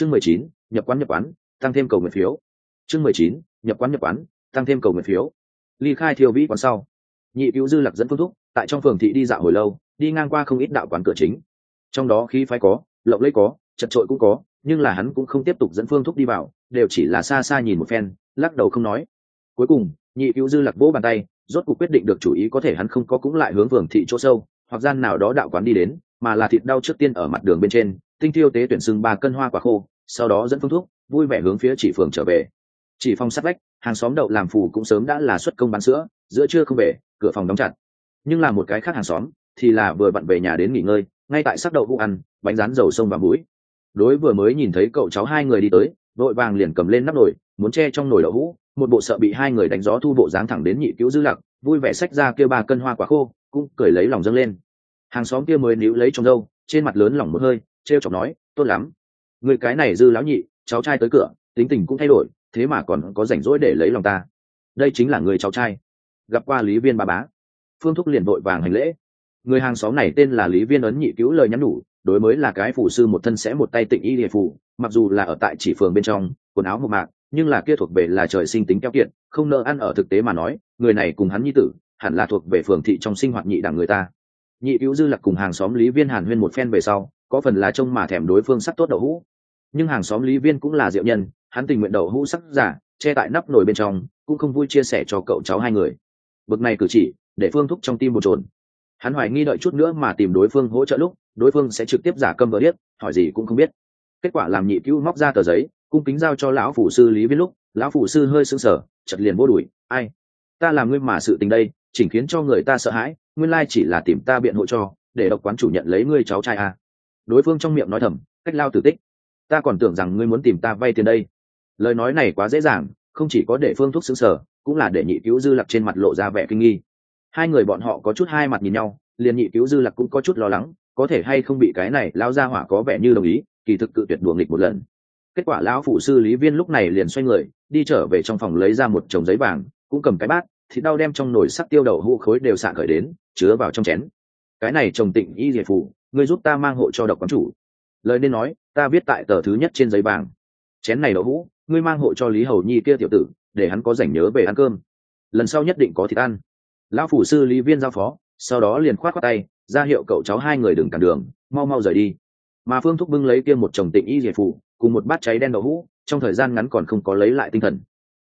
chương mười chín, nhập quán nhập quán, tăng thêm cầu nguyện phiếu. Chương mười chín, nhập quán nhập quán, tăng thêm cầu nguyện phiếu. Ly khai thiêu vĩ quán sau, nhị cứu dư lạc dẫn phương thúc, tại trong phường thị đi dạo hồi lâu, đi ngang qua không ít đạo quán cửa chính. Trong đó khí phái có, lộng lẫy có, chật trội cũng có, nhưng là hắn cũng không tiếp tục dẫn phương thúc đi vào, đều chỉ là xa xa nhìn một phen, lắc đầu không nói. Cuối cùng, nhị cứu dư lạc vỗ bàn tay, rốt cuộc quyết định được chủ ý có thể hắn không có cũng lại hướng phường thị chỗ sâu, hoặc gian nào đó đạo quán đi đến, mà là thịt đau trước tiên ở mặt đường bên trên tinh tiêu tế tuyển sừng ba cân hoa quả khô, sau đó dẫn phương thuốc, vui vẻ hướng phía chỉ phường trở về. Chỉ phong sát vách, hàng xóm đậu làm phù cũng sớm đã là xuất công bán sữa, giữa trưa không về, cửa phòng đóng chặt. Nhưng là một cái khác hàng xóm, thì là vừa bận về nhà đến nghỉ ngơi, ngay tại sắc đậu vụ ăn, bánh rán dầu sông và mũi đối vừa mới nhìn thấy cậu cháu hai người đi tới, vội vàng liền cầm lên nắp nồi, muốn che trong nồi đậu hũ, một bộ sợ bị hai người đánh gió thu bộ dáng thẳng đến nhị cứu dư lặc, vui vẻ xách ra kêu ba cân hoa quả khô, cũng cười lấy lòng dâng lên. Hàng xóm kia mới níu lấy trong dâu trên mặt lớn lỏng một hơi Trêu chọc nói, tốt lắm. Người cái này dư lão nhị, cháu trai tới cửa, tính tình cũng thay đổi, thế mà còn có rảnh rỗi để lấy lòng ta. Đây chính là người cháu trai. Gặp qua lý viên ba bá, phương thúc liền vội vàng hành lễ. Người hàng xóm này tên là lý viên ấn nhị cứu lời nhắn nhủ, đối mới là cái phủ sư một thân sẽ một tay tịnh y địa phủ mặc dù là ở tại chỉ phường bên trong, quần áo một mạc, nhưng là kia thuộc về là trời sinh tính keo kiệt, không nợ ăn ở thực tế mà nói, người này cùng hắn nhi tử, hẳn là thuộc về phường thị trong sinh hoạt nhị đẳng người ta. Nhị cứu dư lạc cùng hàng xóm lý viên hàn huyên một phen về sau có phần là trông mà thèm đối phương sắc tốt đậu hũ. Nhưng hàng xóm lý viên cũng là diệu nhân, hắn tình nguyện đậu hũ sắc giả, che tại nắp nồi bên trong, cũng không vui chia sẻ cho cậu cháu hai người. Bực này cử chỉ, để phương thúc trong tim bồn trồn hắn hoài nghi đợi chút nữa mà tìm đối phương hỗ trợ lúc, đối phương sẽ trực tiếp giả câm vỡ điếc, hỏi gì cũng không biết. Kết quả làm nhị cứu móc ra tờ giấy, cung kính giao cho lão phủ sư lý viên lúc, lão phủ sư hơi sưng sở chật liền vô đuổi, ai? Ta làm ngươi mà sự tình đây, chỉnh khiến cho người ta sợ hãi, nguyên lai chỉ là tìm ta biện hộ cho, để độc quán chủ nhận lấy ngươi cháu trai à đối phương trong miệng nói thầm, cách lao tử tích. Ta còn tưởng rằng ngươi muốn tìm ta vay tiền đây. Lời nói này quá dễ dàng, không chỉ có để phương thúc xứng sở cũng là để nhị cứu dư lặc trên mặt lộ ra vẻ kinh nghi. Hai người bọn họ có chút hai mặt nhìn nhau, liền nhị cứu dư lặc cũng có chút lo lắng, có thể hay không bị cái này lao ra hỏa có vẻ như đồng ý, kỳ thực cự tuyệt đùa nghịch một lần. Kết quả lão phụ sư lý viên lúc này liền xoay người, đi trở về trong phòng lấy ra một chồng giấy vàng, cũng cầm cái bát thì đau đem trong nồi sắc tiêu đậu hũ khối đều xạ khởi đến, chứa vào trong chén. Cái này trồng tịnh y diệt phủ ngươi giúp ta mang hộ cho độc quán chủ. Lời nên nói, ta viết tại tờ thứ nhất trên giấy vàng chén này đậu hũ, ngươi mang hộ cho lý hầu nhi kia tiểu tử, để hắn có rảnh nhớ về ăn cơm. Lần sau nhất định có thịt ăn. Lão phủ sư lý viên giao phó, sau đó liền khoát khoát tay, ra hiệu cậu cháu hai người đừng cản đường, mau mau rời đi. Mà phương thúc bưng lấy kia một chồng tịnh y diệt phụ, cùng một bát cháy đen đậu hũ, trong thời gian ngắn còn không có lấy lại tinh thần.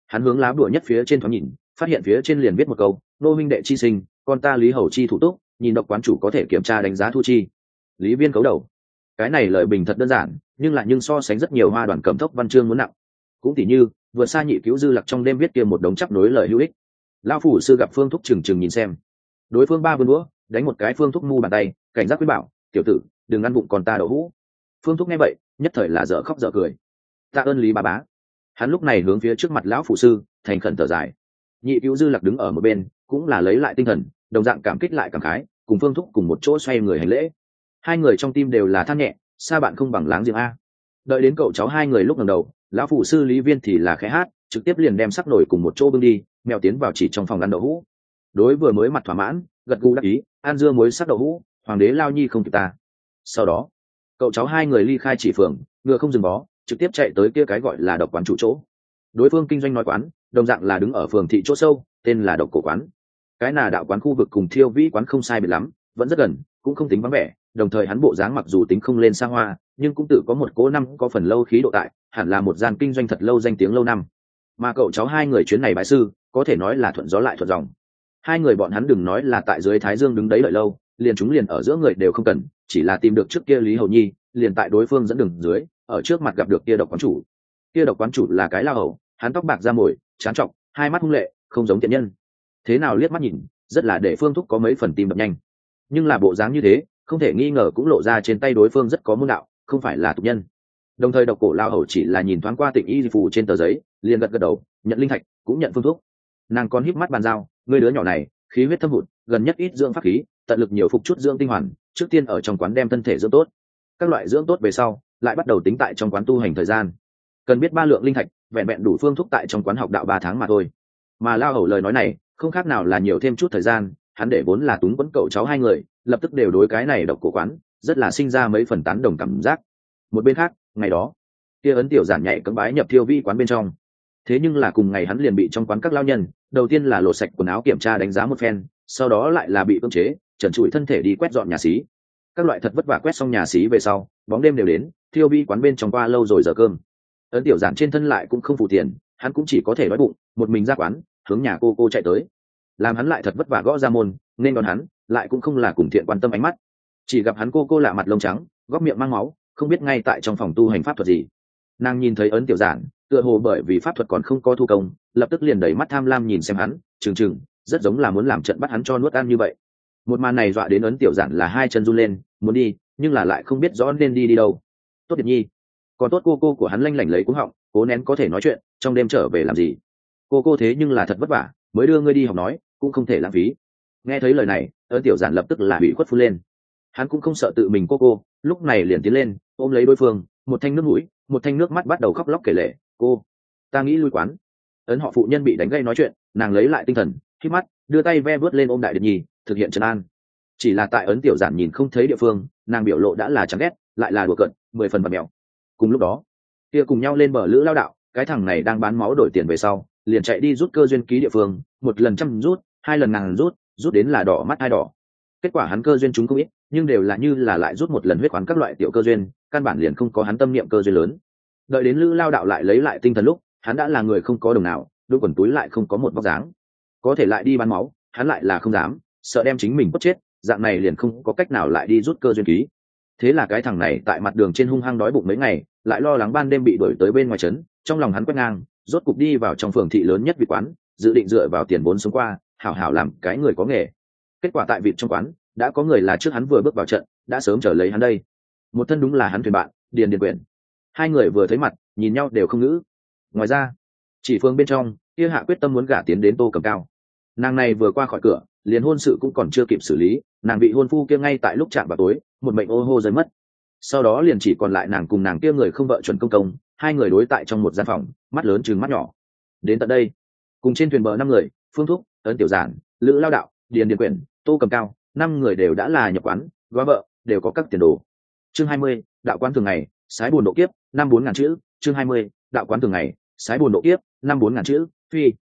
Hắn hướng lá bụa nhất phía trên thoáng nhìn, phát hiện phía trên liền viết một câu, nô minh đệ chi sinh, con ta lý hầu chi thủ túc, nhìn độc quán chủ có thể kiểm tra đánh giá thu chi lý viên cấu đầu. Cái này lời bình thật đơn giản, nhưng lại nhưng so sánh rất nhiều hoa đoàn cẩm thốc văn chương muốn nặng. Cũng tỉ như, vừa xa nhị cứu dư lặc trong đêm viết kia một đống chắp nối lời hữu ích. Lao phủ sư gặp phương thúc trừng trừng nhìn xem. Đối phương ba vươn đũa, đánh một cái phương thúc mu bàn tay, cảnh giác quyết bảo, tiểu tử, đừng ăn bụng còn ta đậu hũ. Phương thúc nghe vậy, nhất thời là dở khóc dở cười. Tạ ơn lý ba bá. Hắn lúc này hướng phía trước mặt lão phụ sư, thành khẩn thở dài. Nhị cứu dư lạc đứng ở một bên, cũng là lấy lại tinh thần, đồng dạng cảm kích lại cảm khái, cùng phương thúc cùng một chỗ xoay người hành lễ hai người trong tim đều là than nhẹ xa bạn không bằng láng giềng a. Đợi đến cậu cháu hai người lúc lần đầu, lão phụ sư lý viên thì là khẽ hát, trực tiếp liền đem sắc nổi cùng một chỗ bưng đi, mèo tiến vào chỉ trong phòng ăn đậu hũ. Đối vừa mới mặt thỏa mãn, gật gù đắc ý, ăn dưa muối sắc đậu hũ, hoàng đế lao nhi không kịp ta. Sau đó, cậu cháu hai người ly khai chỉ phường, ngựa không dừng bó, trực tiếp chạy tới kia cái gọi là độc quán chủ chỗ. Đối phương kinh doanh nói quán, đồng dạng là đứng ở phường thị chỗ sâu, tên là độc cổ quán. Cái là đạo quán khu vực cùng thiêu vĩ quán không sai biệt lắm, vẫn rất gần, cũng không tính vắng vẻ đồng thời hắn bộ dáng mặc dù tính không lên xa hoa, nhưng cũng tự có một cố năm có phần lâu khí độ tại, hẳn là một gian kinh doanh thật lâu danh tiếng lâu năm. Mà cậu cháu hai người chuyến này bãi sư, có thể nói là thuận gió lại thuận dòng. Hai người bọn hắn đừng nói là tại dưới thái dương đứng đấy đợi lâu, liền chúng liền ở giữa người đều không cần, chỉ là tìm được trước kia lý hầu nhi, liền tại đối phương dẫn đường dưới, ở trước mặt gặp được kia độc quán chủ. Kia độc quán chủ là cái la hầu, hắn tóc bạc ra mồi chán trọc, hai mắt hung lệ, không giống tiện nhân. Thế nào liếc mắt nhìn, rất là để phương thúc có mấy phần tim đập nhanh. Nhưng là bộ dáng như thế không thể nghi ngờ cũng lộ ra trên tay đối phương rất có môn đạo, không phải là tục nhân. Đồng thời độc cổ lao hầu chỉ là nhìn thoáng qua tịnh y phù trên tờ giấy, liền gật gật đầu, nhận linh thạch, cũng nhận phương thuốc. Nàng còn híp mắt bàn giao, người đứa nhỏ này, khí huyết thâm hụt, gần nhất ít dưỡng pháp khí, tận lực nhiều phục chút dưỡng tinh hoàn, trước tiên ở trong quán đem thân thể dưỡng tốt. Các loại dưỡng tốt về sau, lại bắt đầu tính tại trong quán tu hành thời gian. Cần biết ba lượng linh thạch, vẹn vẹn đủ phương thuốc tại trong quán học đạo ba tháng mà thôi. Mà lao hầu lời nói này, không khác nào là nhiều thêm chút thời gian hắn để vốn là túng quấn cậu cháu hai người, lập tức đều đối cái này độc cổ quán, rất là sinh ra mấy phần tán đồng cảm giác. Một bên khác, ngày đó, kia ấn tiểu giản nhạy cấm bái nhập thiêu vi quán bên trong. Thế nhưng là cùng ngày hắn liền bị trong quán các lao nhân, đầu tiên là lột sạch quần áo kiểm tra đánh giá một phen, sau đó lại là bị cưỡng chế, trần trụi thân thể đi quét dọn nhà xí. Các loại thật vất vả quét xong nhà xí về sau, bóng đêm đều đến, thiêu vi quán bên trong qua lâu rồi giờ cơm. Ấn tiểu giản trên thân lại cũng không phụ tiền, hắn cũng chỉ có thể đói bụng, một mình ra quán, hướng nhà cô cô chạy tới làm hắn lại thật vất vả gõ ra môn, nên đón hắn, lại cũng không là cùng thiện quan tâm ánh mắt. Chỉ gặp hắn cô cô lạ mặt lông trắng, góc miệng mang máu, không biết ngay tại trong phòng tu hành pháp thuật gì. Nàng nhìn thấy ấn tiểu giản, tựa hồ bởi vì pháp thuật còn không có thu công, lập tức liền đẩy mắt tham lam nhìn xem hắn, trừng trừng, rất giống là muốn làm trận bắt hắn cho nuốt ăn như vậy. Một màn này dọa đến ấn tiểu giản là hai chân run lên, muốn đi, nhưng là lại không biết rõ nên đi đi đâu. Tốt điệp nhi, còn tốt cô cô của hắn lanh lảnh lấy cúng họng, cố nén có thể nói chuyện, trong đêm trở về làm gì? Cô cô thế nhưng là thật vất vả, mới đưa ngươi đi học nói cũng không thể lãng phí. Nghe thấy lời này, ơn tiểu giản lập tức là bị khuất phu lên. Hắn cũng không sợ tự mình cô cô, lúc này liền tiến lên, ôm lấy đối phương, một thanh nước mũi, một thanh nước mắt bắt đầu khóc lóc kể lệ cô, ta nghĩ lui quán. Ấn họ phụ nhân bị đánh gây nói chuyện, nàng lấy lại tinh thần, khi mắt, đưa tay ve vớt lên ôm đại điệp nhi, thực hiện trấn an. Chỉ là tại ấn tiểu giản nhìn không thấy địa phương, nàng biểu lộ đã là chẳng ghét, lại là đùa cận mười phần bật mèo. Cùng lúc đó, kia cùng nhau lên bờ lữ lao đạo, cái thằng này đang bán máu đổi tiền về sau, liền chạy đi rút cơ duyên ký địa phương, một lần trăm rút hai lần ngàn rút rút đến là đỏ mắt hai đỏ. Kết quả hắn cơ duyên chúng không ít, nhưng đều là như là lại rút một lần huyết khoán các loại tiểu cơ duyên, căn bản liền không có hắn tâm niệm cơ duyên lớn. Đợi đến lữ lao đạo lại lấy lại tinh thần lúc, hắn đã là người không có đồng nào, đôi quần túi lại không có một vóc dáng. Có thể lại đi bán máu, hắn lại là không dám, sợ đem chính mình bất chết, dạng này liền không có cách nào lại đi rút cơ duyên ký. Thế là cái thằng này tại mặt đường trên hung hăng đói bụng mấy ngày, lại lo lắng ban đêm bị đuổi tới bên ngoài trấn, trong lòng hắn quét ngang, rốt cục đi vào trong phường thị lớn nhất vị quán, dự định dựa vào tiền vốn sống qua hảo hảo làm cái người có nghề. Kết quả tại vịt trong quán, đã có người là trước hắn vừa bước vào trận, đã sớm trở lấy hắn đây. Một thân đúng là hắn thuyền bạn, điền điền quyển. Hai người vừa thấy mặt, nhìn nhau đều không ngữ. Ngoài ra, chỉ phương bên trong, kia hạ quyết tâm muốn gả tiến đến tô cầm cao. Nàng này vừa qua khỏi cửa, liền hôn sự cũng còn chưa kịp xử lý, nàng bị hôn phu kia ngay tại lúc chạm vào tối, một mệnh ô hô rơi mất. Sau đó liền chỉ còn lại nàng cùng nàng kia người không vợ chuẩn công công, hai người đối tại trong một gian phòng, mắt lớn chừng mắt nhỏ. Đến tận đây, cùng trên thuyền bờ năm người phương thúc, ấn tiểu giản, lữ lao đạo, điền điền quyển, tô cầm cao, năm người đều đã là nhập quán, góa vợ, đều có các tiền đồ. Chương hai mươi, đạo quán thường ngày, sái buồn độ kiếp, năm bốn ngàn chữ. Chương hai mươi, đạo quán thường ngày, sái buồn độ kiếp, năm bốn ngàn chữ. Phi.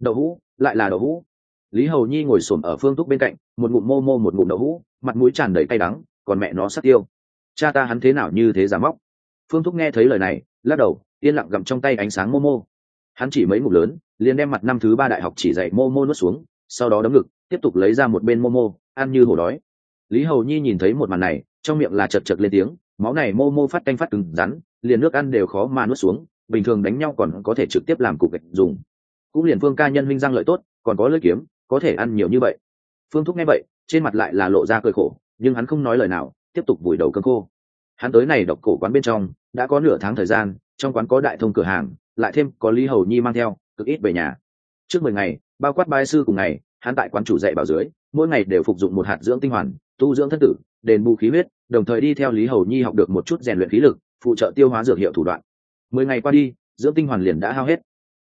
Đậu hũ, lại là đậu hũ. Lý hầu nhi ngồi xổm ở phương thúc bên cạnh, một ngụm mô mô, một ngụm đậu hũ, mặt mũi tràn đầy cay đắng, còn mẹ nó sát tiêu. Cha ta hắn thế nào như thế giả móc? Phương thúc nghe thấy lời này, lắc đầu, yên lặng gặm trong tay ánh sáng mô mô. Hắn chỉ mấy ngụm lớn liền đem mặt năm thứ ba đại học chỉ dạy mô mô nuốt xuống, sau đó đấm ngực, tiếp tục lấy ra một bên mô mô ăn như hổ đói. Lý hầu nhi nhìn thấy một màn này, trong miệng là chật chật lên tiếng, máu này mô mô phát canh phát cứng rắn, liền nước ăn đều khó mà nuốt xuống, bình thường đánh nhau còn có thể trực tiếp làm cục gạch dùng. Cũng liền phương ca nhân huynh giang lợi tốt, còn có lưỡi kiếm, có thể ăn nhiều như vậy. Phương thúc nghe vậy, trên mặt lại là lộ ra cơi khổ, nhưng hắn không nói lời nào, tiếp tục vùi đầu cơm khô. Hắn tới này độc cổ quán bên trong, đã có nửa tháng thời gian, trong quán có đại thông cửa hàng, lại thêm có lý hầu nhi mang theo cực ít về nhà. Trước mười ngày, bao quát bai sư cùng ngày, hắn tại quán chủ dạy bảo dưới, mỗi ngày đều phục dụng một hạt dưỡng tinh hoàn, tu dưỡng thân tử, đền bù khí huyết, đồng thời đi theo lý hầu nhi học được một chút rèn luyện khí lực, phụ trợ tiêu hóa dược hiệu thủ đoạn. Mười ngày qua đi, dưỡng tinh hoàn liền đã hao hết.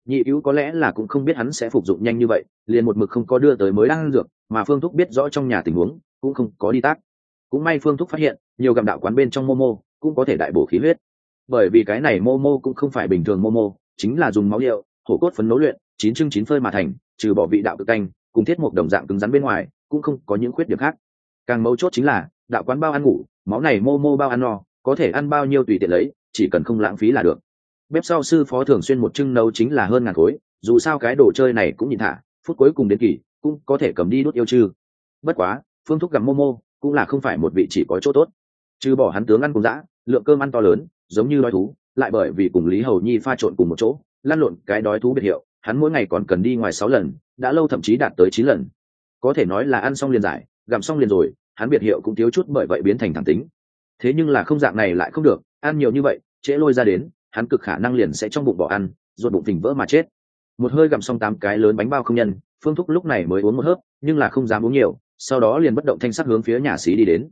Nhị cứu có lẽ là cũng không biết hắn sẽ phục dụng nhanh như vậy, liền một mực không có đưa tới mới đang ăn dược, mà phương thúc biết rõ trong nhà tình huống, cũng không có đi tác. Cũng may phương thúc phát hiện, nhiều gặm đạo quán bên trong momo, cũng có thể đại bổ khí huyết. Bởi vì cái này momo cũng không phải bình thường momo, chính là dùng máu liệu hổ cốt phấn nấu luyện, chín trưng chín phơi mà thành, trừ bỏ vị đạo tự canh, cùng thiết một đồng dạng cứng rắn bên ngoài, cũng không có những khuyết điểm khác. Càng mấu chốt chính là, đạo quán bao ăn ngủ, máu này momo bao ăn no, có thể ăn bao nhiêu tùy tiện lấy, chỉ cần không lãng phí là được. Bếp sau sư phó thường xuyên một trưng nấu chính là hơn ngàn khối, dù sao cái đồ chơi này cũng nhìn thả, phút cuối cùng đến kỳ, cũng có thể cầm đi đốt yêu chư bất quá, phương thúc gặp momo cũng là không phải một vị chỉ có chỗ tốt. Trừ bỏ hắn tướng ăn cùng dã, lượng cơm ăn to lớn, giống như đói thú, lại bởi vì cùng lý hầu nhi pha trộn cùng một chỗ lăn lộn cái đói thú biệt hiệu, hắn mỗi ngày còn cần đi ngoài sáu lần, đã lâu thậm chí đạt tới chín lần. Có thể nói là ăn xong liền giải, gặm xong liền rồi, hắn biệt hiệu cũng thiếu chút bởi vậy biến thành thẳng tính. Thế nhưng là không dạng này lại không được, ăn nhiều như vậy, trễ lôi ra đến, hắn cực khả năng liền sẽ trong bụng bỏ ăn, ruột bụng phình vỡ mà chết. Một hơi gặm xong tám cái lớn bánh bao không nhân, phương thúc lúc này mới uống một hớp, nhưng là không dám uống nhiều, sau đó liền bất động thanh sắc hướng phía nhà xí đi đến.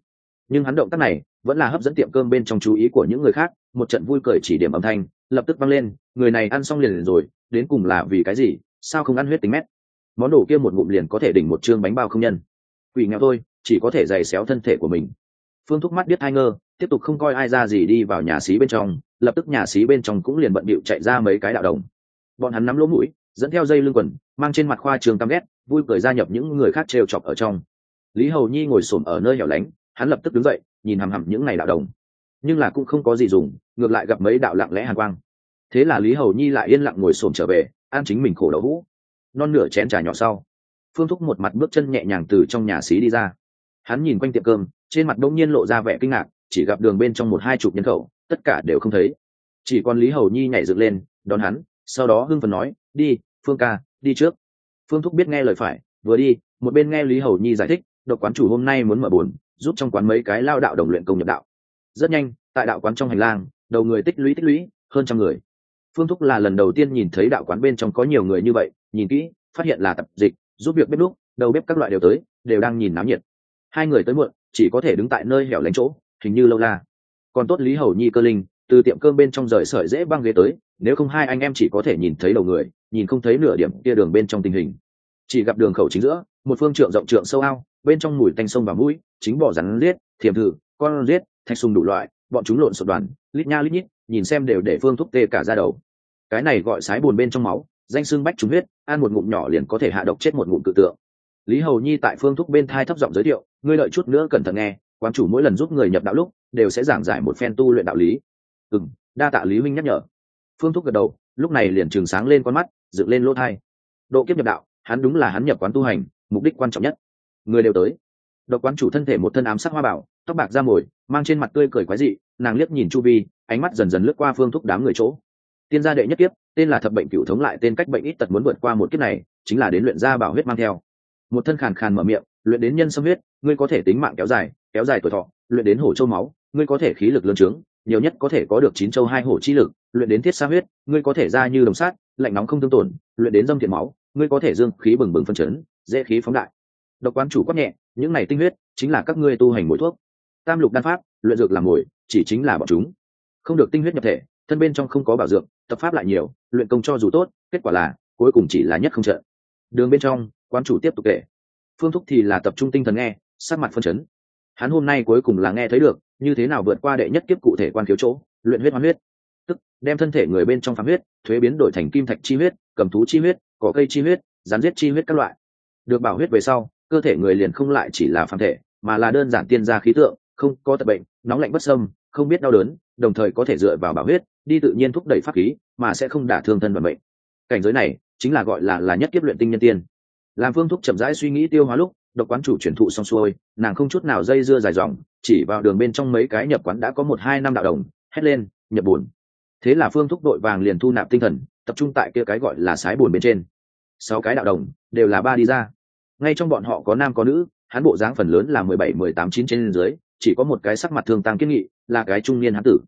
Nhưng hắn động tác này vẫn là hấp dẫn tiệm cơm bên trong chú ý của những người khác, một trận vui cười chỉ điểm âm thanh lập tức văng lên người này ăn xong liền, liền rồi đến cùng là vì cái gì sao không ăn huyết tính mét? Món đồ kia một ngụm liền có thể đỉnh một chương bánh bao không nhân. Quỷ nghèo thôi chỉ có thể giày xéo thân thể của mình. Phương thúc mắt biết hai ngơ tiếp tục không coi ai ra gì đi vào nhà xí bên trong lập tức nhà xí bên trong cũng liền bận bịu chạy ra mấy cái đạo đồng. Bọn hắn nắm lỗ mũi dẫn theo dây lưng quần mang trên mặt khoa trường tăm ghét vui cười gia nhập những người khác trêu chọc ở trong. Lý hầu nhi ngồi xổm ở nơi hẻo lánh hắn lập tức đứng dậy nhìn hằm hằm những ngày đạo đồng nhưng là cũng không có gì dùng, ngược lại gặp mấy đạo lặng lẽ hàn quang. Thế là lý hầu nhi lại yên lặng ngồi xổm trở về, an chính mình khổ đậu hũ. Non nửa chén trà nhỏ sau, phương thúc một mặt bước chân nhẹ nhàng từ trong nhà xí đi ra. Hắn nhìn quanh tiệm cơm, trên mặt đông nhiên lộ ra vẻ kinh ngạc, chỉ gặp đường bên trong một hai chục nhân khẩu, tất cả đều không thấy. Chỉ còn lý hầu nhi nhảy dựng lên, đón hắn, sau đó hưng phần nói, đi, phương ca, đi trước. Phương thúc biết nghe lời phải, vừa đi, một bên nghe lý hầu nhi giải thích, độc quán chủ hôm nay muốn mở bồn giúp trong quán mấy cái lao đạo đồng luyện công nhập đạo rất nhanh tại đạo quán trong hành lang đầu người tích lũy tích lũy hơn trăm người. Phương thúc là lần đầu tiên nhìn thấy đạo quán bên trong có nhiều người như vậy nhìn kỹ phát hiện là tập dịch giúp việc bếp lúc đầu bếp các loại đều tới đều đang nhìn náo nhiệt. Hai người tới muộn chỉ có thể đứng tại nơi hẻo lánh chỗ hình như lâu la. Còn tốt lý hầu nhi cơ linh từ tiệm cơm bên trong rời sợi dễ băng ghế tới nếu không hai anh em chỉ có thể nhìn thấy đầu người nhìn không thấy nửa điểm kia đường bên trong tình hình. Chỉ gặp đường khẩu chính giữa một phương trượng rộng trượng sâu ao bên trong mùi tanh sông và mũi chính bỏ rắn riết, thiềm thử con riết thạch sùng đủ loại, bọn chúng lộn xộn đoàn, lít nha lít nhít, nhìn xem đều để phương thúc tê cả ra đầu. Cái này gọi sái bùn bên trong máu, danh xương bách trúng huyết, ăn một ngụm nhỏ liền có thể hạ độc chết một ngụm tự tượng. Lý hầu nhi tại phương thúc bên thai thấp giọng giới thiệu, ngươi lợi chút nữa cẩn thận nghe, quán chủ mỗi lần giúp người nhập đạo lúc, đều sẽ giảng giải một phen tu luyện đạo lý. Ừ m đa tạ lý minh nhắc nhở. Phương thúc gật đầu, lúc này liền trường sáng lên con mắt, dựng lên lỗ thai. Độ kiếp nhập đạo, hắn đúng là hắn nhập quán tu hành, mục đích quan trọng nhất. Người đều tới độc quán chủ thân thể một thân ám sắc hoa bảo, tóc bạc da mồi, mang trên mặt tươi cười quái dị, nàng liếc nhìn chu vi, ánh mắt dần dần lướt qua phương thúc đám người chỗ. Tiên gia đệ nhất kiếp, tên là thập bệnh cựu thống lại tên cách bệnh ít tật muốn vượt qua một kiếp này, chính là đến luyện gia bảo huyết mang theo. Một thân khàn khàn mở miệng, luyện đến nhân sâm huyết, ngươi có thể tính mạng kéo dài kéo dài tuổi thọ, luyện đến hổ châu máu, ngươi có thể khí lực lớn trướng, nhiều nhất có thể có được chín châu hai hổ chi lực, luyện đến thiết sa huyết, ngươi có thể ra như đồng sát, lạnh nóng không tương tổn, luyện đến dâm thiện máu, ngươi có thể dương khí bừng bừng phân chấn, dễ khí phóng đại. Độc quán chủ quát nhẹ những này tinh huyết chính là các ngươi tu hành mỗi thuốc. Tam lục đan pháp, luyện dược làm mồi, chỉ chính là bọn chúng. Không được tinh huyết nhập thể, thân bên trong không có bảo dược, tập pháp lại nhiều, luyện công cho dù tốt, kết quả là, cuối cùng chỉ là nhất không trợ đường bên trong quan chủ tiếp tục kể. Phương thúc thì là tập trung tinh thần nghe sát mặt phân chấn. Hắn hôm nay cuối cùng là nghe thấy được, như thế nào vượt qua đệ nhất kiếp cụ thể quan thiếu chỗ, luyện huyết hoán huyết. Tức, đem thân thể người bên trong phán huyết, thuế biến đổi thành kim thạch chi huyết, cầm thú chi huyết, cỏ cây chi huyết rán giết chi huyết các loại. Được bảo huyết về sau cơ thể người liền không lại chỉ là phàm thể, mà là đơn giản tiên gia khí tượng, không có tật bệnh, nóng lạnh bất sâm không biết đau đớn, đồng thời có thể dựa vào bảo huyết, đi tự nhiên thúc đẩy pháp khí, mà sẽ không đả thương thân và mệnh. cảnh giới này, chính là gọi là là nhất kiếp luyện tinh nhân tiên. Làm phương thúc chậm rãi suy nghĩ tiêu hóa lúc, độc quán chủ chuyển thụ xong xuôi, nàng không chút nào dây dưa dài dòng, chỉ vào đường bên trong mấy cái nhập quán đã có một hai năm đạo đồng, hét lên, nhập buồn thế là phương thúc đội vàng liền thu nạp tinh thần, tập trung tại kia cái gọi là sái buồn bên trên. Sáu cái đạo đồng, đều là ba đi ra ngay trong bọn họ có nam có nữ, hắn bộ dáng phần lớn là mười bảy, mười tám, chín trên dưới, chỉ có một cái sắc mặt thương tăng kiên nghị, là cái trung niên hán tử.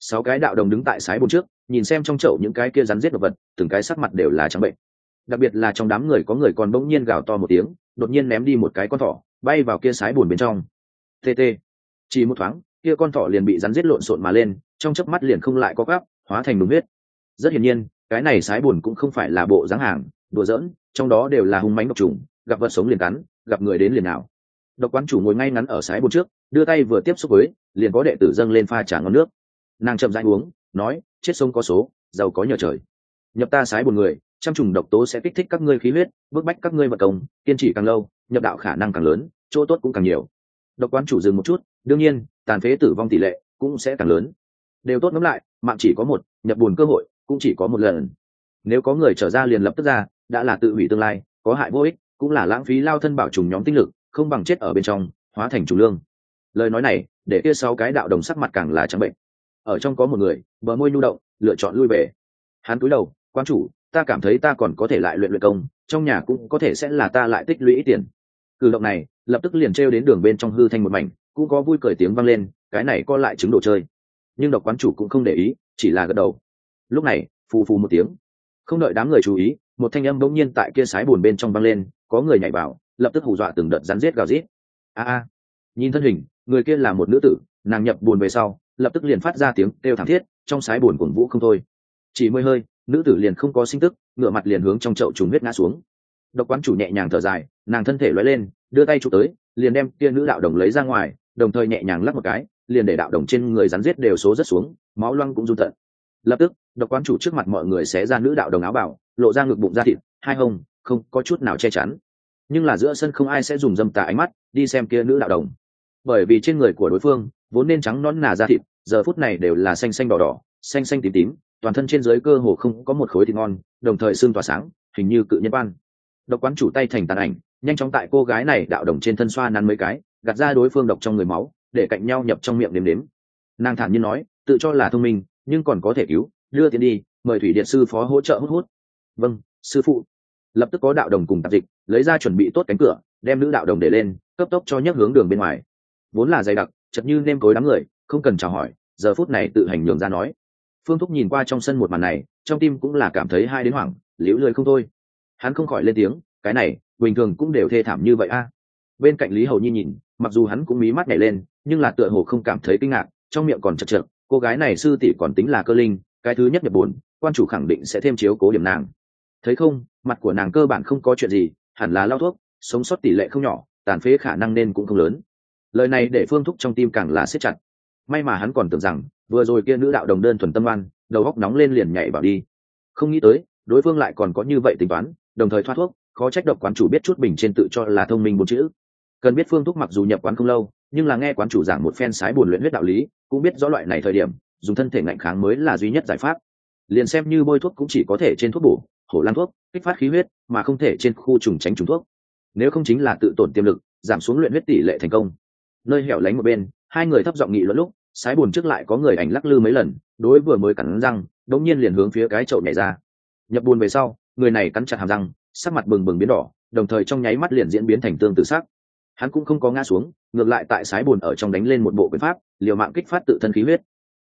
Sáu cái đạo đồng đứng tại sái bồn trước, nhìn xem trong chậu những cái kia rắn giết ộ vật, từng cái sắc mặt đều là trắng bệnh. Đặc biệt là trong đám người có người còn bỗng nhiên gào to một tiếng, đột nhiên ném đi một cái con thỏ, bay vào kia sái bồn bên trong. Tt chỉ một thoáng, kia con thỏ liền bị rắn giết lộn xộn mà lên, trong chớp mắt liền không lại có gáp, hóa thành đúng huyết. Rất hiển nhiên, cái này sái bồn cũng không phải là bộ dáng hàng, đùa giỡn, trong đó đều là hung mánh độc trùng gặp vật sống liền cắn, gặp người đến liền nào độc quán chủ ngồi ngay ngắn ở sái bồn trước, đưa tay vừa tiếp xúc với, liền có đệ tử dâng lên pha trà ngon nước. Nàng chậm rãi uống, nói, chết sông có số, giàu có nhờ trời. Nhập ta sái bồn người, trăm trùng độc tố sẽ kích thích các ngươi khí huyết, bức bách các ngươi vật công, kiên trì càng lâu, nhập đạo khả năng càng lớn, chỗ tốt cũng càng nhiều. Độc quán chủ dừng một chút, đương nhiên, tàn phế tử vong tỷ lệ cũng sẽ càng lớn. Đều tốt ngẫm lại, mạng chỉ có một, nhập buồn cơ hội cũng chỉ có một lần. Nếu có người trở ra liền lập tức ra, đã là tự hủy tương lai, có hại vô ích cũng là lãng phí lao thân bảo trùng nhóm tinh lực, không bằng chết ở bên trong, hóa thành trùng lương. Lời nói này, để kia sáu cái đạo đồng sắc mặt càng là trắng bệnh. Ở trong có một người, bờ môi nhu động, lựa chọn lui về. Hắn cúi đầu, quan chủ, ta cảm thấy ta còn có thể lại luyện luyện công, trong nhà cũng có thể sẽ là ta lại tích lũy tiền. Cử động này, lập tức liền trêu đến đường bên trong hư thanh một mảnh, cũng có vui cười tiếng vang lên, cái này co lại chứng đồ chơi. Nhưng độc quán chủ cũng không để ý, chỉ là gật đầu. Lúc này, phù phù một tiếng. Không đợi đám người chú ý, một thanh âm bỗng nhiên tại kia sái bùn bên trong vang lên có người nhảy vào, lập tức hù dọa từng đợt rắn rết gào rít. A a, nhìn thân hình, người kia là một nữ tử, nàng nhập buồn về sau, lập tức liền phát ra tiếng kêu thảm thiết, trong sái buồn cuồng vũ không thôi. Chỉ mười hơi, nữ tử liền không có sinh tức ngựa mặt liền hướng trong chậu trùng huyết ngã xuống. Độc quán chủ nhẹ nhàng thở dài, nàng thân thể loay lên, đưa tay chụp tới, liền đem kia nữ đạo đồng lấy ra ngoài, đồng thời nhẹ nhàng lắc một cái, liền để đạo đồng trên người rắn giết đều số rất xuống, máu loang cũng run tận. Lập tức, độc quán chủ trước mặt mọi người xé ra nữ đạo đồng áo bảo lộ ra ngực bụng da thịt, hai hông không có chút nào che chắn. Nhưng là giữa sân không ai sẽ dùng dâm tà ánh mắt, đi xem kia nữ đạo đồng. Bởi vì trên người của đối phương, vốn nên trắng nón nà da thịt, giờ phút này đều là xanh xanh đỏ đỏ, xanh xanh tím tím, toàn thân trên dưới cơ hồ không có một khối thịt ngon, đồng thời xương tỏa sáng, hình như cự nhân ban. độc quán chủ tay thành tàn ảnh, nhanh chóng tại cô gái này đạo đồng trên thân xoa nắn mấy cái, gạt ra đối phương độc trong người máu, để cạnh nhau nhập trong miệng đếm đếm nàng thản nhiên nói, tự cho là thông minh, nhưng còn có thể cứu, đưa tiền đi, mời thủy điện sư phó hỗ trợ hút hút. Vâng sư phụ lập tức có đạo đồng cùng tạp dịch, lấy ra chuẩn bị tốt cánh cửa, đem nữ đạo đồng để lên, cấp tốc cho nhấc hướng đường bên ngoài. Vốn là dày đặc, chật như nêm cối đám người, không cần chào hỏi, giờ phút này tự hành nhường ra nói. Phương thúc nhìn qua trong sân một màn này, trong tim cũng là cảm thấy hai đến hoảng, liễu lười không thôi. Hắn không khỏi lên tiếng, cái này, bình thường cũng đều thê thảm như vậy a. Bên cạnh lý hầu nhi nhìn, mặc dù hắn cũng mí mắt nhảy lên, nhưng là tựa hồ không cảm thấy kinh ngạc, trong miệng còn chật chật, cô gái này sư tỷ còn tính là cơ linh, cái thứ nhất nhập buồn quan chủ khẳng định sẽ thêm chiếu cố điểm nàng thấy không, mặt của nàng cơ bản không có chuyện gì, hẳn là lao thuốc, sống sót tỷ lệ không nhỏ, tàn phế khả năng nên cũng không lớn. Lời này để phương thúc trong tim càng là siết chặt. May mà hắn còn tưởng rằng, vừa rồi kia nữ đạo đồng đơn thuần tâm oan, đầu góc nóng lên liền nhảy vào đi. Không nghĩ tới, đối phương lại còn có như vậy tính toán, đồng thời thoát thuốc, khó trách độc quán chủ biết chút bình trên tự cho là thông minh bốn chữ. Cần biết phương thúc mặc dù nhập quán không lâu, nhưng là nghe quán chủ giảng một phen sái buồn luyện huyết đạo lý, cũng biết rõ loại này thời điểm, dùng thân thể ngạnh kháng mới là duy nhất giải pháp. Liền xem như bôi thuốc cũng chỉ có thể trên thuốc bổ hổ lan thuốc, kích phát khí huyết, mà không thể trên khu trùng tránh trùng thuốc. Nếu không chính là tự tổn tiềm lực, giảm xuống luyện huyết tỷ lệ thành công. Nơi hẻo lánh một bên, hai người thấp giọng nghị luận lúc, sái buồn trước lại có người ảnh lắc lư mấy lần, đối vừa mới cắn răng, đống nhiên liền hướng phía cái chậu nhảy ra. Nhập buồn về sau, người này cắn chặt hàm răng, sắc mặt bừng bừng biến đỏ, đồng thời trong nháy mắt liền diễn biến thành tương tự sắc. Hắn cũng không có ngã xuống, ngược lại tại sái buồn ở trong đánh lên một bộ quyền pháp, liều mạng kích phát tự thân khí huyết.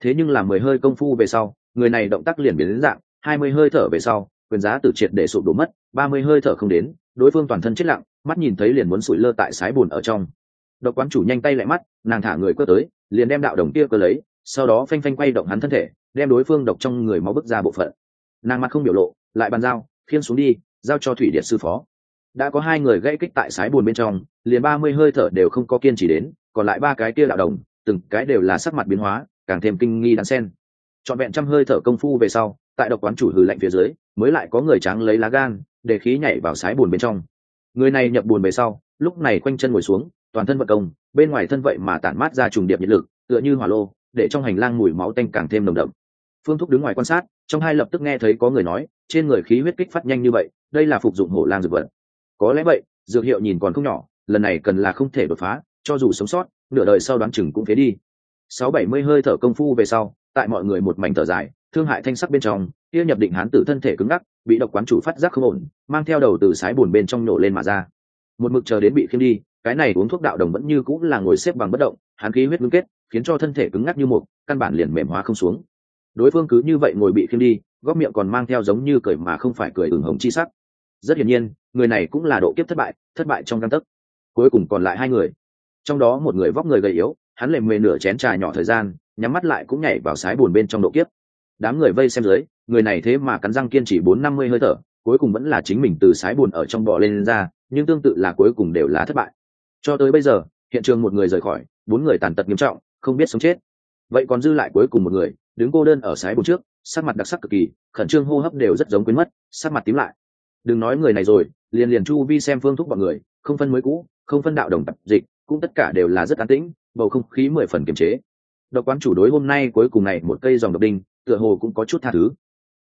Thế nhưng là mười hơi công phu về sau, người này động tác liền biến đến dạng, hai mươi hơi thở về sau quyền giá tử triệt để sụp đổ mất, ba mươi hơi thở không đến, đối phương toàn thân chết lặng, mắt nhìn thấy liền muốn sụi lơ tại sái bùn ở trong. Độc quán chủ nhanh tay lại mắt, nàng thả người cơ tới, liền đem đạo đồng kia cơ lấy, sau đó phanh phanh quay động hắn thân thể, đem đối phương độc trong người máu bức ra bộ phận. Nàng mắt không biểu lộ, lại bàn giao khiên xuống đi, giao cho thủy điện sư phó. Đã có hai người gãy kích tại sái buồn bên trong, liền ba mươi hơi thở đều không có kiên trì đến, còn lại ba cái kia đạo đồng, từng cái đều là sắc mặt biến hóa, càng thêm kinh nghi đáng sen. Trọn vẹn trăm hơi thở công phu về sau tại độc quán chủ hừ lạnh phía dưới, mới lại có người trắng lấy lá gan, để khí nhảy vào sái buồn bên trong. Người này nhập buồn về sau, lúc này quanh chân ngồi xuống, toàn thân vận công, bên ngoài thân vậy mà tản mát ra trùng điệp nhiệt lực, tựa như hỏa lô, để trong hành lang mùi máu tanh càng thêm nồng đậm. Phương thúc đứng ngoài quan sát, trong hai lập tức nghe thấy có người nói, trên người khí huyết kích phát nhanh như vậy, đây là phục dụng hổ lang dược vật. Có lẽ vậy, dược hiệu nhìn còn không nhỏ, lần này cần là không thể đột phá, cho dù sống sót, nửa đời sau đoán chừng cũng phế đi. Sáu bảy mươi hơi thở công phu về sau, tại mọi người một mảnh thở dài thương hại thanh sắc bên trong, kia nhập định hán tử thân thể cứng ngắc, bị độc quán chủ phát giác không ổn, mang theo đầu từ sái buồn bên trong nổ lên mà ra. Một mực chờ đến bị khiêm đi, cái này uống thuốc đạo đồng vẫn như cũng là ngồi xếp bằng bất động, hán khí huyết ngưng kết, khiến cho thân thể cứng ngắc như một căn bản liền mềm hóa không xuống. Đối phương cứ như vậy ngồi bị khiêm đi, góc miệng còn mang theo giống như cười mà không phải cười ửng hồng chi sắc. Rất hiển nhiên, người này cũng là độ kiếp thất bại thất bại trong căn tấc cuối cùng còn lại hai người. Trong đó một người vóc người gầy yếu, hắn lề mề nửa chén trà nhỏ thời gian, nhắm mắt lại cũng nhảy vào sái buồn bên trong độ kiếp đám người vây xem dưới người này thế mà cắn răng kiên trì bốn năm mươi hơi thở cuối cùng vẫn là chính mình từ sái buồn ở trong bò lên, lên ra nhưng tương tự là cuối cùng đều là thất bại. Cho tới bây giờ hiện trường một người rời khỏi bốn người tàn tật nghiêm trọng không biết sống chết. Vậy còn dư lại cuối cùng một người đứng cô đơn ở sái buồn trước sắc mặt đặc sắc cực kỳ khẩn trương hô hấp đều rất giống quên mất sắc mặt tím lại. Đừng nói người này rồi liền liền chu vi xem phương thúc bọn người không phân mới cũ không phân đạo đồng tập dịch cũng tất cả đều là rất an tĩnh bầu không khí mười phần kiềm chế. Độc quán chủ đối hôm nay cuối cùng này một cây dòng độc đinh tựa hồ cũng có chút tha thứ.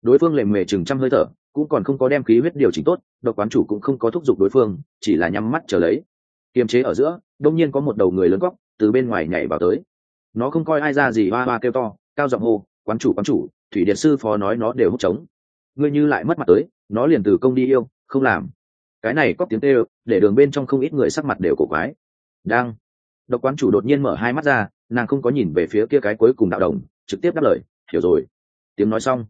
Đối phương lề mề chừng trăm hơi thở, cũng còn không có đem khí huyết điều chỉnh tốt, độc quán chủ cũng không có thúc giục đối phương, chỉ là nhắm mắt chờ lấy. Kiềm chế ở giữa, đông nhiên có một đầu người lớn góc, từ bên ngoài nhảy vào tới. Nó không coi ai ra gì, hoa hoa kêu to, cao giọng hô, quán chủ quán chủ, thủy điện sư phó nói nó đều hút trống. Ngươi như lại mất mặt tới, nó liền từ công đi yêu, không làm. Cái này có tiếng tê để đường bên trong không ít người sắc mặt đều cổ quái. Đang. Độc quán chủ đột nhiên mở hai mắt ra, nàng không có nhìn về phía kia cái cuối cùng đạo đồng, trực tiếp đáp lời, hiểu rồi tiếng nói xong,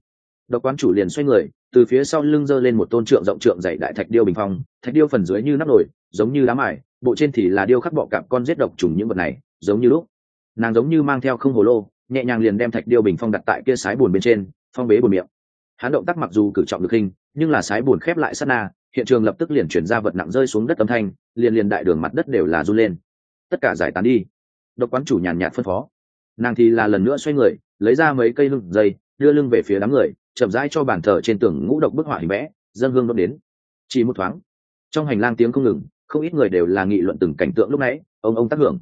độc quán chủ liền xoay người, từ phía sau lưng giơ lên một tôn trượng rộng trượng dày đại thạch điêu bình phong, thạch điêu phần dưới như nắp nổi giống như đá mài, bộ trên thì là điêu khắc bọ cạp con giết độc trùng những vật này, giống như lúc. Nàng giống như mang theo không hồ lô, nhẹ nhàng liền đem thạch điêu bình phong đặt tại kia sái buồn bên trên, phong bế buồn miệng. Hắn động tác mặc dù cử trọng được hình, nhưng là sái buồn khép lại sát na, hiện trường lập tức liền chuyển ra vật nặng rơi xuống đất âm thanh, liền liền đại đường mặt đất đều là run lên. Tất cả giải tán đi. Độc quán chủ nhàn nhạt phân phó. Nàng thì là lần nữa xoay người, lấy ra mấy cây lưng dây đưa lưng về phía đám người, chậm rãi cho bàn thờ trên tường ngũ độc bức họa hình vẽ, dân hương đốt đến. Chỉ một thoáng, trong hành lang tiếng không ngừng, không ít người đều là nghị luận từng cảnh tượng lúc nãy, ông ông tác hưởng.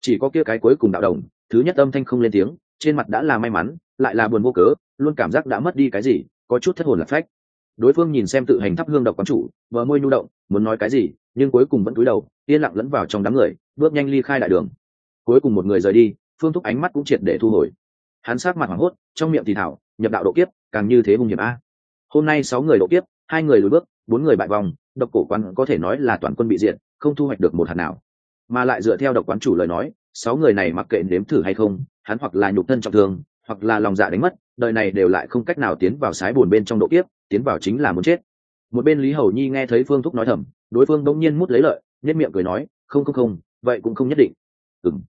Chỉ có kia cái cuối cùng đạo đồng, thứ nhất âm thanh không lên tiếng, trên mặt đã là may mắn, lại là buồn vô cớ, luôn cảm giác đã mất đi cái gì, có chút thất hồn lạc phách. Đối phương nhìn xem tự hành thắp hương độc quán chủ vợ môi nhu động, muốn nói cái gì, nhưng cuối cùng vẫn cúi đầu, yên lặng lẫn vào trong đám người, bước nhanh ly khai đại đường. Cuối cùng một người rời đi, phương thúc ánh mắt cũng triệt để thu hồi hắn sát mặt hoảng hốt, trong miệng thì thảo, nhập đạo độ kiếp, càng như thế hung hiểm a. Hôm nay sáu người độ kiếp, hai người lùi bước, bốn người bại vòng, độc cổ quán có thể nói là toàn quân bị diện không thu hoạch được một hạt nào. Mà lại dựa theo độc quán chủ lời nói, sáu người này mặc kệ nếm thử hay không, hắn hoặc là nhục thân trọng thương, hoặc là lòng dạ đánh mất, đời này đều lại không cách nào tiến vào sái buồn bên trong độ kiếp, tiến vào chính là muốn chết. Một bên lý hầu nhi nghe thấy phương thúc nói thầm, đối phương đông nhiên mút lấy lợi nhất miệng cười nói, không không không, vậy cũng không nhất định. Ừng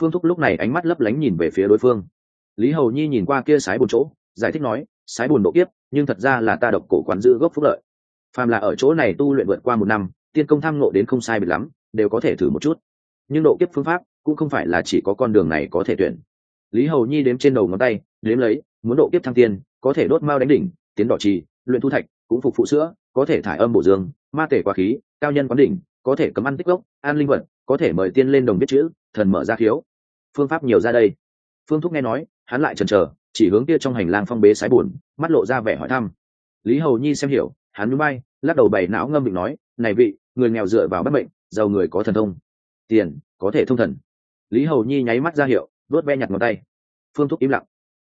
phương thúc lúc này ánh mắt lấp lánh nhìn về phía đối phương lý hầu nhi nhìn qua kia sái bồn chỗ, giải thích nói, sái bồn độ kiếp, nhưng thật ra là ta độc cổ quán giữ gốc phúc lợi. Phàm là ở chỗ này tu luyện vượt qua một năm, tiên công tham nộ đến không sai biệt lắm, đều có thể thử một chút. Nhưng độ kiếp phương pháp, cũng không phải là chỉ có con đường này có thể tuyển. Lý hầu nhi đếm trên đầu ngón tay, đếm lấy, muốn độ kiếp thăng tiên, có thể đốt mao đánh đỉnh, tiến đỏ trì, luyện thu thạch, cũng phục phụ sữa, có thể thải âm bổ dương, ma tể quá khí, cao nhân quán đỉnh, có thể cấm ăn tích gốc an linh vật, có thể mời tiên lên đồng biết chữ, thần mở ra khiếu. Phương pháp nhiều ra đây. Phương thúc nghe nói hắn lại chần chờ, chỉ hướng kia trong hành lang phong bế sái buồn, mắt lộ ra vẻ hỏi thăm. Lý hầu nhi xem hiểu, hắn núi bay lắc đầu bày não ngâm định nói, này vị, người nghèo dựa vào bất bệnh giàu người có thần thông. Tiền, có thể thông thần. Lý hầu nhi nháy mắt ra hiệu vớt ve nhặt ngón tay. Phương thúc im lặng.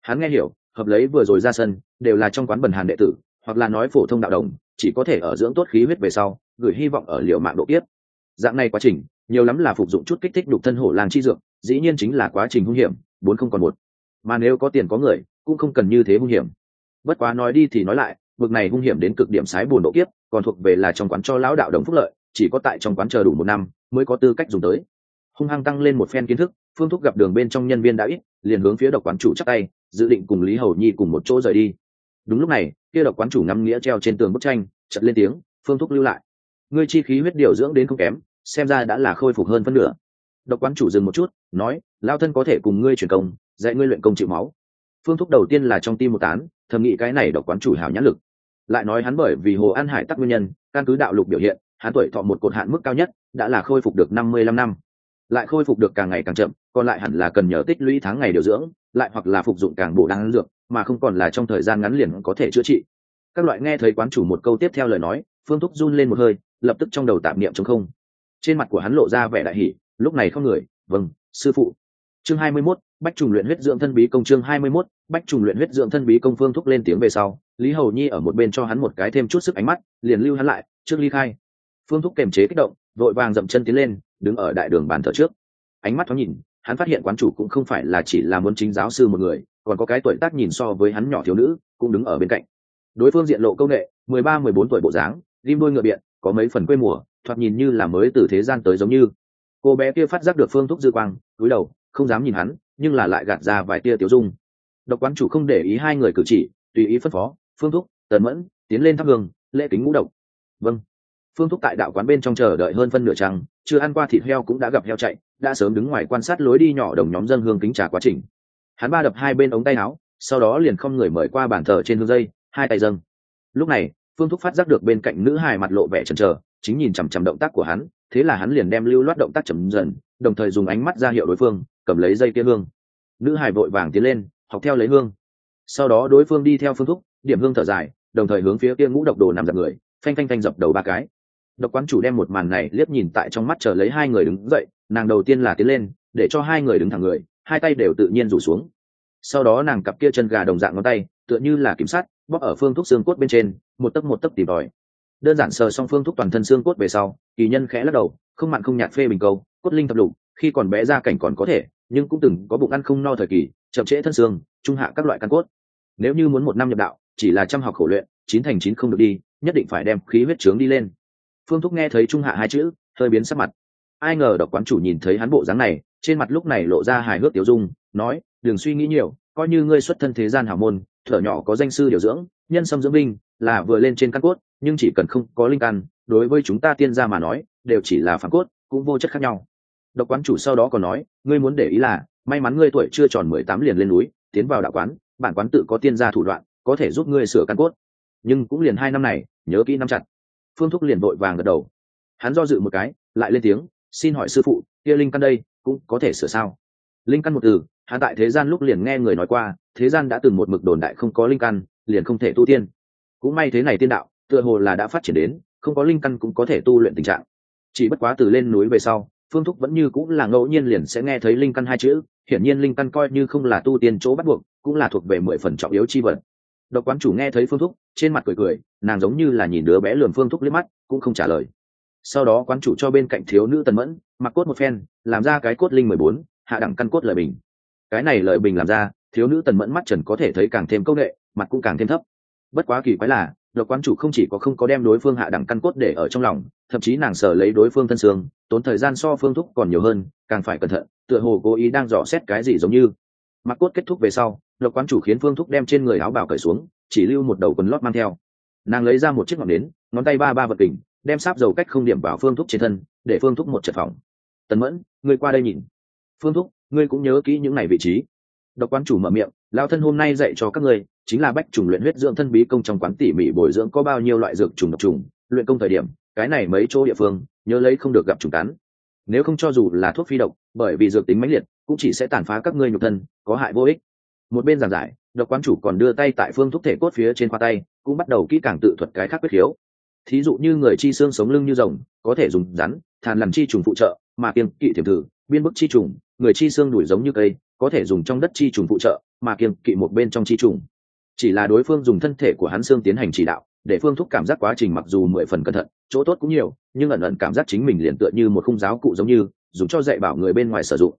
Hắn nghe hiểu, hợp lấy vừa rồi ra sân, đều là trong quán bần hàn đệ tử, hoặc là nói phổ thông đạo đồng, chỉ có thể ở dưỡng tốt khí huyết về sau, gửi hy vọng ở liệu mạng độ tiếp dạng này quá trình, nhiều lắm là phục dụng chút kích thích đục thân hổ làng chi dược, dĩ nhiên chính là quá trình hung hiểm, bốn không còn một mà nếu có tiền có người, cũng không cần như thế hung hiểm. Bất quá nói đi thì nói lại, bực này hung hiểm đến cực điểm sái buồn độ kiếp, còn thuộc về là trong quán cho lão đạo đồng phúc lợi, chỉ có tại trong quán chờ đủ một năm, mới có tư cách dùng tới. Hung hăng tăng lên một phen kiến thức, phương thúc gặp đường bên trong nhân viên đã ít, liền hướng phía độc quán chủ chắc tay, dự định cùng lý hầu nhi cùng một chỗ rời đi. Đúng lúc này, kia độc quán chủ ngắm nghĩa treo trên tường bức tranh chật lên tiếng, phương thúc lưu lại. Ngươi chi khí huyết điều dưỡng đến không kém, xem ra đã là khôi phục hơn phân nửa. Độc quán chủ dừng một chút, nói lao thân có thể cùng ngươi truyền công dạy ngươi luyện công chịu máu. Phương thúc đầu tiên là trong tim một tán thầm nghĩ cái này độc quán chủ hảo nhãn lực. Lại nói hắn bởi vì hồ an hải tắc nguyên nhân căn cứ đạo lục biểu hiện hắn tuổi thọ một cột hạn mức cao nhất đã là khôi phục được năm mươi lăm năm. Lại khôi phục được càng ngày càng chậm còn lại hẳn là cần nhờ tích lũy tháng ngày điều dưỡng lại hoặc là phục dụng càng bổ đáng dược mà không còn là trong thời gian ngắn liền có thể chữa trị. Các loại nghe thấy quán chủ một câu tiếp theo lời nói phương thúc run lên một hơi lập tức trong đầu tạm niệm chống không. Trên mặt của hắn lộ ra vẻ đại hỷ lúc này không người vâng sư phụ. Chương hai mươi 21, bách trùng luyện huyết dưỡng thân bí công chương hai mươi 21, bách trùng luyện huyết dưỡng thân bí công phương thúc lên tiếng về sau lý hầu nhi ở một bên cho hắn một cái thêm chút sức ánh mắt liền lưu hắn lại trước ly khai. Phương thúc kềm chế kích động vội vàng dậm chân tiến lên đứng ở đại đường bàn thờ trước. Ánh mắt thoáng nhìn hắn phát hiện quán chủ cũng không phải là chỉ là muốn chính giáo sư một người còn có cái tuổi tác nhìn so với hắn nhỏ thiếu nữ cũng đứng ở bên cạnh. Đối phương diện lộ công nghệ mười ba mười bốn tuổi bộ dáng lim đôi ngựa biện có mấy phần quê mùa thoạt nhìn như là mới từ thế gian tới giống như. Cô bé kia phát giác được phương thúc dư quang cúi đầu không dám nhìn hắn nhưng là lại gạt ra vài tia tiểu dung. Độc quán chủ không để ý hai người cử chỉ, tùy ý phân phó, phương thúc, tần mẫn, tiến lên thắp hương, lễ kính ngũ độc. Vâng. Phương thúc tại đạo quán bên trong chờ đợi hơn phân nửa trăng, chưa ăn qua thịt heo cũng đã gặp heo chạy, đã sớm đứng ngoài quan sát lối đi nhỏ đồng nhóm dân hương kính trà quá trình. Hắn ba đập hai bên ống tay áo, sau đó liền không người mời qua bàn thờ trên hương dây, hai tay dâng. Lúc này, phương thúc phát giác được bên cạnh nữ hài mặt lộ vẻ chần chờ, chính nhìn chằm chằm động tác của hắn, thế là hắn liền đem lưu loát động tác chậm dần, đồng thời dùng ánh mắt ra hiệu đối phương cầm lấy dây kia hương. Nữ hải vội vàng tiến lên, học theo lấy hương. Sau đó đối phương đi theo phương thúc, điểm hương thở dài, đồng thời hướng phía kia ngũ độc đồ nằm dập người, phanh phanh phanh dập đầu ba cái. Độc quán chủ đem một màn này liếc nhìn tại trong mắt chờ lấy hai người đứng dậy, nàng đầu tiên là tiến lên, để cho hai người đứng thẳng người, hai tay đều tự nhiên rủ xuống. Sau đó nàng cặp kia chân gà đồng dạng ngón tay, tựa như là kiểm sát bóp ở phương thuốc xương cốt bên trên, một tấc một tấc tìm tòi đơn giản sờ xong phương thuốc toàn thân xương cốt về sau, kỳ nhân khẽ lắc đầu, không mặn không nhạt phê bình câu, cốt linh thập lục, khi còn bé ra cảnh còn có thể nhưng cũng từng có bụng ăn không no thời kỳ, chậm trễ thân xương, trung hạ các loại căn cốt. Nếu như muốn một năm nhập đạo, chỉ là trăm học khổ luyện, chín thành chín không được đi, nhất định phải đem khí huyết trướng đi lên. Phương thúc nghe thấy trung hạ hai chữ, hơi biến sắc mặt. Ai ngờ đọc quán chủ nhìn thấy hắn bộ dáng này, trên mặt lúc này lộ ra hài hước tiểu dung, nói, đừng suy nghĩ nhiều, coi như ngươi xuất thân thế gian hảo môn, thở nhỏ có danh sư điều dưỡng, nhân sâm dưỡng binh, là vừa lên trên căn cốt, nhưng chỉ cần không có linh căn, đối với chúng ta tiên gia mà nói, đều chỉ là phản cốt, cũng vô chất khác nhau độc quán chủ sau đó còn nói, ngươi muốn để ý là, may mắn ngươi tuổi chưa tròn mười tám liền lên núi, tiến vào đạo quán, bản quán tự có tiên gia thủ đoạn, có thể giúp ngươi sửa căn cốt. Nhưng cũng liền hai năm này, nhớ kỹ năm chặt. Phương thúc liền vội vàng gật đầu. Hắn do dự một cái, lại lên tiếng, xin hỏi sư phụ, kia linh căn đây, cũng có thể sửa sao? Linh căn một từ, hắn tại thế gian lúc liền nghe người nói qua, thế gian đã từng một mực đồn đại không có linh căn, liền không thể tu tiên. Cũng may thế này tiên đạo, tựa hồ là đã phát triển đến, không có linh căn cũng có thể tu luyện tình trạng. Chỉ bất quá từ lên núi về sau phương thúc vẫn như cũng là ngẫu nhiên liền sẽ nghe thấy linh căn hai chữ, hiển nhiên linh căn coi như không là tu tiên chỗ bắt buộc, cũng là thuộc về mười phần trọng yếu chi vật. Độc quán chủ nghe thấy phương thúc, trên mặt cười cười, nàng giống như là nhìn đứa bé lườm phương thúc liếc mắt, cũng không trả lời. Sau đó quán chủ cho bên cạnh thiếu nữ tần mẫn, mặc cốt một phen, làm ra cái cốt linh mười bốn, hạ đẳng căn cốt lời bình. Cái này lời bình làm ra, thiếu nữ tần mẫn mắt trần có thể thấy càng thêm công nghệ, mặt cũng càng thêm thấp. Bất quá kỳ quái là, độc quán chủ không chỉ có không có đem đối phương hạ đẳng căn cốt để ở trong lòng, thậm chí nàng sở lấy đối phương thân xương tốn thời gian so phương thúc còn nhiều hơn, càng phải cẩn thận, tựa hồ cố ý đang dò xét cái gì giống như. Mặc cốt kết thúc về sau, độc quán chủ khiến phương thúc đem trên người áo bảo cởi xuống, chỉ lưu một đầu quần lót mang theo. Nàng lấy ra một chiếc ngọn nến, ngón tay ba ba vật kình, đem sáp dầu cách không điểm vào phương thúc trên thân, để phương thúc một trật phòng. Tần mẫn, ngươi qua đây nhìn. Phương thúc, ngươi cũng nhớ kỹ những ngày vị trí. Độc quán chủ mở miệng lao thân hôm nay dạy cho các ngươi, chính là bách trùng luyện huyết dưỡng thân bí công trong quán tỉ mỉ bồi dưỡng có bao nhiêu loại dược trùng độc trùng, luyện công thời điểm, cái này mấy chỗ địa phương nhớ lấy không được gặp trùng cắn nếu không cho dù là thuốc phi độc, bởi vì dược tính mãnh liệt, cũng chỉ sẽ tàn phá các ngươi nhục thân, có hại vô ích. Một bên giảng giải, độc quán chủ còn đưa tay tại phương thuốc thể cốt phía trên khoa tay, cũng bắt đầu kỹ càng tự thuật cái khác quyết khiếu. Thí dụ như người chi xương sống lưng như rồng, có thể dùng rắn, thàn làm chi trùng phụ trợ, mà kiêng kỵ thiểm thử, biên bức chi trùng, người chi xương đuổi giống như cây, có thể dùng trong đất chi trùng phụ trợ, mà kiêng kỵ một bên trong chi trùng. Chỉ là đối phương dùng thân thể của hắn xương tiến hành chỉ đạo để phương thúc cảm giác quá trình mặc dù mười phần cẩn thận, chỗ tốt cũng nhiều, nhưng ẩn ẩn cảm giác chính mình liền tựa như một khung giáo cụ giống như dùng cho dạy bảo người bên ngoài sử dụng.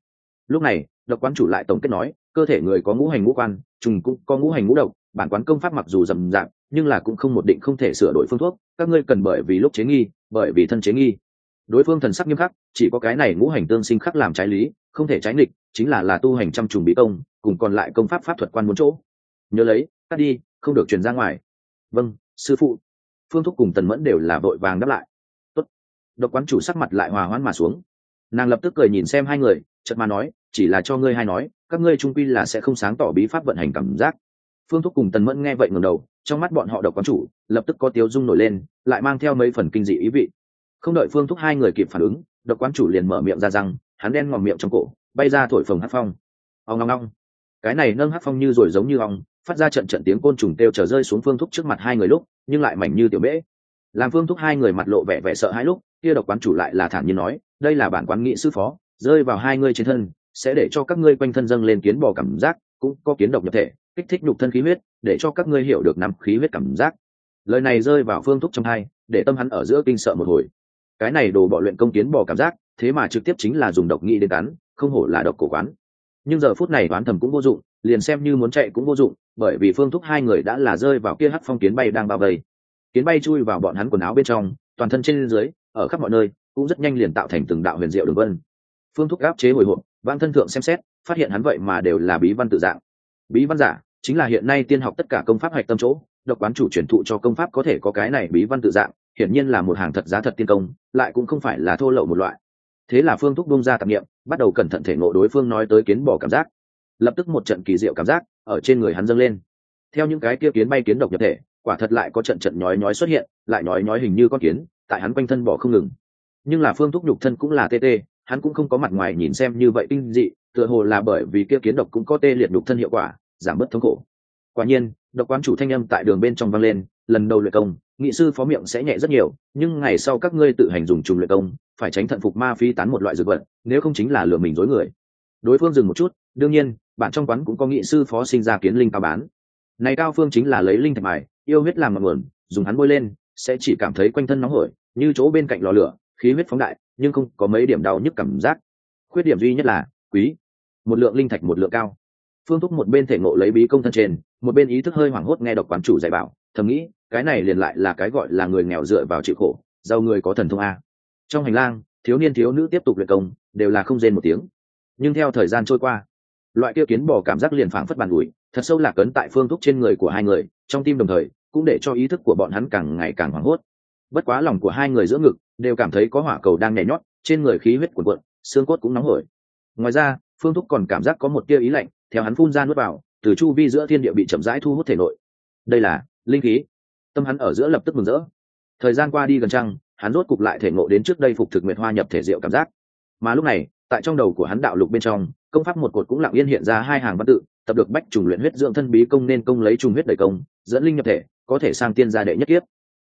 Lúc này, độc quán chủ lại tổng kết nói, cơ thể người có ngũ hành ngũ quan, trùng cũng có ngũ hành ngũ độc, bản quán công pháp mặc dù rầm rạp, nhưng là cũng không một định không thể sửa đổi phương thuốc, các ngươi cần bởi vì lúc chế nghi, bởi vì thân chế nghi. Đối phương thần sắc nghiêm khắc, chỉ có cái này ngũ hành tương sinh khắc làm trái lý, không thể trái nghịch, chính là là tu hành trăm trùng bí công, cùng còn lại công pháp pháp thuật quan muốn chỗ. Nhớ lấy, cắt đi, không được truyền ra ngoài. Vâng sư phụ. Phương thúc cùng tần mẫn đều là vội vàng đáp lại. Tốt. độc quán chủ sắc mặt lại hòa hoãn mà xuống. Nàng lập tức cười nhìn xem hai người, chợt mà nói, chỉ là cho ngươi hai nói, các ngươi trung quy là sẽ không sáng tỏ bí pháp vận hành cảm giác. Phương thúc cùng tần mẫn nghe vậy ngầm đầu, trong mắt bọn họ độc quán chủ lập tức có tiếu dung nổi lên, lại mang theo mấy phần kinh dị ý vị. Không đợi phương thúc hai người kịp phản ứng, độc quán chủ liền mở miệng ra rằng, hắn đen ngòm miệng trong cổ, bay ra thổi phồng hát phong. Ông ngong ngong cái này nâng hát phong như rồi giống như ong, phát ra trận trận tiếng côn trùng têu trở rơi xuống phương thúc trước mặt hai người lúc nhưng lại mảnh như tiểu bễ làm phương thúc hai người mặt lộ vẻ vẻ sợ hai lúc, kia độc quán chủ lại là thản nhiên nói, đây là bản quán nghị sư phó, rơi vào hai ngươi trên thân, sẽ để cho các ngươi quanh thân dâng lên kiến bò cảm giác, cũng có kiến độc nhập thể, kích thích nhục thân khí huyết, để cho các ngươi hiểu được nắm khí huyết cảm giác. Lời này rơi vào phương thúc trong hai, để tâm hắn ở giữa kinh sợ một hồi. Cái này đồ bỏ luyện công kiến bò cảm giác, thế mà trực tiếp chính là dùng độc nghị đến cắn, không hổ là độc cổ quán. Nhưng giờ phút này đoán thầm cũng vô dụng liền xem như muốn chạy cũng vô dụng, bởi vì phương thúc hai người đã là rơi vào kia hắc phong kiến bay đang bao vây. Kiến bay chui vào bọn hắn quần áo bên trong, toàn thân trên dưới, ở khắp mọi nơi, cũng rất nhanh liền tạo thành từng đạo huyền diệu đường vân. Phương thúc gáp chế hồi hộp văn thân thượng xem xét, phát hiện hắn vậy mà đều là bí văn tự dạng. Bí văn giả, chính là hiện nay tiên học tất cả công pháp hạch tâm chỗ, độc quán chủ truyền thụ cho công pháp có thể có cái này bí văn tự dạng, hiển nhiên là một hàng thật giá thật tiên công, lại cũng không phải là thô lậu một loại. Thế là phương thúc bung ra tạp nghiệm bắt đầu cẩn thận thể ngộ đối phương nói tới kiến bỏ cảm giác lập tức một trận kỳ diệu cảm giác ở trên người hắn dâng lên. Theo những cái kia kiến bay kiến độc nhập thể, quả thật lại có trận trận nhói nhói xuất hiện, lại nhói nhói hình như con kiến, tại hắn quanh thân bỏ không ngừng. Nhưng là phương thúc nhục thân cũng là tê tê, hắn cũng không có mặt ngoài nhìn xem như vậy kinh dị, tựa hồ là bởi vì kia kiến độc cũng có tê liệt nhục thân hiệu quả, giảm bớt thống khổ. Quả nhiên, độc quán chủ thanh âm tại đường bên trong vang lên, lần đầu luyện công, nghị sư phó miệng sẽ nhẹ rất nhiều, nhưng ngày sau các ngươi tự hành dùng trùng luyện công, phải tránh thận phục ma phi tán một loại dược vật, nếu không chính là lừa mình dối người. Đối phương dừng một chút, đương nhiên bạn trong quán cũng có nghị sư phó sinh ra kiến linh cao bán. Này cao phương chính là lấy linh thạch mài, yêu huyết làm ngọn nguồn, dùng hắn bôi lên, sẽ chỉ cảm thấy quanh thân nóng hổi, như chỗ bên cạnh lò lửa, khí huyết phóng đại, nhưng không có mấy điểm đau nhức cảm giác. Khuyết điểm duy nhất là, quý. Một lượng linh thạch một lượng cao. Phương thúc một bên thể ngộ lấy bí công thân trên, một bên ý thức hơi hoảng hốt nghe độc quán chủ dạy bảo, thầm nghĩ, cái này liền lại là cái gọi là người nghèo dựa vào chịu khổ, giàu người có thần thông a. Trong hành lang, thiếu niên thiếu nữ tiếp tục luyện công, đều là không rên một tiếng. Nhưng theo thời gian trôi qua loại kia kiến bỏ cảm giác liền phảng phất bàn ủi, thật sâu lạc ấn tại phương thúc trên người của hai người, trong tim đồng thời, cũng để cho ý thức của bọn hắn càng ngày càng hoảng hốt. Bất quá lòng của hai người giữa ngực, đều cảm thấy có hỏa cầu đang nhảy nhót, trên người khí huyết cuộn cuộn, xương cốt cũng nóng hổi. Ngoài ra, phương thúc còn cảm giác có một tia ý lạnh, theo hắn phun ra nuốt vào, từ chu vi giữa thiên địa bị chậm rãi thu hút thể nội. Đây là linh khí. Tâm hắn ở giữa lập tức mừng rỡ. Thời gian qua đi gần trăng, hắn rốt cục lại thể ngộ đến trước đây phục thực nguyệt hoa nhập thể diệu cảm giác. Mà lúc này, tại trong đầu của hắn đạo lục bên trong công pháp một cột cũng lặng yên hiện ra hai hàng văn tự, tập được bách trùng luyện huyết dưỡng thân bí công nên công lấy trùng huyết đầy công, dẫn linh nhập thể, có thể sang tiên gia đệ nhất kiếp.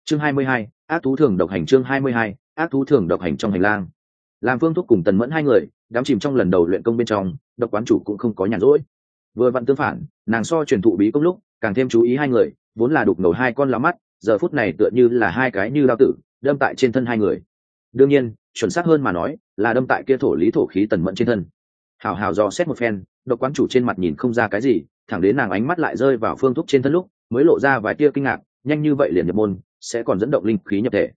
Chương hai mươi hai, ác thú thường độc hành chương hai mươi hai, ác thú thường độc hành trong hành lang. Làm phương thúc cùng tần mẫn hai người, đám chìm trong lần đầu luyện công bên trong, độc quán chủ cũng không có nhàn rỗi. Vừa vặn tương phản, nàng so truyền thụ bí công lúc, càng thêm chú ý hai người, vốn là đục nổi hai con lá mắt, giờ phút này tựa như là hai cái như lao tử, đâm tại trên thân hai người. Đương nhiên, chuẩn xác hơn mà nói, là đâm tại kia thổ lý thổ khí tần mẫn trên thân hào hào dò xét một phen, độc quán chủ trên mặt nhìn không ra cái gì, thẳng đến nàng ánh mắt lại rơi vào phương thúc trên thân lúc, mới lộ ra vài tia kinh ngạc, nhanh như vậy liền nhập môn, sẽ còn dẫn động linh khí nhập thể.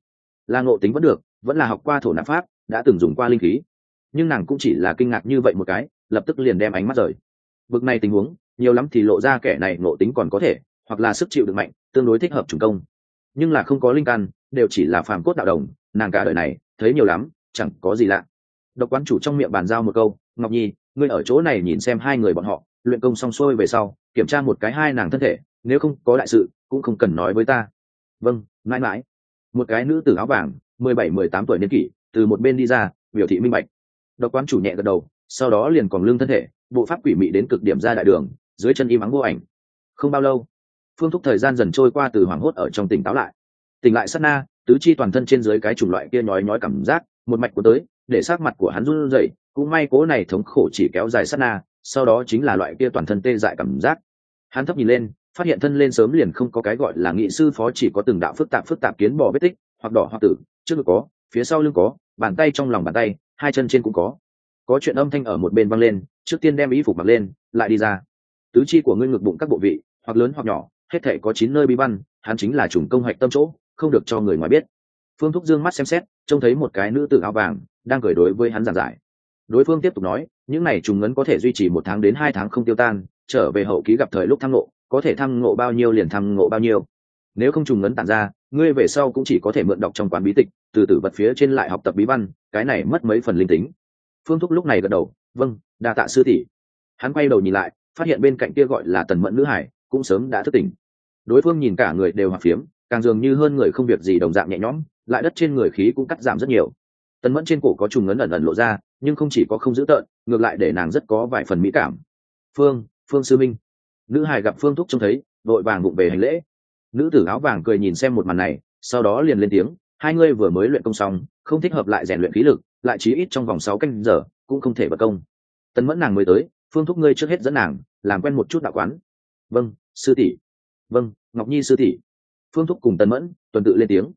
Là ngộ tính vẫn được, vẫn là học qua thổ nạp pháp, đã từng dùng qua linh khí. Nhưng nàng cũng chỉ là kinh ngạc như vậy một cái, lập tức liền đem ánh mắt rời. Bực này tình huống, nhiều lắm thì lộ ra kẻ này ngộ tính còn có thể, hoặc là sức chịu được mạnh, tương đối thích hợp trùng công. Nhưng là không có linh căn, đều chỉ là phàm cốt đạo đồng, nàng cả đời này, thấy nhiều lắm, chẳng có gì lạ. Độc quán chủ trong miệng bàn giao một câu ngọc nhi, ngươi ở chỗ này nhìn xem hai người bọn họ, luyện công xong xuôi về sau, kiểm tra một cái hai nàng thân thể, nếu không có đại sự, cũng không cần nói với ta. Vâng mãi mãi. Một cái nữ tử áo vàng, mười bảy, mười tám tuổi niên kỷ, từ một bên đi ra, biểu thị minh bạch. Độc quán chủ nhẹ gật đầu, sau đó liền còn lương thân thể, bộ pháp quỷ mị đến cực điểm ra đại đường, dưới chân im ắng vô ảnh. Không bao lâu, phương thúc thời gian dần trôi qua từ hoảng hốt ở trong tỉnh táo lại. Tỉnh lại sát na, tứ chi toàn thân trên dưới cái chủng loại kia nhói nhói cảm giác, một mạch của tới, để sát mặt của hắn run rẩy cũng may cố này thống khổ chỉ kéo dài sát na, sau đó chính là loại kia toàn thân tê dại cảm giác. Hắn thấp nhìn lên, phát hiện thân lên sớm liền không có cái gọi là nghị sư phó chỉ có từng đạo phức tạp phức tạp kiến bò vết tích, hoặc đỏ hoặc tử, trước ngực có, phía sau lưng có, bàn tay trong lòng bàn tay, hai chân trên cũng có. Có chuyện âm thanh ở một bên văng lên, trước tiên đem ý phục mặc lên, lại đi ra. Tứ chi của ngươi ngực bụng các bộ vị, hoặc lớn hoặc nhỏ, hết thể có chín nơi bi văn, hắn chính là chủng công hoạch tâm chỗ, không được cho người ngoài biết. Phương thúc dương mắt xem xét, trông thấy một cái nữ tử áo vàng, đang cười đối với hắn giảng giải đối phương tiếp tục nói, những này trùng ngấn có thể duy trì một tháng đến hai tháng không tiêu tan, trở về hậu ký gặp thời lúc thăng ngộ, có thể thăng ngộ bao nhiêu liền thăng ngộ bao nhiêu. Nếu không trùng ngấn tản ra, ngươi về sau cũng chỉ có thể mượn đọc trong quán bí tịch, từ từ vật phía trên lại học tập bí văn, cái này mất mấy phần linh tính. Phương thúc lúc này gật đầu vâng đa tạ sư tỷ. Hắn quay đầu nhìn lại, phát hiện bên cạnh kia gọi là tần mẫn nữ hải, cũng sớm đã thức tỉnh. Đối phương nhìn cả người đều hoặc phiếm, càng dường như hơn người không việc gì đồng dạng nhẹ nhõm, lại đất trên người khí cũng cắt giảm rất nhiều. Tần mẫn trên cổ có trùng ngấn ẩn ẩn lộ ra nhưng không chỉ có không dữ tợn, ngược lại để nàng rất có vài phần mỹ cảm. Phương phương sư minh. Nữ hải gặp phương thúc trông thấy, vội vàng bụng về hành lễ. Nữ tử áo vàng cười nhìn xem một màn này, sau đó liền lên tiếng, hai ngươi vừa mới luyện công xong, không thích hợp lại rèn luyện khí lực, lại chí ít trong vòng sáu canh giờ, cũng không thể bật công. Tần mẫn nàng mới tới, phương thúc ngươi trước hết dẫn nàng, làm quen một chút đạo quán. Vâng sư tỷ. Vâng ngọc nhi sư tỷ. Phương thúc cùng tần mẫn tuần tự lên tiếng.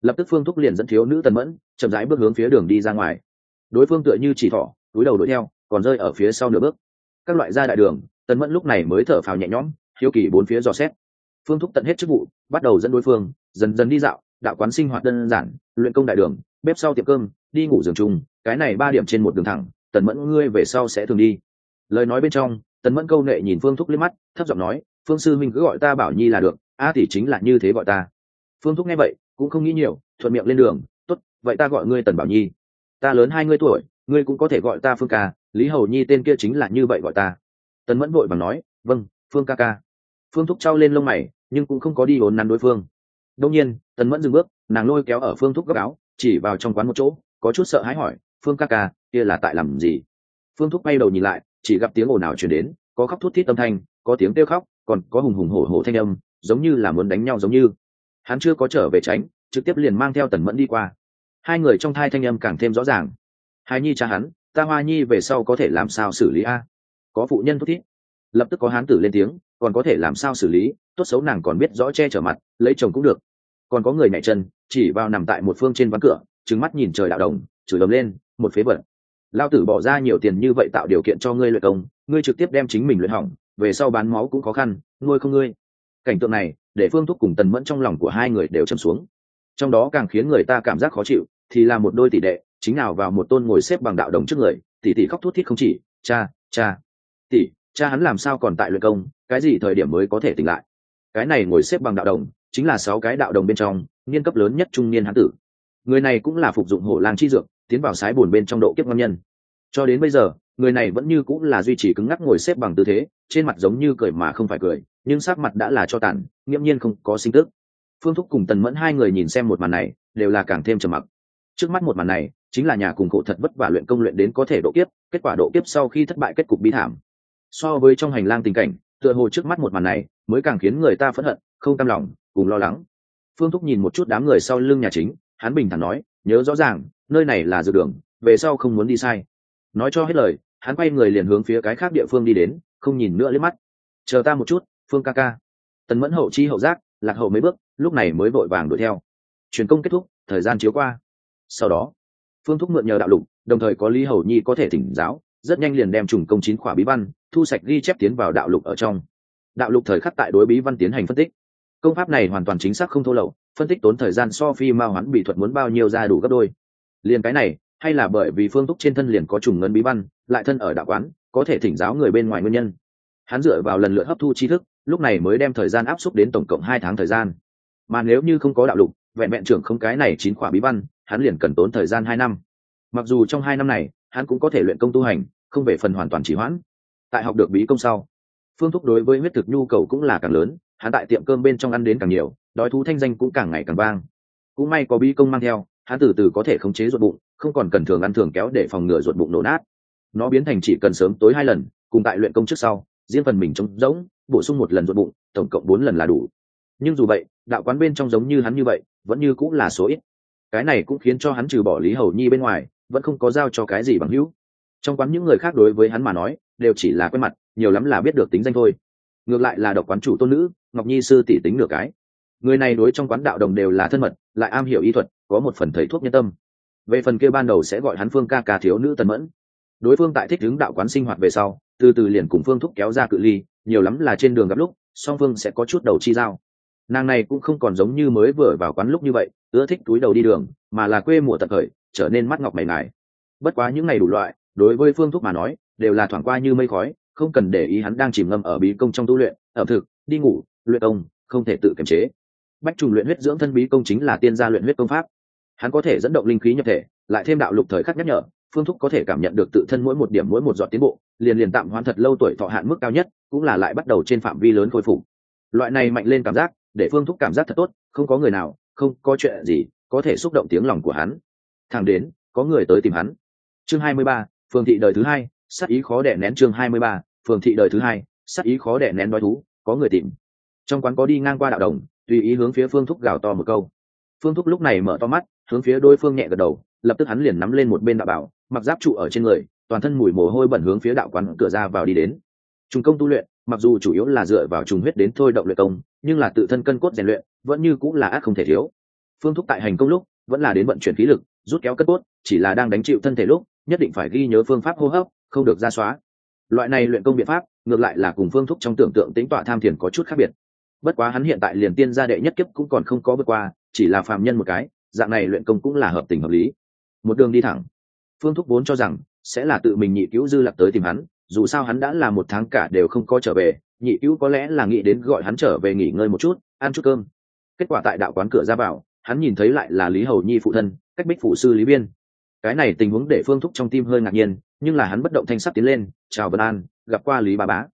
Lập tức phương thúc liền dẫn thiếu nữ tần mẫn, chậm rãi bước hướng phía đường đi ra ngoài đối phương tựa như chỉ thỏ, túi đầu đuổi theo, còn rơi ở phía sau nửa bước. Các loại ra đại đường, tần mẫn lúc này mới thở phào nhẹ nhõm, hiếu kỳ bốn phía dò xét. Phương thúc tận hết chức vụ, bắt đầu dẫn đối phương, dần dần đi dạo, đạo quán sinh hoạt đơn giản, luyện công đại đường, bếp sau tiệm cơm, đi ngủ giường chung, cái này ba điểm trên một đường thẳng, tần mẫn ngươi về sau sẽ thường đi. Lời nói bên trong, tần mẫn câu nệ nhìn phương thúc liếc mắt, thấp giọng nói, phương sư minh cứ gọi ta bảo nhi là được, a thì chính là như thế gọi ta. Phương thúc nghe vậy, cũng không nghĩ nhiều, thuận miệng lên đường, tốt, vậy ta gọi ngươi tần bảo nhi ta lớn hai ngươi tuổi, ngươi cũng có thể gọi ta phương ca, lý hầu nhi tên kia chính là như vậy gọi ta. Tần mẫn vội bằng nói vâng phương ca ca. Phương thúc trao lên lông mày, nhưng cũng không có đi ốn nắn đối phương. Đông nhiên, tần mẫn dừng bước, nàng lôi kéo ở phương thúc gấp áo, chỉ vào trong quán một chỗ, có chút sợ hãi hỏi, phương ca ca, kia là tại làm gì? Phương thúc bay đầu nhìn lại, chỉ gặp tiếng ồn ào chuyển đến, có khóc thút thít âm thanh, có tiếng kêu khóc, còn có hùng hùng hổ hổ thanh âm, giống như là muốn đánh nhau giống như. Hắn chưa có trở về tránh, trực tiếp liền mang theo tần mẫn đi qua hai người trong thai thanh âm càng thêm rõ ràng. Hai nhi cha hắn, ta hoa nhi về sau có thể làm sao xử lý a? Có phụ nhân thúc thiết lập tức có hán tử lên tiếng, còn có thể làm sao xử lý, tốt xấu nàng còn biết rõ che chở mặt, lấy chồng cũng được. Còn có người nhảy chân, chỉ vào nằm tại một phương trên ván cửa trứng mắt nhìn trời đạo đồng, chửi đầm lên, một phế vật. Lao tử bỏ ra nhiều tiền như vậy tạo điều kiện cho ngươi luyện công, ngươi trực tiếp đem chính mình luyện hỏng, về sau bán máu cũng khó khăn, nuôi không ngươi. Cảnh tượng này, để phương thúc cùng tần mẫn trong lòng của hai người đều chầm xuống trong đó càng khiến người ta cảm giác khó chịu, thì là một đôi tỷ đệ, chính nào vào một tôn ngồi xếp bằng đạo đồng trước người, tỷ tỷ khóc thút thít không chỉ, cha cha, tỷ, cha hắn làm sao còn tại luyện công, cái gì thời điểm mới có thể tỉnh lại? Cái này ngồi xếp bằng đạo đồng, chính là sáu cái đạo đồng bên trong, niên cấp lớn nhất trung niên hán tử. Người này cũng là phục dụng hổ lang chi dược, tiến vào sái bùn bên trong độ kiếp ngon nhân. Cho đến bây giờ, người này vẫn như cũng là duy trì cứng ngắc ngồi xếp bằng tư thế, trên mặt giống như cười mà không phải cười, nhưng sắc mặt đã là cho tàn, nghiễm nhiên không có sinh tức phương thúc cùng tần mẫn hai người nhìn xem một màn này, đều là càng thêm trầm mặc. Trước mắt một màn này, chính là nhà cùng khổ thật vất vả luyện công luyện đến có thể độ kiếp, kết quả độ kiếp sau khi thất bại kết cục bi thảm. So với trong hành lang tình cảnh, tựa hồ trước mắt một màn này mới càng khiến người ta phẫn hận, không cam lòng, cùng lo lắng. Phương thúc nhìn một chút đám người sau lưng nhà chính, hắn bình thản nói, nhớ rõ ràng, nơi này là dược đường, về sau không muốn đi sai. Nói cho hết lời, hắn quay người liền hướng phía cái khác địa phương đi đến, không nhìn nữa lên mắt. Chờ ta một chút, phương ca ca. Tần mẫn hậu chi hậu giác, lạc hậu mấy bước lúc này mới vội vàng đuổi theo. Truyền công kết thúc, thời gian chiếu qua. Sau đó, phương thúc mượn nhờ đạo lục, đồng thời có lý hầu nhi có thể thỉnh giáo, rất nhanh liền đem trùng công chín khỏa bí văn, thu sạch ghi chép tiến vào đạo lục ở trong. Đạo lục thời khắc tại đối bí văn tiến hành phân tích. Công pháp này hoàn toàn chính xác không thô lậu, phân tích tốn thời gian so phi mao hắn bị thuật muốn bao nhiêu ra đủ gấp đôi. Liền cái này, hay là bởi vì phương thúc trên thân liền có trùng ngân bí văn, lại thân ở đạo quán, có thể thỉnh giáo người bên ngoài nguyên nhân. Hắn dựa vào lần lượt hấp thu tri thức, lúc này mới đem thời gian áp suất đến tổng cộng hai tháng thời gian mà nếu như không có đạo lục, vẹn vẹn trưởng không cái này chín khỏa bí văn, hắn liền cần tốn thời gian hai năm. Mặc dù trong hai năm này, hắn cũng có thể luyện công tu hành, không về phần hoàn toàn chỉ hoãn. Tại học được bí công sau, phương thúc đối với huyết thực nhu cầu cũng là càng lớn, hắn tại tiệm cơm bên trong ăn đến càng nhiều, đói thú thanh danh cũng càng ngày càng vang. Cũng may có bí công mang theo, hắn từ từ có thể khống chế ruột bụng, không còn cần thường ăn thường kéo để phòng ngừa ruột bụng nổ nát. Nó biến thành chỉ cần sớm tối hai lần, cùng tại luyện công trước sau, riêng phần mình trống rỗng, bổ sung một lần ruột bụng, tổng cộng bốn lần là đủ. Nhưng dù vậy đạo quán bên trong giống như hắn như vậy, vẫn như cũng là số ít. Cái này cũng khiến cho hắn trừ bỏ lý hầu nhi bên ngoài, vẫn không có giao cho cái gì bằng hữu. Trong quán những người khác đối với hắn mà nói, đều chỉ là quen mặt, nhiều lắm là biết được tính danh thôi. Ngược lại là độc quán chủ tôn nữ, ngọc nhi sư tỷ tính nửa cái. Người này đối trong quán đạo đồng đều là thân mật, lại am hiểu y thuật, có một phần thầy thuốc nhân tâm. Về phần kia ban đầu sẽ gọi hắn phương ca ca thiếu nữ tần mẫn. Đối phương tại thích hướng đạo quán sinh hoạt về sau, từ từ liền cùng phương thúc kéo ra cự ly, nhiều lắm là trên đường gặp lúc, song phương sẽ có chút đầu chi giao nàng này cũng không còn giống như mới vừa vào quán lúc như vậy, ưa thích túi đầu đi đường, mà là quê mùa tận khởi, trở nên mắt ngọc mày ngài. Bất quá những ngày đủ loại, đối với phương thúc mà nói, đều là thoảng qua như mây khói, không cần để ý hắn đang chìm ngâm ở bí công trong tu luyện, ẩm thực, đi ngủ, luyện công, không thể tự kiềm chế. Bách trùng luyện huyết dưỡng thân bí công chính là tiên gia luyện huyết công pháp. Hắn có thể dẫn động linh khí nhập thể, lại thêm đạo lục thời khắc nhắc nhở, phương thúc có thể cảm nhận được tự thân mỗi một điểm mỗi một giọt tiến bộ, liền liền tạm hoãn thật lâu tuổi thọ hạn mức cao nhất, cũng là lại bắt đầu trên phạm vi lớn khôi phục. Loại này mạnh lên cảm giác để phương thúc cảm giác thật tốt, không có người nào, không có chuyện gì có thể xúc động tiếng lòng của hắn. Thẳng đến, có người tới tìm hắn. Chương hai mươi ba phường thị đời thứ hai sắc ý khó đẻ nén chương hai mươi ba phường thị đời thứ hai sắc ý khó đẻ nén đói thú, có người tìm. Trong quán có đi ngang qua đạo đồng, tùy ý hướng phía phương thúc gào to một câu. Phương thúc lúc này mở to mắt, hướng phía đối phương nhẹ gật đầu, lập tức hắn liền nắm lên một bên đạo bảo, mặc giáp trụ ở trên người, toàn thân mùi mồ hôi bẩn hướng phía đạo quán cửa ra vào đi đến. Trùng công tu luyện, mặc dù chủ yếu là dựa vào trùng huyết đến thôi động luyện công nhưng là tự thân cân cốt rèn luyện vẫn như cũng là ác không thể thiếu. Phương thúc tại hành công lúc vẫn là đến vận chuyển khí lực, rút kéo cất cốt, chỉ là đang đánh chịu thân thể lúc, nhất định phải ghi nhớ phương pháp hô hấp, không được ra xóa. Loại này luyện công biện pháp, ngược lại là cùng phương thúc trong tưởng tượng tính tọa tham thiền có chút khác biệt. Bất quá hắn hiện tại liền tiên gia đệ nhất kiếp cũng còn không có vượt qua, chỉ là phàm nhân một cái, dạng này luyện công cũng là hợp tình hợp lý. Một đường đi thẳng. Phương thúc vốn cho rằng sẽ là tự mình nhị cứu dư lạc tới tìm hắn dù sao hắn đã là một tháng cả đều không có trở về, nhị cứu có lẽ là nghĩ đến gọi hắn trở về nghỉ ngơi một chút, ăn chút cơm. Kết quả tại đạo quán cửa ra vào, hắn nhìn thấy lại là lý hầu nhi phụ thân, cách bích phụ sư lý biên. Cái này tình huống để phương thúc trong tim hơi ngạc nhiên, nhưng là hắn bất động thanh sắc tiến lên, chào vân an, gặp qua lý bà bá.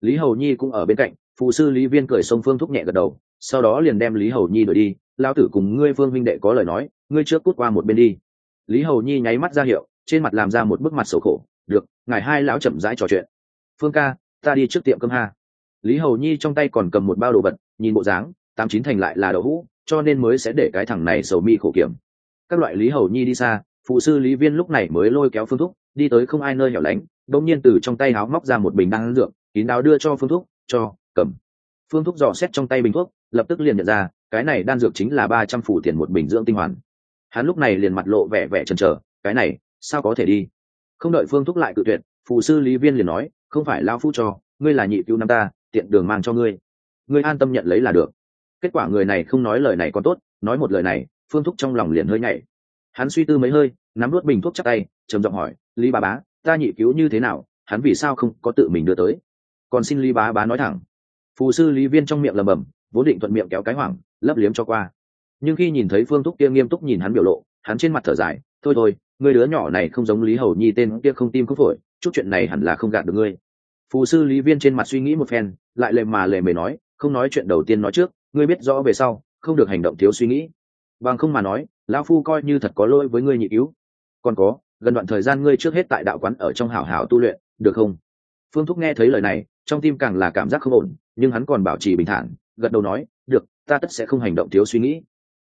Lý hầu nhi cũng ở bên cạnh, phụ sư lý viên cười xông phương thúc nhẹ gật đầu, sau đó liền đem lý hầu nhi đuổi đi lao tử cùng ngươi phương minh đệ có lời nói, ngươi trước cút qua một bên đi. Lý hầu nhi nháy mắt ra hiệu, trên mặt làm ra một bức mặt sầu khổ ngài hai lão chậm rãi trò chuyện. Phương ca, ta đi trước tiệm cơm ha. Lý hầu nhi trong tay còn cầm một bao đồ vật, nhìn bộ dáng, tám chín thành lại là đậu hũ, cho nên mới sẽ để cái thằng này sầu mi khổ kiểm. Các loại lý hầu nhi đi xa, phụ sư lý viên lúc này mới lôi kéo phương thúc, đi tới không ai nơi hẻo lánh đông nhiên từ trong tay háo móc ra một bình đan dược, kín đáo đưa cho phương thúc, cho, cầm. Phương thúc dò xét trong tay bình thuốc, lập tức liền nhận ra, cái này đan dược chính là ba trăm phủ tiền một bình dưỡng tinh hoàn. Hắn lúc này liền mặt lộ vẻ vẻ chần trờ cái này, sao có thể đi? Không đợi phương thúc lại cự tuyệt phụ sư lý viên liền nói, không phải lao phu cho, ngươi là nhị cứu năm ta, tiện đường mang cho ngươi. Ngươi an tâm nhận lấy là được. Kết quả người này không nói lời này còn tốt, nói một lời này, phương thúc trong lòng liền hơi nhảy. Hắn suy tư mấy hơi, nắm nuốt bình thuốc chắc tay, trầm giọng hỏi, lý bà bá, ta nhị cứu như thế nào, hắn vì sao không có tự mình đưa tới? Còn xin lý bá bá nói thẳng. Phù sư lý viên trong miệng lầm bầm, vốn định thuận miệng kéo cái hoảng, lấp liếm cho qua. Nhưng khi nhìn thấy phương thúc kia nghiêm túc nhìn hắn biểu lộ, hắn trên mặt thở dài, thôi thôi người đứa nhỏ này không giống lý hầu nhi tên kia không tim không phổi, chút chuyện này hẳn là không gạt được ngươi. Phù sư lý viên trên mặt suy nghĩ một phen, lại lề mà lề mề nói, không nói chuyện đầu tiên nói trước, ngươi biết rõ về sau, không được hành động thiếu suy nghĩ. Bằng không mà nói, lão phu coi như thật có lỗi với ngươi nhị cứu. Còn có, gần đoạn thời gian ngươi trước hết tại đạo quán ở trong hảo hảo tu luyện, được không? Phương thúc nghe thấy lời này, trong tim càng là cảm giác không ổn, nhưng hắn còn bảo trì bình thản, gật đầu nói, được, ta tất sẽ không hành động thiếu suy nghĩ.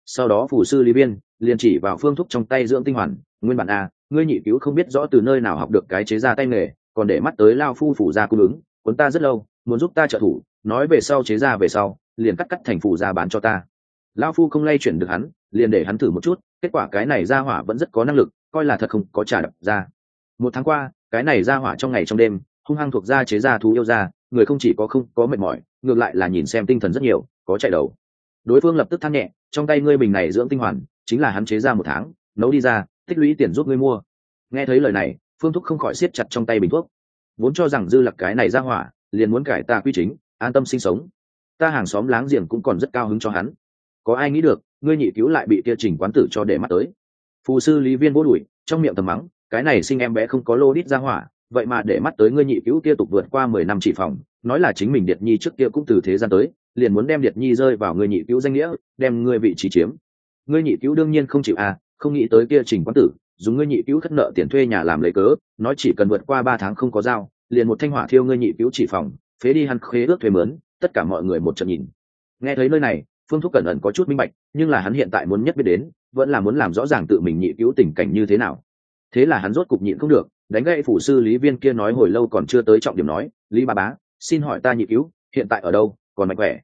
Sau đó phủ sư lý biên liền chỉ vào phương thúc trong tay dưỡng tinh hoàn nguyên bản a, ngươi nhị cứu không biết rõ từ nơi nào học được cái chế ra tay nghề, còn để mắt tới lao phu phủ ra cung ứng, cuốn ta rất lâu, muốn giúp ta trợ thủ, nói về sau chế ra về sau, liền cắt cắt thành phủ ra bán cho ta. Lao phu không lay chuyển được hắn, liền để hắn thử một chút, kết quả cái này ra hỏa vẫn rất có năng lực, coi là thật không có trả đập ra. Một tháng qua, cái này ra hỏa trong ngày trong đêm, hung hăng thuộc ra chế ra thú yêu ra, người không chỉ có không có mệt mỏi, ngược lại là nhìn xem tinh thần rất nhiều, có chạy đầu. Đối phương lập tức than nhẹ, trong tay ngươi bình này dưỡng tinh hoàn, chính là hắn chế ra một tháng, nấu đi ra tích lũy tiền giúp ngươi mua. Nghe thấy lời này, phương thúc không khỏi siết chặt trong tay bình thuốc. Vốn cho rằng dư lặc cái này ra hỏa, liền muốn cải ta quy chính, an tâm sinh sống. Ta hàng xóm láng giềng cũng còn rất cao hứng cho hắn. Có ai nghĩ được, ngươi nhị cứu lại bị kia trình quán tử cho để mắt tới. Phù sư lý viên vô đuổi, trong miệng tầm mắng, cái này sinh em bé không có lô đít ra hỏa, vậy mà để mắt tới ngươi nhị cứu kia tục vượt qua mười năm chỉ phòng, nói là chính mình điệt nhi trước kia cũng từ thế gian tới, liền muốn đem điệt nhi rơi vào ngươi nhị cứu danh nghĩa, đem ngươi vị trí chiếm. Ngươi nhị cứu đương nhiên không chịu à không nghĩ tới kia trình quán tử, dùng ngươi nhị cứu thất nợ tiền thuê nhà làm lấy cớ, nói chỉ cần vượt qua ba tháng không có dao liền một thanh hỏa thiêu ngươi nhị cứu chỉ phòng, phế đi hắn khế ước thuê mướn, tất cả mọi người một trận nhìn. Nghe thấy nơi này, phương thúc cẩn ẩn có chút minh bạch, nhưng là hắn hiện tại muốn nhất biết đến, vẫn là muốn làm rõ ràng tự mình nhị cứu tình cảnh như thế nào. Thế là hắn rốt cục nhịn không được, đánh gậy phủ sư lý viên kia nói hồi lâu còn chưa tới trọng điểm nói, lý ba bá, xin hỏi ta nhị cứu, hiện tại ở đâu, còn mạnh khỏe?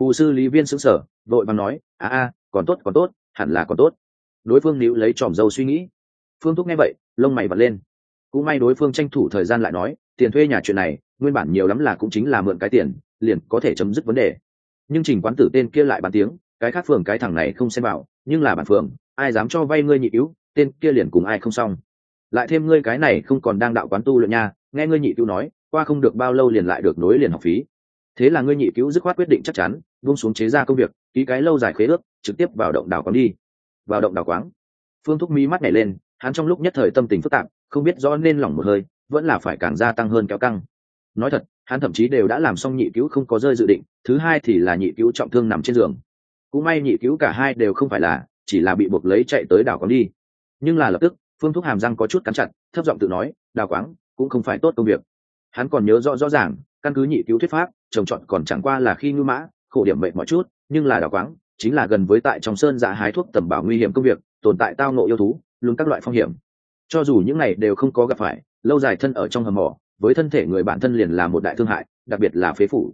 Phù sư lý viên sững sở vội vàng nói, a a, còn tốt còn tốt, hẳn là còn tốt đối phương níu lấy tròm dâu suy nghĩ. Phương thúc nghe vậy, lông mày bật lên. Cũng may đối phương tranh thủ thời gian lại nói, tiền thuê nhà chuyện này, nguyên bản nhiều lắm là cũng chính là mượn cái tiền, liền có thể chấm dứt vấn đề. Nhưng trình quán tử tên kia lại bàn tiếng, cái khác phường cái thằng này không xem vào, nhưng là bản phường, ai dám cho vay ngươi nhị cứu, tên kia liền cùng ai không xong. Lại thêm ngươi cái này không còn đang đạo quán tu luyện nha, nghe ngươi nhị cứu nói, qua không được bao lâu liền lại được nối liền học phí. Thế là ngươi nhị cứu dứt khoát quyết định chắc chắn, buông xuống chế ra công việc, ký cái lâu dài khế ước, trực tiếp vào động đảo quán đi vào động đào quáng, phương thúc mi mắt nhảy lên hắn trong lúc nhất thời tâm tình phức tạp không biết rõ nên lỏng một hơi vẫn là phải càng gia tăng hơn kéo căng. Nói thật hắn thậm chí đều đã làm xong nhị cứu không có rơi dự định thứ hai thì là nhị cứu trọng thương nằm trên giường. Cũng may nhị cứu cả hai đều không phải là chỉ là bị buộc lấy chạy tới đảo quáng đi. Nhưng là lập tức phương thúc hàm răng có chút cắn chặt thấp giọng tự nói đào quáng cũng không phải tốt công việc. Hắn còn nhớ rõ rõ ràng căn cứ nhị cứu thuyết pháp trồng trọt còn chẳng qua là khi ngư mã khổ điểm mệnh mọi chút nhưng là đào quáng chính là gần với tại trong sơn dạ hái thuốc tầm bảo nguy hiểm công việc, tồn tại tao nộ yêu thú, luôn các loại phong hiểm. Cho dù những này đều không có gặp phải, lâu dài thân ở trong hầm mỏ, với thân thể người bản thân liền là một đại thương hại, đặc biệt là phế phủ.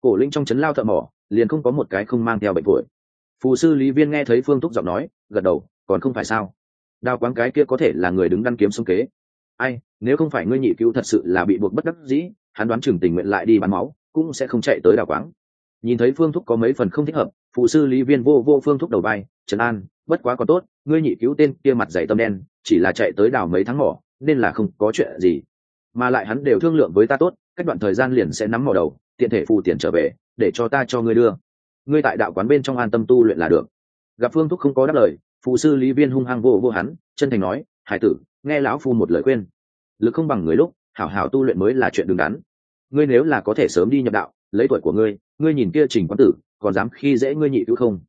Cổ linh trong chấn lao thợ mỏ, liền không có một cái không mang theo bệnh phổi. Phù sư lý viên nghe thấy phương thúc giọng nói, gật đầu, còn không phải sao? Đào quán cái kia có thể là người đứng đăng kiếm sông kế. Ai, nếu không phải ngươi nhị cứu thật sự là bị buộc bất đắc dĩ, hắn đoán chừng tình nguyện lại đi bán máu, cũng sẽ không chạy tới đào quáng nhìn thấy phương thúc có mấy phần không thích hợp, phụ sư lý viên vô vô phương thúc đầu bay trần an, bất quá còn tốt, ngươi nhị cứu tên kia mặt dày tâm đen, chỉ là chạy tới đào mấy tháng mỏ, nên là không có chuyện gì. Mà lại hắn đều thương lượng với ta tốt, cách đoạn thời gian liền sẽ nắm mỏ đầu, tiện thể phù tiền trở về, để cho ta cho ngươi đưa. Ngươi tại đạo quán bên trong an tâm tu luyện là được. Gặp phương thúc không có đáp lời, phụ sư lý viên hung hăng vô vô hắn, chân thành nói, hải tử, nghe lão phu một lời khuyên. Lực không bằng người lúc, hảo hảo tu luyện mới là chuyện đứng đắn. Ngươi nếu là có thể sớm đi nhập đạo, lấy tuổi của ngươi ngươi nhìn kia trình quán tử, còn dám khi dễ ngươi nhị cứu không?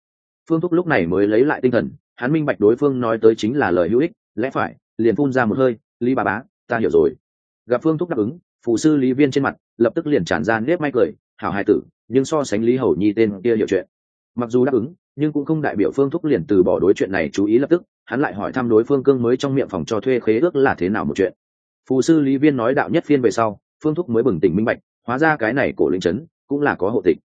Phương thúc lúc này mới lấy lại tinh thần, hắn minh bạch đối phương nói tới chính là lời hữu ích, lẽ phải, liền phun ra một hơi, lý bà bá, ta hiểu rồi. Gặp phương thúc đáp ứng phụ sư lý viên trên mặt lập tức liền tràn ra nếp may cười, hảo hai tử, nhưng so sánh lý hầu nhi tên kia hiểu chuyện. Mặc dù đáp ứng, nhưng cũng không đại biểu phương thúc liền từ bỏ đối chuyện này chú ý lập tức, hắn lại hỏi thăm đối phương cương mới trong miệng phòng cho thuê khế ước là thế nào một chuyện. Phù sư lý viên nói đạo nhất phiên về sau, phương thúc mới bừng tỉnh minh bạch, hóa ra cái này cổ linh trấn cũng là có hộ tịch.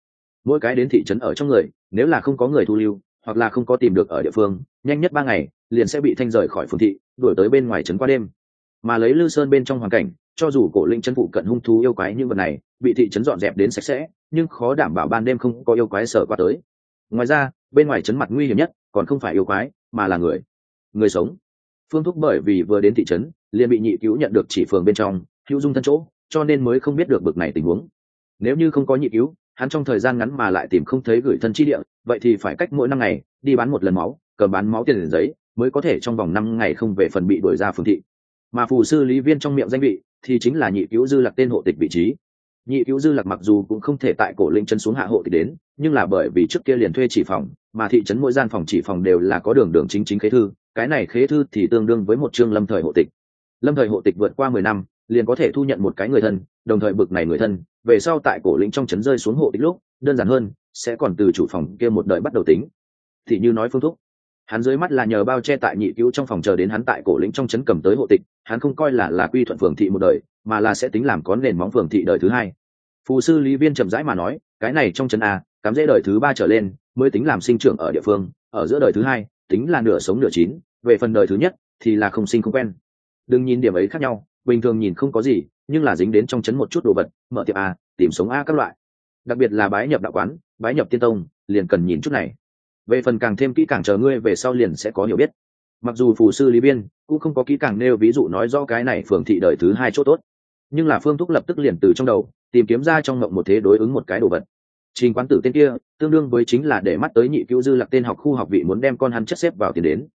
Mỗi cái đến thị trấn ở trong người, nếu là không có người thu lưu, hoặc là không có tìm được ở địa phương, nhanh nhất ba ngày, liền sẽ bị thanh rời khỏi phường thị, đuổi tới bên ngoài trấn qua đêm. Mà lấy lư sơn bên trong hoàn cảnh, cho dù cổ linh trấn phụ cận hung thú yêu quái như vật này, bị thị trấn dọn dẹp đến sạch sẽ, nhưng khó đảm bảo ban đêm không có yêu quái sở qua tới. Ngoài ra, bên ngoài trấn mặt nguy hiểm nhất, còn không phải yêu quái, mà là người. Người sống. Phương thúc bởi vì vừa đến thị trấn, liền bị nhị cứu nhận được chỉ phường bên trong, hữu dung thân chỗ, cho nên mới không biết được bực này tình huống nếu như không có nhị cứu, hắn trong thời gian ngắn mà lại tìm không thấy gửi thân chi địa, vậy thì phải cách mỗi năm ngày, đi bán một lần máu cờ bán máu tiền giấy, mới có thể trong vòng năm ngày không về phần bị đuổi ra phương thị. Mà phù sư lý viên trong miệng danh vị, thì chính là nhị cứu dư lạc tên hộ tịch vị trí. Nhị cứu dư lạc mặc dù cũng không thể tại cổ linh chân xuống hạ hộ tịch đến, nhưng là bởi vì trước kia liền thuê chỉ phòng, mà thị trấn mỗi gian phòng chỉ phòng đều là có đường đường chính chính khế thư, cái này khế thư thì tương đương với một chương lâm thời hộ tịch. Lâm thời hộ tịch vượt qua mười năm liền có thể thu nhận một cái người thân, đồng thời bực này người thân, về sau tại cổ lĩnh trong trấn rơi xuống hộ tịch lúc, đơn giản hơn, sẽ còn từ chủ phòng kia một đời bắt đầu tính. Thì như nói phương thúc, hắn dưới mắt là nhờ bao che tại nhị cứu trong phòng chờ đến hắn tại cổ lĩnh trong trấn cầm tới hộ tịch, hắn không coi là là quy thuận phường thị một đời, mà là sẽ tính làm có nền móng phường thị đời thứ hai. Phù sư lý viên chậm rãi mà nói, cái này trong trấn a, cắm dễ đời thứ ba trở lên, mới tính làm sinh trưởng ở địa phương, ở giữa đời thứ hai, tính là nửa sống nửa chín, về phần đời thứ nhất, thì là không sinh không quen. Đừng nhìn điểm ấy khác nhau bình thường nhìn không có gì, nhưng là dính đến trong chấn một chút đồ vật, mở tiệm a, tìm sống a các loại. Đặc biệt là bái nhập đạo quán, bái nhập tiên tông, liền cần nhìn chút này. Về phần càng thêm kỹ càng chờ ngươi về sau liền sẽ có hiểu biết. Mặc dù phù sư lý biên cũng không có kỹ càng nêu ví dụ nói rõ cái này phường thị đời thứ hai chỗ tốt, nhưng là phương thúc lập tức liền từ trong đầu tìm kiếm ra trong mộng một thế đối ứng một cái đồ vật. Trình quán tử tên kia, tương đương với chính là để mắt tới nhị cứu dư lạc tên học khu học vị muốn đem con hắn chất xếp vào tiền đến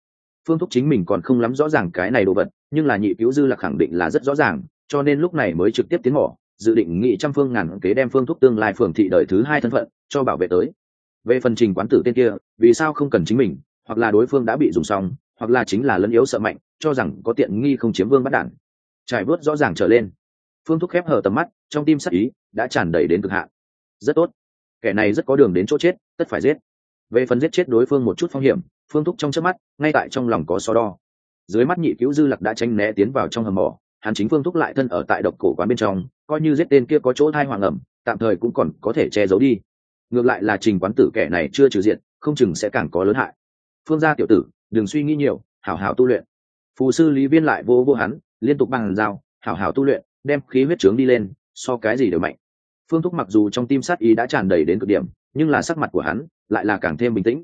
phương thúc chính mình còn không lắm rõ ràng cái này đồ vật, nhưng là nhị cứu dư lạc khẳng định là rất rõ ràng, cho nên lúc này mới trực tiếp tiến mỏ, dự định nghị trăm phương ngàn kế đem phương thúc tương lai phường thị đời thứ hai thân phận cho bảo vệ tới. Về phần trình quán tử tên kia, vì sao không cần chính mình, hoặc là đối phương đã bị dùng xong, hoặc là chính là lân yếu sợ mạnh, cho rằng có tiện nghi không chiếm vương bắt đản trải vớt rõ ràng trở lên. Phương thúc khép hờ tầm mắt, trong tim sắc ý đã tràn đầy đến cực hạn. Rất tốt. Kẻ này rất có đường đến chỗ chết, tất phải giết về phần giết chết đối phương một chút phong hiểm, phương thúc trong trước mắt, ngay tại trong lòng có so đo. Dưới mắt nhị cứu dư lặc đã tranh né tiến vào trong hầm mỏ, hắn chính phương thúc lại thân ở tại độc cổ quán bên trong, coi như giết tên kia có chỗ thai hoàng ẩm, tạm thời cũng còn có thể che giấu đi. Ngược lại là trình quán tử kẻ này chưa trừ diện, không chừng sẽ càng có lớn hại. Phương gia tiểu tử, đừng suy nghĩ nhiều, hảo hảo tu luyện. Phù sư lý viên lại vô vô hắn, liên tục bằng dao, hảo hảo tu luyện, đem khí huyết trướng đi lên, so cái gì đều mạnh. Phương thúc mặc dù trong tim sát ý đã tràn đầy đến cực điểm, nhưng là sắc mặt của hắn lại là càng thêm bình tĩnh.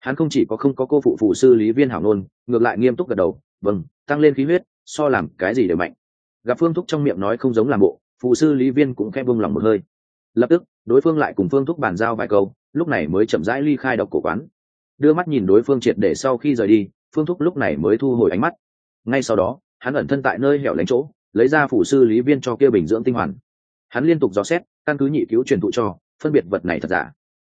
Hắn không chỉ có không có cô phụ phụ sư lý viên hảo nôn, ngược lại nghiêm túc gật đầu vâng tăng lên khí huyết, so làm cái gì đều mạnh. Gặp phương thúc trong miệng nói không giống làm bộ phụ sư lý viên cũng khẽ bông lòng một hơi. Lập tức, đối phương lại cùng phương thúc bàn giao vài câu, lúc này mới chậm rãi ly khai độc cổ quán. Đưa mắt nhìn đối phương triệt để sau khi rời đi, phương thúc lúc này mới thu hồi ánh mắt. Ngay sau đó, hắn ẩn thân tại nơi hẻo lánh chỗ, lấy ra phủ sư lý viên cho kia bình dưỡng tinh hoàn. Hắn liên tục dò xét, căn cứ nhị cứu truyền thụ cho, phân biệt vật này thật giả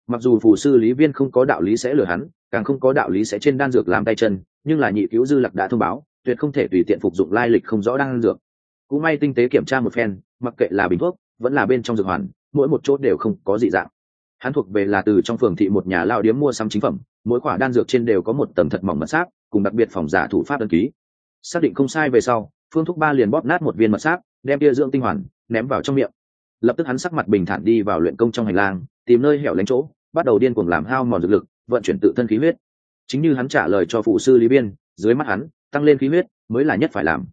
mặc dù phù sư lý viên không có đạo lý sẽ lừa hắn, càng không có đạo lý sẽ trên đan dược làm tay chân, nhưng là nhị cứu dư lặc đã thông báo, tuyệt không thể tùy tiện phục dụng lai lịch không rõ đan dược. Cũng may tinh tế kiểm tra một phen, mặc kệ là bình thuốc, vẫn là bên trong dược hoàn, mỗi một chốt đều không có dị dạng. Hắn thuộc về là từ trong phường thị một nhà lao điếm mua sắm chính phẩm, mỗi khoả đan dược trên đều có một tầm thật mỏng mật sáp, cùng đặc biệt phòng giả thủ pháp đăng ký. Xác định không sai về sau, phương thúc ba liền bóp nát một viên mật sáp, đem tia dưỡng tinh hoàn ném vào trong miệng lập tức hắn sắc mặt bình thản đi vào luyện công trong hành lang, tìm nơi hẻo lánh chỗ, bắt đầu điên cuồng làm hao mòn dược lực, vận chuyển tự thân khí huyết. Chính như hắn trả lời cho phụ sư lý biên, dưới mắt hắn, tăng lên khí huyết mới là nhất phải làm.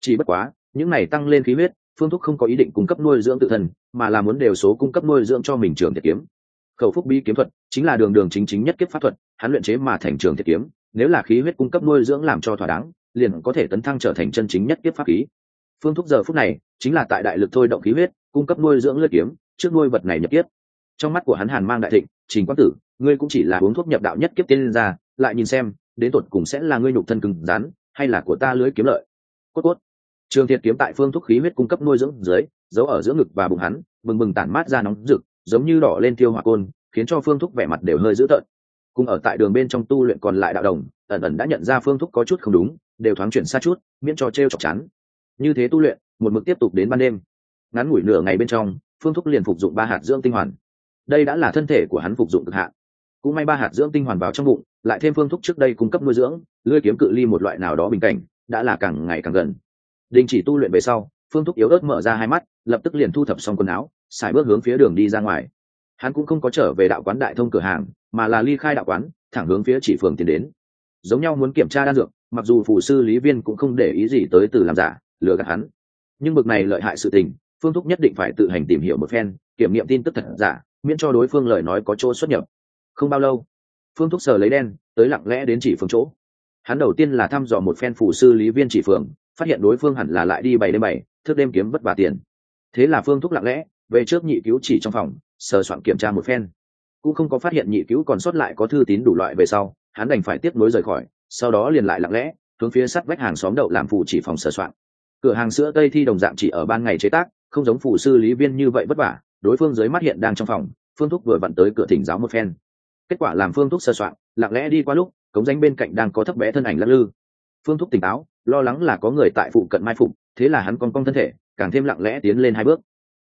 Chỉ bất quá, những này tăng lên khí huyết, phương thúc không có ý định cung cấp nuôi dưỡng tự thân, mà là muốn đều số cung cấp nuôi dưỡng cho mình trường thiệt kiếm. Khẩu phúc bi kiếm thuật chính là đường đường chính chính nhất kiếp pháp thuật, hắn luyện chế mà thành trường thiệt kiếm, nếu là khí huyết cung cấp nuôi dưỡng làm cho thỏa đáng, liền có thể tấn thăng trở thành chân chính nhất kiếp pháp khí. Phương thúc giờ phút này chính là tại đại lực thôi động khí huyết cung cấp nuôi dưỡng lưỡi kiếm, trước nuôi vật này nhập kiếp. Trong mắt của hắn hàn mang đại thịnh, trình quang tử, ngươi cũng chỉ là uống thuốc nhập đạo nhất kiếp tiên ra, lại nhìn xem, đến tột cùng sẽ là ngươi nhục thân cứng rắn, hay là của ta lưới kiếm lợi. Cốt cốt. Trường thiệt kiếm tại phương thuốc khí huyết cung cấp nuôi dưỡng dưới, giấu ở giữa ngực và bụng hắn, bừng bừng tản mát ra nóng rực, giống như đỏ lên tiêu hỏa côn, khiến cho phương thúc vẻ mặt đều hơi dữ tợn. Cùng ở tại đường bên trong tu luyện còn lại đạo đồng, ẩn ẩn đã nhận ra phương thúc có chút không đúng, đều thoáng chuyển xa chút, miễn cho t r e o chọc chắn như thế tu luyện, một mực tiếp tục đến ban đêm ngắn ngủi nửa ngày bên trong, phương thúc liền phục dụng ba hạt dưỡng tinh hoàn. Đây đã là thân thể của hắn phục dụng cực hạn. Cũng may ba hạt dưỡng tinh hoàn vào trong bụng, lại thêm phương thúc trước đây cung cấp nuôi dưỡng, lưỡi kiếm cự ly một loại nào đó bình cảnh, đã là càng ngày càng gần. Đình chỉ tu luyện về sau, phương thúc yếu ớt mở ra hai mắt, lập tức liền thu thập xong quần áo, xài bước hướng phía đường đi ra ngoài. Hắn cũng không có trở về đạo quán đại thông cửa hàng, mà là ly khai đạo quán, thẳng hướng phía chỉ phường tiến đến. Giống nhau muốn kiểm tra đan dược, mặc dù phù sư lý viên cũng không để ý gì tới từ làm giả, lừa gạt hắn. Nhưng bực này lợi hại sự tình phương thúc nhất định phải tự hành tìm hiểu một phen, kiểm nghiệm tin tức thật giả, miễn cho đối phương lời nói có chỗ xuất nhập. Không bao lâu, phương thúc sờ lấy đen, tới lặng lẽ đến chỉ phương chỗ. Hắn đầu tiên là thăm dò một phen phủ sư lý viên chỉ phường, phát hiện đối phương hẳn là lại đi bảy đêm bảy thức đêm kiếm vất vả tiền. Thế là phương thúc lặng lẽ, về trước nhị cứu chỉ trong phòng, sờ soạn kiểm tra một phen. Cũng không có phát hiện nhị cứu còn sót lại có thư tín đủ loại về sau, hắn đành phải tiếp nối rời khỏi, sau đó liền lại lặng lẽ, hướng phía sắt vách hàng xóm đậu làm phụ chỉ phòng sờ soạn. Cửa hàng sữa tây thi đồng dạng chỉ ở ban ngày chế tác không giống phủ sư lý viên như vậy vất vả đối phương dưới mắt hiện đang trong phòng phương thúc vừa vặn tới cửa thỉnh giáo một phen. Kết quả làm phương thúc sơ soạn lặng lẽ đi qua lúc cống danh bên cạnh đang có thấp bé thân ảnh lắc lư. Phương thúc tỉnh táo lo lắng là có người tại phụ cận mai phục thế là hắn con cong thân thể càng thêm lặng lẽ tiến lên hai bước.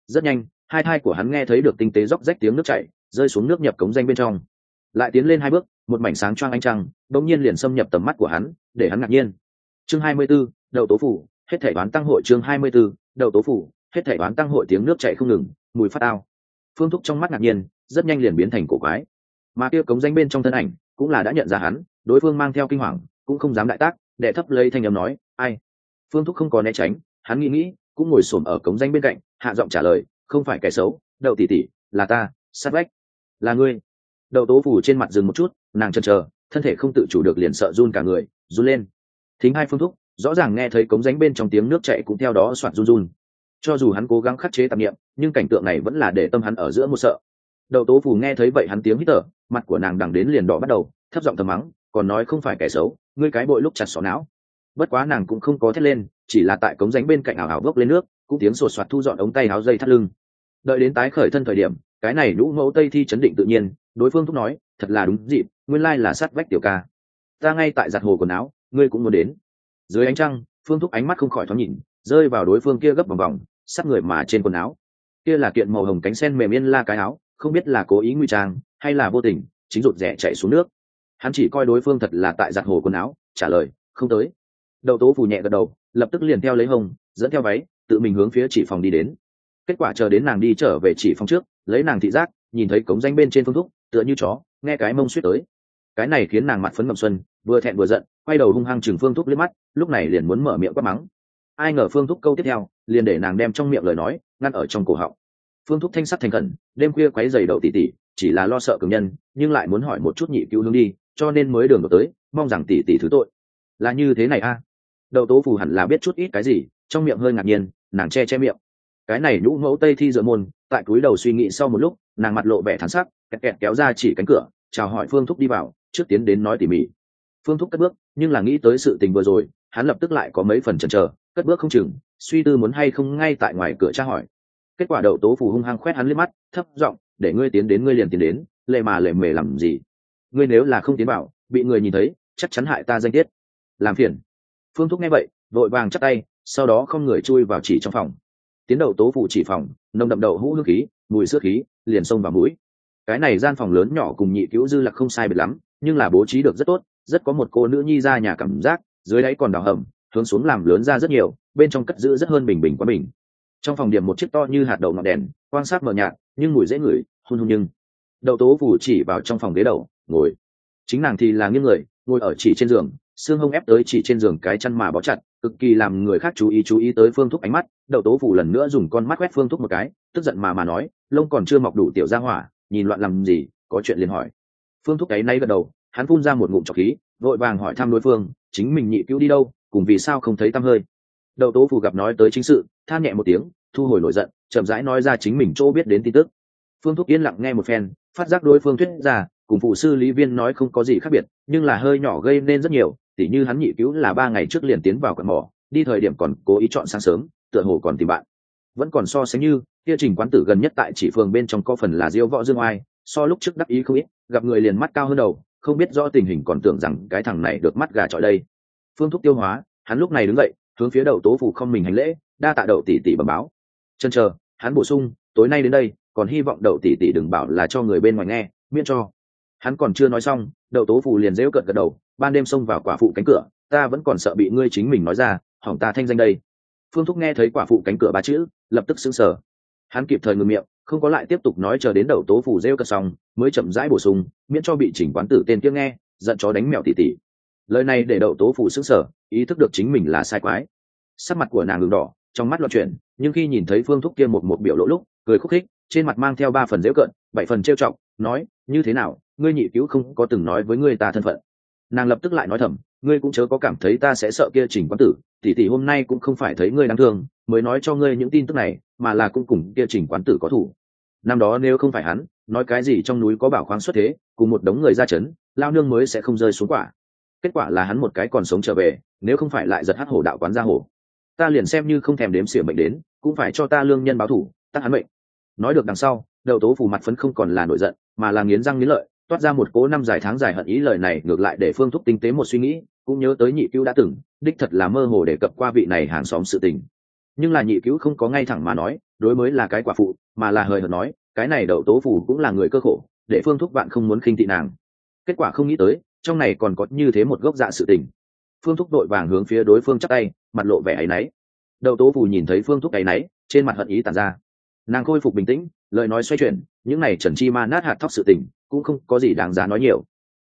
Rất nhanh hai thai của hắn nghe thấy được tinh tế róc rách tiếng nước chảy rơi xuống nước nhập cống danh bên trong. Lại tiến lên hai bước một mảnh sáng choang ánh trăng bỗng nhiên liền xâm nhập tầm mắt của hắn để hắn ngạc nhiên. Chương hai mươi 24, đậu tố phủ hết thể đoán tăng hội chương hai mươi 24, đậu tố phủ hết thể đoán tăng hội tiếng nước chảy không ngừng mùi phát ao phương thúc trong mắt ngạc nhiên rất nhanh liền biến thành cổ quái. Mà kia cống danh bên trong thân ảnh cũng là đã nhận ra hắn đối phương mang theo kinh hoàng cũng không dám đại tác đệ thấp lấy thanh âm nói ai? Phương thúc không có né tránh hắn nghĩ nghĩ cũng ngồi xổm ở cống danh bên cạnh hạ giọng trả lời không phải kẻ xấu đậu tỷ tỷ, là ta sát vách. Là ngươi. Đậu tố phủ trên mặt dừng một chút nàng chần chờ thân thể không tự chủ được liền sợ run cả người run lên. Thính hai phương thúc rõ ràng nghe thấy cống ránh bên trong tiếng nước chạy cũng theo đó soạt run run cho dù hắn cố gắng khắc chế tạp nghiệm nhưng cảnh tượng này vẫn là để tâm hắn ở giữa một sợ. Đậu tố Phù nghe thấy vậy hắn tiếng hít thở, mặt của nàng đằng đến liền đỏ bắt đầu, thấp giọng thầm mắng, còn nói không phải kẻ xấu, ngươi cái bội lúc chặt xỏ não. Bất quá nàng cũng không có thét lên, chỉ là tại cống ránh bên cạnh ảo ảo vốc lên nước, cũng tiếng sột soạt thu dọn ống tay áo dây thắt lưng. Đợi đến tái khởi thân thời điểm, cái này lũ mẫu tây thi chấn định tự nhiên, đối phương thúc nói, thật là đúng dịp, nguyên lai là sát vách tiểu ca. Ta ngay tại giặt hồ quần áo, ngươi cũng muốn đến. Dưới ánh trăng, phương thúc ánh mắt không khỏi thoáng nhìn rơi vào đối phương kia gấp vòng vòng sát người mà trên quần áo. Kia là kiện màu hồng cánh sen mềm yên la cái áo không biết là cố ý nguy trang hay là vô tình chính rụt rẻ chạy xuống nước. Hắn chỉ coi đối phương thật là tại giặt hồ quần áo trả lời không tới. Đậu tố phủ nhẹ gật đầu lập tức liền theo lấy hồng, dẫn theo váy tự mình hướng phía chỉ phòng đi đến. Kết quả chờ đến nàng đi trở về chỉ phòng trước lấy nàng thị giác nhìn thấy cống danh bên trên phương thúc tựa như chó nghe cái mông suýt tới. Cái này khiến nàng mặt phấn ngậm xuân vừa thẹn vừa giận quay đầu hung hăng chừng phương thúc liếc mắt lúc này liền muốn mở miệng quát mắng ai ngờ phương thúc câu tiếp theo, liền để nàng đem trong miệng lời nói, ngăn ở trong cổ họng. Phương thúc thanh sắt thành khẩn, đêm khuya quấy giày đậu tỉ tỉ, chỉ là lo sợ cường nhân, nhưng lại muốn hỏi một chút nhị cứu hướng đi, cho nên mới đường đổ tới, mong rằng tỉ tỉ thứ tội. Là như thế này a? À? đậu tố phù hẳn là biết chút ít cái gì, trong miệng hơi ngạc nhiên, nàng che che miệng. Cái này nhũ mẫu tây thi dựa môn, tại túi đầu suy nghĩ sau một lúc, nàng mặt lộ vẻ thắn sắc, kẹt kẹt kéo ra chỉ cánh cửa, chào hỏi phương thúc đi vào, trước tiến đến nói tỉ mỉ. Phương thúc cất bước, nhưng là nghĩ tới sự tình vừa rồi, hắn lập tức lại có mấy phần chần chờ cất bước không chừng, suy tư muốn hay không ngay tại ngoài cửa tra hỏi. Kết quả đậu tố phù hung hăng khoét hắn lên mắt, thấp giọng, để ngươi tiến đến, ngươi liền tiến đến, lệ mà lệ mề làm gì? Ngươi nếu là không tiến vào, bị người nhìn thấy, chắc chắn hại ta danh tiết. Làm phiền. Phương thúc nghe vậy, vội vàng chắc tay, sau đó không người chui vào chỉ trong phòng. Tiến đậu tố phụ chỉ phòng, nồng đậm đậu hũ hương khí, mùi sữa khí, liền xông vào mũi. Cái này gian phòng lớn nhỏ cùng nhị cứu dư lạc không sai biệt lắm, nhưng là bố trí được rất tốt, rất có một cô nữ nhi ra nhà cảm giác, dưới đáy còn đào hầm hướng xuống làm lớn ra rất nhiều, bên trong cất giữ rất hơn bình bình quá bình. Trong phòng điểm một chiếc to như hạt đậu ngọn đèn quan sát mờ nhạt, nhưng mùi dễ ngửi hôn hôn nhưng. Đậu tố phủ chỉ vào trong phòng ghế đầu, ngồi. Chính nàng thì là nghiêng người, ngồi ở chỉ trên giường, xương hông ép tới chỉ trên giường cái chăn mà bó chặt, cực kỳ làm người khác chú ý chú ý tới phương thúc ánh mắt, đậu tố phủ lần nữa dùng con mắt quét phương thúc một cái, tức giận mà mà nói, lông còn chưa mọc đủ tiểu ra hỏa, nhìn loạn làm gì, có chuyện liền hỏi. Phương thúc ấy nay gật đầu, hắn phun ra một ngụm trọc khí, vội vàng hỏi thăm đối phương, chính mình nhị cứu đi đâu cùng vì sao không thấy tăm hơi. Đậu tố phủ gặp nói tới chính sự than nhẹ một tiếng, thu hồi nổi giận, chậm rãi nói ra chính mình chỗ biết đến tin tức. Phương thúc yên lặng nghe một phen, phát giác đối phương thuyết ra, cùng phụ sư lý viên nói không có gì khác biệt, nhưng là hơi nhỏ gây nên rất nhiều, tỉ như hắn nhị cứu là ba ngày trước liền tiến vào quận mỏ, đi thời điểm còn cố ý chọn sáng sớm, tựa hồ còn tìm bạn. Vẫn còn so sánh như, kia trình quán tử gần nhất tại chỉ phường bên trong có phần là diêu võ dương oai, so lúc trước đắc ý không ít, gặp người liền mắt cao hơn đầu, không biết rõ tình hình còn tưởng rằng cái thằng này được mắt gà trọi đây phương thúc tiêu hóa, hắn lúc này đứng dậy, hướng phía đầu tố phủ không mình hành lễ, đa tạ đậu tỷ tỷ bẩm báo. Chân chờ, hắn bổ sung, tối nay đến đây, còn hy vọng đậu tỷ tỷ đừng bảo là cho người bên ngoài nghe, miễn cho. Hắn còn chưa nói xong đậu tố phủ liền dễu cận gật đầu, ban đêm xông vào quả phụ cánh cửa, ta vẫn còn sợ bị ngươi chính mình nói ra, hỏng ta thanh danh đây. Phương thúc nghe thấy quả phụ cánh cửa ba chữ, lập tức sững sờ. hắn kịp thời ngừng miệng, không có lại tiếp tục nói chờ đến đậu tố phủ rêu cợt xong, mới chậm rãi bổ sung, miễn cho bị chỉnh quán tử tên tiếng nghe, giận chó đánh mèo tỉ tỉ lời này để đậu tố phủ g sở ý thức được chính mình là sai quái. Sắc mặt của nàng ngừng đỏ, trong mắt loạn chuyển, nhưng khi nhìn thấy phương thúc kia một một biểu lỗ lúc, cười khúc khích, trên mặt mang theo ba phần dễu cận, bảy phần trêu trọng nói, như thế nào, ngươi nhị cứu không có từng nói với ngươi ta thân phận. Nàng lập tức lại nói thầm, ngươi cũng chớ có cảm thấy ta sẽ sợ kia trình quán tử, tỷ tỷ hôm nay cũng không phải thấy ngươi đáng thương, mới nói cho ngươi những tin tức này, mà là cũng cùng kia trình quán tử có thủ năm đó nếu không phải hắn, nói cái gì trong núi có bảo khoáng xuất thế, cùng một đống người ra chấn, lao nương mới sẽ không rơi xuống quả kết quả là hắn một cái còn sống trở về, nếu không phải lại giật hát hổ đạo quán ra hổ. Ta liền xem như không thèm đếm xỉa mệnh đến, cũng phải cho ta lương nhân báo thủ tắc hắn mệnh. nói được đằng sau đậu tố phủ mặt phấn không còn là nổi giận, mà là nghiến răng nghiến lợi, toát ra một cố năm dài tháng dài hận ý lời này ngược lại để phương thúc tinh tế một suy nghĩ, cũng nhớ tới nhị cứu đã từng, đích thật là mơ hồ đề cập qua vị này hàng xóm sự tình. Nhưng là nhị cứu không có ngay thẳng mà nói, đối mới là cái quả phụ, mà là hời hợt nói, cái này đậu tố phủ cũng là người cơ khổ, để phương thúc bạn không muốn khinh thị nàng. Kết quả không nghĩ tới trong này còn có như thế một gốc dạ sự tình. Phương thúc đội vàng hướng phía đối phương chắc tay, mặt lộ vẻ áy náy. Đậu tố phù nhìn thấy phương thúc áy náy, trên mặt hận ý tàn ra. Nàng khôi phục bình tĩnh, lời nói xoay chuyển, những này trần chi ma nát hạt thóc sự tình, cũng không có gì đáng giá nói nhiều.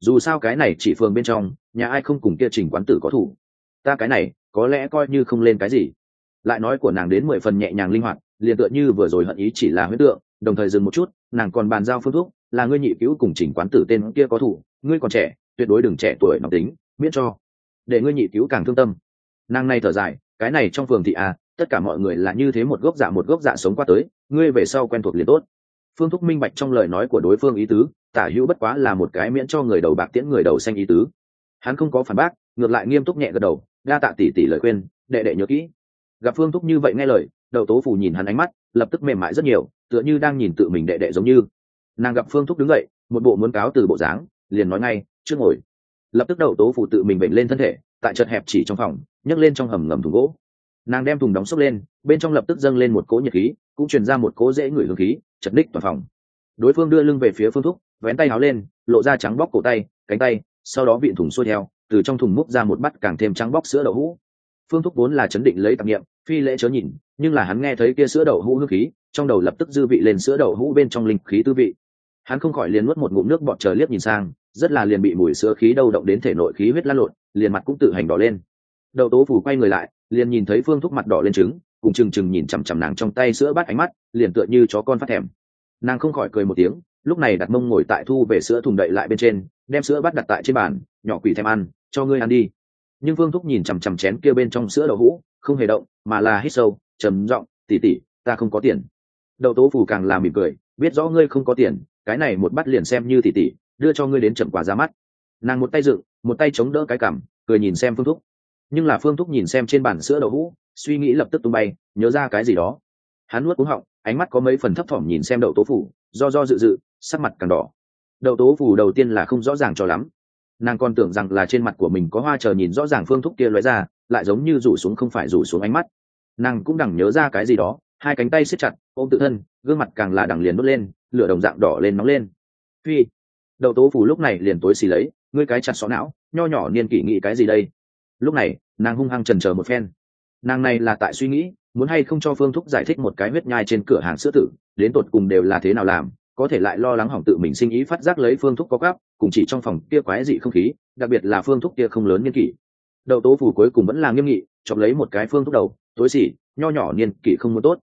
Dù sao cái này chỉ phường bên trong, nhà ai không cùng kia trình quán tử có thủ. Ta cái này, có lẽ coi như không lên cái gì. Lại nói của nàng đến mười phần nhẹ nhàng linh hoạt, liền tựa như vừa rồi hận ý chỉ là huyết tượng, đồng thời dừng một chút, nàng còn bàn giao phương thuốc là ngươi nhị cứu cùng chỉnh quán tử tên kia có thủ, ngươi còn trẻ tuyệt đối đừng trẻ tuổi nóng tính, miễn cho. Để ngươi nhị cứu càng thương tâm. Nàng này thở dài, cái này trong phường thị à tất cả mọi người là như thế một gốc dạ một gốc dạ sống qua tới, ngươi về sau quen thuộc liền tốt. Phương thúc minh bạch trong lời nói của đối phương ý tứ, tả hữu bất quá là một cái miễn cho người đầu bạc tiễn người đầu xanh ý tứ. Hắn không có phản bác, ngược lại nghiêm túc nhẹ gật đầu, đa tạ tỷ tỷ lời khuyên, đệ đệ nhớ kỹ. Gặp phương thúc như vậy nghe lời đậu tố phủ nhìn hắn ánh mắt, lập tức mềm mại rất nhiều, tựa như đang nhìn tự mình đệ đệ giống như. Nàng gặp phương thúc đứng dậy, một bộ muốn cáo từ bộ dáng, liền nói ngay trước ngồi. Lập tức đầu tố phủ tự mình bệnh lên thân thể, tại chật hẹp chỉ trong phòng, nhấc lên trong hầm ngầm thùng gỗ. Nàng đem thùng đóng sốc lên, bên trong lập tức dâng lên một cỗ nhiệt khí, cũng truyền ra một cỗ dễ ngửi hương khí, chật ních toàn phòng. Đối phương đưa lưng về phía phương thúc, vén tay háo lên, lộ ra trắng bóc cổ tay, cánh tay, sau đó vịn thùng xuôi theo, từ trong thùng múc ra một bát càng thêm trắng bóc sữa đậu hũ. Phương thúc vốn là chấn định lấy tạp nghiệm phi lễ chớ nhìn, nhưng là hắn nghe thấy kia sữa đậu hũ hương khí, trong đầu lập tức dư vị lên sữa đậu hũ bên trong linh khí tư vị. Hắn không khỏi liền nuốt một ngụm nước bọt chờ liếc nhìn sang rất là liền bị mùi sữa khí đâu động đến thể nội khí huyết lan lộn, liền mặt cũng tự hành đỏ lên. Đậu tố phủ quay người lại, liền nhìn thấy phương thúc mặt đỏ lên trứng, cùng chừng chừng nhìn chằm chằm nàng trong tay sữa bắt ánh mắt, liền tựa như chó con phát thèm. Nàng không khỏi cười một tiếng, lúc này đặt mông ngồi tại thu về sữa thùng đậy lại bên trên, đem sữa bắt đặt tại trên bàn, nhỏ quỷ thèm ăn, cho ngươi ăn đi. Nhưng phương thúc nhìn chằm chằm chén kia bên trong sữa đậu hũ, không hề động, mà là hít sâu, trầm giọng tỉ tỉ ta không có tiền. Đậu tố phủ càng làm mỉm cười, biết rõ ngươi không có tiền, cái này một bắt liền xem như tỉ tỉ đưa cho ngươi đến chậm quả ra mắt. Nàng một tay dựng, một tay chống đỡ cái cảm cười nhìn xem phương thúc. Nhưng là phương thúc nhìn xem trên bàn sữa đậu hũ, suy nghĩ lập tức tung bay, nhớ ra cái gì đó. Hắn nuốt cúng họng, ánh mắt có mấy phần thấp thỏm nhìn xem đậu tố phủ, do do dự dự, sắc mặt càng đỏ. Đậu tố phủ đầu tiên là không rõ ràng cho lắm. Nàng còn tưởng rằng là trên mặt của mình có hoa chờ nhìn rõ ràng phương thúc kia lóe ra, lại giống như rủ xuống không phải rủ xuống ánh mắt. Nàng cũng đằng nhớ ra cái gì đó, hai cánh tay siết chặt, ôm tự thân, gương mặt càng là đằng liền đốt lên, lửa đồng dạng đỏ lên nóng lên. Phi đậu tố phủ lúc này liền tối xì lấy, ngươi cái chặt xó não, nho nhỏ niên kỷ nghĩ cái gì đây? Lúc này, nàng hung hăng trần chờ một phen. Nàng này là tại suy nghĩ, muốn hay không cho phương thúc giải thích một cái huyết nhai trên cửa hàng sữa tử, đến tột cùng đều là thế nào làm, có thể lại lo lắng hỏng tự mình sinh ý phát giác lấy phương thúc có gáp, cùng chỉ trong phòng kia quái dị không khí, đặc biệt là phương thúc kia không lớn niên kỷ. Đậu tố phủ cuối cùng vẫn là nghiêm nghị, chọc lấy một cái phương thúc đầu, tối xỉ nho nhỏ niên kỷ không muốn tốt.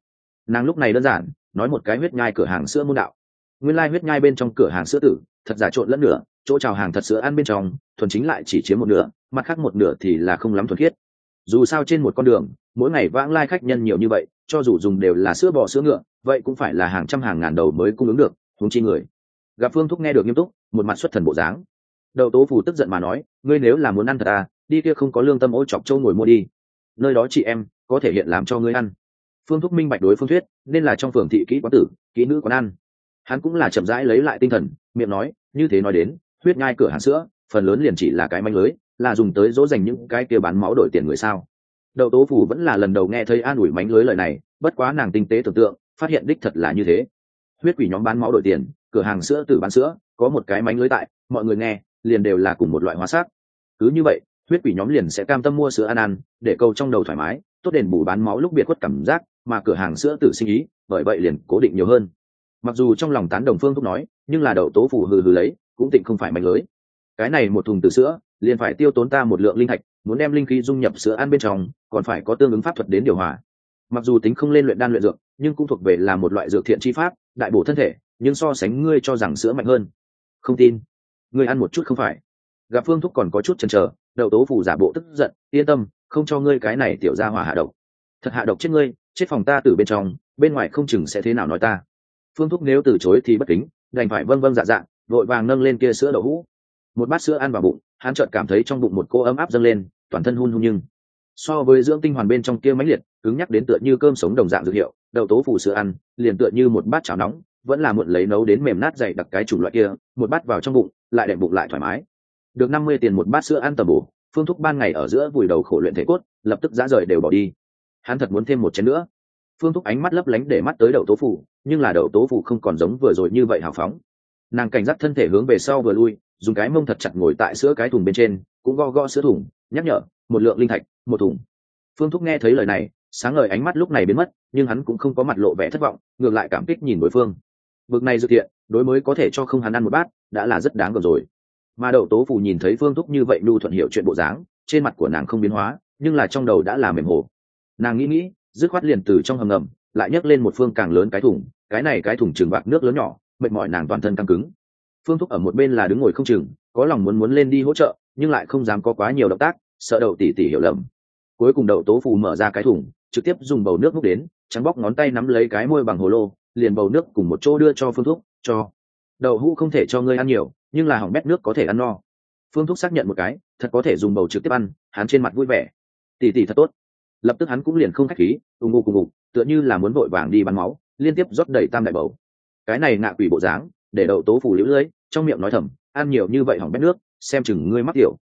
Nàng lúc này đơn giản, nói một cái huyết nhai cửa hàng sữa môn đạo nguyên lai huyết nhai bên trong cửa hàng sữa tử, thật giả trộn lẫn nửa, chỗ trào hàng thật sữa ăn bên trong, thuần chính lại chỉ chiếm một nửa, mặt khác một nửa thì là không lắm thuần khiết. Dù sao trên một con đường, mỗi ngày vãng lai khách nhân nhiều như vậy, cho dù dùng đều là sữa bò sữa ngựa, vậy cũng phải là hàng trăm hàng ngàn đầu mới cung ứng được thúng chi người. Gặp phương thúc nghe được nghiêm túc, một mặt xuất thần bộ dáng. Đầu tố phù tức giận mà nói, ngươi nếu là muốn ăn thật à đi kia không có lương tâm ô chọc châu ngồi mua đi. Nơi đó chị em, có thể hiện làm cho ngươi ăn. Phương thúc minh bạch đối phương thuyết, nên là trong phường thị kỹ quán tử, kỹ nữ quán ăn hắn cũng là chậm rãi lấy lại tinh thần, miệng nói, như thế nói đến, huyết ngai cửa hàng sữa, phần lớn liền chỉ là cái manh lưới, là dùng tới dỗ dành những cái kia bán máu đổi tiền người sao? Đậu tố phủ vẫn là lần đầu nghe thấy an ủi mánh lưới lời này, bất quá nàng tinh tế tưởng tượng, phát hiện đích thật là như thế. Huyết quỷ nhóm bán máu đổi tiền, cửa hàng sữa từ bán sữa, có một cái mánh lưới tại, mọi người nghe, liền đều là cùng một loại hóa sát. cứ như vậy, huyết quỷ nhóm liền sẽ cam tâm mua sữa ăn ăn, để câu trong đầu thoải mái, tốt đền bù bán máu lúc biệt khuất cảm giác, mà cửa hàng sữa tử sinh ý, bởi vậy liền cố định nhiều hơn mặc dù trong lòng tán đồng phương thúc nói, nhưng là đậu tố phủ hừ hừ lấy, cũng tịnh không phải mạnh lưới. Cái này một thùng từ sữa, liền phải tiêu tốn ta một lượng linh thạch, muốn đem linh khí dung nhập sữa ăn bên trong, còn phải có tương ứng pháp thuật đến điều hòa. Mặc dù tính không lên luyện đan luyện dược, nhưng cũng thuộc về là một loại dược thiện chi pháp, đại bổ thân thể, nhưng so sánh ngươi cho rằng sữa mạnh hơn. Không tin. Ngươi ăn một chút không phải. Gặp phương thúc còn có chút chần chờ, đậu tố phủ giả bộ tức giận, yên tâm, không cho ngươi cái này tiểu ra hỏa hạ độc. Thật hạ độc chết ngươi, chết phòng ta từ bên trong, bên ngoài không chừng sẽ thế nào nói ta phương thúc nếu từ chối thì bất kính, đành phải vâng vâng dạ dạ vội vàng nâng lên kia sữa đậu hũ. Một bát sữa ăn vào bụng, hắn chợt cảm thấy trong bụng một cô ấm áp dâng lên, toàn thân hun hun nhưng. So với dưỡng tinh hoàn bên trong kia mãnh liệt, cứng nhắc đến tựa như cơm sống đồng dạng dược hiệu, đậu tố phủ sữa ăn, liền tựa như một bát cháo nóng, vẫn là muộn lấy nấu đến mềm nát dày đặc cái chủng loại kia, một bát vào trong bụng, lại đệm bụng lại thoải mái. Được năm mươi tiền một bát sữa ăn tầm bổ, phương thúc ban ngày ở giữa vùi đầu khổ luyện thể cốt, lập tức dã rời đều bỏ đi. Hắn thật muốn thêm một chén nữa phương thúc ánh mắt lấp lánh để mắt tới đậu tố phủ, nhưng là đậu tố phủ không còn giống vừa rồi như vậy hào phóng. Nàng cảnh giác thân thể hướng về sau vừa lui, dùng cái mông thật chặt ngồi tại sữa cái thùng bên trên, cũng go go sữa thùng, nhắc nhở, một lượng linh thạch, một thùng. Phương thúc nghe thấy lời này, sáng ngời ánh mắt lúc này biến mất, nhưng hắn cũng không có mặt lộ vẻ thất vọng, ngược lại cảm kích nhìn đối phương. Bực này dự thiện đối mới có thể cho không hắn ăn một bát, đã là rất đáng gần rồi. Mà đậu tố phủ nhìn thấy phương thúc như vậy nhu thuận hiệu chuyện bộ dáng, trên mặt của nàng không biến hóa, nhưng là trong đầu đã là mềm hồ. Nàng nghĩ nghĩ dứt khoát liền từ trong hầm ngầm, lại nhấc lên một phương càng lớn cái thùng, cái này cái thùng trường bạc nước lớn nhỏ, mệt mỏi nàng toàn thân căng cứng. Phương thúc ở một bên là đứng ngồi không chừng, có lòng muốn muốn lên đi hỗ trợ, nhưng lại không dám có quá nhiều động tác, sợ đậu tỉ tỉ hiểu lầm. Cuối cùng đậu tố phù mở ra cái thùng, trực tiếp dùng bầu nước múc đến, trắng bóc ngón tay nắm lấy cái môi bằng hồ lô, liền bầu nước cùng một chỗ đưa cho phương thúc, cho. Đậu hũ không thể cho ngươi ăn nhiều, nhưng là hỏng bét nước có thể ăn no. Phương thúc xác nhận một cái, thật có thể dùng bầu trực tiếp ăn, hắn trên mặt vui vẻ. Tỉ tỉ thật tốt lập tức hắn cũng liền không khách khí ùng ục ùng ục tựa như là muốn vội vàng đi bắn máu, liên tiếp rót đầy tam đại bầu. Cái này ngạ quỷ bộ dáng, để đậu tố phủ liễu lưới, trong miệng nói thầm, ăn nhiều như vậy hỏng bét nước, xem chừng ngươi mắc tiểu.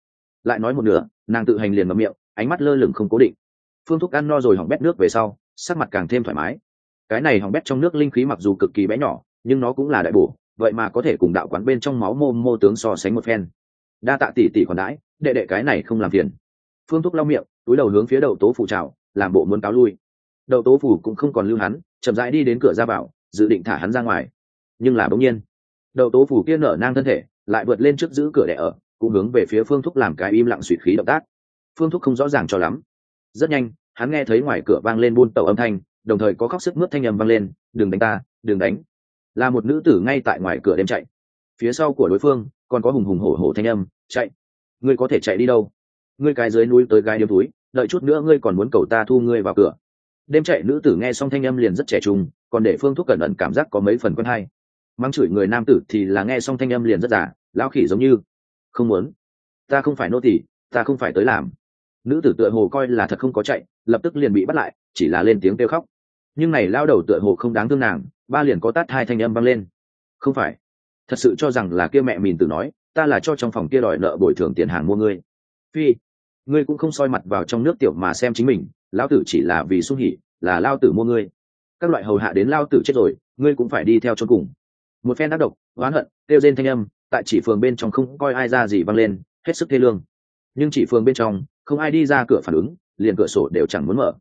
Lại nói một nửa, nàng tự hành liền ngậm miệng, ánh mắt lơ lửng không cố định. Phương thúc ăn no rồi hỏng bét nước về sau, sắc mặt càng thêm thoải mái. Cái này hỏng bét trong nước linh khí mặc dù cực kỳ bé nhỏ, nhưng nó cũng là đại bổ, vậy mà có thể cùng đạo quán bên trong máu mô mô tướng so sánh một phen. Đa tạ tỷ tỷ còn đãi, đệ đệ cái này không làm phiền. Phương thúc lau miệng túi đầu hướng phía đậu tố phủ trào làm bộ muốn cáo lui. Đậu tố phủ cũng không còn lưu hắn, chậm rãi đi đến cửa ra vào, dự định thả hắn ra ngoài. Nhưng là bỗng nhiên, đậu tố phủ kia nở nang thân thể, lại vượt lên trước giữ cửa đẻ ở, cũng hướng về phía phương thúc làm cái im lặng suỵt khí động tác. Phương thúc không rõ ràng cho lắm. Rất nhanh, hắn nghe thấy ngoài cửa vang lên buôn tàu âm thanh, đồng thời có khóc sức mướt thanh âm vang lên, đừng đánh ta, đừng đánh. Là một nữ tử ngay tại ngoài cửa đêm chạy. Phía sau của đối phương, còn có hùng hùng hổ hổ thanh âm, chạy, ngươi có thể chạy đi đâu? Ngươi cái dưới núi tới gai điếm túi đợi chút nữa ngươi còn muốn cầu ta thu ngươi vào cửa. Đêm chạy nữ tử nghe xong thanh âm liền rất trẻ trung, còn để phương thuốc cẩn ẩn cảm giác có mấy phần quen hay. Mắng chửi người nam tử thì là nghe xong thanh âm liền rất giả lão khỉ giống như, không muốn. Ta không phải nô tỳ, ta không phải tới làm. Nữ tử tựa hồ coi là thật không có chạy, lập tức liền bị bắt lại, chỉ là lên tiếng kêu khóc. Nhưng này lao đầu tựa hồ không đáng thương nàng, ba liền có tát hai thanh âm vang lên. Không phải. Thật sự cho rằng là kia mẹ mìn tử nói, ta là cho trong phòng kia đòi nợ bồi thường tiền hàng mua ngươi. Phi ngươi cũng không soi mặt vào trong nước tiểu mà xem chính mình lão tử chỉ là vì sung hỉ là lao tử mua ngươi. Các loại hầu hạ đến lao tử chết rồi ngươi cũng phải đi theo cho cùng. Một phen tác độc, oán hận kêu rên thanh âm tại chỉ phường bên trong không coi ai ra gì văng lên hết sức thê lương. Nhưng chỉ phường bên trong không ai đi ra cửa phản ứng liền cửa sổ đều chẳng muốn mở.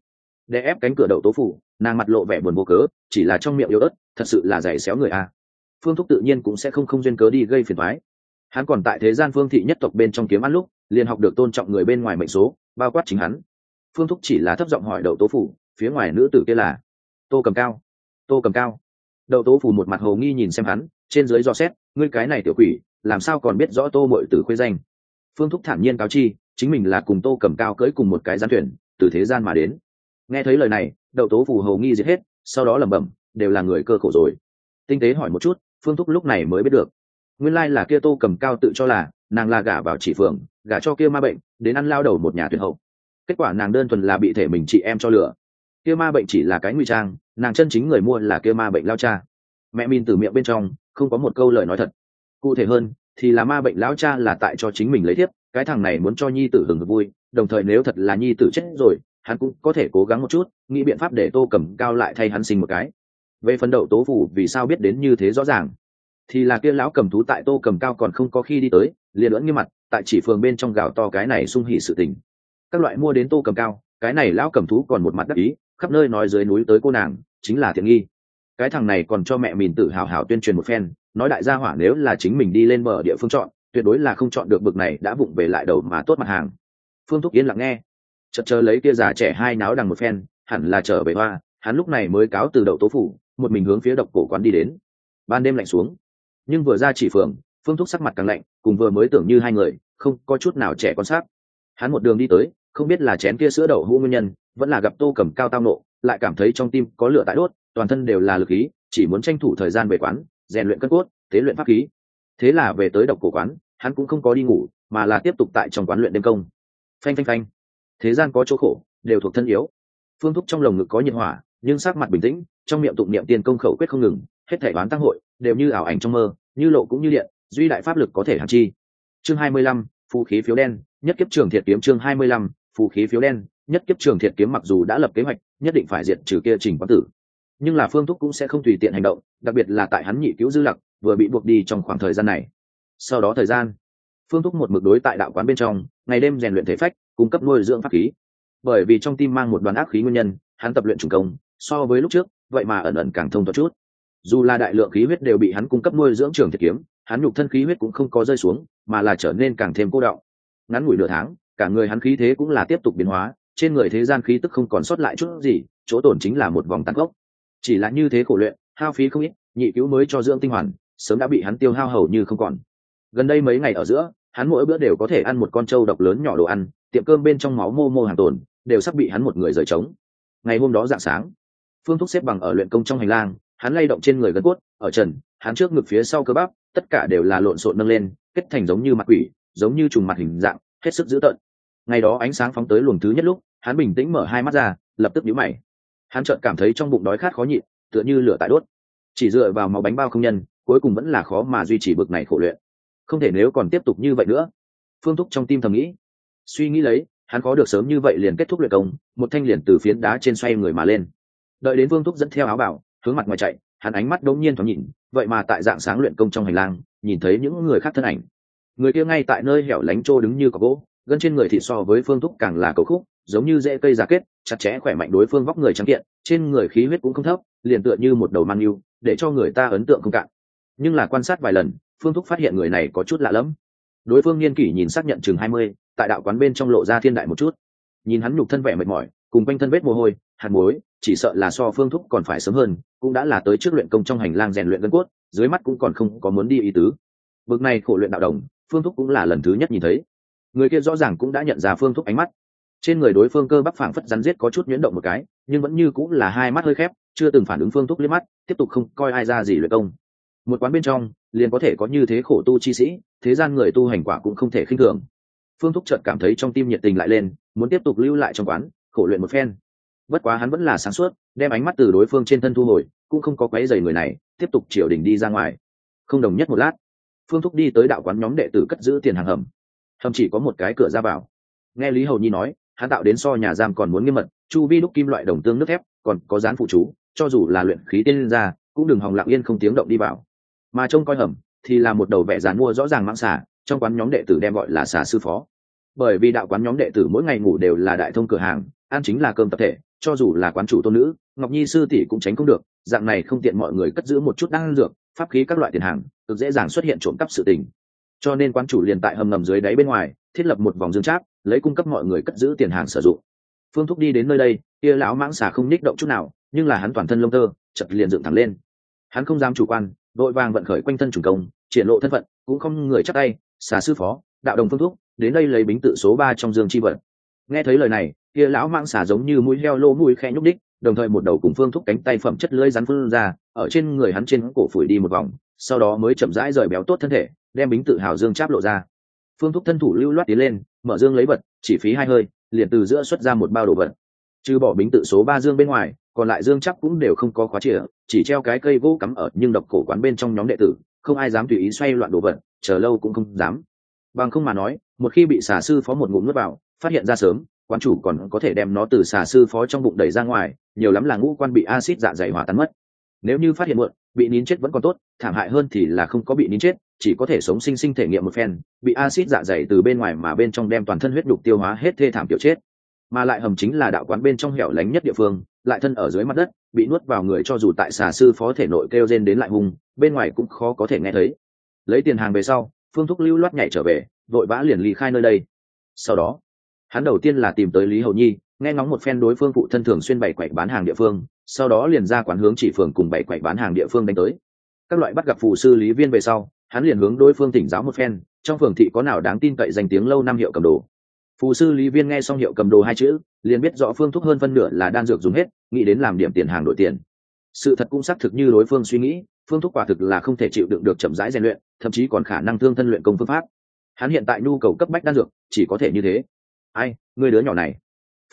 Để ép cánh cửa đậu tố phủ nàng mặt lộ vẻ buồn vô cớ chỉ là trong miệng yếu ớt thật sự là giày xéo người a. Phương thúc tự nhiên cũng sẽ không không duyên cớ đi gây phiền thoái hắn còn tại thế gian phương thị nhất tộc bên trong kiếm ăn lúc, liền học được tôn trọng người bên ngoài mệnh số, bao quát chính hắn. Phương thúc chỉ là thấp giọng hỏi đậu tố phủ, phía ngoài nữ tử kia là? Tô cầm cao. Tô cầm cao. Đậu tố phủ một mặt hồ nghi nhìn xem hắn, trên dưới do xét, ngươi cái này tiểu quỷ, làm sao còn biết rõ tô mội tử khuê danh? Phương thúc thản nhiên cáo chi, chính mình là cùng tô cầm cao cưỡi cùng một cái gián thuyền từ thế gian mà đến. Nghe thấy lời này, đậu tố phủ hầu nghi giết hết, sau đó lẩm bẩm, đều là người cơ khổ rồi. Tinh tế hỏi một chút, phương thúc lúc này mới biết được nguyên lai là kia tô cầm cao tự cho là, nàng là gả vào chỉ phường gả cho kia ma bệnh, đến ăn lao đầu một nhà tuyệt hậu. Kết quả nàng đơn thuần là bị thể mình chị em cho lửa. Kia ma bệnh chỉ là cái nguy trang, nàng chân chính người mua là kia ma bệnh lao cha. Mẹ min từ miệng bên trong, không có một câu lời nói thật. Cụ thể hơn, thì là ma bệnh lão cha là tại cho chính mình lấy thiếp, cái thằng này muốn cho nhi tử hừng vui, đồng thời nếu thật là nhi tử chết rồi, hắn cũng có thể cố gắng một chút, nghĩ biện pháp để tô cầm cao lại thay hắn sinh một cái. Về phần đậu tố phủ vì sao biết đến như thế rõ ràng? Thì là kia lão cầm thú tại tô cầm cao còn không có khi đi tới, liền lẫn như mặt, tại chỉ phường bên trong gạo to cái này sung hỉ sự tình. Các loại mua đến tô cầm cao, cái này lão cầm thú còn một mặt đắc ý, khắp nơi nói dưới núi tới cô nàng, chính là thiện nghi. Cái thằng này còn cho mẹ mình tự hào hào tuyên truyền một phen, nói đại gia hỏa nếu là chính mình đi lên mở địa phương chọn, tuyệt đối là không chọn được bực này đã vụng về lại đầu mà tốt mặt hàng. Phương thúc yên lặng nghe. Chợt chờ lấy kia già trẻ hai náo đằng một phen, hẳn là trở về hoa, hắn lúc này mới cáo từ đậu tố phủ, một mình hướng phía độc cổ quán đi đến. Ban đêm lạnh xuống nhưng vừa ra chỉ phường, phương thúc sắc mặt càng lạnh, cùng vừa mới tưởng như hai người, không có chút nào trẻ con sắc. Hắn một đường đi tới, không biết là chén kia sữa đậu hũ nguyên nhân, vẫn là gặp tô cầm cao tao nộ, lại cảm thấy trong tim có lửa tại đốt, toàn thân đều là lực khí, chỉ muốn tranh thủ thời gian về quán, rèn luyện cất cốt, tế luyện pháp khí. Thế là về tới độc cổ quán, hắn cũng không có đi ngủ, mà là tiếp tục tại trong quán luyện đêm công. Phanh phanh phanh. Thế gian có chỗ khổ, đều thuộc thân yếu. Phương thúc trong lồng ngực có nhiệt hỏa, nhưng sắc mặt bình tĩnh, trong miệng tụng niệm tiên công khẩu quyết không ngừng, hết thể đoán tăng hội đều như ảo ảnh trong mơ, như lộ cũng như điện, duy đại pháp lực có thể hàn chi. Chương hai mươi lăm, phù khí phiếu đen, nhất kiếp trường thiệt kiếm chương hai mươi lăm, phù khí phiếu đen, nhất kiếp trường thiệt kiếm mặc dù đã lập kế hoạch, nhất định phải diệt trừ kia trình quán tử. Nhưng là phương thúc cũng sẽ không tùy tiện hành động, đặc biệt là tại hắn nhị cứu dư lặc, vừa bị buộc đi trong khoảng thời gian này. Sau đó thời gian, phương thúc một mực đối tại đạo quán bên trong, ngày đêm rèn luyện thể phách, cung cấp nuôi dưỡng pháp khí. Bởi vì trong tim mang một đoàn ác khí nguyên nhân, hắn tập luyện trùng công, so với lúc trước, vậy mà ẩn ẩn càng thông thuật chút dù là đại lượng khí huyết đều bị hắn cung cấp nuôi dưỡng trường thiệt kiếm, hắn nhục thân khí huyết cũng không có rơi xuống, mà là trở nên càng thêm cô đọng. Ngắn ngủi nửa tháng, cả người hắn khí thế cũng là tiếp tục biến hóa, trên người thế gian khí tức không còn sót lại chút gì, chỗ tổn chính là một vòng tăng gốc chỉ là như thế khổ luyện, hao phí không ít, nhị cứu mới cho dưỡng tinh hoàn, sớm đã bị hắn tiêu hao hầu như không còn. Gần đây mấy ngày ở giữa, hắn mỗi bữa đều có thể ăn một con trâu độc lớn nhỏ đồ ăn, tiệm cơm bên trong máu mô mô hàng tồn, đều sắp bị hắn một người rời trống. Ngày hôm đó dạng sáng, phương thúc xếp bằng ở luyện công trong hành lang hắn lay động trên người gân cốt, ở trần, hắn trước ngực phía sau cơ bắp, tất cả đều là lộn xộn nâng lên, kết thành giống như mặt quỷ, giống như trùng mặt hình dạng, hết sức dữ tợn. Ngày đó ánh sáng phóng tới luồng thứ nhất lúc, hắn bình tĩnh mở hai mắt ra, lập tức nhíu mày. Hắn chợt cảm thấy trong bụng đói khát khó nhịn, tựa như lửa tại đốt. Chỉ dựa vào máu bánh bao không nhân, cuối cùng vẫn là khó mà duy trì bực này khổ luyện. Không thể nếu còn tiếp tục như vậy nữa. Phương thúc trong tim thầm nghĩ. Suy nghĩ lấy, hắn khó được sớm như vậy liền kết thúc luyện công, một thanh liền từ phiến đá trên xoay người mà lên. Đợi đến phương thúc dẫn theo áo bảo hướng mặt ngoài chạy, hắn ánh mắt đống nhiên thoáng nhìn, vậy mà tại dạng sáng luyện công trong hành lang, nhìn thấy những người khác thân ảnh. Người kia ngay tại nơi hẻo lánh trô đứng như có gỗ, gân trên người thì so với phương thúc càng là cầu khúc, giống như dễ cây giả kết, chặt chẽ khỏe mạnh đối phương vóc người trắng kiện, trên người khí huyết cũng không thấp, liền tựa như một đầu mang yêu, để cho người ta ấn tượng không cạn. Nhưng là quan sát vài lần, phương thúc phát hiện người này có chút lạ lẫm. Đối phương niên kỷ nhìn xác nhận chừng hai mươi, tại đạo quán bên trong lộ ra thiên đại một chút. Nhìn hắn nhục thân vẻ mệt mỏi, cùng quanh thân vết mồ hôi, hạt muối chỉ sợ là so phương thúc còn phải sớm hơn, cũng đã là tới trước luyện công trong hành lang rèn luyện gân cốt, dưới mắt cũng còn không có muốn đi ý tứ. Bước này khổ luyện đạo đồng, phương thúc cũng là lần thứ nhất nhìn thấy. Người kia rõ ràng cũng đã nhận ra phương thúc ánh mắt. Trên người đối phương cơ bắp phảng phất rắn giết có chút nhuyễn động một cái, nhưng vẫn như cũng là hai mắt hơi khép, chưa từng phản ứng phương thúc liếc mắt, tiếp tục không coi ai ra gì luyện công. Một quán bên trong, liền có thể có như thế khổ tu chi sĩ, thế gian người tu hành quả cũng không thể khinh thường. Phương thúc chợt cảm thấy trong tim nhiệt tình lại lên, muốn tiếp tục lưu lại trong quán, khổ luyện một phen bất quá hắn vẫn là sáng suốt, đem ánh mắt từ đối phương trên thân thu hồi, cũng không có quấy dày người này, tiếp tục triều đình đi ra ngoài. Không đồng nhất một lát, phương thúc đi tới đạo quán nhóm đệ tử cất giữ tiền hàng hầm. Hầm chỉ có một cái cửa ra vào. Nghe lý hầu nhi nói, hắn tạo đến so nhà giam còn muốn nghiêm mật, chu vi đúc kim loại đồng tương nước thép, còn có dán phụ chú, cho dù là luyện khí tiên ra cũng đừng hòng lặng yên không tiếng động đi vào. Mà trông coi hầm, thì là một đầu vẻ dán mua rõ ràng mang xả trong quán nhóm đệ tử đem gọi là xả sư phó. Bởi vì đạo quán nhóm đệ tử mỗi ngày ngủ đều là đại thông cửa hàng, ăn chính là cơm tập thể cho dù là quán chủ tôn nữ, ngọc nhi sư tỷ cũng tránh không được, dạng này không tiện mọi người cất giữ một chút đan dược, pháp khí các loại tiền hàng, cực dễ dàng xuất hiện trộm cắp sự tình. Cho nên quán chủ liền tại hầm ngầm dưới đáy bên ngoài, thiết lập một vòng dương tráp, lấy cung cấp mọi người cất giữ tiền hàng sử dụng. Phương thúc đi đến nơi đây, kia lão mãng xà không nhích động chút nào, nhưng là hắn toàn thân lông tơ chật liền dựng thẳng lên. Hắn không dám chủ quan, đội vàng vận khởi quanh thân chủ công, triển lộ thân phận, cũng không người chắc tay, xà sư phó, đạo đồng phương thúc, đến đây lấy bính tự số ba trong dương chi vật. Nghe thấy lời này kia lão mãng xà giống như mũi heo lô mũi khe nhúc đích, đồng thời một đầu cùng phương thúc cánh tay phẩm chất lưỡi rắn phương ra, ở trên người hắn trên cổ phủi đi một vòng, sau đó mới chậm rãi rời béo tốt thân thể, đem bính tự hào dương cháp lộ ra. Phương thúc thân thủ lưu loát tiến lên, mở dương lấy vật, chỉ phí hai hơi, liền từ giữa xuất ra một bao đồ vật. Trừ bỏ bính tự số ba dương bên ngoài, còn lại dương chắc cũng đều không có khóa chìa, chỉ treo cái cây gỗ cắm ở nhưng độc cổ quán bên trong nhóm đệ tử, không ai dám tùy ý xoay loạn đồ vật, chờ lâu cũng không dám. Bằng không mà nói, một khi bị xà sư phó một ngụm nuốt vào, phát hiện ra sớm quán chủ còn có thể đem nó từ xà sư phó trong bụng đẩy ra ngoài, nhiều lắm là ngũ quan bị acid dạ dày hỏa tan mất. Nếu như phát hiện muộn, bị nín chết vẫn còn tốt, thảm hại hơn thì là không có bị nín chết, chỉ có thể sống sinh sinh thể nghiệm một phen, bị acid dạ dày từ bên ngoài mà bên trong đem toàn thân huyết đục tiêu hóa hết thê thảm kiểu chết. Mà lại hầm chính là đạo quán bên trong hẻo lánh nhất địa phương, lại thân ở dưới mặt đất, bị nuốt vào người cho dù tại xà sư phó thể nội kêu rên đến lại hung, bên ngoài cũng khó có thể nghe thấy. Lấy tiền hàng về sau, phương thúc lưu loát nhảy trở về, vội vã liền ly khai nơi đây. Sau đó hắn đầu tiên là tìm tới lý hầu nhi, nghe ngóng một phen đối phương phụ thân thường xuyên bày quậy bán hàng địa phương, sau đó liền ra quán hướng chỉ phường cùng bày quậy bán hàng địa phương đánh tới. Các loại bắt gặp phù sư lý viên về sau, hắn liền hướng đối phương tỉnh giáo một phen, trong phường thị có nào đáng tin cậy danh tiếng lâu năm hiệu cầm đồ. Phù sư lý viên nghe xong hiệu cầm đồ hai chữ, liền biết rõ phương thúc hơn phân nửa là đan dược dùng hết, nghĩ đến làm điểm tiền hàng đổi tiền. Sự thật cũng xác thực như đối phương suy nghĩ, phương thúc quả thực là không thể chịu đựng được chậm rãi rèn luyện, thậm chí còn khả năng thương thân luyện công phương pháp. Hắn hiện tại nhu cầu cấp bách đan dược, chỉ có thể như thế ai người đứa nhỏ này.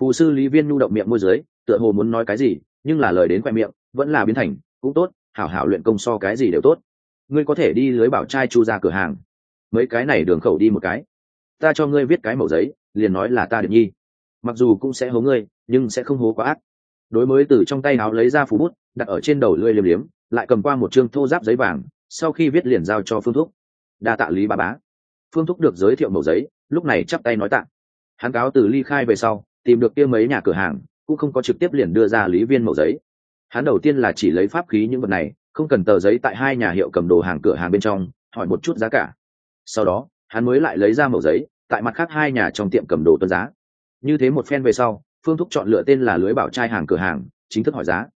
Phù sư lý viên nhu động miệng môi giới tựa hồ muốn nói cái gì, nhưng là lời đến khoe miệng, vẫn là biến thành, cũng tốt, hảo hảo luyện công so cái gì đều tốt. Ngươi có thể đi lưới bảo trai chu ra cửa hàng. Mấy cái này đường khẩu đi một cái. Ta cho ngươi viết cái mẫu giấy, liền nói là ta điện nhi. Mặc dù cũng sẽ hố ngươi, nhưng sẽ không hố quá ác. Đối mới từ trong tay áo lấy ra phú bút, đặt ở trên đầu lưỡi liềm liếm, lại cầm qua một chương thô giáp giấy vàng, sau khi viết liền giao cho phương thúc. Đa tạ lý ba bá. Phương thúc được giới thiệu mẫu giấy, lúc này chắp tay nói tạ hắn cáo từ ly khai về sau, tìm được kia mấy nhà cửa hàng, cũng không có trực tiếp liền đưa ra lý viên mẫu giấy. Hắn đầu tiên là chỉ lấy pháp khí những vật này, không cần tờ giấy tại hai nhà hiệu cầm đồ hàng cửa hàng bên trong, hỏi một chút giá cả. Sau đó, hắn mới lại lấy ra mẫu giấy, tại mặt khác hai nhà trong tiệm cầm đồ tuân giá. Như thế một phen về sau, phương thúc chọn lựa tên là lưới bảo trai hàng cửa hàng, chính thức hỏi giá.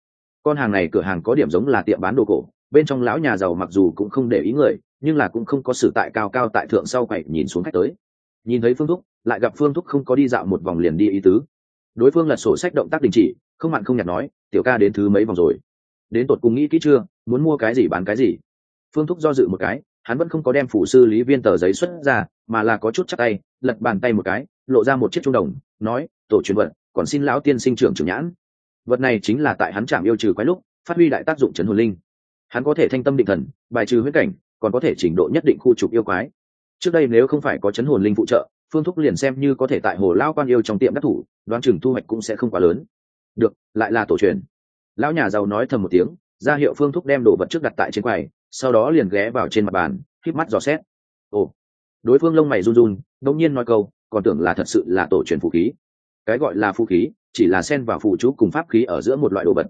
Con hàng này cửa hàng có điểm giống là tiệm bán đồ cổ, bên trong lão nhà giàu mặc dù cũng không để ý người, nhưng là cũng không có sự tại cao cao tại thượng sau quậy nhìn xuống khách tới. Nhìn thấy phương thúc lại gặp phương thúc không có đi dạo một vòng liền đi ý tứ. Đối phương lật sổ sách động tác đình chỉ, không mặn không nhạt nói, tiểu ca đến thứ mấy vòng rồi? Đến tột cùng nghĩ kỹ chưa? Muốn mua cái gì bán cái gì? Phương thúc do dự một cái, hắn vẫn không có đem phủ sư lý viên tờ giấy xuất ra, mà là có chút chắc tay, lật bàn tay một cái, lộ ra một chiếc trung đồng, nói, tổ truyền vật còn xin lão tiên sinh trưởng trưởng nhãn. Vật này chính là tại hắn chạm yêu trừ quái lúc, phát huy đại tác dụng chấn hồn linh. Hắn có thể thanh tâm định thần, bài trừ huyết cảnh, còn có thể chỉnh độ nhất định khu trục yêu quái. Trước đây nếu không phải có chấn hồn linh phụ trợ phương thúc liền xem như có thể tại hồ lao quan yêu trong tiệm đắc thủ, đoán chừng thu hoạch cũng sẽ không quá lớn. Được, lại là tổ truyền. Lão nhà giàu nói thầm một tiếng, ra hiệu phương thúc đem đồ vật trước đặt tại trên quầy, sau đó liền ghé vào trên mặt bàn k mắt dò xét. Ồ. Đối phương lông mày run run đông nhiên nói câu, còn tưởng là thật sự là tổ truyền phụ khí. Cái gọi là phụ khí, chỉ là xen vào phụ chú cùng pháp khí ở giữa một loại đồ vật.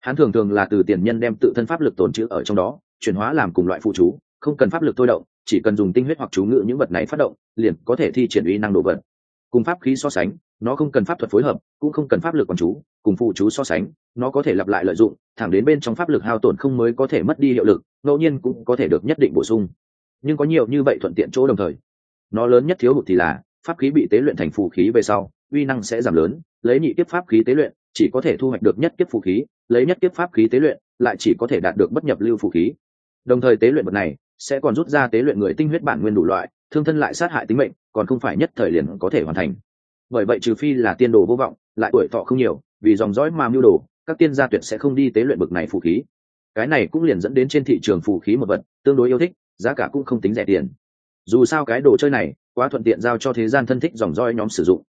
Hắn thường thường là từ tiền nhân đem tự thân pháp lực tồn trữ ở trong đó, chuyển hóa làm cùng loại phụ chú, không cần pháp lực thôi động chỉ cần dùng tinh huyết hoặc chú ngự những vật này phát động, liền có thể thi triển uy năng đồ vật. Cùng pháp khí so sánh, nó không cần pháp thuật phối hợp, cũng không cần pháp lực quản chú, cùng phụ chú so sánh, nó có thể lặp lại lợi dụng, thẳng đến bên trong pháp lực hao tổn không mới có thể mất đi hiệu lực, ngẫu nhiên cũng có thể được nhất định bổ sung. Nhưng có nhiều như vậy thuận tiện chỗ đồng thời, nó lớn nhất thiếu hụt thì là, pháp khí bị tế luyện thành phù khí về sau, uy năng sẽ giảm lớn, lấy nhị tiếp pháp khí tế luyện, chỉ có thể thu hoạch được nhất tiếp phù khí, lấy nhất tiếp pháp khí tế luyện, lại chỉ có thể đạt được bất nhập lưu phù khí. Đồng thời tế luyện vật này sẽ còn rút ra tế luyện người tinh huyết bản nguyên đủ loại, thương thân lại sát hại tính mệnh, còn không phải nhất thời liền có thể hoàn thành. Bởi vậy trừ phi là tiên đồ vô vọng, lại tuổi thọ không nhiều, vì dòng dõi mà mưu đồ, các tiên gia tuyệt sẽ không đi tế luyện bực này phù khí. Cái này cũng liền dẫn đến trên thị trường phù khí một vật, tương đối yêu thích, giá cả cũng không tính rẻ tiền. Dù sao cái đồ chơi này, quá thuận tiện giao cho thế gian thân thích dòng roi nhóm sử dụng.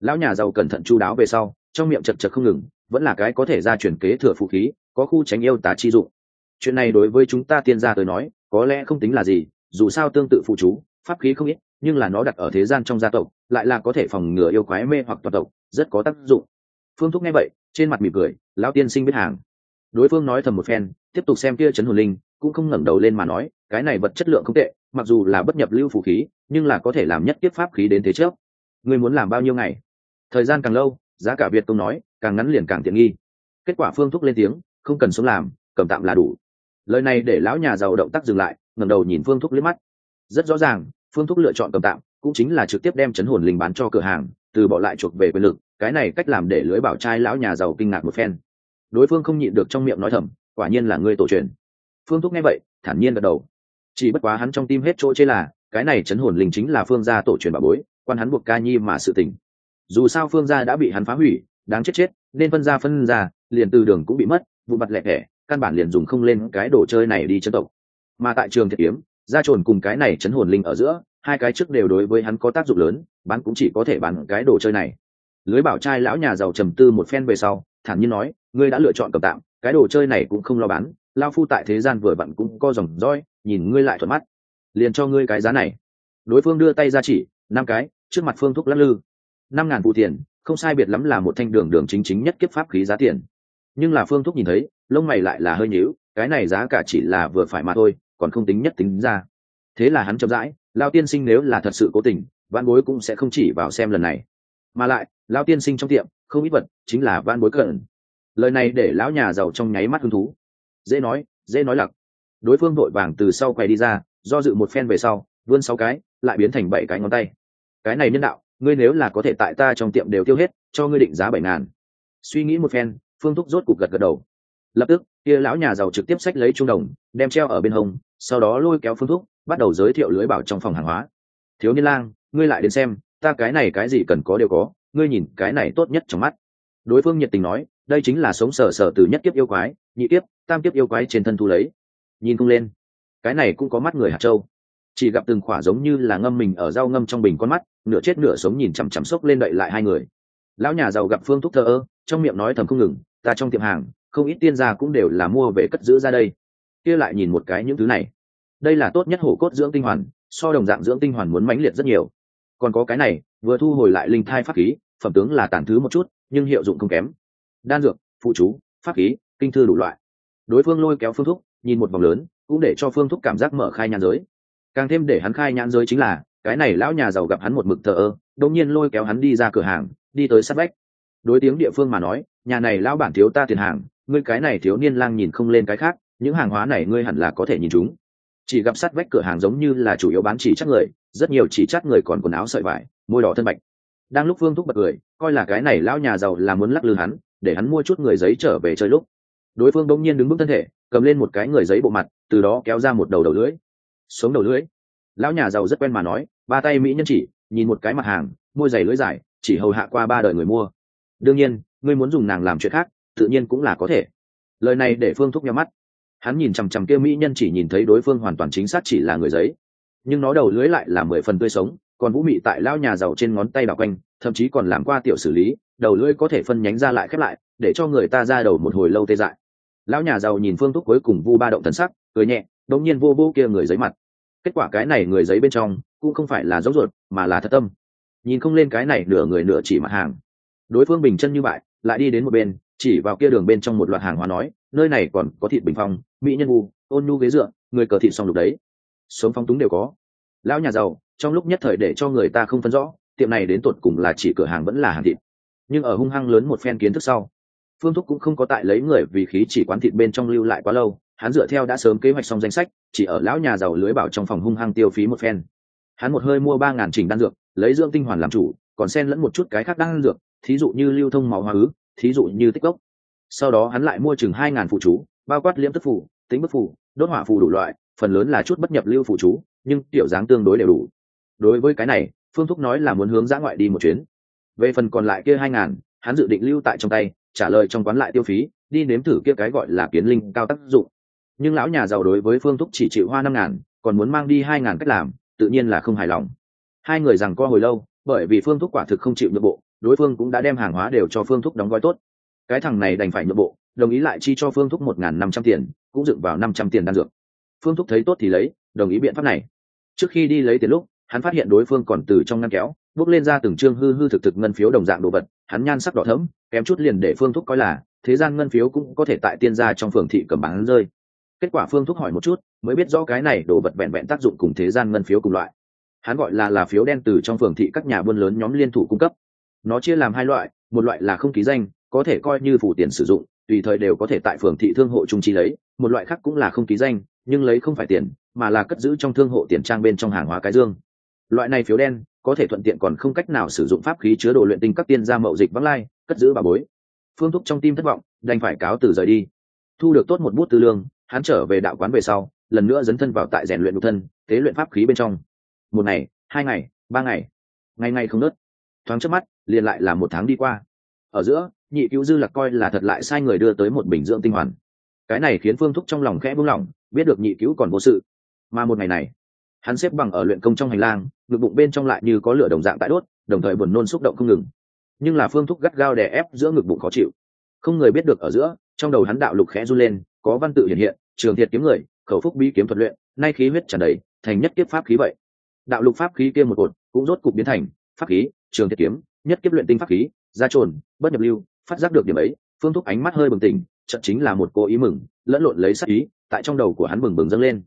Lão nhà giàu cẩn thận chu đáo về sau, trong miệng chật chật không ngừng, vẫn là cái có thể ra chuyển kế thừa phù khí, có khu tránh yêu tá chi dụng chuyện này đối với chúng ta tiên gia tới nói, có lẽ không tính là gì, dù sao tương tự phụ chú, pháp khí không ít, nhưng là nó đặt ở thế gian trong gia tộc, lại là có thể phòng ngừa yêu quái mê hoặc toàn tộc, rất có tác dụng. Phương thúc nghe vậy, trên mặt mỉm cười, lão tiên sinh biết hàng. Đối phương nói thầm một phen, tiếp tục xem kia trấn hồn linh, cũng không ngẩng đầu lên mà nói, cái này vật chất lượng không tệ, mặc dù là bất nhập lưu phù khí, nhưng là có thể làm nhất tiếp pháp khí đến thế trước. Ngươi muốn làm bao nhiêu ngày? Thời gian càng lâu, giá cả việt công nói, càng ngắn liền càng tiện nghi. Kết quả phương thúc lên tiếng, không cần sống làm, cầm tạm là đủ lời này để lão nhà giàu động tác dừng lại, ngẩng đầu nhìn phương thúc liếc mắt. Rất rõ ràng, phương thúc lựa chọn cầm tạm, cũng chính là trực tiếp đem chấn hồn linh bán cho cửa hàng, từ bỏ lại chuộc về quyền lực, cái này cách làm để lưới bảo trai lão nhà giàu kinh ngạc một phen. Đối phương không nhịn được trong miệng nói thầm, quả nhiên là ngươi tổ truyền. Phương thúc nghe vậy, thản nhiên gật đầu. Chỉ bất quá hắn trong tim hết chỗ chê là, cái này chấn hồn linh chính là phương gia tổ truyền bà bối, quan hắn buộc ca nhi mà sự tình. Dù sao phương gia đã bị hắn phá hủy, đáng chết chết, nên phân ra phân ra, liền từ đường cũng bị mất, vụ mặt lẹ thẻ căn bản liền dùng không lên cái đồ chơi này đi chấn tộc. Mà tại trường thiệt kiếm, gia trồn cùng cái này chấn hồn linh ở giữa, hai cái trước đều đối với hắn có tác dụng lớn, bán cũng chỉ có thể bán cái đồ chơi này. Lưới bảo trai lão nhà giàu trầm tư một phen về sau, thản nhiên nói, ngươi đã lựa chọn cầm tạm, cái đồ chơi này cũng không lo bán lao phu tại thế gian vừa vặn cũng co dòng roi nhìn ngươi lại thuận mắt, liền cho ngươi cái giá này. Đối phương đưa tay ra chỉ, năm cái, trước mặt phương thúc lắc lư. Năm ngàn vụ tiền, không sai biệt lắm là một thanh đường đường chính chính nhất kiếp pháp khí giá tiền. Nhưng là phương thúc nhìn thấy lông mày lại là hơi nhíu, cái này giá cả chỉ là vừa phải mà thôi, còn không tính nhất tính ra. Thế là hắn chậm rãi, lao tiên sinh nếu là thật sự cố tình văn bối cũng sẽ không chỉ vào xem lần này. Mà lại, lao tiên sinh trong tiệm, không ít vật chính là van bối cận. Lời này để lão nhà giàu trong nháy mắt hứng thú. Dễ nói dễ nói lặc. Đối phương vội vàng từ sau quay đi ra, do dự một phen về sau, vươn sáu cái, lại biến thành bảy cái ngón tay. Cái này nhân đạo, ngươi nếu là có thể tại ta trong tiệm đều tiêu hết, cho ngươi định giá bảy ngàn. Suy nghĩ một phen, phương thúc rốt cục gật gật đầu lập tức, kia lão nhà giàu trực tiếp sách lấy trung đồng, đem treo ở bên hông, sau đó lôi kéo phương thúc bắt đầu giới thiệu lưới bảo trong phòng hàng hóa. Thiếu niên lang, ngươi lại đến xem, ta cái này cái gì cần có đều có, ngươi nhìn cái này tốt nhất trong mắt. Đối phương nhiệt tình nói, đây chính là sống sờ sờ từ nhất kiếp yêu quái, nhị kiếp, tam kiếp yêu quái trên thân thu lấy. Nhìn không lên, cái này cũng có mắt người hạt châu. Chỉ gặp từng khỏa giống như là ngâm mình ở rau ngâm trong bình con mắt, nửa chết nửa sống nhìn chằm chằm sốc lên đậy lại hai người. Lão nhà giàu gặp phương thúc thờ ơ, trong miệng nói thầm không ngừng, ta trong tiệm hàng không ít tiên gia cũng đều là mua về cất giữ ra đây. Kia lại nhìn một cái những thứ này. Đây là tốt nhất hổ cốt dưỡng tinh hoàn, so đồng dạng dưỡng tinh hoàn muốn mãnh liệt rất nhiều. Còn có cái này, vừa thu hồi lại linh thai pháp khí, phẩm tướng là tàn thứ một chút, nhưng hiệu dụng không kém. Đan dược, phụ chú, pháp khí, kinh thư đủ loại. Đối phương lôi kéo phương thúc, nhìn một vòng lớn, cũng để cho phương thúc cảm giác mở khai nhãn giới. Càng thêm để hắn khai nhãn giới chính là, cái này lão nhà giàu gặp hắn một mực thờ ơ, đột nhiên lôi kéo hắn đi ra cửa hàng, đi tới sát vách. Đối tiếng địa phương mà nói, nhà này lão bản thiếu ta tiền hàng ngươi cái này thiếu niên lang nhìn không lên cái khác, những hàng hóa này ngươi hẳn là có thể nhìn chúng. Chỉ gặp sát vách cửa hàng giống như là chủ yếu bán chỉ chắc người, rất nhiều chỉ chắc người còn quần áo sợi vải, môi đỏ thân bạch. Đang lúc phương thúc bật cười, coi là cái này lão nhà giàu là muốn lắc lư hắn, để hắn mua chút người giấy trở về chơi lúc. Đối phương bỗng nhiên đứng bước thân thể, cầm lên một cái người giấy bộ mặt, từ đó kéo ra một đầu đầu lưới sống đầu lưới lão nhà giàu rất quen mà nói, ba tay mỹ nhân chỉ, nhìn một cái mặt hàng, môi giày lưỡi dài, chỉ hầu hạ qua ba đời người mua. Đương nhiên, ngươi muốn dùng nàng làm chuyện khác tự nhiên cũng là có thể. Lời này để phương thúc nhắm mắt. Hắn nhìn chằm chằm kia mỹ nhân chỉ nhìn thấy đối phương hoàn toàn chính xác chỉ là người giấy. Nhưng nó đầu lưới lại là mười phần tươi sống, còn vũ mị tại lao nhà giàu trên ngón tay đảo quanh, thậm chí còn làm qua tiểu xử lý, đầu lưỡi có thể phân nhánh ra lại khép lại, để cho người ta ra đầu một hồi lâu tê dại. Lão nhà giàu nhìn phương thúc cuối cùng vu ba động thần sắc, cười nhẹ, đống nhiên vô vô kia người giấy mặt. Kết quả cái này người giấy bên trong, cũng không phải là dấu ruột, mà là thật tâm. Nhìn không lên cái này nửa người nửa chỉ mặt hàng. Đối phương bình chân như vậy lại đi đến một bên chỉ vào kia đường bên trong một loạt hàng hóa nói, nơi này còn có thịt bình phong, mỹ nhân vu ôn nhu ghế dựa, người cờ thịt xong lục đấy. Sống phong túng đều có. Lão nhà giàu, trong lúc nhất thời để cho người ta không phân rõ, tiệm này đến tột cùng là chỉ cửa hàng vẫn là hàng thịt. Nhưng ở hung hăng lớn một phen kiến thức sau, phương thúc cũng không có tại lấy người vì khí chỉ quán thịt bên trong lưu lại quá lâu, hắn dựa theo đã sớm kế hoạch xong danh sách, chỉ ở lão nhà giàu lưới bảo trong phòng hung hăng tiêu phí một phen. Hắn một hơi mua ba ngàn trình đan dược, lấy dưỡng tinh hoàn làm chủ, còn xen lẫn một chút cái khác đan dược, thí dụ như lưu thông máu hoa ứ thí dụ như tích gốc sau đó hắn lại mua chừng hai ngàn phụ chú, bao quát liễm tức phủ, tính bức phủ, đốt hỏa phù đủ loại, phần lớn là chút bất nhập lưu phụ chú, nhưng tiểu dáng tương đối đều đủ. Đối với cái này, phương thúc nói là muốn hướng giã ngoại đi một chuyến. Về phần còn lại kia hai ngàn, hắn dự định lưu tại trong tay, trả lời trong quán lại tiêu phí, đi nếm thử kia cái gọi là kiến linh cao tác dụng. Nhưng lão nhà giàu đối với phương thúc chỉ chịu hoa năm ngàn, còn muốn mang đi hai ngàn cách làm, tự nhiên là không hài lòng. Hai người rằng co hồi lâu, bởi vì phương thúc quả thực không chịu nhượng bộ đối phương cũng đã đem hàng hóa đều cho phương thúc đóng gói tốt. Cái thằng này đành phải nhượng bộ, đồng ý lại chi cho phương thúc một ngàn năm trăm tiền, cũng dựng vào năm trăm tiền đan dược. Phương thúc thấy tốt thì lấy, đồng ý biện pháp này. Trước khi đi lấy tiền lúc, hắn phát hiện đối phương còn từ trong ngăn kéo, bước lên ra từng trương hư hư thực thực ngân phiếu đồng dạng đồ vật, hắn nhan sắc đỏ thẫm, kém chút liền để phương thúc coi là, thế gian ngân phiếu cũng có thể tại tiên gia trong phường thị cầm bán rơi. Kết quả phương thúc hỏi một chút, mới biết rõ cái này đồ vật vẹn vẹn tác dụng cùng thế gian ngân phiếu cùng loại. Hắn gọi là là phiếu đen từ trong phường thị các nhà buôn lớn nhóm liên thủ cung cấp nó chia làm hai loại, một loại là không ký danh, có thể coi như phủ tiền sử dụng, tùy thời đều có thể tại phường thị thương hộ trung chi lấy, một loại khác cũng là không ký danh, nhưng lấy không phải tiền, mà là cất giữ trong thương hộ tiền trang bên trong hàng hóa cái dương. Loại này phiếu đen, có thể thuận tiện còn không cách nào sử dụng pháp khí chứa đồ luyện tinh các tiên gia mậu dịch vắng lai, cất giữ bà bối. Phương thúc trong tim thất vọng, đành phải cáo từ rời đi. Thu được tốt một bút tư lương, hắn trở về đạo quán về sau, lần nữa dấn thân vào tại rèn luyện nhục thân, tế luyện pháp khí bên trong. Một ngày, hai ngày, ba ngày. Ngày ngày không nớt thoáng trước mắt liền lại là một tháng đi qua. Ở giữa, nhị cứu dư lạc coi là thật lại sai người đưa tới một bình dưỡng tinh hoàn. Cái này khiến phương thúc trong lòng khẽ buông lỏng, biết được nhị cứu còn vô sự. Mà một ngày này, hắn xếp bằng ở luyện công trong hành lang, ngực bụng bên trong lại như có lửa đồng dạng tại đốt, đồng thời buồn nôn xúc động không ngừng. Nhưng là phương thúc gắt gao đè ép giữa ngực bụng khó chịu. Không người biết được ở giữa, trong đầu hắn đạo lục khẽ run lên, có văn tự hiện hiện, trường thiệt kiếm người, khẩu phúc bí kiếm thuật luyện, nay khí huyết tràn đầy, thành nhất kiếp pháp khí vậy. Đạo lục pháp khí kia một cột, cũng rốt cục biến thành, pháp khí, trường thiệt kiếm nhất kiếp luyện tinh pháp khí gia trồn bất nhập lưu phát giác được điểm ấy phương thúc ánh mắt hơi bừng tỉnh trận chính là một cô ý mừng lẫn lộn lấy sắc ý tại trong đầu của hắn bừng bừng dâng lên.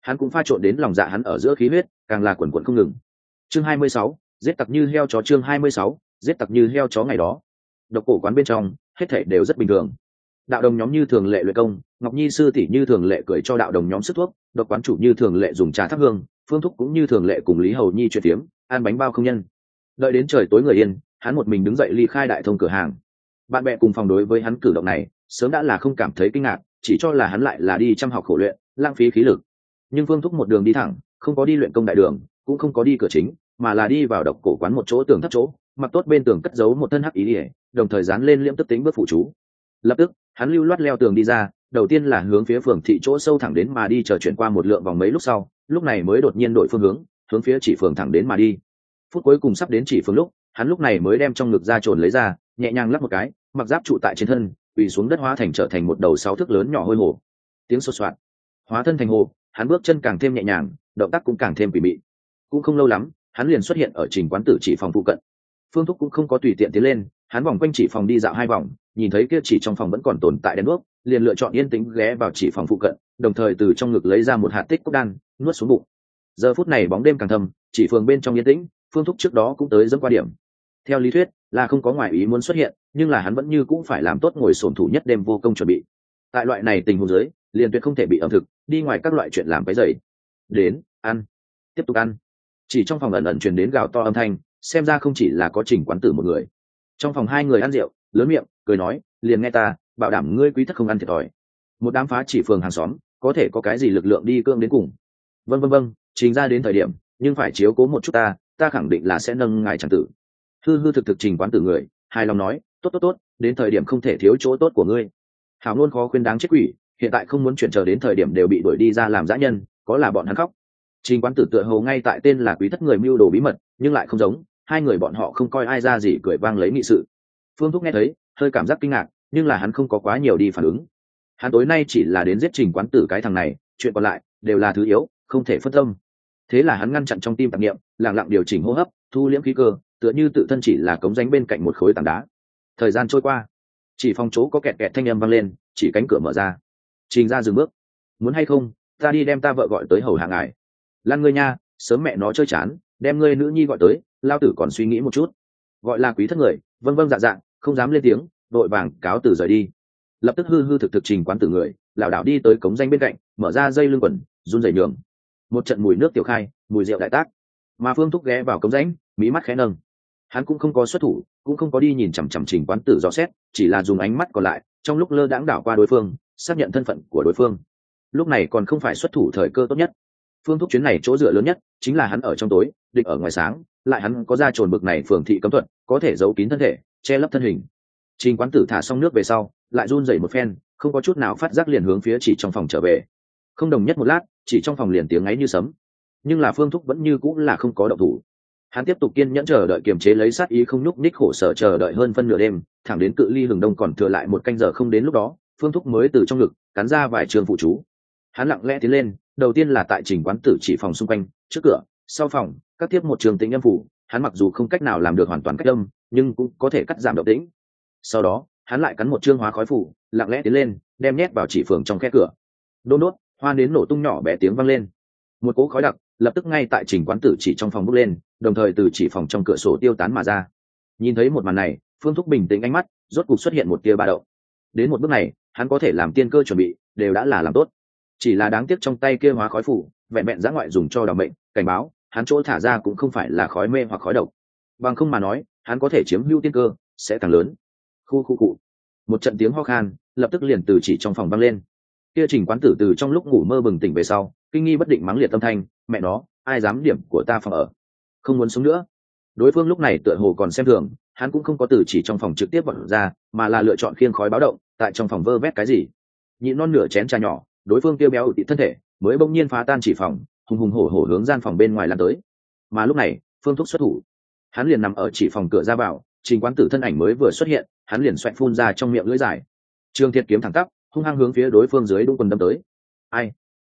Hắn cũng pha trộn đến lòng dạ hắn ở giữa khí huyết càng là quần quận không ngừng. Chương 26, giết tặc như heo chó chương 26, giết tặc như heo chó ngày đó. Độc cổ quán bên trong hết thể đều rất bình thường. Đạo đồng nhóm như thường lệ luyện công ngọc nhi sư tỷ như thường lệ cười cho đạo đồng nhóm sức thuốc độc quán chủ như thường lệ dùng trà thắp hương phương thúc cũng như thường lệ cùng lý hầu nhi chuyện tiếm ăn bánh bao không nhân đợi đến trời tối người yên, hắn một mình đứng dậy ly khai đại thông cửa hàng. Bạn bè cùng phòng đối với hắn cử động này, sớm đã là không cảm thấy kinh ngạc, chỉ cho là hắn lại là đi chăm học khổ luyện, lãng phí khí lực. Nhưng phương thúc một đường đi thẳng, không có đi luyện công đại đường, cũng không có đi cửa chính, mà là đi vào độc cổ quán một chỗ tường thấp chỗ, mặc tốt bên tường cất giấu một thân hắc ý ỉa đồng thời dán lên liễm tức tính bước phụ chú. Lập tức, hắn lưu loát leo tường đi ra, đầu tiên là hướng phía phường thị chỗ sâu thẳng đến mà đi chờ chuyển qua một lượng vòng mấy lúc sau, lúc này mới đột nhiên đổi phương hướng hướng phía chỉ phường thẳng đến mà đi phút cuối cùng sắp đến chỉ phương lúc, hắn lúc này mới đem trong ngực ra trồn lấy ra, nhẹ nhàng lắp một cái, mặc giáp trụ tại trên thân, quỳ xuống đất hóa thành trở thành một đầu sáu thước lớn nhỏ hôi hồ. Tiếng sột soạt. Hóa thân thành hồ, hắn bước chân càng thêm nhẹ nhàng, động tác cũng càng thêm quỷ mị. Cũng không lâu lắm, hắn liền xuất hiện ở trình quán tử chỉ phòng phụ cận. Phương thúc cũng không có tùy tiện tiến lên, hắn vòng quanh chỉ phòng đi dạo hai vòng, nhìn thấy kia chỉ trong phòng vẫn còn tồn tại đèn đuốc, liền lựa chọn yên tĩnh ghé vào chỉ phòng phụ cận, đồng thời từ trong ngực lấy ra một hạt tích cốc đan, nuốt xuống bụng. Giờ phút này bóng đêm càng thầm chỉ phường bên trong yên tĩnh phương thúc trước đó cũng tới dẫm qua điểm. Theo lý thuyết, là không có ngoại ý muốn xuất hiện, nhưng là hắn vẫn như cũng phải làm tốt ngồi sổn thủ nhất đêm vô công chuẩn bị. Tại loại này tình huống dưới, liền tuyệt không thể bị ẩm thực, đi ngoài các loại chuyện làm cái dày đến, ăn. Tiếp tục ăn. Chỉ trong phòng ẩn ẩn truyền đến gào to âm thanh, xem ra không chỉ là có trình quán tử một người. Trong phòng hai người ăn rượu, lớn miệng, cười nói, liền nghe ta, bảo đảm ngươi quý thất không ăn thiệt thòi. Một đám phá chỉ phường hàng xóm, có thể có cái gì lực lượng đi cương đến cùng? Vân vân vân chính ra đến thời điểm, nhưng phải chiếu cố một chút ta ta khẳng định là sẽ nâng ngài chẳng tử. Hư hư thực thực trình quán tử người, hài lòng nói, tốt tốt tốt, đến thời điểm không thể thiếu chỗ tốt của ngươi. Hảo luôn khó khuyên đáng chết quỷ, hiện tại không muốn chuyển chờ đến thời điểm đều bị đuổi đi ra làm giã nhân, có là bọn hắn khóc. Trình quán tử tựa hầu ngay tại tên là quý thất người mưu đồ bí mật, nhưng lại không giống, hai người bọn họ không coi ai ra gì cười vang lấy nghị sự. Phương thúc nghe thấy, hơi cảm giác kinh ngạc, nhưng là hắn không có quá nhiều đi phản ứng. Hắn tối nay chỉ là đến giết trình quán tử cái thằng này, chuyện còn lại đều là thứ yếu, không thể phân tâm thế là hắn ngăn chặn trong tim tạp nghiệm lẳng lặng điều chỉnh hô hấp, thu liễm khí cơ, tựa như tự thân chỉ là cống ránh bên cạnh một khối tảng đá. Thời gian trôi qua, chỉ phòng chỗ có kẹt kẹt thanh âm vang lên, chỉ cánh cửa mở ra. Trình ra dừng bước. Muốn hay không, ta đi đem ta vợ gọi tới hầu hàng ải lan ngươi nha, sớm mẹ nó chơi chán, đem ngươi nữ nhi gọi tới, lao tử còn suy nghĩ một chút. Gọi là quý thất người vân vân dạ dạng không dám lên tiếng đội vàng cáo từ rời đi. Lập tức hư hư thực thực trình quán tử người, lảo đảo đi tới cống danh bên cạnh, mở ra dây lưng quần, run rẩy nhường một trận mùi nước tiểu khai, mùi rượu đại tác. Mà phương thúc ghé vào cống rãnh mỹ mắt khẽ nâng. Hắn cũng không có xuất thủ, cũng không có đi nhìn chằm chằm trình quán tử dò xét, chỉ là dùng ánh mắt còn lại, trong lúc lơ đãng đảo qua đối phương, xác nhận thân phận của đối phương. Lúc này còn không phải xuất thủ thời cơ tốt nhất. Phương thúc chuyến này chỗ dựa lớn nhất chính là hắn ở trong tối, địch ở ngoài sáng, lại hắn có ra trồn bực này phường thị cấm thuận có thể giấu kín thân thể, che lấp thân hình. Trình quán tử thả xong nước về sau, lại run rẩy một phen, không có chút nào phát giác liền hướng phía chỉ trong phòng trở về không đồng nhất một lát, chỉ trong phòng liền tiếng ấy như sấm. Nhưng là phương thúc vẫn như cũng là không có động thủ. Hắn tiếp tục kiên nhẫn chờ đợi kiềm chế lấy sát ý không nhúc ních khổ sở chờ đợi hơn phân nửa đêm, thẳng đến cự ly hừng đông còn thừa lại một canh giờ không đến lúc đó, phương thúc mới từ trong ngực cắn ra vài trường phụ chú. Hắn lặng lẽ tiến lên, đầu tiên là tại trình quán tử chỉ phòng xung quanh, trước cửa, sau phòng, các tiếp một trường tĩnh âm phủ, hắn mặc dù không cách nào làm được hoàn toàn cách âm, nhưng cũng có thể cắt giảm động tĩnh. Sau đó, hắn lại cắn một chương hóa khói phủ, lặng lẽ tiến lên, đem nhét vào chỉ phường trong khe cửa. Đôn đốt hoa đến nổ tung nhỏ bé tiếng vang lên. Một cỗ khói đặc lập tức ngay tại trình quán tử chỉ trong phòng bước lên, đồng thời từ chỉ phòng trong cửa sổ tiêu tán mà ra. Nhìn thấy một màn này, phương thúc bình tĩnh ánh mắt, rốt cục xuất hiện một tia ba đậu đến một bước này, hắn có thể làm tiên cơ chuẩn bị, đều đã là làm tốt. Chỉ là đáng tiếc trong tay kia hóa khói phủ, vẹn vẹn giã ngoại dùng cho đ mệnh, cảnh báo, hắn chỗ thả ra cũng không phải là khói mê hoặc khói độc. Bằng không mà nói, hắn có thể chiếm hữu tiên cơ, sẽ càng lớn. Khu khu cụ. Một trận tiếng ho khan lập tức liền từ chỉ trong phòng băng lên kia trình quán tử từ trong lúc ngủ mơ bừng tỉnh về sau, kinh nghi bất định mắng liệt tâm thanh, mẹ nó, ai dám điểm của ta phòng ở? Không muốn sống nữa. Đối phương lúc này tựa hồ còn xem thường, hắn cũng không có từ chỉ trong phòng trực tiếp bật ra, mà là lựa chọn khiêng khói báo động, tại trong phòng vơ vét cái gì. Nhịn non nửa chén trà nhỏ, đối phương kêu béo ụt thân thể, mới bỗng nhiên phá tan chỉ phòng, hùng hùng hổ hổ hướng gian phòng bên ngoài lan tới. Mà lúc này, phương thúc xuất thủ. Hắn liền nằm ở chỉ phòng cửa ra vào, trình quán tử thân ảnh mới vừa xuất hiện, hắn liền xoẹt phun ra trong miệng lưỡi dài. Trương thiệt kiếm thẳng tắp hung hăng hướng phía đối phương dưới đúng quần đâm tới. Ai?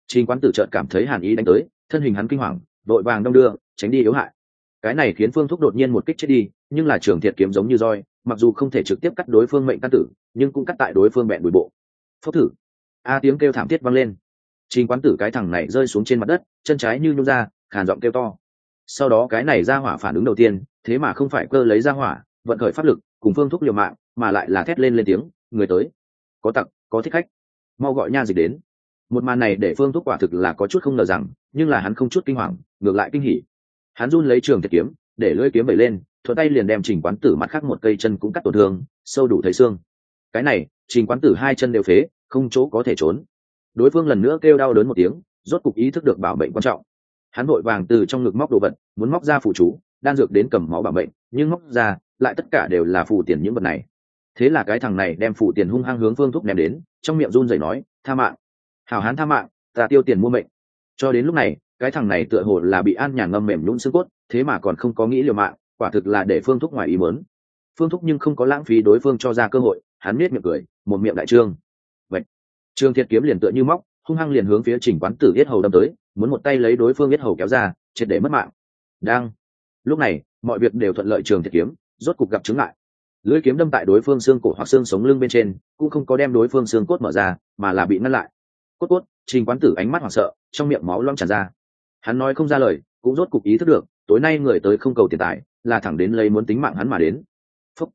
Trình quán tử chợt cảm thấy hàn ý đánh tới, thân hình hắn kinh hoàng đội vàng đông đưa, tránh đi yếu hại. Cái này khiến phương thúc đột nhiên một kích chết đi, nhưng là trường thiệt kiếm giống như roi, mặc dù không thể trực tiếp cắt đối phương mệnh căn tử, nhưng cũng cắt tại đối phương bẹn đùi bộ. Phốc thử. A tiếng kêu thảm thiết vang lên. Trình quán tử cái thằng này rơi xuống trên mặt đất, chân trái như nhung ra, khàn giọng kêu to. Sau đó cái này ra hỏa phản ứng đầu tiên, thế mà không phải cơ lấy ra hỏa, vận khởi pháp lực, cùng phương thúc liều mạng, mà lại là thét lên lên tiếng, người tới có tặc có thích khách. Mau gọi nha dịch đến. Một màn này để phương thúc quả thực là có chút không ngờ rằng nhưng là hắn không chút kinh hoàng ngược lại kinh hỉ. Hắn run lấy trường thiệt kiếm để lưỡi kiếm bẩy lên thuận tay liền đem trình quán tử mặt khác một cây chân cũng cắt tổn thương sâu đủ thấy xương. Cái này trình quán tử hai chân đều phế không chỗ có thể trốn. Đối phương lần nữa kêu đau đớn một tiếng rốt cục ý thức được bảo bệnh quan trọng. Hắn vội vàng từ trong ngực móc đồ vật muốn móc ra phụ chú đan dược đến cầm máu bảo bệnh, nhưng móc ra lại tất cả đều là phù tiền những vật này thế là cái thằng này đem phụ tiền hung hăng hướng phương thúc ném đến, trong miệng run rẩy nói, tha mạng hào hán tha mạng, ta tiêu tiền mua mệnh. Cho đến lúc này, cái thằng này tựa hồ là bị an nhà ngâm mềm nhún xương cốt, thế mà còn không có nghĩ liều mạng, quả thực là để phương thúc ngoài ý mớn phương thúc nhưng không có lãng phí đối phương cho ra cơ hội, hắn biết miệng cười, một miệng đại trương. Vậy trương thiệt kiếm liền tựa như móc, hung hăng liền hướng phía trình quán tử yết hầu đâm tới, muốn một tay lấy đối phương yết hầu kéo ra, triệt để mất mạng. Đang. Lúc này, mọi việc đều thuận lợi trường thiệt kiếm, rốt cục gặp chứng lại lưỡi kiếm đâm tại đối phương xương cổ hoặc xương sống lưng bên trên, cũng không có đem đối phương xương cốt mở ra, mà là bị ngăn lại. Cốt cốt, trình quán tử ánh mắt hoảng sợ, trong miệng máu loang tràn ra. Hắn nói không ra lời, cũng rốt cục ý thức được, tối nay người tới không cầu tiền tài, là thẳng đến lấy muốn tính mạng hắn mà đến. Phúc.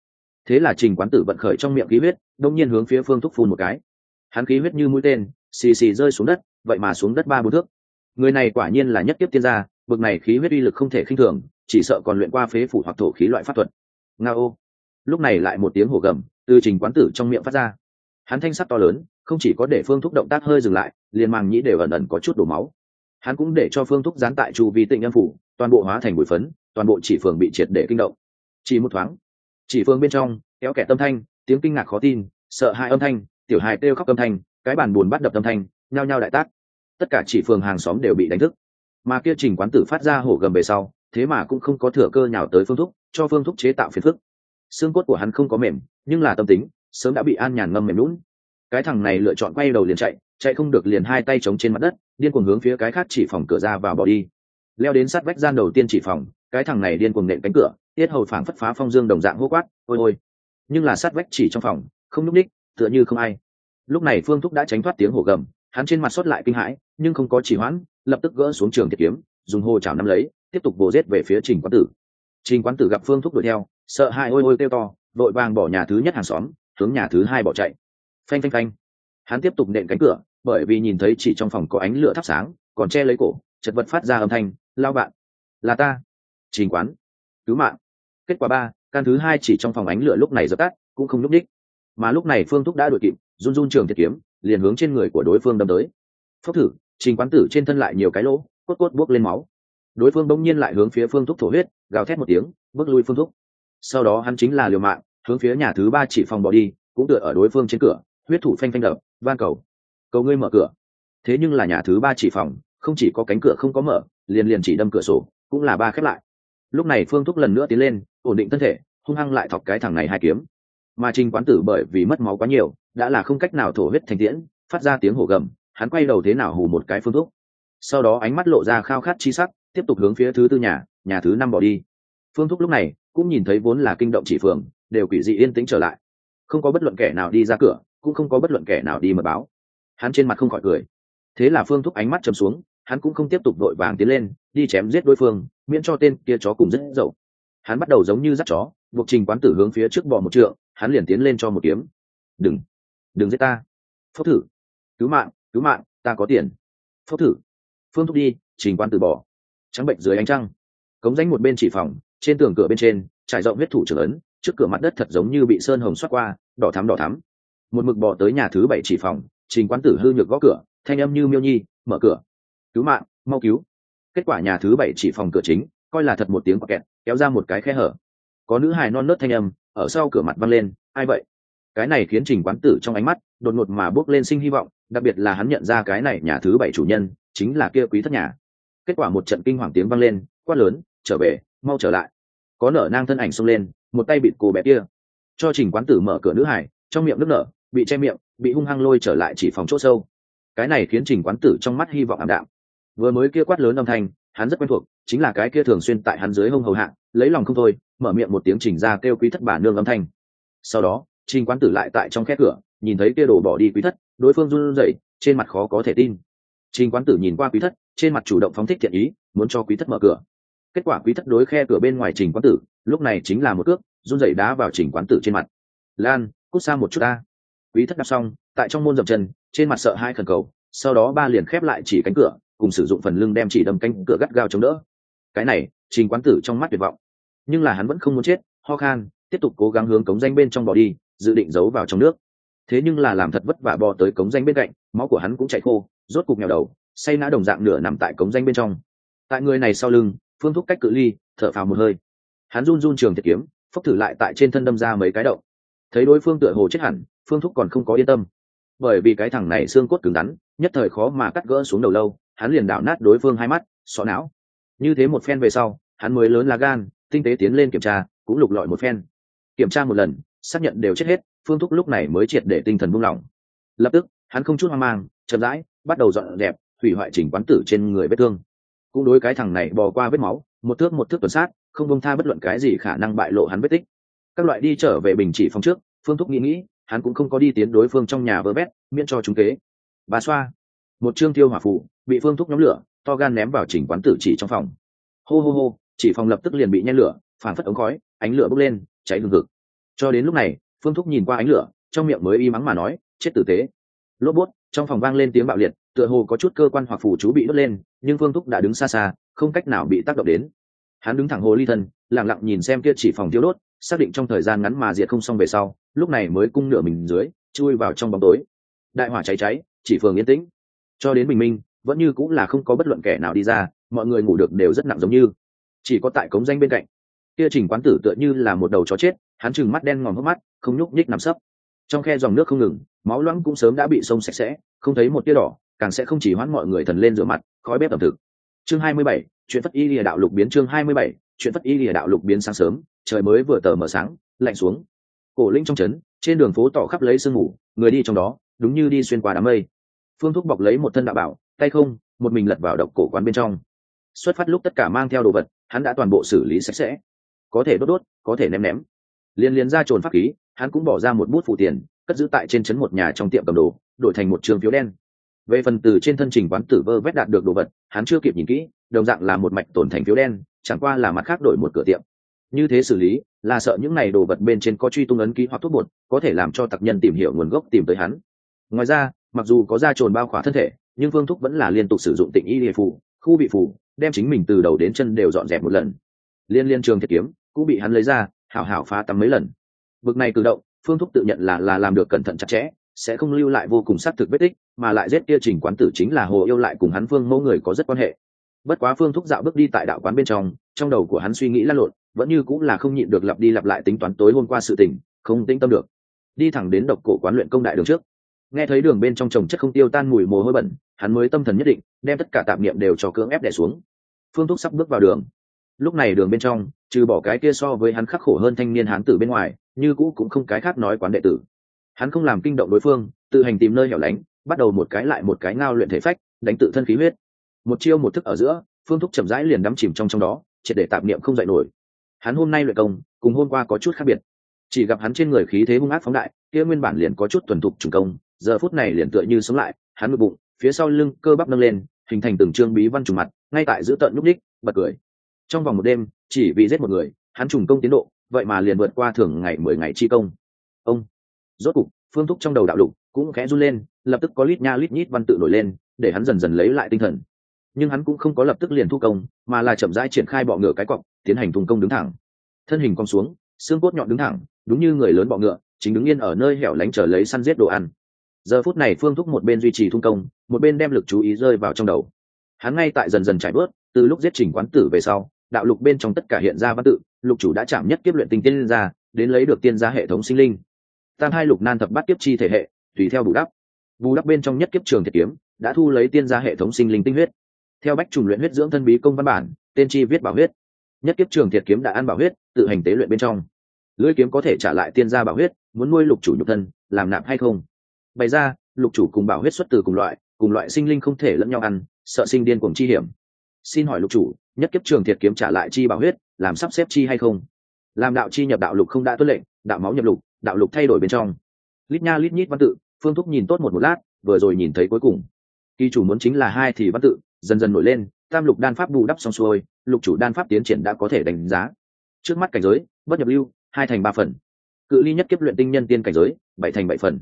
thế là trình quán tử vận khởi trong miệng khí huyết, đông nhiên hướng phía phương thúc phun một cái. Hắn khí huyết như mũi tên, xì xì rơi xuống đất, vậy mà xuống đất ba bốn thước. Người này quả nhiên là nhất tiếp tiên gia, bực này khí huyết uy lực không thể khinh thường, chỉ sợ còn luyện qua phế phủ hoặc thổ khí loại pháp thuật. Nga ô lúc này lại một tiếng hổ gầm từ trình quán tử trong miệng phát ra. Hắn thanh sắc to lớn, không chỉ có để phương thúc động tác hơi dừng lại, liền màng nhĩ đều ẩn ẩn có chút đổ máu. Hắn cũng để cho phương thúc gián tại chu vi tịnh âm phủ, toàn bộ hóa thành bụi phấn, toàn bộ chỉ phường bị triệt để kinh động. Chỉ một thoáng, chỉ phương bên trong, kéo kẻ tâm thanh, tiếng kinh ngạc khó tin, sợ hãi âm thanh, tiểu hài kêu khóc âm thanh, cái bàn buồn bắt đập âm thanh, nhao nhao đại tác. Tất cả chỉ phường hàng xóm đều bị đánh thức. Mà kia trình quán tử phát ra hổ gầm về sau, thế mà cũng không có thừa cơ nhào tới phương thúc, cho phương thúc chế tạo phiền phức xương cốt của hắn không có mềm, nhưng là tâm tính, sớm đã bị an nhàn ngâm mềm lún cái thằng này lựa chọn quay đầu liền chạy chạy không được liền hai tay chống trên mặt đất, điên cuồng hướng phía cái khác chỉ phòng cửa ra vào bỏ đi. Leo đến sát vách gian đầu tiên chỉ phòng, cái thằng này điên cuồng nện cánh cửa, tiết hầu phảng phất phá phong dương đồng dạng hô quát, ôi ôi. Nhưng là sát vách chỉ trong phòng, không nhúc ních tựa như không ai. Lúc này phương thúc đã tránh thoát tiếng hổ gầm, hắn trên mặt xuất lại kinh hãi, nhưng không có chỉ hoãn, lập tức gỡ xuống trường thiệt kiếm, dùng hô chảo nắm lấy, tiếp tục bồ rết về phía trình quán tử. Trình quán tử gặp phương thúc đuổi theo sợ hãi ôi ôi kêu to, vội vàng bỏ nhà thứ nhất hàng xóm, hướng nhà thứ hai bỏ chạy. Phanh phanh phanh. Hắn tiếp tục nện cánh cửa, bởi vì nhìn thấy chỉ trong phòng có ánh lửa thắp sáng, còn che lấy cổ, chật vật phát ra âm thanh, lao bạn, là ta. Trình quán. Cứu mạng. Kết quả ba, căn thứ hai chỉ trong phòng ánh lửa lúc này dập tắt, cũng không lúc đích mà lúc này phương thúc đã đuổi kịp, run run trường thiệt kiếm, liền hướng trên người của đối phương đâm tới. Phốc thử, trình quán tử trên thân lại nhiều cái lỗ, cốt cốt buốc lên máu. Đối phương bỗng nhiên lại hướng phía phương thúc thổ huyết, gào thét một tiếng, bước lui phương thúc sau đó hắn chính là liều mạng, hướng phía nhà thứ ba chỉ phòng bỏ đi, cũng tựa ở đối phương trên cửa, huyết thủ phanh phanh đập, van cầu. Cầu ngươi mở cửa. Thế nhưng là nhà thứ ba chỉ phòng, không chỉ có cánh cửa không có mở, liền liền chỉ đâm cửa sổ, cũng là ba khép lại. Lúc này phương thúc lần nữa tiến lên, ổn định thân thể, hung hăng lại thọc cái thằng này hai kiếm. Mà trình quán tử bởi vì mất máu quá nhiều, đã là không cách nào thổ huyết thành tiễn, phát ra tiếng hổ gầm, hắn quay đầu thế nào hù một cái phương thúc. Sau đó ánh mắt lộ ra khao khát chi sắc, tiếp tục hướng phía thứ tư nhà nhà thứ năm bỏ đi. Phương thúc lúc này cũng nhìn thấy vốn là kinh động chỉ phường, đều quỷ dị yên tĩnh trở lại. Không có bất luận kẻ nào đi ra cửa, cũng không có bất luận kẻ nào đi mật báo. Hắn trên mặt không khỏi cười. Thế là phương thúc ánh mắt chầm xuống, hắn cũng không tiếp tục đội vàng tiến lên, đi chém giết đối phương, miễn cho tên kia chó cùng rất dậu. Hắn bắt đầu giống như dắt chó, buộc trình quán tử hướng phía trước bò một trượng, hắn liền tiến lên cho một kiếm. Đừng đừng giết ta. Phúc thử. Cứu mạng cứu mạng, ta có tiền. Phúc thử. Phương thúc đi, trình quán tử bỏ. Trắng bệnh dưới ánh trăng. Cống danh một bên chỉ phòng trên tường cửa bên trên, trải rộng huyết thủ trưởng ấn, trước cửa mặt đất thật giống như bị sơn hồng xoát qua, đỏ thắm đỏ thắm. Một mực bò tới nhà thứ bảy chỉ phòng, trình quán tử hư nhược gõ cửa, thanh âm như miêu nhi, mở cửa. Cứu mạng, mau cứu. Kết quả nhà thứ bảy chỉ phòng cửa chính, coi là thật một tiếng kẹt, kéo ra một cái khe hở. Có nữ hài non nớt thanh âm, ở sau cửa mặt văng lên, ai vậy? Cái này khiến trình quán tử trong ánh mắt, đột ngột mà bước lên sinh hy vọng, đặc biệt là hắn nhận ra cái này nhà thứ bảy chủ nhân, chính là kia quý thất nhà. Kết quả một trận kinh hoàng tiếng vang lên, quát lớn, trở về, mau trở lại có nở nang thân ảnh xông lên, một tay bịt cô bé kia. Cho trình quán tử mở cửa nữ hải, trong miệng nước nở, bị che miệng, bị hung hăng lôi trở lại chỉ phòng chỗ sâu. Cái này khiến trình quán tử trong mắt hy vọng ảm đạm. Vừa mới kia quát lớn âm thanh, hắn rất quen thuộc, chính là cái kia thường xuyên tại hắn dưới hông hầu hạ, lấy lòng không thôi, mở miệng một tiếng trình ra kêu quý thất bà nương âm thanh. Sau đó, trình quán tử lại tại trong khe cửa, nhìn thấy kia đổ bỏ đi quý thất, đối phương run rẩy, trên mặt khó có thể tin. Trình quán tử nhìn qua quý thất, trên mặt chủ động phóng thích thiện ý, muốn cho quý thất mở cửa kết quả quý thất đối khe cửa bên ngoài trình quán tử, lúc này chính là một cước, run rẩy đá vào trình quán tử trên mặt. Lan, cút xa một chút ta. Quý thất đạp xong, tại trong môn dậm chân, trên mặt sợ hai khẩn cầu, sau đó ba liền khép lại chỉ cánh cửa, cùng sử dụng phần lưng đem chỉ đâm cánh cửa gắt gao chống đỡ. Cái này trình quán tử trong mắt tuyệt vọng. Nhưng là hắn vẫn không muốn chết, ho khan, tiếp tục cố gắng hướng cống danh bên trong bỏ đi, dự định giấu vào trong nước. Thế nhưng là làm thật vất vả bò tới cống danh bên cạnh, máu của hắn cũng chạy khô, rốt cục nghèo đầu, say nã đồng dạng nửa nằm tại cống danh bên trong. Tại người này sau lưng phương thúc cách cự ly, thở phào một hơi. Hắn run run trường thiệt kiếm, phốc thử lại tại trên thân đâm ra mấy cái động. Thấy đối phương tựa hồ chết hẳn, phương thúc còn không có yên tâm. Bởi vì cái thằng này xương cốt cứng rắn, nhất thời khó mà cắt gỡ xuống đầu lâu, hắn liền đảo nát đối phương hai mắt xọ não. Như thế một phen về sau, hắn mới lớn lá gan, tinh tế tiến lên kiểm tra, cũng lục lọi một phen. Kiểm tra một lần, xác nhận đều chết hết, phương thúc lúc này mới triệt để tinh thần buông lỏng. Lập tức, hắn không chút hoang mang, chậm rãi, bắt đầu dọn đẹp hủy hoại chỉnh quán tử trên người vết thương cũng đối cái thằng này bò qua vết máu, một thước một thước tuần sát, không bông tha bất luận cái gì khả năng bại lộ hắn vết tích. Các loại đi trở về bình chỉ phòng trước, phương thúc nghĩ nghĩ, hắn cũng không có đi tiến đối phương trong nhà vỡ vét, miễn cho chúng kế. Bà xoa. Một chương tiêu hỏa phụ bị phương thúc nhóm lửa, to gan ném vào chỉnh quán tử chỉ trong phòng. Hô hô hô, chỉ phòng lập tức liền bị nhen lửa phản phất ống khói, ánh lửa bốc lên, cháy hừng hực. Cho đến lúc này, phương thúc nhìn qua ánh lửa, trong miệng mới y mắng mà nói, chết tử tế. Lốp bút trong phòng vang lên tiếng bạo liệt, tựa hồ có chút cơ quan hoặc phủ chú bị đốt lên, nhưng phương thúc đã đứng xa xa, không cách nào bị tác động đến. Hắn đứng thẳng hồ ly thân lẳng lặng nhìn xem kia chỉ phòng thiếu đốt, xác định trong thời gian ngắn mà diệt không xong về sau, lúc này mới cung nửa mình dưới, chui vào trong bóng tối. Đại hỏa cháy cháy, chỉ phường yên tĩnh. Cho đến bình minh, vẫn như cũng là không có bất luận kẻ nào đi ra, mọi người ngủ được đều rất nặng giống như. Chỉ có tại cống danh bên cạnh. Kia trình quán tử tựa như là một đầu chó chết, hắn chừng mắt đen ngòm hốc mắt, không nhúc nhích nằm sấp. Trong khe dòng nước không ngừng máu loãng cũng sớm đã bị sông sạch sẽ không thấy một tia đỏ càng sẽ không chỉ hoãn mọi người thần lên rửa mặt khói bếp ẩm thực. Chương 27, chuyện phất y lìa đạo lục biến chương 27, chuyện phất y lìa đạo lục biến sáng sớm trời mới vừa tờ mở sáng lạnh xuống. Cổ linh trong trấn trên đường phố tỏ khắp lấy sương mù người đi trong đó đúng như đi xuyên qua đám mây. Phương thúc bọc lấy một thân đạo bảo tay không một mình lật vào độc cổ quán bên trong. Xuất phát lúc tất cả mang theo đồ vật hắn đã toàn bộ xử lý sạch sẽ. Có thể đốt đốt có thể ném ném. Liên liên ra trồn pháp khí hắn cũng bỏ ra một bút phụ tiền cất giữ tại trên trấn một nhà trong tiệm cầm đồ, đổi thành một trường phiếu đen. Về phần từ trên thân trình quán tử vơ vét đạt được đồ vật, hắn chưa kịp nhìn kỹ, đồng dạng là một mạch tổn thành phiếu đen, chẳng qua là mặt khác đổi một cửa tiệm. Như thế xử lý, là sợ những này đồ vật bên trên có truy tung ấn ký hoặc thuốc bột, có thể làm cho tặc nhân tìm hiểu nguồn gốc tìm tới hắn. Ngoài ra, mặc dù có da trồn bao khỏa thân thể, nhưng vương thúc vẫn là liên tục sử dụng tịnh y địa phủ khu bị phủ đem chính mình từ đầu đến chân đều dọn dẹp một lần. Liên liên trường thiệt kiếm, cũng bị hắn lấy ra, hảo hảo phá tắm mấy lần. Bực này cử động phương thúc tự nhận là là làm được cẩn thận chặt chẽ, sẽ không lưu lại vô cùng xác thực vết tích, mà lại giết kia trình quán tử chính là hồ yêu lại cùng hắn phương mẫu người có rất quan hệ. Bất quá phương thúc dạo bước đi tại đạo quán bên trong trong đầu của hắn suy nghĩ lăn lộn, vẫn như cũng là không nhịn được lặp đi lặp lại tính toán tối hôm qua sự tình, không tĩnh tâm được. Đi thẳng đến độc cổ quán luyện công đại đường trước. Nghe thấy đường bên trong trồng chất không tiêu tan mùi mồ hôi bẩn, hắn mới tâm thần nhất định, đem tất cả tạp niệm đều cho cưỡng ép đẻ xuống. Phương thúc sắp bước vào đường. Lúc này đường bên trong, trừ bỏ cái kia so với hắn khắc khổ hơn thanh niên hán tử bên ngoài như cũ cũng không cái khác nói quán đệ tử. Hắn không làm kinh động đối phương, tự hành tìm nơi hẻo lánh, bắt đầu một cái lại một cái ngao luyện thể phách, đánh tự thân khí huyết. Một chiêu một thức ở giữa, phương thúc chậm rãi liền đắm chìm trong trong đó, triệt để tạp niệm không dạy nổi. Hắn hôm nay luyện công, cùng hôm qua có chút khác biệt. Chỉ gặp hắn trên người khí thế hung ác phóng đại, kia nguyên bản liền có chút tuần thục trùng công, giờ phút này liền tựa như sống lại, hắn ngực bụng, phía sau lưng cơ bắp nâng lên, hình thành từng trương bí văn trùng mặt, ngay tại giữa tận núp đích, bật cười. Trong vòng một đêm, chỉ vì giết một người, hắn trùng công tiến độ vậy mà liền vượt qua thường ngày mười ngày chi công. Ông, rốt cục, phương thúc trong đầu đạo lục cũng khẽ run lên, lập tức có lít nha lít nhít văn tự nổi lên, để hắn dần dần lấy lại tinh thần. Nhưng hắn cũng không có lập tức liền thu công, mà là chậm rãi triển khai bọ ngựa cái cọc, tiến hành thùng công đứng thẳng. Thân hình cong xuống, xương cốt nhọn đứng thẳng, đúng như người lớn bọ ngựa, chính đứng yên ở nơi hẻo lánh chờ lấy săn giết đồ ăn. Giờ phút này phương thúc một bên duy trì thung công, một bên đem lực chú ý rơi vào trong đầu. Hắn ngay tại dần dần trải bớt từ lúc giết chỉnh quán tử về sau, đạo lục bên trong tất cả hiện ra văn tự lục chủ đã chạm nhất kiếp luyện tinh tiên ra, đến lấy được tiên gia hệ thống sinh linh. Tam hai lục nan thập bắt kiếp chi thể hệ, tùy theo bù đắp. Bù đắp bên trong nhất kiếp trường thiệt kiếm, đã thu lấy tiên gia hệ thống sinh linh tinh huyết. Theo bách trùng luyện huyết dưỡng thân bí công văn bản, tên chi viết bảo huyết. Nhất kiếp trường thiệt kiếm đã ăn bảo huyết, tự hành tế luyện bên trong. Lưỡi kiếm có thể trả lại tiên gia bảo huyết, muốn nuôi lục chủ nhục thân, làm nạp hay không? Bày ra, lục chủ cùng bảo huyết xuất từ cùng loại cùng loại sinh linh không thể lẫn nhau ăn, sợ sinh điên cuồng chi hiểm. Xin hỏi lục chủ, nhất kiếp trường thiệt kiếm trả lại chi bảo huyết làm sắp xếp chi hay không? Làm đạo chi nhập đạo lục không đã tuân lệnh, đạo máu nhập lục, đạo lục thay đổi bên trong. Lít nha lít nhít văn tự, phương thúc nhìn tốt một một lát, vừa rồi nhìn thấy cuối cùng. Kỳ chủ muốn chính là hai thì văn tự, dần dần nổi lên, tam lục đan pháp bù đắp xong xuôi, lục chủ đan pháp tiến triển đã có thể đánh giá. Trước mắt cảnh giới, bất nhập lưu, hai thành ba phần. Cự ly nhất kiếp luyện tinh nhân tiên cảnh giới, bảy thành bảy phần.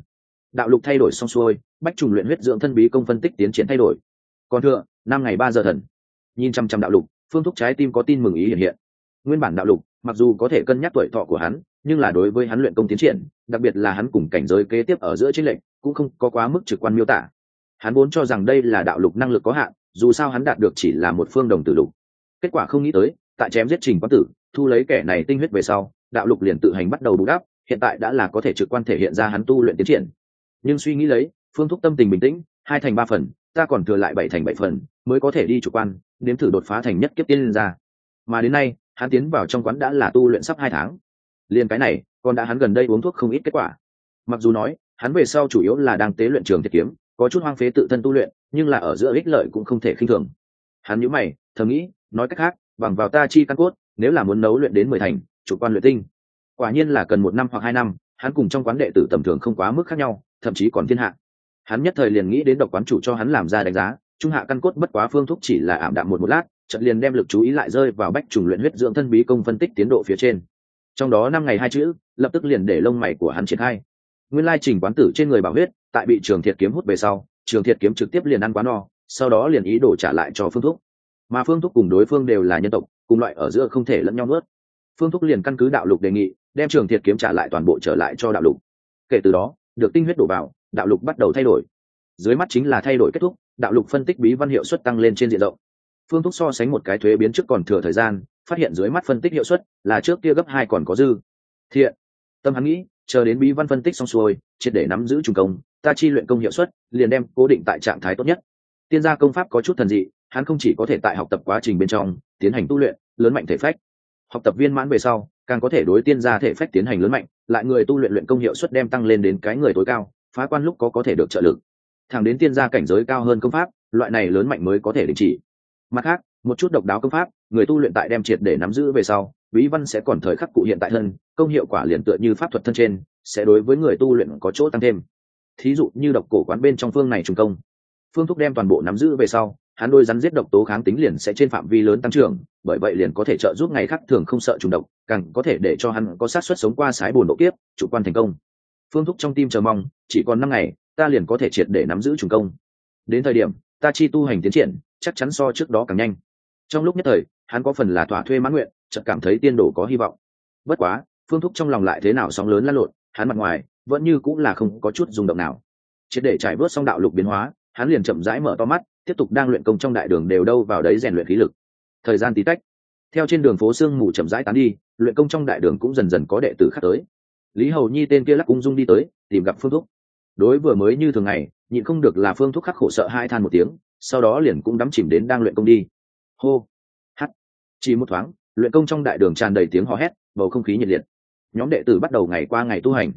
Đạo lục thay đổi xong xuôi, bách trùng luyện huyết dưỡng thân bí công phân tích tiến triển thay đổi. Còn thưa năm ngày ba giờ thần. Nhìn chăm chăm đạo lục, phương thúc trái tim có tin mừng ý hiện hiện nguyên bản đạo lục, mặc dù có thể cân nhắc tuổi thọ của hắn, nhưng là đối với hắn luyện công tiến triển, đặc biệt là hắn cùng cảnh giới kế tiếp ở giữa chiến lệnh cũng không có quá mức trực quan miêu tả. Hắn vốn cho rằng đây là đạo lục năng lực có hạn, dù sao hắn đạt được chỉ là một phương đồng tử lục. Kết quả không nghĩ tới, tại chém giết trình quán tử, thu lấy kẻ này tinh huyết về sau, đạo lục liền tự hành bắt đầu bù đắp, hiện tại đã là có thể trực quan thể hiện ra hắn tu luyện tiến triển. Nhưng suy nghĩ lấy, phương thúc tâm tình bình tĩnh, hai thành ba phần, ta còn thừa lại bảy thành bảy phần, mới có thể đi chủ quan, nếm thử đột phá thành nhất kiếp tiên ra. Mà đến nay hắn tiến vào trong quán đã là tu luyện sắp hai tháng. Liền cái này, còn đã hắn gần đây uống thuốc không ít kết quả. Mặc dù nói, hắn về sau chủ yếu là đang tế luyện trường thiệt kiếm, có chút hoang phế tự thân tu luyện, nhưng là ở giữa ích lợi cũng không thể khinh thường. Hắn nhữ mày, thầm nghĩ, nói cách khác, bằng vào ta chi căn cốt, nếu là muốn nấu luyện đến mười thành, chủ quan luyện tinh. Quả nhiên là cần một năm hoặc hai năm, hắn cùng trong quán đệ tử tầm thường không quá mức khác nhau, thậm chí còn thiên hạ. Hắn nhất thời liền nghĩ đến độc quán chủ cho hắn làm ra đánh giá, trung hạ căn cốt bất quá phương thúc chỉ là ảm đạm một một lát trận liền đem lực chú ý lại rơi vào bách trùng luyện huyết dưỡng thân bí công phân tích tiến độ phía trên. Trong đó năm ngày hai chữ, lập tức liền để lông mày của hắn triển khai. Nguyên lai trình quán tử trên người bảo huyết, tại bị trường thiệt kiếm hút về sau, trường thiệt kiếm trực tiếp liền ăn quá no, sau đó liền ý đổ trả lại cho phương thúc. Mà phương thúc cùng đối phương đều là nhân tộc, cùng loại ở giữa không thể lẫn nhau nuốt. Phương thúc liền căn cứ đạo lục đề nghị, đem trường thiệt kiếm trả lại toàn bộ trở lại cho đạo lục. Kể từ đó, được tinh huyết đổ vào, đạo lục bắt đầu thay đổi. Dưới mắt chính là thay đổi kết thúc, đạo lục phân tích bí văn hiệu suất tăng lên trên diện rộng phương thúc so sánh một cái thuế biến trước còn thừa thời gian, phát hiện dưới mắt phân tích hiệu suất là trước kia gấp hai còn có dư. Thiện. Tâm hắn nghĩ, chờ đến bí văn phân tích xong xuôi, triệt để nắm giữ trung công, ta chi luyện công hiệu suất, liền đem cố định tại trạng thái tốt nhất. Tiên gia công pháp có chút thần dị, hắn không chỉ có thể tại học tập quá trình bên trong, tiến hành tu luyện, lớn mạnh thể phách. Học tập viên mãn về sau, càng có thể đối tiên gia thể phách tiến hành lớn mạnh, lại người tu luyện luyện công hiệu suất đem tăng lên đến cái người tối cao, phá quan lúc có có thể được trợ lực. Thẳng đến tiên gia cảnh giới cao hơn công pháp, loại này lớn mạnh mới có thể đình chỉ mặt khác, một chút độc đáo công pháp, người tu luyện tại đem triệt để nắm giữ về sau bí văn sẽ còn thời khắc cụ hiện tại thân, công hiệu quả liền tựa như pháp thuật thân trên, sẽ đối với người tu luyện có chỗ tăng thêm. Thí dụ như độc cổ quán bên trong phương này trùng công. Phương thúc đem toàn bộ nắm giữ về sau, hắn đôi rắn giết độc tố kháng tính liền sẽ trên phạm vi lớn tăng trưởng, bởi vậy liền có thể trợ giúp ngày khác thường không sợ trùng độc, càng có thể để cho hắn có sát xuất sống qua sái bồn độ kiếp, chủ quan thành công. Phương thúc trong tim chờ mong, chỉ còn năm ngày, ta liền có thể triệt để nắm giữ trùng công. Đến thời điểm, ta chi tu hành tiến triển chắc chắn so trước đó càng nhanh. Trong lúc nhất thời, hắn có phần là thỏa thuê mãn nguyện, chợt cảm thấy tiên đồ có hy vọng. Bất quá, phương thúc trong lòng lại thế nào sóng lớn lăn lộn, hắn mặt ngoài, vẫn như cũng là không có chút rung động nào. Triệt để trải bớt xong đạo lục biến hóa, hắn liền chậm rãi mở to mắt, tiếp tục đang luyện công trong đại đường đều đâu vào đấy rèn luyện khí lực. Thời gian tí tách, theo trên đường phố sương mù chậm rãi tán đi, luyện công trong đại đường cũng dần dần có đệ tử khác tới. Lý hầu nhi tên kia lắc ung dung đi tới, tìm gặp phương thúc đối vừa mới như thường ngày, nhịn không được là phương thúc khắc khổ sợ hai than một tiếng, sau đó liền cũng đắm chìm đến đang luyện công đi. Hô, hắt, chỉ một thoáng, luyện công trong đại đường tràn đầy tiếng hò hét, bầu không khí nhiệt liệt. Nhóm đệ tử bắt đầu ngày qua ngày tu hành.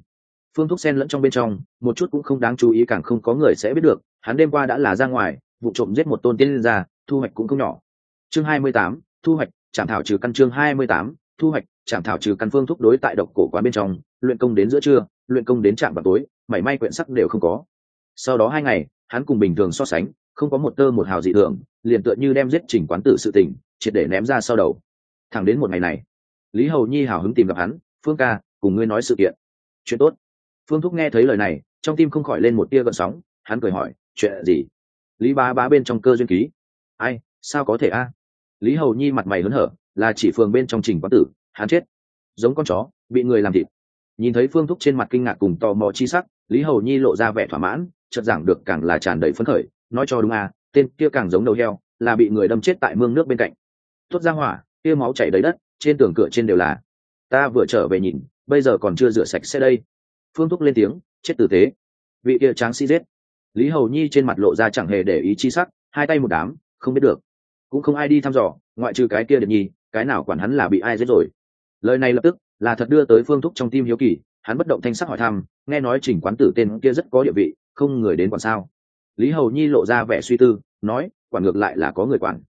Phương thúc sen lẫn trong bên trong, một chút cũng không đáng chú ý càng không có người sẽ biết được, hắn đêm qua đã là ra ngoài, vụ trộm giết một tôn tiên ra thu hoạch cũng không nhỏ. Chương hai mươi tám, thu hoạch, chạm thảo trừ căn chương hai mươi tám, thu hoạch, chạm thảo trừ căn phương thúc đối tại độc cổ quán bên trong, luyện công đến giữa trưa luyện công đến trạm vào tối, mảy may quyển sắc đều không có. Sau đó hai ngày, hắn cùng bình thường so sánh, không có một tơ một hào dị thường, liền tựa như đem giết chỉnh quán tử sự tình, triệt để ném ra sau đầu. Thẳng đến một ngày này, lý hầu nhi hào hứng tìm gặp hắn, phương ca, cùng ngươi nói sự kiện. Chuyện tốt. Phương thúc nghe thấy lời này, trong tim không khỏi lên một tia gợn sóng, hắn cười hỏi, chuyện gì? Lý bá bá bên trong cơ duyên ký. Ai, sao có thể a? Lý hầu nhi mặt mày hớn hở, là chỉ phường bên trong trình quán tử, hắn chết. Giống con chó, bị người làm thịt nhìn thấy phương thúc trên mặt kinh ngạc cùng tò mò chi sắc, lý hầu nhi lộ ra vẻ thỏa mãn, chợt giảng được càng là tràn đầy phấn khởi, nói cho đúng à tên kia càng giống đầu heo, là bị người đâm chết tại mương nước bên cạnh. Tuốt ra hỏa, kia máu chảy đầy đất, trên tường cửa trên đều là. Ta vừa trở về nhìn, bây giờ còn chưa rửa sạch xe đây. Phương thúc lên tiếng, chết tử tế. Vị kia tráng sĩ giết. Lý hầu nhi trên mặt lộ ra chẳng hề để ý chi sắc, hai tay một đám, không biết được. Cũng không ai đi thăm dò, ngoại trừ cái kia điệp nhi, cái nào quản hắn là bị ai giết rồi. Lời này lập tức là thật đưa tới phương thúc trong tim hiếu kỳ, hắn bất động thanh sắc hỏi thăm, nghe nói chỉnh quán tử tên kia rất có địa vị, không người đến quản sao? Lý hầu nhi lộ ra vẻ suy tư, nói, quản ngược lại là có người quản.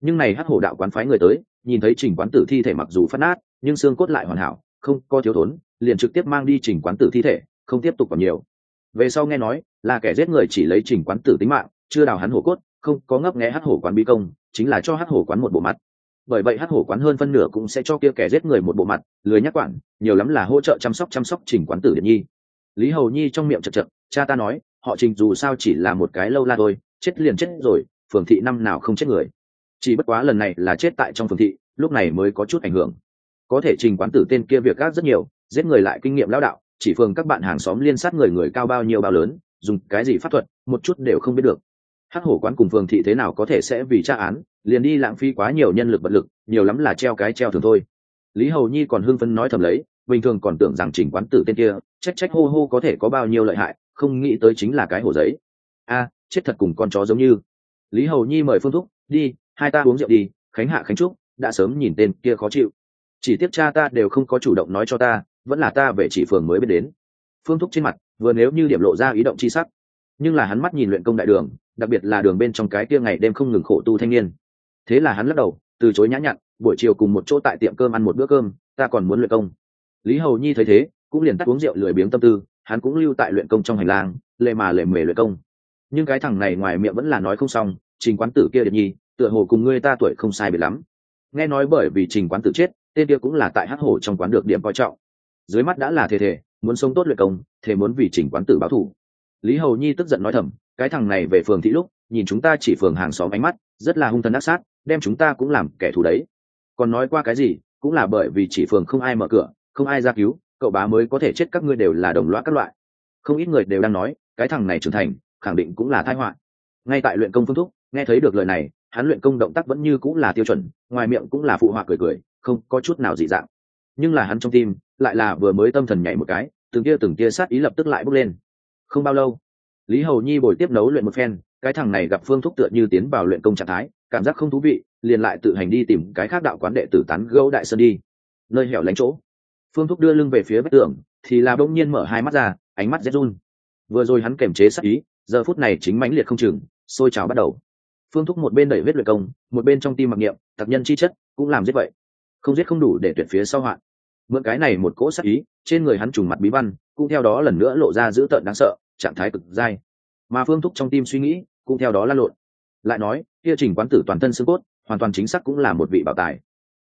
Nhưng này hắc hổ đạo quán phái người tới, nhìn thấy trình quán tử thi thể mặc dù phát nát, nhưng xương cốt lại hoàn hảo, không có thiếu thốn, liền trực tiếp mang đi trình quán tử thi thể, không tiếp tục còn nhiều. Về sau nghe nói, là kẻ giết người chỉ lấy trình quán tử tính mạng, chưa đào hắn hổ cốt, không có ngấp nghẽ hắc hổ quán bi công, chính là cho hắc hổ quán một bộ mặt bởi vậy hắc hổ quán hơn phân nửa cũng sẽ cho kia kẻ giết người một bộ mặt, lười nhắc quản, nhiều lắm là hỗ trợ chăm sóc chăm sóc trình quán tử điện nhi. Lý hầu nhi trong miệng chật chật cha ta nói, họ trình dù sao chỉ là một cái lâu la thôi, chết liền chết rồi, phường thị năm nào không chết người. Chỉ bất quá lần này là chết tại trong phường thị, lúc này mới có chút ảnh hưởng. Có thể trình quán tử tên kia việc gác rất nhiều, giết người lại kinh nghiệm lão đạo, chỉ phường các bạn hàng xóm liên sát người người cao bao nhiêu bao lớn, dùng cái gì pháp thuật, một chút đều không biết được hắc hổ quán cùng phường thị thế nào có thể sẽ vì tra án, liền đi lãng phí quá nhiều nhân lực vật lực, nhiều lắm là treo cái treo thường thôi. Lý hầu nhi còn hưng phấn nói thầm lấy, bình thường còn tưởng rằng chỉnh quán tử tên kia, trách trách hô hô có thể có bao nhiêu lợi hại, không nghĩ tới chính là cái hồ giấy. A, chết thật cùng con chó giống như. Lý hầu nhi mời phương thúc, đi, hai ta uống rượu đi, khánh hạ, khánh trúc, đã sớm nhìn tên kia khó chịu. Chỉ tiếc cha ta đều không có chủ động nói cho ta, vẫn là ta về chỉ phường mới biết đến. Phương thúc trên mặt, vừa nếu như điểm lộ ra ý động c h i sắc. Nhưng là hắn mắt nhìn luyện công đại đường đặc biệt là đường bên trong cái kia ngày đêm không ngừng khổ tu thanh niên. Thế là hắn lắc đầu, từ chối nhã nhặn, buổi chiều cùng một chỗ tại tiệm cơm ăn một bữa cơm, ta còn muốn luyện công. Lý hầu nhi thấy thế, cũng liền tắt uống rượu lười biếng tâm tư, hắn cũng lưu tại luyện công trong hành lang lệ mà lệ mề luyện công. Nhưng cái thằng này ngoài miệng vẫn là nói không xong, trình quán tử kia điệp nhi, tựa hồ cùng ngươi ta tuổi không sai biệt lắm. Nghe nói bởi vì trình quán tử chết, tên kia cũng là tại hắc hổ trong quán được điểm coi trọng. Dưới mắt đã là thề thề, muốn sống tốt luyện công thế muốn vì trình quán tử báo thủ lý hầu nhi tức giận nói thầm, cái thằng này về phường thị lúc, nhìn chúng ta chỉ phường hàng xóm ánh mắt, rất là hung thần ác sát, đem chúng ta cũng làm kẻ thù đấy. Còn nói qua cái gì, cũng là bởi vì chỉ phường không ai mở cửa, không ai ra cứu, cậu bá mới có thể chết các ngươi đều là đồng loạt các loại. Không ít người đều đang nói, cái thằng này trưởng thành, khẳng định cũng là thái họa. Ngay tại luyện công phương thúc, nghe thấy được lời này, hắn luyện công động tác vẫn như cũng là tiêu chuẩn, ngoài miệng cũng là phụ họa cười cười, không có chút nào dị dạng. Nhưng là hắn trong tim, lại là vừa mới tâm thần nhảy một cái, từng kia từng kia sát ý lập tức lại bốc lên không bao lâu, lý hầu nhi bồi tiếp nấu luyện một phen, cái thằng này gặp phương thúc tựa như tiến vào luyện công trạng thái, cảm giác không thú vị, liền lại tự hành đi tìm cái khác đạo quán đệ tử tán gấu đại sơn đi. Nơi hẻo lánh chỗ. Phương thúc đưa lưng về phía vách tường, thì là bỗng nhiên mở hai mắt ra, ánh mắt rét run. Vừa rồi hắn kềm chế sắc ý, giờ phút này chính mãnh liệt không chừng, sôi trào bắt đầu. Phương thúc một bên đẩy vết luyện công, một bên trong tim mặc niệm, tập nhân chi chất cũng làm giết vậy. Không giết không đủ để tuyệt phía sau hoạn mượn cái này một cỗ sắc ý, trên người hắn trùng mặt bí văn, cũng theo đó lần nữa lộ ra dữ tợn đáng sợ, trạng thái cực dai. Mà phương thúc trong tim suy nghĩ, cũng theo đó lan lộn. Lại nói, kia trình quán tử toàn thân xương cốt, hoàn toàn chính xác cũng là một vị bảo tài.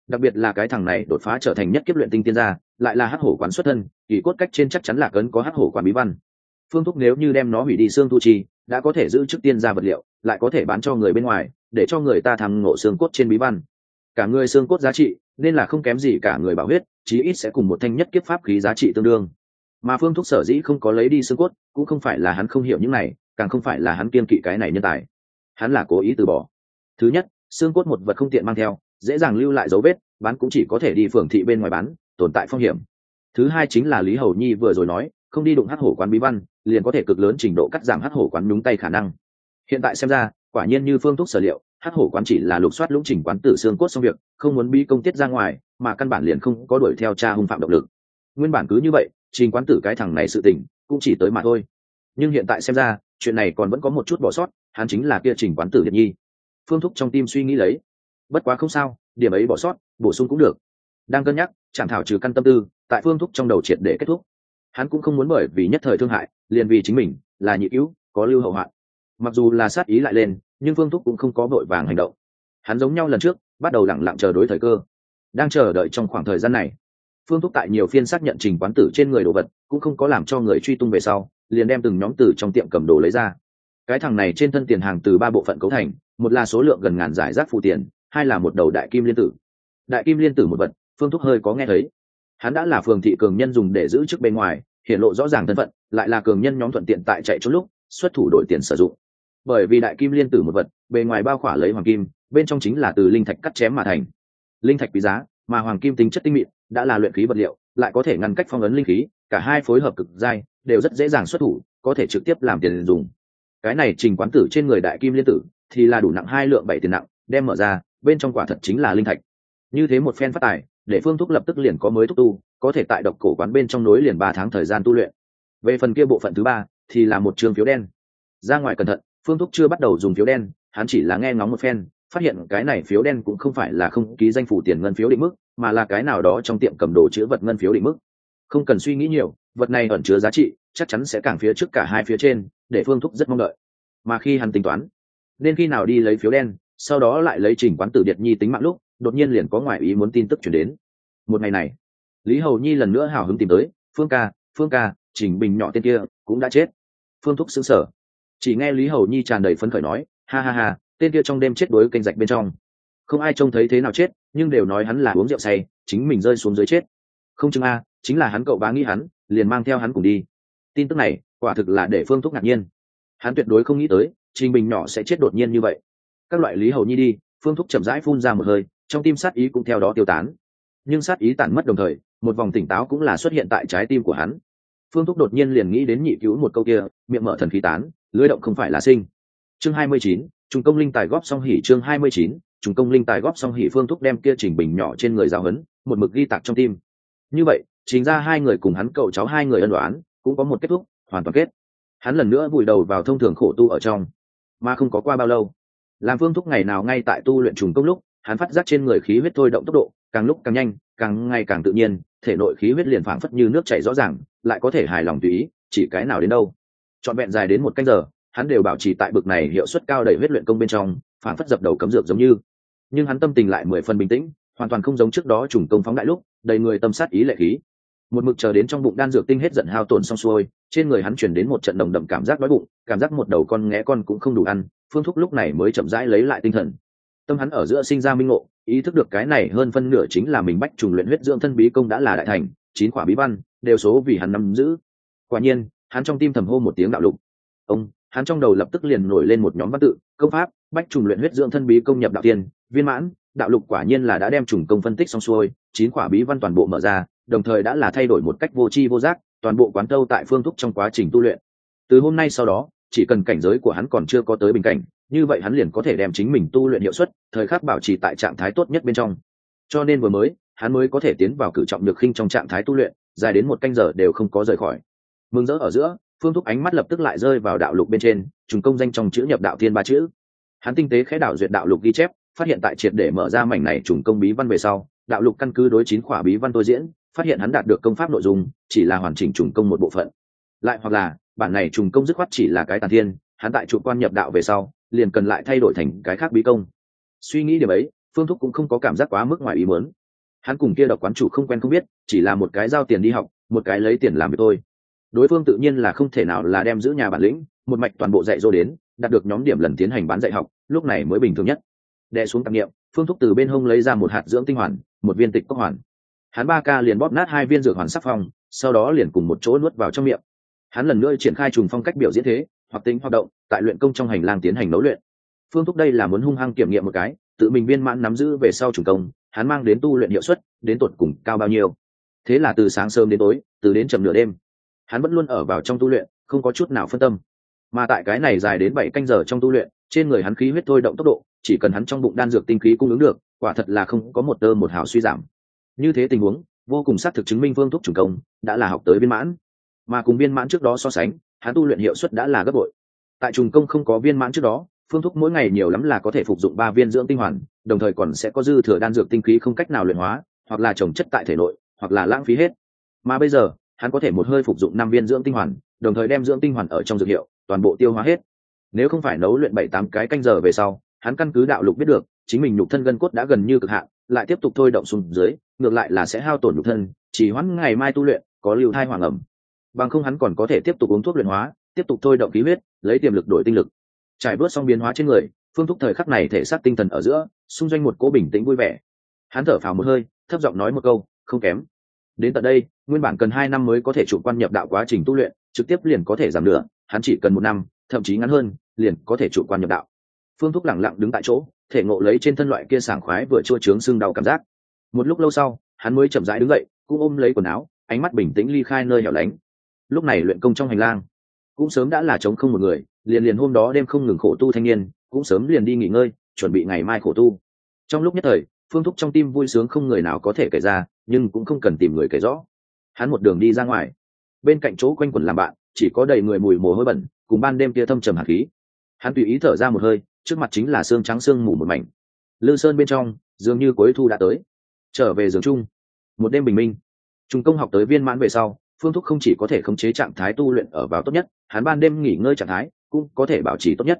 Đặc biệt là cái thằng này đột phá trở thành nhất kiếp luyện tinh tiên gia, lại là hắc hổ quán xuất thân, kỳ cốt cách trên chắc chắn là cấn có hắc hổ quán bí văn. Phương thúc nếu như đem nó hủy đi xương thu chi, đã có thể giữ chức tiên gia vật liệu, lại có thể bán cho người bên ngoài, để cho người ta thắng ngộ xương cốt trên bí văn. Cả người xương cốt giá trị nên là không kém gì cả người bảo huyết, chí ít sẽ cùng một thanh nhất kiếp pháp khí giá trị tương đương. Mà phương thúc sở dĩ không có lấy đi xương cốt, cũng không phải là hắn không hiểu những này, càng không phải là hắn kiên kỵ cái này nhân tài. Hắn là cố ý từ bỏ. Thứ nhất, xương cốt một vật không tiện mang theo, dễ dàng lưu lại dấu vết, bán cũng chỉ có thể đi phường thị bên ngoài bán, tồn tại phong hiểm. Thứ hai chính là lý hầu nhi vừa rồi nói, không đi đụng hát hổ quán bí văn, liền có thể cực lớn trình độ cắt giảm hát hổ quán nhúng tay khả năng. Hiện tại xem ra, quả nhiên như phương thuốc sở liệu Hắc hổ quán chỉ là lục soát lũng trình quán tử xương cốt xong việc, không muốn bi công tiết ra ngoài, mà căn bản liền không có đuổi theo cha hung phạm động lực. Nguyên bản cứ như vậy, trình quán tử cái thằng này sự tình, cũng chỉ tới mà thôi. Nhưng hiện tại xem ra, chuyện này còn vẫn có một chút bỏ sót, hắn chính là kia trình quán tử điện nhi. Phương thúc trong tim suy nghĩ lấy. Bất quá không sao, điểm ấy bỏ sót, bổ sung cũng được. Đang cân nhắc chẳng thảo trừ căn tâm tư, tại phương thúc trong đầu triệt để kết thúc. Hắn cũng không muốn bởi vì nhất thời thương hại, liền vì chính mình, là nhị cứu, có lưu hậu hoạn. Mặc dù là sát ý lại lên nhưng phương thúc cũng không có vội vàng hành động. Hắn giống nhau lần trước, bắt đầu lẳng lặng chờ đối thời cơ. Đang chờ đợi trong khoảng thời gian này phương thúc tại nhiều phiên xác nhận trình quán tử trên người đồ vật, cũng không có làm cho người truy tung về sau, liền đem từng nhóm từ trong tiệm cầm đồ lấy ra. Cái thằng này trên thân tiền hàng từ ba bộ phận cấu thành, một là số lượng gần ngàn giải rác phụ tiền, hai là một đầu đại kim liên tử. Đại kim liên tử một vật phương thúc hơi có nghe thấy. Hắn đã là phường thị cường nhân dùng để giữ chức bên ngoài, hiện lộ rõ ràng thân phận, lại là cường nhân nhóm thuận tiện tại chạy trốn lúc, xuất thủ đổi tiền sử dụng bởi vì đại kim liên tử một vật, bề ngoài bao khỏa lấy hoàng kim, bên trong chính là từ linh thạch cắt chém mà thành. Linh thạch quý giá, mà hoàng kim tính chất tinh mịn, đã là luyện khí vật liệu, lại có thể ngăn cách phong ấn linh khí, cả hai phối hợp cực dai, đều rất dễ dàng xuất thủ, có thể trực tiếp làm tiền dùng. Cái này trình quán tử trên người đại kim liên tử, thì là đủ nặng hai lượng bảy tiền nặng, đem mở ra, bên trong quả thật chính là linh thạch. Như thế một phen phát tài, để phương thúc lập tức liền có mới thúc tu, có thể tại độc cổ quán bên trong nối liền ba tháng thời gian tu luyện. Về phần kia bộ phận thứ ba, thì là một trường phiếu đen. Ra ngoài cẩn thận phương thúc chưa bắt đầu dùng phiếu đen, hắn chỉ là nghe ngóng một phen, phát hiện cái này phiếu đen cũng không phải là không ký danh phủ tiền ngân phiếu định mức, mà là cái nào đó trong tiệm cầm đồ chữ vật ngân phiếu định mức. Không cần suy nghĩ nhiều, vật này ẩn chứa giá trị, chắc chắn sẽ càng phía trước cả hai phía trên, để phương thúc rất mong đợi. Mà khi hắn tính toán, nên khi nào đi lấy phiếu đen, sau đó lại lấy trình quán tử điệt nhi tính mạng lúc, đột nhiên liền có ngoại ý muốn tin tức chuyển đến. Một ngày này, lý hầu nhi lần nữa hào hứng tìm tới, phương ca phương ca, trình bình nhỏ tên kia cũng đã chết. Phương thúc xứng sở chỉ nghe lý hầu nhi tràn đầy phấn khởi nói, ha ha ha, tên kia trong đêm chết đối kênh rạch bên trong. Không ai trông thấy thế nào chết, nhưng đều nói hắn là uống rượu say, chính mình rơi xuống dưới chết. Không chừng a, chính là hắn cậu bá nghĩ hắn, liền mang theo hắn cùng đi. Tin tức này, quả thực là để phương thúc ngạc nhiên. Hắn tuyệt đối không nghĩ tới, trình bình nhỏ sẽ chết đột nhiên như vậy. Các loại lý hầu nhi đi, phương thúc chậm rãi phun ra một hơi, trong tim sát ý cũng theo đó tiêu tán. Nhưng sát ý tản mất đồng thời, một vòng tỉnh táo cũng là xuất hiện tại trái tim của hắn phương thúc đột nhiên liền nghĩ đến nhị cứu một câu kia, miệng mở thần khí tán, lưới động không phải là sinh. Chương hai mươi chín chúng công linh tài góp song hỉ, chương hai mươi chín chúng công linh tài góp song hỉ, phương thúc đem kia chỉnh bình nhỏ trên người giáo hấn, một mực ghi tạc trong tim. Như vậy, chính ra hai người cùng hắn cậu cháu hai người ân đoán, cũng có một kết thúc, hoàn toàn kết. Hắn lần nữa vùi đầu vào thông thường khổ tu ở trong, mà không có qua bao lâu. Làm phương thúc ngày nào ngay tại tu luyện trùng công lúc, hắn phát giác trên người khí huyết thôi động tốc độ, càng lúc càng nhanh càng ngày càng tự nhiên, thể nội khí huyết liền phảng phất như nước chảy rõ ràng, lại có thể hài lòng tùy ý, chỉ cái nào đến đâu. Trọn vẹn dài đến một canh giờ, hắn đều bảo trì tại bực này hiệu suất cao đầy huyết luyện công bên trong, phảng phất dập đầu cấm dược giống như. Nhưng hắn tâm tình lại mười phần bình tĩnh, hoàn toàn không giống trước đó trùng công phóng đại lúc, đầy người tâm sát ý lệ khí. Một mực chờ đến trong bụng đan dược tinh hết giận hao tổn xong xuôi, trên người hắn chuyển đến một trận đồng đậm cảm giác đói bụng, cảm giác một đầu con nghé con cũng không đủ ăn, phương thúc lúc này mới chậm rãi lấy lại tinh thần. Tâm hắn ở giữa sinh ra minh ngộ ý thức được cái này hơn phân nửa chính là mình bách trùng luyện huyết dưỡng thân bí công đã là đại thành, chín quả bí văn, đều số vì hắn nắm giữ. Quả nhiên, hắn trong tim thầm hô một tiếng đạo lục. Ông, hắn trong đầu lập tức liền nổi lên một nhóm văn tự, công pháp, bách trùng luyện huyết dưỡng thân bí công nhập đạo tiên, viên mãn, đạo lục quả nhiên là đã đem trùng công phân tích xong xuôi, chín quả bí văn toàn bộ mở ra, đồng thời đã là thay đổi một cách vô tri vô giác, toàn bộ quán tâu tại phương thúc trong quá trình tu luyện. Từ hôm nay sau đó, chỉ cần cảnh giới của hắn còn chưa có tới bình cảnh như vậy hắn liền có thể đem chính mình tu luyện hiệu suất, thời khắc bảo trì tại trạng thái tốt nhất bên trong. Cho nên vừa mới, hắn mới có thể tiến vào cử trọng được khinh trong trạng thái tu luyện, dài đến một canh giờ đều không có rời khỏi. Mừng rỡ ở giữa, phương thúc ánh mắt lập tức lại rơi vào đạo lục bên trên, trùng công danh trong chữ nhập đạo thiên ba chữ. Hắn tinh tế khẽ đạo duyệt đạo lục ghi chép, phát hiện tại triệt để mở ra mảnh này trùng công bí văn về sau, đạo lục căn cứ đối chín khỏa bí văn tôi diễn, phát hiện hắn đạt được công pháp nội dung, chỉ là hoàn chỉnh trùng công một bộ phận. Lại hoặc là, bản này trùng công dứt khoát chỉ là cái tàn thiên, hắn tại trụ quan nhập đạo về sau liền cần lại thay đổi thành cái khác bí công. Suy nghĩ điểm ấy, phương thúc cũng không có cảm giác quá mức ngoài ý muốn. Hắn cùng kia độc quán chủ không quen không biết, chỉ là một cái giao tiền đi học, một cái lấy tiền làm việc thôi. Đối phương tự nhiên là không thể nào là đem giữ nhà bản lĩnh, một mạch toàn bộ dạy dỗ đến, đạt được nhóm điểm lần tiến hành bán dạy học, lúc này mới bình thường nhất. Đè xuống tạp nghiệm, phương thúc từ bên hông lấy ra một hạt dưỡng tinh hoàn, một viên tịch cốc hoàn. Hắn ba ca liền bóp nát hai viên dược hoàn sắc phong, sau đó liền cùng một chỗ nuốt vào trong miệng. Hắn lần nữa triển khai trùng phong cách biểu diễn thế hoặc tính hoạt động, tại luyện công trong hành lang tiến hành nấu luyện. Phương thúc đây là muốn hung hăng kiểm nghiệm một cái, tự mình viên mãn nắm giữ về sau chủ công, hắn mang đến tu luyện hiệu suất, đến tột cùng cao bao nhiêu. Thế là từ sáng sớm đến tối, từ đến chầm nửa đêm, hắn vẫn luôn ở vào trong tu luyện, không có chút nào phân tâm. Mà tại cái này dài đến bảy canh giờ trong tu luyện, trên người hắn khí huyết thôi động tốc độ, chỉ cần hắn trong bụng đan dược tinh khí cung ứng được, quả thật là không có một tơ một hào suy giảm. Như thế tình huống, vô cùng xác thực chứng minh phương thuốc trùng công, đã là học tới viên mãn. Mà cùng viên mãn trước đó so sánh hắn tu luyện hiệu suất đã là gấp bội. Tại trùng công không có viên mãn trước đó, phương thuốc mỗi ngày nhiều lắm là có thể phục dụng ba viên dưỡng tinh hoàn, đồng thời còn sẽ có dư thừa đan dược tinh khí không cách nào luyện hóa, hoặc là trồng chất tại thể nội, hoặc là lãng phí hết. Mà bây giờ, hắn có thể một hơi phục dụng năm viên dưỡng tinh hoàn, đồng thời đem dưỡng tinh hoàn ở trong dược hiệu, toàn bộ tiêu hóa hết. Nếu không phải nấu luyện bảy tám cái canh giờ về sau, hắn căn cứ đạo lục biết được, chính mình nhục thân gân cốt đã gần như cực hạn, lại tiếp tục thôi động xuống dưới, ngược lại là sẽ hao tổn nhục thân, chỉ hoãn ngày mai tu luyện, có lưu thai hoàng ẩm bằng không hắn còn có thể tiếp tục uống thuốc luyện hóa, tiếp tục thôi động khí huyết, lấy tiềm lực đổi tinh lực. Trải bớt xong biến hóa trên người, phương thúc thời khắc này thể xác tinh thần ở giữa, xung doanh một cố bình tĩnh vui vẻ. Hắn thở phào một hơi, thấp giọng nói một câu, không kém. Đến tận đây, nguyên bản cần hai năm mới có thể chủ quan nhập đạo quá trình tu luyện, trực tiếp liền có thể giảm nửa, hắn chỉ cần một năm, thậm chí ngắn hơn, liền có thể chủ quan nhập đạo. Phương thúc lẳng lặng đứng tại chỗ, thể ngộ lấy trên thân loại kia sảng khoái vừa chua trướng sưng đau cảm giác. Một lúc lâu sau, hắn mới chậm rãi đứng dậy, cũng ôm lấy quần áo, ánh mắt bình tĩnh ly khai nơi hẻo lánh lúc này luyện công trong hành lang. Cũng sớm đã là trống không một người, liền liền hôm đó đêm không ngừng khổ tu thanh niên, cũng sớm liền đi nghỉ ngơi, chuẩn bị ngày mai khổ tu. Trong lúc nhất thời, phương thúc trong tim vui sướng không người nào có thể kể ra, nhưng cũng không cần tìm người kể rõ. Hắn một đường đi ra ngoài. Bên cạnh chỗ quanh quần làm bạn, chỉ có đầy người mùi mồ hôi bẩn, cùng ban đêm kia thâm trầm hạt khí. Hắn tùy ý thở ra một hơi, trước mặt chính là xương trắng xương mù một mảnh. Lư sơn bên trong, dường như cuối thu đã tới. Trở về giường chung. Một đêm bình minh. Trung công học tới viên mãn về sau phương thúc không chỉ có thể khống chế trạng thái tu luyện ở vào tốt nhất, hắn ban đêm nghỉ ngơi trạng thái cũng có thể bảo trì tốt nhất.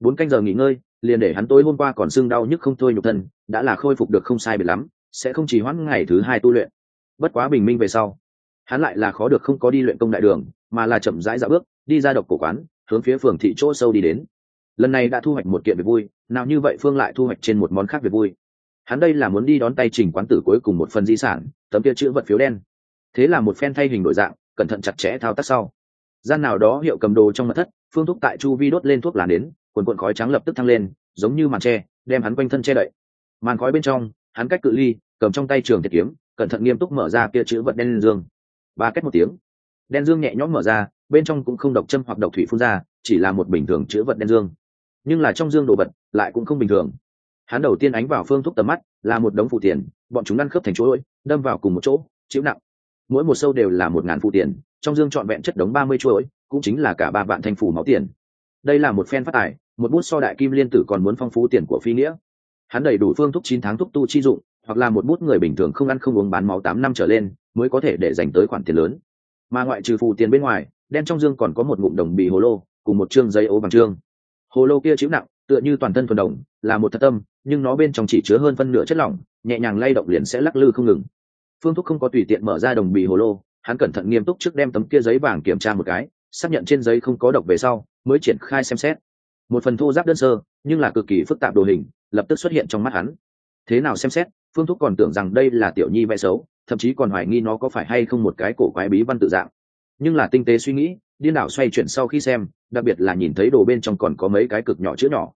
Bốn canh giờ nghỉ ngơi, liền để hắn tối hôm qua còn sưng đau nhức không thôi nhục thân, đã là khôi phục được không sai biệt lắm, sẽ không chỉ hoãn ngày thứ hai tu luyện. Bất quá bình minh về sau, hắn lại là khó được không có đi luyện công đại đường, mà là chậm rãi dạo bước, đi ra độc cổ quán, hướng phía phường thị chỗ sâu đi đến. Lần này đã thu hoạch một kiện việc vui, nào như vậy phương lại thu hoạch trên một món khác việc vui. Hắn đây là muốn đi đón tay trình quán tử cuối cùng một phần di sản, tấm kia chữ vật phiếu đen thế là một phen thay hình đổi dạng, cẩn thận chặt chẽ thao tác sau. Gian nào đó hiệu cầm đồ trong mặt thất, phương thuốc tại chu vi đốt lên thuốc làn đến quần quần khói trắng lập tức thăng lên, giống như màn tre, đem hắn quanh thân che đậy. Màn khói bên trong, hắn cách cự ly, cầm trong tay trường thiệt kiếm, cẩn thận nghiêm túc mở ra kia chữ vật đen dương. Ba cách một tiếng. Đen dương nhẹ nhõm mở ra, bên trong cũng không độc châm hoặc độc thủy phun ra, chỉ là một bình thường chữ vật đen dương. Nhưng là trong dương đồ vật, lại cũng không bình thường. Hắn đầu tiên ánh vào phương thuốc tầm mắt, là một đống phụ tiền, bọn chúng ăn khớp thành chuỗi, đâm vào cùng một chỗ, chịu nặng mỗi một sâu đều là một ngàn phụ tiền, trong dương trọn vẹn chất đống ba mươi chuỗi cũng chính là cả ba vạn thanh phủ máu tiền. Đây là một phen phát tài, một bút so đại kim liên tử còn muốn phong phú tiền của phi nghĩa. Hắn đầy đủ phương thúc chín tháng thúc tu chi dụng, hoặc là một bút người bình thường không ăn không uống bán máu tám năm trở lên, mới có thể để dành tới khoản tiền lớn. Mà ngoại trừ phù tiền bên ngoài, đen trong dương còn có một ngụm đồng bị hồ lô, cùng một chương giấy ố bằng trương hồ lô kia chịu nặng, tựa như toàn thân thuần đồng, là một thật tâm, nhưng nó bên trong chỉ chứa hơn phân nửa chất lỏng, nhẹ nhàng lay động liền sẽ lắc lư không ngừng phương thúc không có tùy tiện mở ra đồng bì hồ lô, hắn cẩn thận nghiêm túc trước đem tấm kia giấy vàng kiểm tra một cái, xác nhận trên giấy không có độc về sau, mới triển khai xem xét. Một phần thô giáp đơn sơ, nhưng là cực kỳ phức tạp đồ hình, lập tức xuất hiện trong mắt hắn. Thế nào xem xét, phương thúc còn tưởng rằng đây là tiểu nhi vẽ xấu, thậm chí còn hoài nghi nó có phải hay không một cái cổ quái bí văn tự dạng. Nhưng là tinh tế suy nghĩ, điên đảo xoay chuyển sau khi xem, đặc biệt là nhìn thấy đồ bên trong còn có mấy cái cực nhỏ chữ nhỏ.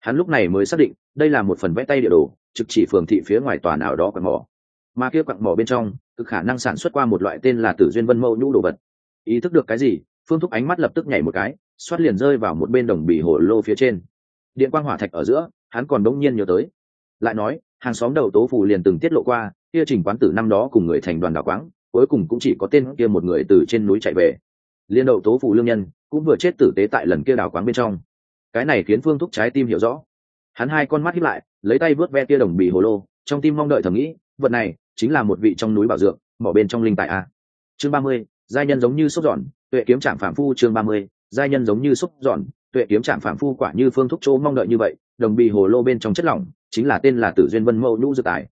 Hắn lúc này mới xác định, đây là một phần vẽ tay địa đồ, trực chỉ phường thị phía ngoài tòa nào đó còn mỏ mà kia quặng mỏ bên trong, cực khả năng sản xuất qua một loại tên là tử duyên vân mẫu nhũ đồ vật. Ý thức được cái gì, phương thúc ánh mắt lập tức nhảy một cái, xoát liền rơi vào một bên đồng bì hồ lô phía trên. Điện quang hỏa thạch ở giữa, hắn còn đông nhiên nhớ tới. Lại nói, hàng xóm đầu tố phù liền từng tiết lộ qua, kia trình quán tử năm đó cùng người thành đoàn đảo quáng, cuối cùng cũng chỉ có tên kia một người từ trên núi chạy về. Liên đậu tố phù lương nhân, cũng vừa chết tử tế tại lần kia đảo quáng bên trong. Cái này khiến phương thúc trái tim hiểu rõ. Hắn hai con mắt hiếp lại, lấy tay vớt ve kia đồng bì hồ lô, trong tim mong đợi thầm nghĩ, vật này chính là một vị trong núi bảo dược mỏ bên trong linh tại a. Chương ba mươi, giai nhân giống như xúc giòn, tuệ kiếm trạm phạm phu chương ba mươi, giai nhân giống như xúc giòn, tuệ kiếm trạm phạm phu quả như phương thúc chỗ mong đợi như vậy, đồng bì hồ lô bên trong chất lỏng, chính là tên là tử duyên vân mẫu nhũ dược tài.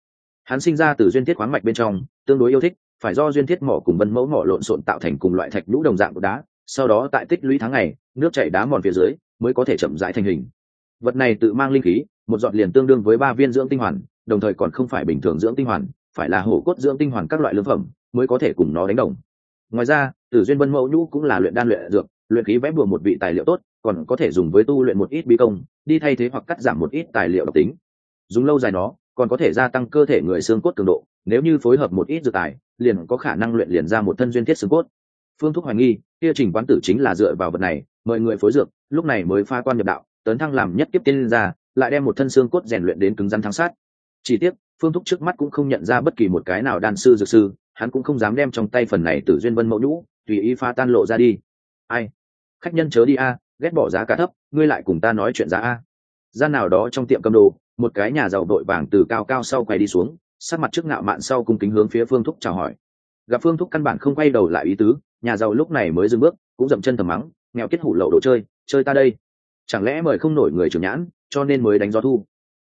Hắn sinh ra từ duyên thiết khoáng mạch bên trong, tương đối yêu thích, phải do duyên thiết mỏ cùng vân mẫu mỏ lộn xộn tạo thành cùng loại thạch nhũ đồng dạng của đá, sau đó tại tích lũy tháng ngày, nước chảy đá mòn phía dưới, mới có thể chậm rãi thành hình. Vật này tự mang linh khí, một giọt liền tương đương với ba viên dưỡng tinh hoàn, đồng thời còn không phải bình thường dưỡng tinh hoàn phải là hổ cốt dưỡng tinh hoàn các loại lương phẩm, mới có thể cùng nó đánh đồng. Ngoài ra, tử duyên vân mẫu nhũ cũng là luyện đan luyện dược, luyện khí vẽ bùa một vị tài liệu tốt, còn có thể dùng với tu luyện một ít bí công, đi thay thế hoặc cắt giảm một ít tài liệu độc tính. Dùng lâu dài nó, còn có thể gia tăng cơ thể người xương cốt cường độ, nếu như phối hợp một ít dược tài, liền có khả năng luyện liền ra một thân duyên thiết xương cốt. Phương thúc hoài nghi, kia trình quán tử chính là dựa vào vật này, mời người phối dược, lúc này mới pha quan nhập đạo, tấn thăng làm nhất kiếp tiên ra lại đem một thân xương cốt rèn luyện đến cứng rắn thắng sát chỉ tiếc, phương thúc trước mắt cũng không nhận ra bất kỳ một cái nào đan sư dược sư, hắn cũng không dám đem trong tay phần này từ duyên vân mẫu nhũ, tùy ý pha tan lộ ra đi. Ai? Khách nhân chớ đi a, ghét bỏ giá cả thấp, ngươi lại cùng ta nói chuyện giá a. Gian nào đó trong tiệm cầm đồ, một cái nhà giàu đội vàng từ cao cao sau quay đi xuống sát mặt trước ngạo mạn sau cung kính hướng phía phương thúc chào hỏi. Gặp phương thúc căn bản không quay đầu lại ý tứ, nhà giàu lúc này mới dừng bước, cũng dậm chân thầm mắng, nghèo kết hủ lậu đồ chơi chơi ta đây. Chẳng lẽ mời không nổi người trưởng nhãn, cho nên mới đánh gió thu?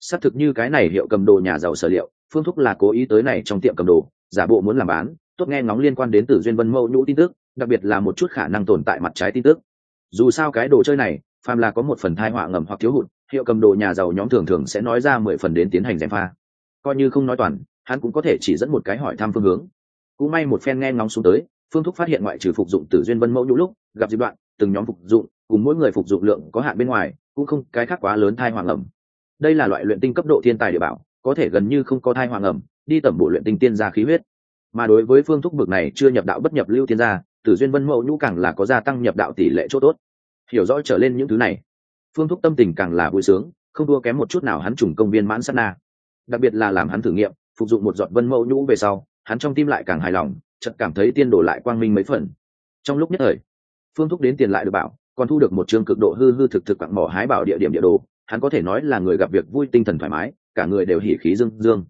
Xác thực như cái này hiệu cầm đồ nhà giàu sở liệu, phương thúc là cố ý tới này trong tiệm cầm đồ, giả bộ muốn làm bán, tốt nghe ngóng liên quan đến từ duyên vân mẫu nhũ tin tức, đặc biệt là một chút khả năng tồn tại mặt trái tin tức. Dù sao cái đồ chơi này, phàm là có một phần thai họa ngầm hoặc thiếu hụt, hiệu cầm đồ nhà giàu nhóm thường thường sẽ nói ra mười phần đến tiến hành gièm pha. Coi như không nói toàn, hắn cũng có thể chỉ dẫn một cái hỏi thăm phương hướng. Cũng may một phen nghe ngóng xuống tới, phương thúc phát hiện ngoại trừ phục dụng tử duyên vân mẫu nhũ lúc, gặp dịp đoạn, từng nhóm phục dụng, cùng mỗi người phục dụng lượng có hạn bên ngoài, cũng không cái khác quá lớn thai hoàng ẩm đây là loại luyện tinh cấp độ thiên tài địa bảo, có thể gần như không có thai hoàng ẩm, đi tẩm bộ luyện tinh tiên gia khí huyết. Mà đối với phương thúc bực này chưa nhập đạo bất nhập lưu tiên gia, tử duyên vân mẫu nhũ càng là có gia tăng nhập đạo tỷ lệ chỗ tốt. Hiểu rõ trở lên những thứ này, phương thúc tâm tình càng là vui sướng, không thua kém một chút nào hắn trùng công viên mãn sát na. Đặc biệt là làm hắn thử nghiệm, phục dụng một giọt vân mẫu nhũ về sau, hắn trong tim lại càng hài lòng, chợt cảm thấy tiên đổ lại quang minh mấy phần. Trong lúc nhất thời, phương thúc đến tiền lại được bảo, còn thu được một chương cực độ hư hư thực thực quặng mỏ hái bảo địa điểm địa đồ hắn có thể nói là người gặp việc vui tinh thần thoải mái, cả người đều hỉ khí dương dương.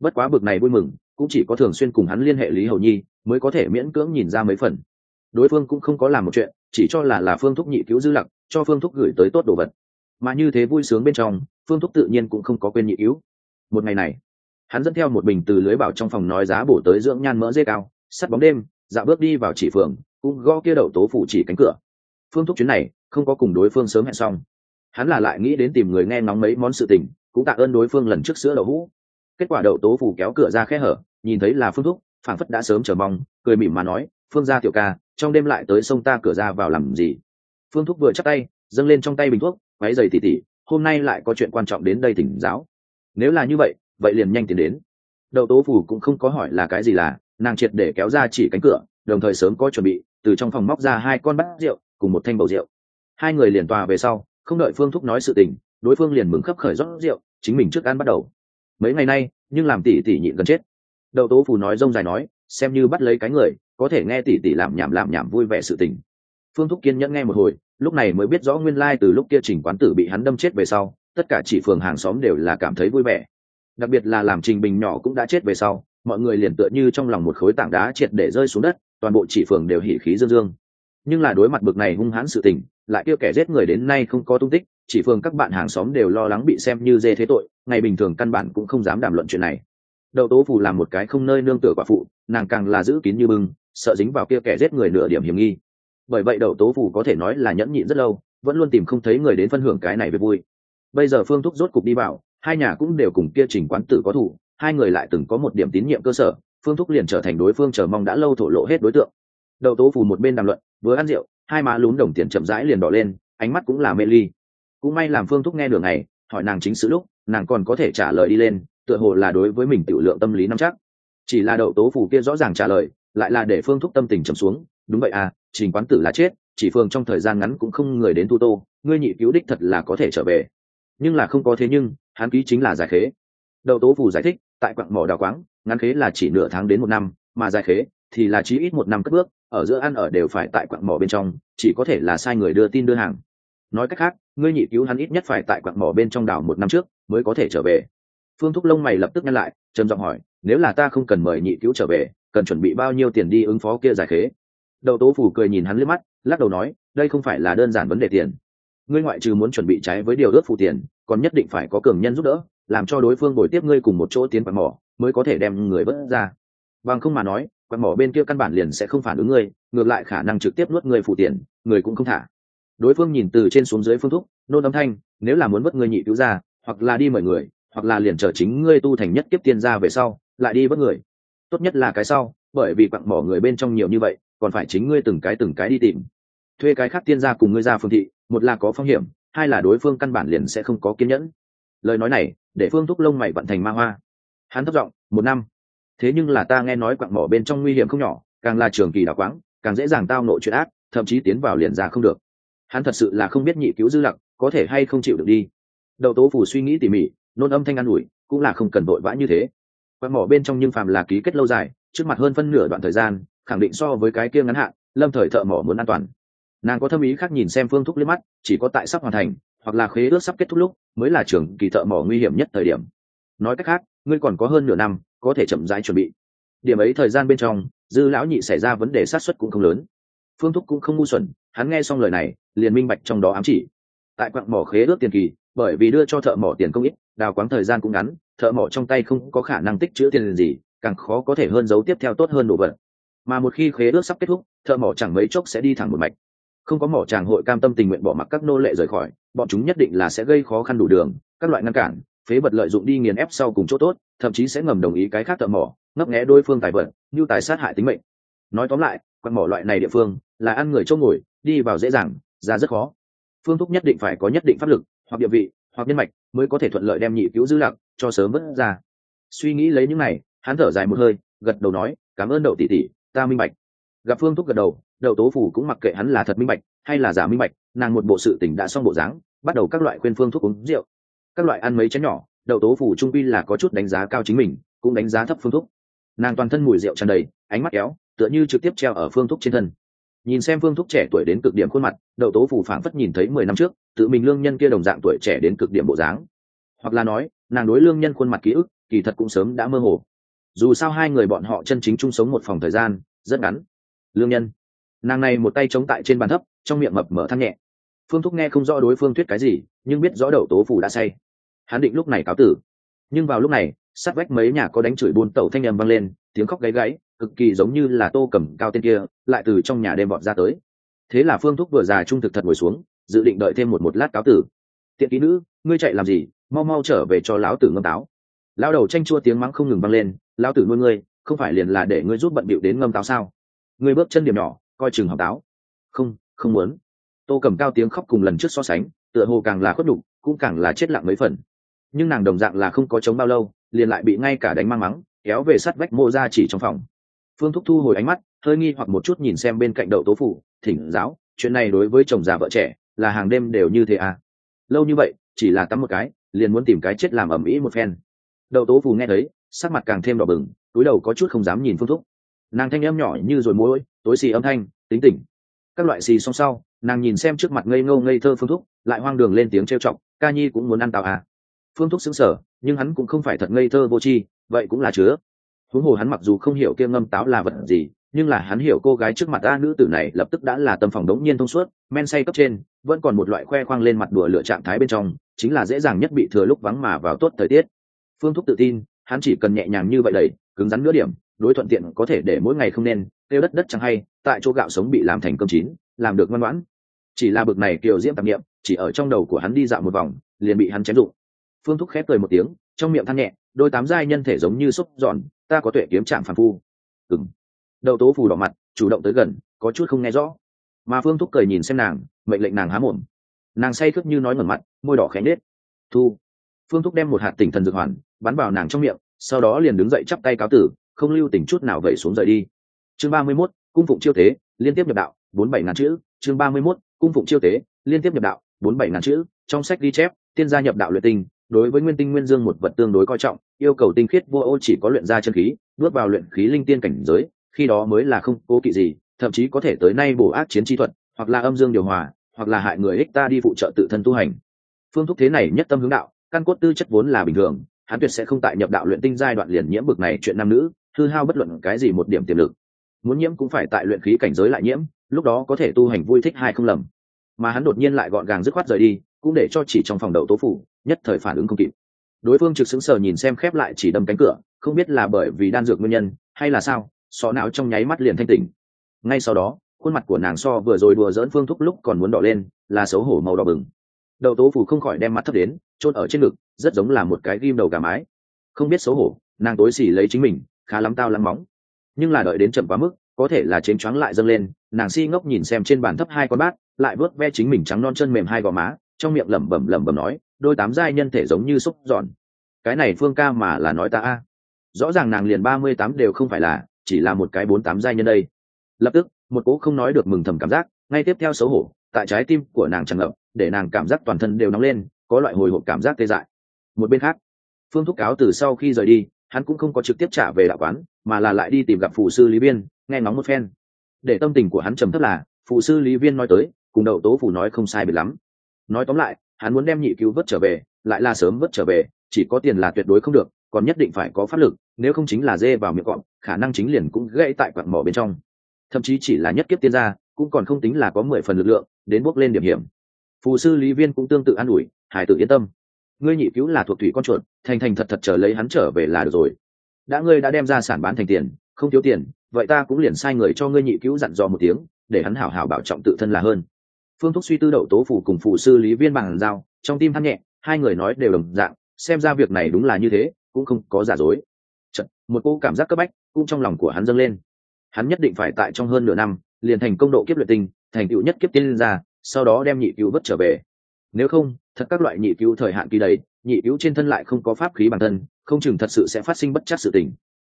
Bất quá bực này vui mừng, cũng chỉ có thường xuyên cùng hắn liên hệ lý hầu nhi, mới có thể miễn cưỡng nhìn ra mấy phần. Đối phương cũng không có làm một chuyện, chỉ cho là là phương thúc nhị cứu dư lặc, cho phương thúc gửi tới tốt đồ vật. Mà như thế vui sướng bên trong, phương thúc tự nhiên cũng không có quên nhị cứu. Một ngày này, hắn dẫn theo một bình từ lưới bảo trong phòng nói giá bổ tới dưỡng nhan mỡ dê cao, sắt bóng đêm dạo bước đi vào chỉ phường, cũng gõ kia đậu tố phủ chỉ cánh cửa. Phương thúc chuyến này, không có cùng đối phương sớm hẹn xong hắn là lại nghĩ đến tìm người nghe ngóng mấy món sự tình, cũng tạ ơn đối phương lần trước sữa đậu hũ. Kết quả đậu tố phủ kéo cửa ra khe hở, nhìn thấy là phương thúc, phảng phất đã sớm chờ mong, cười mỉm mà nói, phương gia tiểu ca, trong đêm lại tới sông ta cửa ra vào làm gì? Phương thúc vừa chắc tay, dâng lên trong tay bình thuốc quái giày tỉ tỉ, hôm nay lại có chuyện quan trọng đến đây tỉnh giáo. Nếu là như vậy vậy liền nhanh tiến đến. Đậu tố phủ cũng không có hỏi là cái gì là, nàng triệt để kéo ra chỉ cánh cửa, đồng thời sớm có chuẩn bị, từ trong phòng móc ra hai con bát rượu, cùng một thanh bầu rượu. Hai người liền tòa về sau không đợi phương thúc nói sự tình, đối phương liền mừng khấp khởi rót rượu, chính mình trước ăn bắt đầu. Mấy ngày nay, nhưng làm tỷ tỷ nhịn gần chết. Đậu tố phù nói rông dài nói, xem như bắt lấy cái người, có thể nghe tỷ tỷ làm nhảm làm nhảm vui vẻ sự tình. Phương thúc kiên nhẫn nghe một hồi, lúc này mới biết rõ nguyên lai từ lúc kia trình quán tử bị hắn đâm chết về sau, tất cả chỉ phường hàng xóm đều là cảm thấy vui vẻ. Đặc biệt là làm trình bình nhỏ cũng đã chết về sau, mọi người liền tựa như trong lòng một khối tảng đá triệt để rơi xuống đất, toàn bộ chỉ phường đều hỉ khí dương dương. Nhưng là đối mặt bực này hung hãn sự tình lại kêu kẻ giết người đến nay không có tung tích, chỉ phường các bạn hàng xóm đều lo lắng bị xem như dê thế tội, ngày bình thường căn bản cũng không dám đàm luận chuyện này. Đậu tố phù làm một cái không nơi nương tựa quả phụ, nàng càng là giữ kín như bưng, sợ dính vào kia kẻ giết người nửa điểm hiểm nghi. Bởi vậy đậu tố phù có thể nói là nhẫn nhịn rất lâu, vẫn luôn tìm không thấy người đến phân hưởng cái này về vui. Bây giờ phương thúc rốt cục đi vào, hai nhà cũng đều cùng kia trình quán tử có thủ, hai người lại từng có một điểm tín nhiệm cơ sở, phương thúc liền trở thành đối phương chờ mong đã lâu thổ lộ hết đối tượng. Đậu tố phù một bên đàm luận, vừa ăn rượu hai má lún đồng tiền chậm rãi liền đỏ lên, ánh mắt cũng là mê ly. Cũng may làm phương thúc nghe được này, hỏi nàng chính sự lúc, nàng còn có thể trả lời đi lên, tựa hồ là đối với mình tiểu lượng tâm lý nắm chắc. Chỉ là đậu tố phù kia rõ ràng trả lời, lại là để phương thúc tâm tình trầm xuống, đúng vậy à trình quán tử là chết, chỉ phương trong thời gian ngắn cũng không người đến tu tô, ngươi nhị cứu đích thật là có thể trở về. Nhưng là không có thế nhưng, hắn ký chính là giải khế. Đậu tố phù giải thích, tại quặng mỏ đào quáng, ngắn khế là chỉ nửa tháng đến một năm, mà giải khế thì là chí ít một năm cất bước, ở giữa ăn ở đều phải tại quặng mỏ bên trong, chỉ có thể là sai người đưa tin đưa hàng. Nói cách khác, ngươi nhị cứu hắn ít nhất phải tại quặng mỏ bên trong đào một năm trước mới có thể trở về. Phương thúc lông mày lập tức nhăn lại, trầm giọng hỏi, nếu là ta không cần mời nhị cứu trở về, cần chuẩn bị bao nhiêu tiền đi ứng phó kia giải khế? Đậu tố phủ cười nhìn hắn liếc mắt, lắc đầu nói, đây không phải là đơn giản vấn đề tiền. Ngươi ngoại trừ muốn chuẩn bị trái với điều ước phụ tiền, còn nhất định phải có cường nhân giúp đỡ, làm cho đối phương bồi tiếp ngươi cùng một chỗ tiến quạt mỏ, mới có thể đem người vớt ra. Bằng không mà nói quạt mỏ bên kia căn bản liền sẽ không phản ứng ngươi, ngược lại khả năng trực tiếp nuốt ngươi phụ tiền, người cũng không thả. Đối phương nhìn từ trên xuống dưới phương thúc nôn âm thanh, nếu là muốn vớt ngươi nhị cứu ra, hoặc là đi mời người, hoặc là liền chờ chính ngươi tu thành nhất tiếp tiên ra về sau, lại đi bất người. Tốt nhất là cái sau, bởi vì quặng mỏ người bên trong nhiều như vậy, còn phải chính ngươi từng cái từng cái đi tìm. Thuê cái khác tiên ra cùng ngươi ra phương thị, một là có phong hiểm, hai là đối phương căn bản liền sẽ không có kiên nhẫn. Lời nói này, để phương thúc lông mày vận thành ma hoa. Hắn thất giọng, một năm thế nhưng là ta nghe nói quặng mỏ bên trong nguy hiểm không nhỏ, càng là trường kỳ đào quáng, càng dễ dàng tao nội chuyện ác, thậm chí tiến vào liền ra không được. Hắn thật sự là không biết nhị cứu dư lặc, có thể hay không chịu được đi. Đậu tố phủ suy nghĩ tỉ mỉ, nôn âm thanh an ủi, cũng là không cần vội vã như thế. Quặng mỏ bên trong nhưng phàm là ký kết lâu dài, trước mặt hơn phân nửa đoạn thời gian, khẳng định so với cái kia ngắn hạn, lâm thời thợ mỏ muốn an toàn. Nàng có thâm ý khác nhìn xem phương thúc liếc mắt, chỉ có tại sắp hoàn thành, hoặc là khế ước sắp kết thúc lúc, mới là trường kỳ thợ mỏ nguy hiểm nhất thời điểm. Nói cách khác, ngươi còn có hơn nửa năm có thể chậm rãi chuẩn bị. Điểm ấy thời gian bên trong, dư lão nhị xảy ra vấn đề sát xuất cũng không lớn. Phương thúc cũng không ngu xuẩn, hắn nghe xong lời này, liền minh bạch trong đó ám chỉ. Tại quặng mỏ khế ước tiền kỳ, bởi vì đưa cho thợ mỏ tiền công ít đào quáng thời gian cũng ngắn, thợ mỏ trong tay không có khả năng tích chữ tiền gì, càng khó có thể hơn giấu tiếp theo tốt hơn đồ vật. Mà một khi khế ước sắp kết thúc, thợ mỏ chẳng mấy chốc sẽ đi thẳng một mạch. Không có mỏ tràng hội cam tâm tình nguyện bỏ mặc các nô lệ rời khỏi, bọn chúng nhất định là sẽ gây khó khăn đủ đường, các loại ngăn cản phế vật lợi dụng đi nghiền ép sau cùng chỗ tốt, thậm chí sẽ ngầm đồng ý cái khác thợ mỏ, ngấp nghé đối phương tài vật, như tài sát hại tính mệnh. Nói tóm lại, quạt mỏ loại này địa phương, là ăn người chỗ ngồi, đi vào dễ dàng, ra rất khó. Phương thúc nhất định phải có nhất định pháp lực, hoặc địa vị, hoặc nhân mạch, mới có thể thuận lợi đem nhị cứu dư lặng, cho sớm vớt ra. Suy nghĩ lấy những này, hắn thở dài một hơi, gật đầu nói, cảm ơn đậu tỷ tỷ, ta minh bạch. Gặp phương thúc gật đầu, đậu tố phủ cũng mặc kệ hắn là thật minh bạch, hay là giả minh bạch, nàng một bộ sự tình đã xong bộ dáng, bắt đầu các loại khuyên phương thuốc uống rượu các loại ăn mấy chén nhỏ, đậu tố phủ trung quy là có chút đánh giá cao chính mình, cũng đánh giá thấp phương thúc nàng toàn thân mùi rượu tràn đầy, ánh mắt kéo, tựa như trực tiếp treo ở phương thúc trên thân. Nhìn xem phương thúc trẻ tuổi đến cực điểm khuôn mặt, đậu tố phủ phảng phất nhìn thấy mười năm trước, tự mình lương nhân kia đồng dạng tuổi trẻ đến cực điểm bộ dáng. Hoặc là nói, nàng đối lương nhân khuôn mặt ký ức, kỳ thật cũng sớm đã mơ hồ. Dù sao hai người bọn họ chân chính chung sống một phòng thời gian, rất ngắn. Lương nhân. Nàng này một tay chống tại trên bàn thấp, trong miệng mập mở than nhẹ. Phương thúc nghe không rõ đối phương thuyết cái gì, nhưng biết rõ đầu tố phủ đã say hắn định lúc này cáo tử. Nhưng vào lúc này, sát vách mấy nhà có đánh chửi buôn tẩu thanh â m vang lên, tiếng khóc gáy gáy cực kỳ giống như là tô cầm cao tên kia, lại từ trong nhà đêm bọn ra tới. Thế là phương thúc vừa già trung thực thật ngồi xuống, dự định đợi thêm một một lát cáo tử. Tiện ký nữ, ngươi chạy làm gì? Mau mau trở về cho lão tử ngâm táo. Lao đầu tranh chua tiếng mắng không ngừng vang lên, lão tử nuôi ngươi, không phải liền là để ngươi giúp bận bịu đến ngâm táo sao? Ngươi bước chân điểm nhỏ, coi chừng học táo. Không không muốn. Tô cầm cao tiếng khóc cùng lần trước so sánh, tựa hồ càng là khuất nhục, cũng càng là chết lặng mấy phần nhưng nàng đồng dạng là không có chống bao lâu, liền lại bị ngay cả đánh mang mắng, kéo về sát vách mô ra chỉ trong phòng. Phương thúc thu hồi ánh mắt, hơi nghi hoặc một chút nhìn xem bên cạnh đậu tố phủ, thỉnh giáo, chuyện này đối với chồng già vợ trẻ, là hàng đêm đều như thế à? Lâu như vậy, chỉ là tắm một cái, liền muốn tìm cái chết làm ẩm ĩ một phen. Đậu tố phù nghe thấy, sắc mặt càng thêm đỏ bừng, túi đầu có chút không dám nhìn phương thúc. Nàng thanh âm nhỏ như rồi môi tối xì âm thanh, tính tỉnh các loại xì song sau, nàng nhìn xem trước mặt ngây ngô ngây thơ phương thúc, lại hoang đường lên tiếng trêu chọc, ca nhi cũng muốn ăn tàu à? Phương thúc xứng sở nhưng hắn cũng không phải thật ngây thơ vô tri, vậy cũng là chứa. Huống hồ hắn mặc dù không hiểu kia ngâm táo là vật gì, nhưng là hắn hiểu cô gái trước mặt ta nữ tử này lập tức đã là tâm phòng đống nhiên thông suốt, men say cấp trên, vẫn còn một loại khoe khoang lên mặt đùa lựa trạng thái bên trong, chính là dễ dàng nhất bị thừa lúc vắng mà vào tốt thời tiết. Phương thúc tự tin, hắn chỉ cần nhẹ nhàng như vậy đầy cứng rắn nửa điểm, đối thuận tiện có thể để mỗi ngày không nên, kêu đất đất chẳng hay, tại chỗ gạo sống bị làm thành cơm chín, làm được ngoan ngoãn. Chỉ là bực này kiều diễm tạp nghiệm, chỉ ở trong đầu của hắn đi dạo một vòng, liền bị hắn chém dụng phương thúc khép cười một tiếng, trong miệng than nhẹ, đôi tám giai nhân thể giống như xúc giòn, ta có tuệ kiếm chạm phản phu. Ừng đậu tố phù đỏ mặt, chủ động tới gần, có chút không nghe rõ. Mà phương thúc cười nhìn xem nàng, mệnh lệnh nàng há mồm. Nàng say khước như nói ngẩn mặt, môi đỏ khẽ nết thu. Phương thúc đem một hạt tỉnh thần dược hoàn, bắn vào nàng trong miệng, sau đó liền đứng dậy chắp tay cáo tử, không lưu tình chút nào vậy xuống rời đi. Chương ba mươi mốt, cung phụng chiêu tế, liên tiếp nhập đạo, bốn bảy ngàn chữ. Chương ba mươi mốt, cung phụng chiêu tế, liên tiếp nhập đạo, bốn bảy ngàn chữ. Trong sách ghi chép, tiên gia nhập đạo luyện tinh đối với nguyên tinh nguyên dương một vật tương đối coi trọng, yêu cầu tinh khiết vô ô chỉ có luyện ra chân khí, bước vào luyện khí linh tiên cảnh giới, khi đó mới là không cố kỵ gì, thậm chí có thể tới nay bổ ác chiến chi thuật, hoặc là âm dương điều hòa, hoặc là hại người ích ta đi phụ trợ tự thân tu hành. Phương thúc thế này nhất tâm hướng đạo, căn cốt tư chất vốn là bình thường, hắn tuyệt sẽ không tại nhập đạo luyện tinh giai đoạn liền nhiễm bực này chuyện nam nữ, hư hao bất luận cái gì một điểm tiềm lực. Muốn nhiễm cũng phải tại luyện khí cảnh giới lại nhiễm, lúc đó có thể tu hành vui thích hai không lầm. Mà hắn đột nhiên lại gọn gàng dứt khoát rời đi, cũng để cho chỉ trong phòng đậu tố phủ nhất thời phản ứng không kịp. Đối phương trực xứng sờ nhìn xem khép lại chỉ đâm cánh cửa, không biết là bởi vì đan dược nguyên nhân, hay là sao, sọ não trong nháy mắt liền thanh tỉnh. Ngay sau đó, khuôn mặt của nàng so vừa rồi đùa dỡn phương thúc lúc còn muốn đỏ lên, là xấu hổ màu đỏ bừng. Đậu tố phủ không khỏi đem mặt thấp đến, chôn ở trên ngực, rất giống là một cái ghim đầu gà mái. Không biết xấu hổ, nàng tối xỉ lấy chính mình, khá lắm tao lắm móng. Nhưng là đợi đến chậm quá mức, có thể là chém choáng lại dâng lên, nàng si ngốc nhìn xem trên bàn thấp hai con bát, lại vớt ve chính mình trắng non chân mềm hai gò má, trong miệng lẩm bẩm lẩm bẩm nói đôi tám giai nhân thể giống như xúc giòn. Cái này phương ca mà là nói ta a. Rõ ràng nàng liền ba mươi tám đều không phải là, chỉ là một cái bốn tám giai nhân đây. Lập tức, một cố không nói được mừng thầm cảm giác, ngay tiếp theo xấu hổ, tại trái tim của nàng tràn ngập, để nàng cảm giác toàn thân đều nóng lên, có loại hồi hộp cảm giác tê dại. Một bên khác, phương thúc cáo từ sau khi rời đi, hắn cũng không có trực tiếp trả về đạo quán, mà là lại đi tìm gặp phụ sư lý viên, nghe ngóng một phen. Để tâm tình của hắn trầm thấp là phụ sư lý viên nói tới, cùng đậu tố phủ nói không sai biệt lắm. Nói tóm lại hắn muốn đem nhị cứu vớt trở về, lại là sớm vớt trở về, chỉ có tiền là tuyệt đối không được, còn nhất định phải có pháp lực, nếu không chính là dê vào miệng cọp, khả năng chính liền cũng gãy tại quặng mỏ bên trong. Thậm chí chỉ là nhất kiếp tiên gia, cũng còn không tính là có mười phần lực lượng, đến bước lên điểm hiểm. Phù sư lý viên cũng tương tự an ủi, hải tử yên tâm. Ngươi nhị cứu là thuộc thủy con chuột, thành thành thật thật chờ lấy hắn trở về là được rồi. Đã ngươi đã đem ra sản bán thành tiền, không thiếu tiền, vậy ta cũng liền sai người cho ngươi nhị cứu dặn dò một tiếng, để hắn hảo hảo bảo trọng tự thân là hơn phương thúc suy tư đậu tố phủ cùng phụ sư lý viên bằng giao trong tim hắn nhẹ hai người nói đều đồng dạng xem ra việc này đúng là như thế cũng không có giả dối. Chật, một cô cảm giác cấp bách cũng trong lòng của hắn dâng lên. Hắn nhất định phải tại trong hơn nửa năm liền thành công độ kiếp luyện tinh thành tựu nhất kiếp tiên ra sau đó đem nhị cứu vất trở về. Nếu không thật các loại nhị cứu thời hạn kỳ đấy nhị cứu trên thân lại không có pháp khí bản thân không chừng thật sự sẽ phát sinh bất chắc sự tình.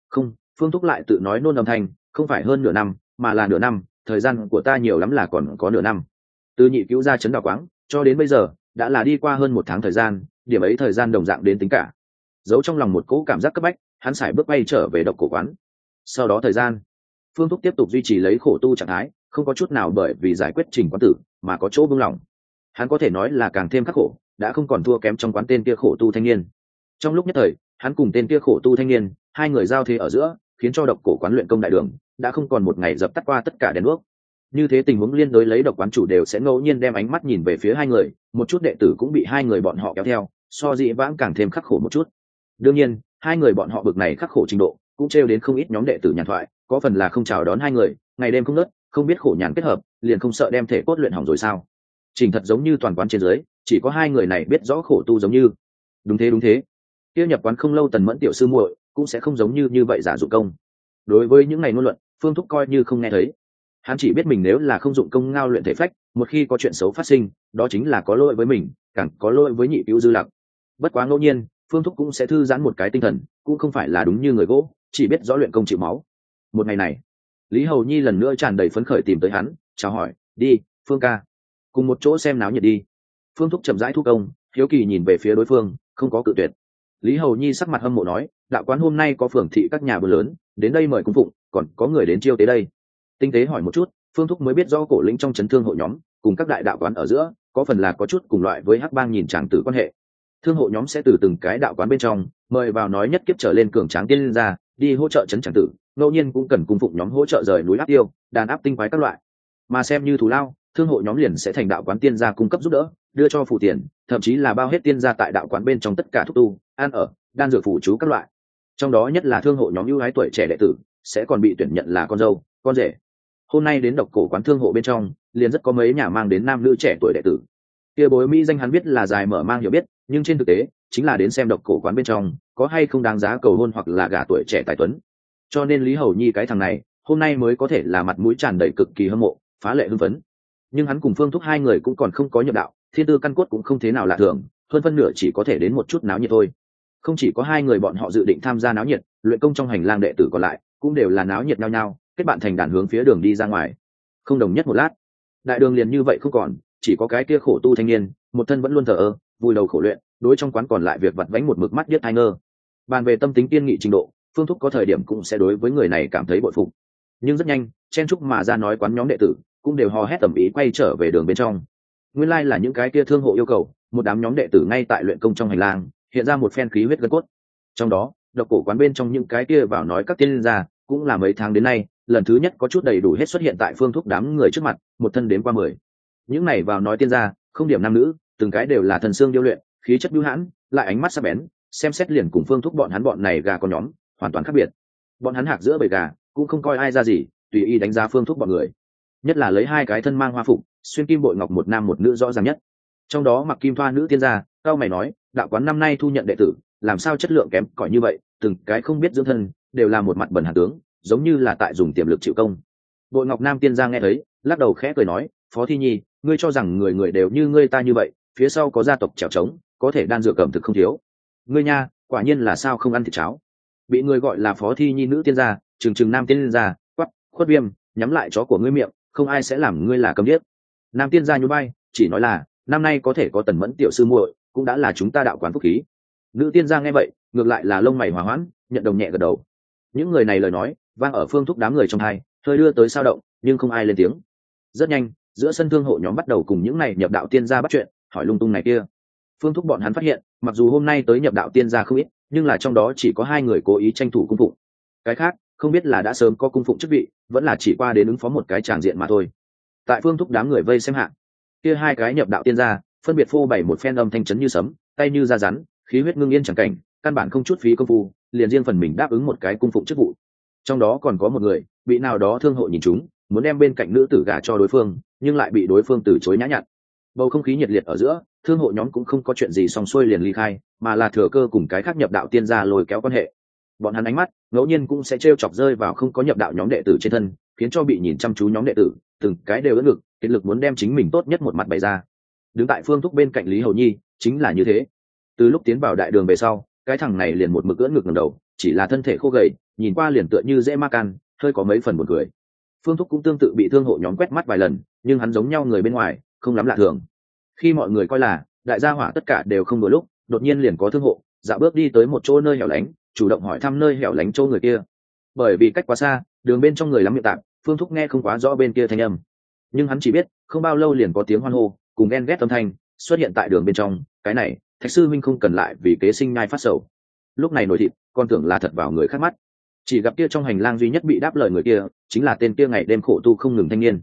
Không phương thúc lại tự nói nôn âm thanh không phải hơn nửa năm mà là nửa năm thời gian của ta nhiều lắm là còn có nửa năm từ nhị cứu ra chấn đào quáng, cho đến bây giờ, đã là đi qua hơn một tháng thời gian, điểm ấy thời gian đồng dạng đến tính cả. Giấu trong lòng một cỗ cảm giác cấp bách, hắn sải bước bay trở về độc cổ quán. Sau đó thời gian, phương thúc tiếp tục duy trì lấy khổ tu trạng thái, không có chút nào bởi vì giải quyết trình quán tử mà có chỗ buông lỏng. Hắn có thể nói là càng thêm khắc khổ, đã không còn thua kém trong quán tên kia khổ tu thanh niên. Trong lúc nhất thời, hắn cùng tên kia khổ tu thanh niên, hai người giao thế ở giữa, khiến cho độc cổ quán luyện công đại đường, đã không còn một ngày dập tắt qua tất cả đèn đuốc như thế tình huống liên đối lấy độc quán chủ đều sẽ ngẫu nhiên đem ánh mắt nhìn về phía hai người, một chút đệ tử cũng bị hai người bọn họ kéo theo, so dị vãng càng thêm khắc khổ một chút. Đương nhiên, hai người bọn họ bực này khắc khổ trình độ, cũng trêu đến không ít nhóm đệ tử nhàn thoại, có phần là không chào đón hai người, ngày đêm không nớt không biết khổ nhàn kết hợp, liền không sợ đem thể cốt luyện hỏng rồi sao. Trình thật giống như toàn quán trên dưới, chỉ có hai người này biết rõ khổ tu giống như. Đúng thế đúng thế. Tiêu nhập quán không lâu tần mẫn tiểu sư muội cũng sẽ không giống như như vậy giả dụ công. Đối với những ngày ngôn luận, phương thúc coi như không nghe thấy hắn chỉ biết mình nếu là không dụng công ngao luyện thể phách, một khi có chuyện xấu phát sinh, đó chính là có lỗi với mình, càng có lỗi với nhị cứu dư lặc. Bất quá ngẫu nhiên, phương thúc cũng sẽ thư giãn một cái tinh thần, cũng không phải là đúng như người gỗ, chỉ biết rõ luyện công chịu máu. Một ngày này, lý hầu nhi lần nữa tràn đầy phấn khởi tìm tới hắn, chào hỏi, đi, phương ca, cùng một chỗ xem náo nhiệt đi. Phương thúc chậm rãi thu công, hiếu kỳ nhìn về phía đối phương, không có cự tuyệt. Lý hầu nhi sắc mặt hâm mộ nói, đạo quán hôm nay có phường thị các nhà bữa lớn, đến đây mời cung phụng, còn có người đến chiêu tới đây tinh tế hỏi một chút, phương thúc mới biết do cổ lĩnh trong chấn thương hội nhóm, cùng các đại đạo quán ở giữa, có phần là có chút cùng loại với hắc bang nhìn tràng tử quan hệ. Thương hộ nhóm sẽ từ từng cái đạo quán bên trong, mời vào nói nhất kiếp trở lên cường tráng tiên ra đi hỗ trợ chấn tràng tử, ngẫu nhiên cũng cần cung phụng nhóm hỗ trợ rời núi áp tiêu, đàn áp tinh quái các loại. Mà xem như thù lao, thương hộ nhóm liền sẽ thành đạo quán tiên gia cung cấp giúp đỡ, đưa cho phụ tiền, thậm chí là bao hết tiên gia tại đạo quán bên trong tất cả thuốc tu, ăn ở, đan dược phủ chú các loại. Trong đó nhất là thương hộ nhóm ưu ái tuổi trẻ đệ tử, sẽ còn bị tuyển nhận là con dâu, con rể hôm nay đến độc cổ quán thương hộ bên trong, liền rất có mấy nhà mang đến nam nữ trẻ tuổi đệ tử. Kia bối mỹ danh hắn biết là dài mở mang hiểu biết, nhưng trên thực tế, chính là đến xem độc cổ quán bên trong, có hay không đáng giá cầu hôn hoặc là gả tuổi trẻ tài tuấn. Cho nên lý hầu nhi cái thằng này, hôm nay mới có thể là mặt mũi tràn đầy cực kỳ hâm mộ, phá lệ hưng phấn. Nhưng hắn cùng phương thúc hai người cũng còn không có nhập đạo, thiên tư căn cốt cũng không thế nào lạ thường, hơn phân nửa chỉ có thể đến một chút náo nhiệt thôi. Không chỉ có hai người bọn họ dự định tham gia náo nhiệt, luyện công trong hành lang đệ tử còn lại, cũng đều là náo nhiệt nhau nhau kết bạn thành đàn hướng phía đường đi ra ngoài. Không đồng nhất một lát, đại đường liền như vậy không còn, chỉ có cái kia khổ tu thanh niên, một thân vẫn luôn thờ ơ, vui đầu khổ luyện, đối trong quán còn lại việc vặt vánh một mực mắt biết ai ngơ. Bàn về tâm tính kiên nghị trình độ, phương thúc có thời điểm cũng sẽ đối với người này cảm thấy bội phục. Nhưng rất nhanh, chen trúc mà ra nói quán nhóm đệ tử, cũng đều hò hét tầm ý quay trở về đường bên trong. Nguyên lai、like、là những cái kia thương hộ yêu cầu, một đám nhóm đệ tử ngay tại luyện công trong hành lang, hiện ra một phen khí huyết gân cốt. Trong đó, độc cổ quán bên trong những cái kia vào nói các tiên gia, cũng là mấy tháng đến nay lần thứ nhất có chút đầy đủ hết xuất hiện tại phương thúc đám người trước mặt, một thân đến qua mười. Những này vào nói tiên gia, không điểm nam nữ, từng cái đều là thần xương điêu luyện, khí chất bưu hãn, lại ánh mắt sắc bén, xem xét liền cùng phương thúc bọn hắn bọn này gà con nhóm, hoàn toàn khác biệt. Bọn hắn hạc giữa bầy gà, cũng không coi ai ra gì, tùy ý đánh giá phương thúc bọn người. Nhất là lấy hai cái thân mang hoa phục, xuyên kim bội ngọc một nam một nữ rõ ràng nhất. Trong đó mặc kim thoa nữ tiên gia, cao mày nói, đạo quán năm nay thu nhận đệ tử, làm sao chất lượng kém cỏi như vậy, từng cái không biết dưỡng thân, đều là một mặt bẩn hạt tướng giống như là tại dùng tiềm lực chịu công. Bội ngọc nam tiên Giang nghe thấy, lắc đầu khẽ cười nói, phó thi nhi, ngươi cho rằng người người đều như ngươi ta như vậy, phía sau có gia tộc trèo trống, có thể đan dựa cầm thực không thiếu. Ngươi nha, quả nhiên là sao không ăn thịt cháo. Bị người gọi là phó thi nhi nữ tiên gia trừng trừng nam tiên gia quắp khuất viêm, nhắm lại chó của ngươi miệng, không ai sẽ làm ngươi là cầm điếc. Nam tiên gia nhún bay chỉ nói là, năm nay có thể có tần mẫn tiểu sư muội, cũng đã là chúng ta đạo quán phúc khí. Nữ tiên gia nghe vậy, ngược lại là lông mày hòa hoãn, nhận đồng nhẹ gật đầu. Những người này lời nói vang ở phương thúc đám người trong hai, hơi đưa tới sao động, nhưng không ai lên tiếng. Rất nhanh, giữa sân thương hộ nhóm bắt đầu cùng những này nhập đạo tiên gia bắt chuyện, hỏi lung tung này kia. Phương thúc bọn hắn phát hiện, mặc dù hôm nay tới nhập đạo tiên gia không ít, nhưng là trong đó chỉ có hai người cố ý tranh thủ cung phụng. Cái khác, không biết là đã sớm có cung phụng chức vị, vẫn là chỉ qua đến ứng phó một cái tràng diện mà thôi. Tại phương thúc đám người vây xem hạng, kia hai cái nhập đạo tiên gia, phân biệt phô bày một phen âm thanh chấn như sấm, tay như da rắn, khí huyết ngưng yên chẳng cảnh, căn bản không chút phí công phu, liền riêng phần mình đáp ứng một cái cung phụng chức vụ trong đó còn có một người, bị nào đó thương hộ nhìn chúng, muốn đem bên cạnh nữ tử gả cho đối phương, nhưng lại bị đối phương từ chối nhã nhặn. Bầu không khí nhiệt liệt ở giữa, thương hộ nhóm cũng không có chuyện gì xong xuôi liền ly khai, mà là thừa cơ cùng cái khác nhập đạo tiên gia lôi kéo quan hệ. Bọn hắn ánh mắt, ngẫu nhiên cũng sẽ t chọc rơi vào không có nhập đạo nhóm đệ tử trên thân, khiến cho bị nhìn chăm chú nhóm đệ tử, từng cái đều ớt ngực, kiệt lực muốn đem chính mình tốt nhất một mặt bày ra. Đứng tại phương thúc bên cạnh lý hầu nhi, chính là như thế. Từ lúc tiến vào đại đường về sau, cái thằng này liền một mực ưỡn ngực ngầm đầu, chỉ là thân thể khô gầy nhìn qua liền tựa như dễ ma can, hơi có mấy phần buồn cười. phương thúc cũng tương tự bị thương hộ nhóm quét mắt vài lần, nhưng hắn giống nhau người bên ngoài, không lắm lạ thường. Khi mọi người coi là, đại gia hỏa tất cả đều không đôi lúc, đột nhiên liền có thương hộ dạo bước đi tới một chỗ nơi hẻo lánh, chủ động hỏi thăm nơi hẻo lánh chỗ người kia. Bởi vì cách quá xa, đường bên trong người lắm miệng tạm, phương thúc nghe không quá rõ bên kia thanh âm. Nhưng hắn chỉ biết, không bao lâu liền có tiếng hoan hô, cùng ghen ghét âm thanh xuất hiện tại đường bên trong, cái này, thạch sư minh không cần lại vì kế sinh nhai phát sầu. Lúc này nổi thịt, con tưởng là thật vào người khác mắt chỉ gặp kia trong hành lang duy nhất bị đáp lời người kia, chính là tên kia ngày đêm khổ tu không ngừng thanh niên.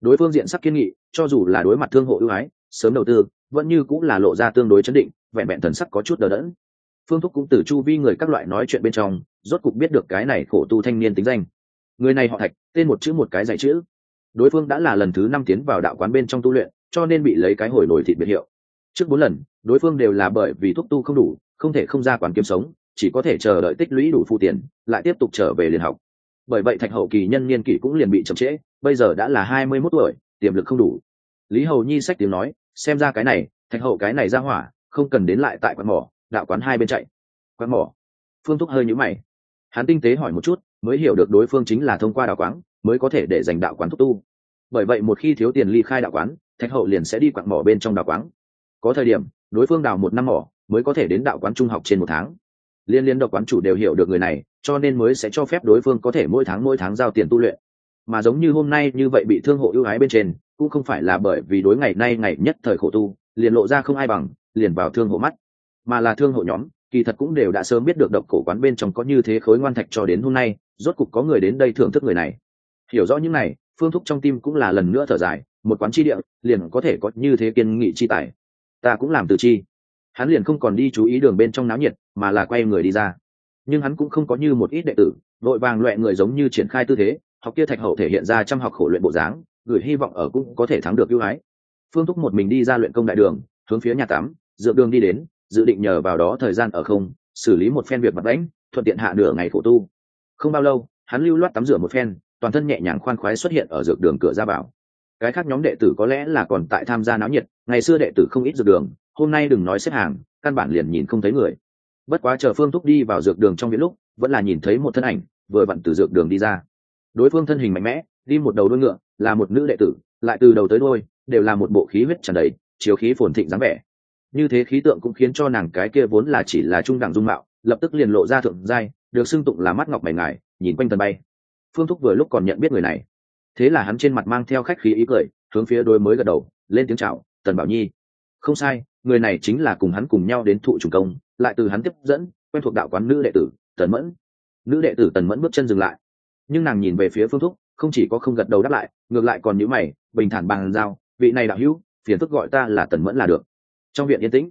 Đối phương diện sắc kiên nghị, cho dù là đối mặt thương hộ ưu ái, sớm đầu tư, vẫn như cũng là lộ ra tương đối chấn định, vẹn vẹn thần sắc có chút đờ đẫn. Phương thúc cũng từ chu vi người các loại nói chuyện bên trong, rốt cục biết được cái này khổ tu thanh niên tính danh. Người này họ thạch, tên một chữ một cái dạy chữ. Đối phương đã là lần thứ năm tiến vào đạo quán bên trong tu luyện, cho nên bị lấy cái hồi nổi thịt biệt hiệu. Trước bốn lần, đối phương đều là bởi vì thuốc tu không đủ, không thể không ra quán kiếm sống chỉ có thể chờ đợi tích lũy đủ phụ tiền, lại tiếp tục trở về liền học. Bởi vậy thạch hậu kỳ nhân niên kỷ cũng liền bị chậm trễ, bây giờ đã là hai mươi mốt tuổi, tiềm lực không đủ. Lý hầu nhi sách tiếng nói, xem ra cái này, thạch hậu cái này ra hỏa, không cần đến lại tại quán mỏ, đạo quán hai bên chạy. Quán mỏ. Phương thúc hơi nhũ mày. Hắn tinh tế hỏi một chút, mới hiểu được đối phương chính là thông qua đạo quán, mới có thể để giành đạo quán thúc tu. Bởi vậy một khi thiếu tiền ly khai đạo quán, thạch hậu liền sẽ đi quặng mỏ bên trong đạo quán. Có thời điểm, đối phương đào một năm mỏ, mới có thể đến đạo quán trung học trên một tháng liên liên độc quán chủ đều hiểu được người này, cho nên mới sẽ cho phép đối phương có thể mỗi tháng mỗi tháng giao tiền tu luyện. Mà giống như hôm nay như vậy bị thương hộ ưu ái bên trên, cũng không phải là bởi vì đối ngày nay ngày nhất thời khổ tu, liền lộ ra không ai bằng, liền vào thương hộ mắt. Mà là thương hộ nhóm, kỳ thật cũng đều đã sớm biết được độc cổ quán bên trong có như thế khối ngoan thạch cho đến hôm nay, rốt cục có người đến đây thưởng thức người này. Hiểu rõ những này, phương thúc trong tim cũng là lần nữa thở dài, một quán chi địa, liền có thể có như thế kiên nghị chi tài. Ta cũng làm từ chi. Hắn liền không còn đi chú ý đường bên trong náo nhiệt mà là quay người đi ra. Nhưng hắn cũng không có như một ít đệ tử, vội vàng loẹ người giống như triển khai tư thế, học kia thạch hậu thể hiện ra trăm học khổ luyện bộ dáng, gửi hy vọng ở cũng có thể thắng được ưu ái. Phương thúc một mình đi ra luyện công đại đường, hướng phía nhà tắm, dựa đường đi đến, dự định nhờ vào đó thời gian ở không, xử lý một phen việc mặt đánh thuận tiện hạ nửa ngày khổ tu. Không bao lâu, hắn lưu loát tắm rửa một phen, toàn thân nhẹ nhàng khoan khoái xuất hiện ở dược đường cửa ra vào. Cái khác nhóm đệ tử có lẽ là còn tại tham gia náo nhiệt, ngày xưa đệ tử không ít dược đường, hôm nay đừng nói xếp hàng, căn bản liền nhìn không thấy người bất quá chờ phương thúc đi vào dược đường trong viện lúc, vẫn là nhìn thấy một thân ảnh, vừa vặn từ dược đường đi ra. Đối phương thân hình mạnh mẽ, đi một đầu đôi ngựa, là một nữ đệ tử, lại từ đầu tới đôi đều là một bộ khí huyết tràn đầy, chiếu khí phồn thịnh dáng vẻ. Như thế khí tượng cũng khiến cho nàng cái kia vốn là chỉ là trung đẳng dung mạo, lập tức liền lộ ra thượng giai, được xưng tụng là mắt ngọc mày ngài, nhìn quanh tần bay. Phương thúc vừa lúc còn nhận biết người này. Thế là hắn trên mặt mang theo khách khí ý cười, hướng phía đôi mới gật đầu, lên tiếng chào, tần bảo nhi. Không sai, người này chính là cùng hắn cùng nhau đến thụ trùng công lại từ hắn tiếp dẫn, quen thuộc đạo quán nữ đệ tử, tần mẫn. Nữ đệ tử tần mẫn bước chân dừng lại. Nhưng nàng nhìn về phía phương thúc, không chỉ có không gật đầu đáp lại, ngược lại còn nhữ mày, bình thản bằng giao, vị này đạo hữu, phiền phức gọi ta là tần mẫn là được. Trong viện yên tĩnh,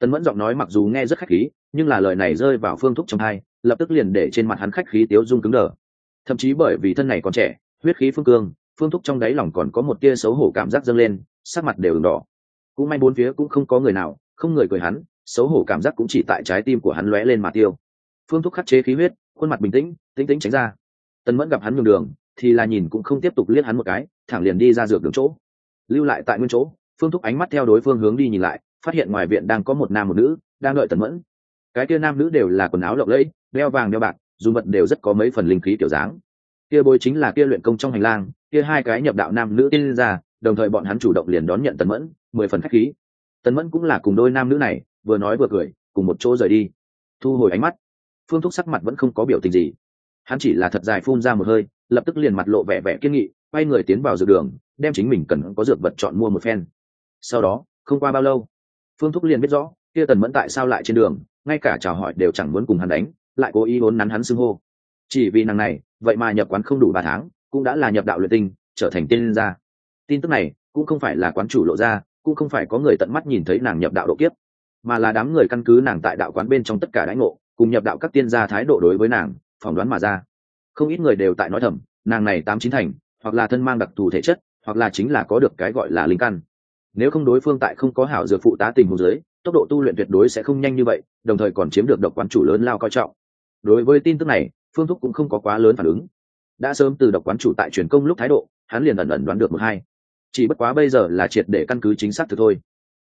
tần mẫn giọng nói mặc dù nghe rất khách khí, nhưng là lời này rơi vào phương thúc trong hai lập tức liền để trên mặt hắn khách khí tiếu dung cứng đờ. Thậm chí bởi vì thân này còn trẻ, huyết khí phương cương, phương thúc trong đáy lòng còn có một tia xấu hổ cảm giác dâng lên, sắc mặt đều đỏ. Cũng may bốn phía cũng không có người nào, không người cười hắn xấu hổ cảm giác cũng chỉ tại trái tim của hắn lóe lên mà tiêu. Phương thúc khắc chế khí huyết, khuôn mặt bình tĩnh tĩnh tĩnh tránh ra. Tần mẫn gặp hắn nhường đường, thì là nhìn cũng không tiếp tục liếc hắn một cái, thẳng liền đi ra dược đường chỗ. Lưu lại tại nguyên chỗ, phương thúc ánh mắt theo đối phương hướng đi nhìn lại, phát hiện ngoài viện đang có một nam một nữ, đang đợi tần mẫn. Cái kia nam nữ đều là quần áo lộng lẫy, đeo vàng đeo bạc dù vật đều rất có mấy phần linh khí tiểu dáng. Kia bối chính là kia luyện công trong hành lang, kia hai cái nhập đạo nam nữ tiên ra, đồng thời bọn hắn chủ động liền đón nhận tần mẫn, mười phần khách khí. Tần mẫn cũng là cùng đôi nam nữ này vừa nói vừa cười, cùng một chỗ rời đi. Thu hồi ánh mắt. Phương thúc sắc mặt vẫn không có biểu tình gì. Hắn chỉ là thật dài phun ra một hơi, lập tức liền mặt lộ vẻ vẻ kiên nghị, quay người tiến vào dược đường, đem chính mình cần có dược vật chọn mua một phen. Sau đó, không qua bao lâu, phương thúc liền biết rõ, kia tần mẫn tại sao lại trên đường, ngay cả chào hỏi đều chẳng muốn cùng hắn đánh, lại cố ý vốn nắn hắn xưng hô. Chỉ vì nàng này, vậy mà nhập quán không đủ ba tháng, cũng đã là nhập đạo luyện tinh, trở thành tiên gia. Tin tức này, cũng không phải là quán chủ lộ ra, cũng không phải có người tận mắt nhìn thấy nàng nhập đạo độ kiếp mà là đám người căn cứ nàng tại đạo quán bên trong tất cả đãi ngộ, cùng nhập đạo các tiên gia thái độ đối với nàng, phỏng đoán mà ra. Không ít người đều tại nói thầm, nàng này tám chín thành, hoặc là thân mang đặc thù thể chất, hoặc là chính là có được cái gọi là linh căn. Nếu không đối phương tại không có hảo dược phụ tá tình hồ dưới, tốc độ tu luyện tuyệt đối sẽ không nhanh như vậy, đồng thời còn chiếm được độc quán chủ lớn lao coi trọng. Đối với tin tức này, phương thúc cũng không có quá lớn phản ứng. Đã sớm từ độc quán chủ tại truyền công lúc thái độ, hắn liền ẩn ẩn đoán được một hai. Chỉ bất quá bây giờ là triệt để căn cứ chính xác thực thôi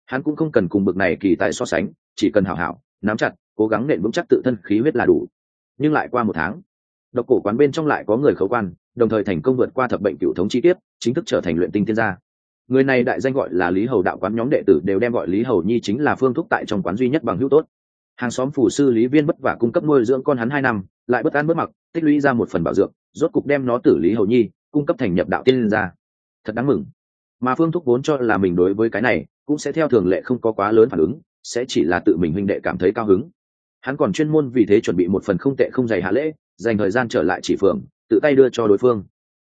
hắn cũng không cần cùng bực này kỳ tại so sánh, chỉ cần hảo hảo, nắm chặt, cố gắng nện vững chắc tự thân khí huyết là đủ. Nhưng lại qua một tháng, độc cổ quán bên trong lại có người khấu quan, đồng thời thành công vượt qua thập bệnh cựu thống chi tiết, chính thức trở thành luyện tinh thiên gia. Người này đại danh gọi là lý hầu đạo quán nhóm đệ tử đều đem gọi lý hầu nhi chính là phương thúc tại trong quán duy nhất bằng hữu tốt. Hàng xóm phủ sư lý viên bất vả cung cấp nuôi dưỡng con hắn hai năm, lại bất an bất mặc, tích lũy ra một phần bảo dưỡng rốt cục đem nó tử lý hầu nhi cung cấp thành nhập đạo tiên gia. Thật đáng mừng. Mà phương thúc vốn cho là mình đối với cái này cũng sẽ theo thường lệ không có quá lớn phản ứng, sẽ chỉ là tự mình huynh đệ cảm thấy cao hứng. Hắn còn chuyên môn vì thế chuẩn bị một phần không tệ không dày hạ lễ, dành thời gian trở lại chỉ phường, tự tay đưa cho đối phương.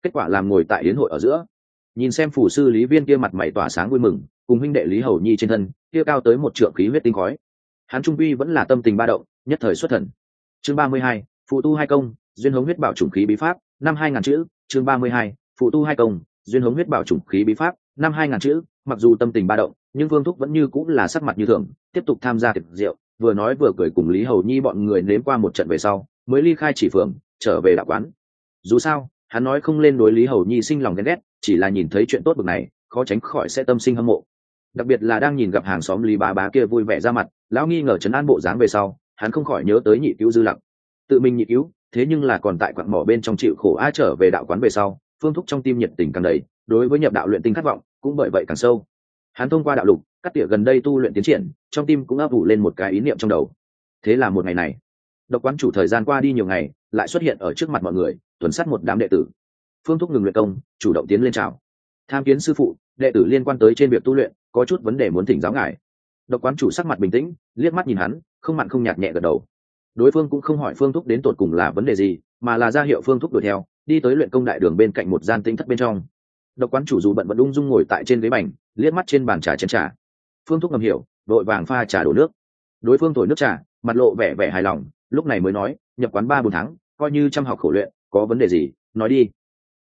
Kết quả làm ngồi tại hiến hội ở giữa. Nhìn xem phủ sư lý viên kia mặt mày tỏa sáng vui mừng, cùng huynh đệ lý hầu nhi trên thân, kia cao tới một trượng khí huyết tinh khói. Hắn trung quy vẫn là tâm tình ba động, nhất thời xuất thần. Chương ba mươi hai, phụ tu hai công, duyên hống huyết bảo chủng khí bí pháp, năm hai ngàn chữ, chương ba mươi hai, phụ tu hai công, duyên hống huyết bảo chủng khí bí pháp, năm hai ngàn chữ, mặc dù tâm tình ba động nhưng vương thúc vẫn như cũng là sắc mặt như thường, tiếp tục tham gia tiệc rượu, vừa nói vừa cười cùng lý hầu nhi bọn người nếm qua một trận về sau, mới ly khai chỉ phường, trở về đạo quán. Dù sao, hắn nói không lên đối lý hầu nhi sinh lòng ghen ghét, chỉ là nhìn thấy chuyện tốt bực này, khó tránh khỏi sẽ tâm sinh hâm mộ. Đặc biệt là đang nhìn gặp hàng xóm lý bá bá kia vui vẻ ra mặt, lão nghi ngờ chấn an bộ dáng về sau, hắn không khỏi nhớ tới nhị cứu dư lặng tự mình nhị cứu, thế nhưng là còn tại quặng mỏ bên trong chịu khổ a trở về đạo quán về sau, phương thúc trong tim nhiệt tình càng đầy, đối với nhập đạo luyện tinh khát vọng, cũng bởi vậy càng sâu hắn thông qua đạo lục, cắt tỉa gần đây tu luyện tiến triển, trong tim cũng ấp ủ lên một cái ý niệm trong đầu. Thế là một ngày này, độc quán chủ thời gian qua đi nhiều ngày, lại xuất hiện ở trước mặt mọi người, tuần sát một đám đệ tử. Phương thúc ngừng luyện công, chủ động tiến lên chào. Tham kiến sư phụ, đệ tử liên quan tới trên việc tu luyện, có chút vấn đề muốn thỉnh giáo ngài. Độc quán chủ sắc mặt bình tĩnh, liếc mắt nhìn hắn, không mặn không nhạt nhẹ gật đầu. Đối phương cũng không hỏi phương thúc đến tột cùng là vấn đề gì, mà là ra hiệu phương thúc đuổi theo, đi tới luyện công đại đường bên cạnh một gian tinh thất bên trong. Độc quán chủ dù bận vẫn ung dung ngồi tại trên ghế bành liếc mắt trên bàn trà chén trà. Phương thúc ngầm hiểu đội vàng pha trà đổ nước. Đối phương thổi nước trà, mặt lộ vẻ vẻ hài lòng, lúc này mới nói, nhập quán ba bốn tháng, coi như chăm học khổ luyện, có vấn đề gì, nói đi.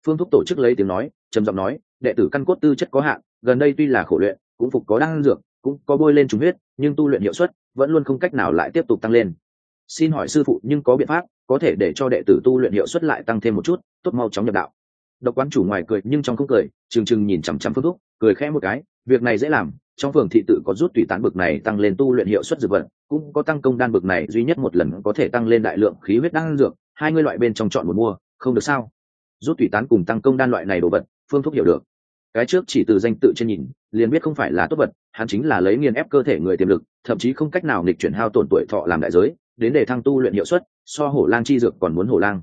Phương thúc tổ chức lấy tiếng nói, trầm giọng nói, đệ tử căn cốt tư chất có hạn, gần đây tuy là khổ luyện, cũng phục có đăng dược, cũng có bôi lên trùng huyết, nhưng tu luyện hiệu suất vẫn luôn không cách nào lại tiếp tục tăng lên. Xin hỏi sư phụ nhưng có biện pháp, có thể để cho đệ tử tu luyện hiệu suất lại tăng thêm một chút, tốt mau chóng nhập đạo. Độc quán chủ ngoài cười nhưng trong không cười, trừng trừng nhìn chằm chằm phương thúc cười khẽ một cái, việc này dễ làm, trong phường thị tự có rút tùy tán bực này tăng lên tu luyện hiệu suất dược vật, cũng có tăng công đan bực này duy nhất một lần có thể tăng lên đại lượng khí huyết đan dược, hai ngươi loại bên trong chọn một mua, không được sao? Rút tùy tán cùng tăng công đan loại này đồ vật, phương thuốc hiểu được. Cái trước chỉ từ danh tự trên nhìn, liền biết không phải là tốt vật, hắn chính là lấy nghiền ép cơ thể người tiềm lực, thậm chí không cách nào nghịch chuyển hao tổn tuổi thọ làm đại giới, đến để thăng tu luyện hiệu suất, so hổ lang chi dược còn muốn hổ lang.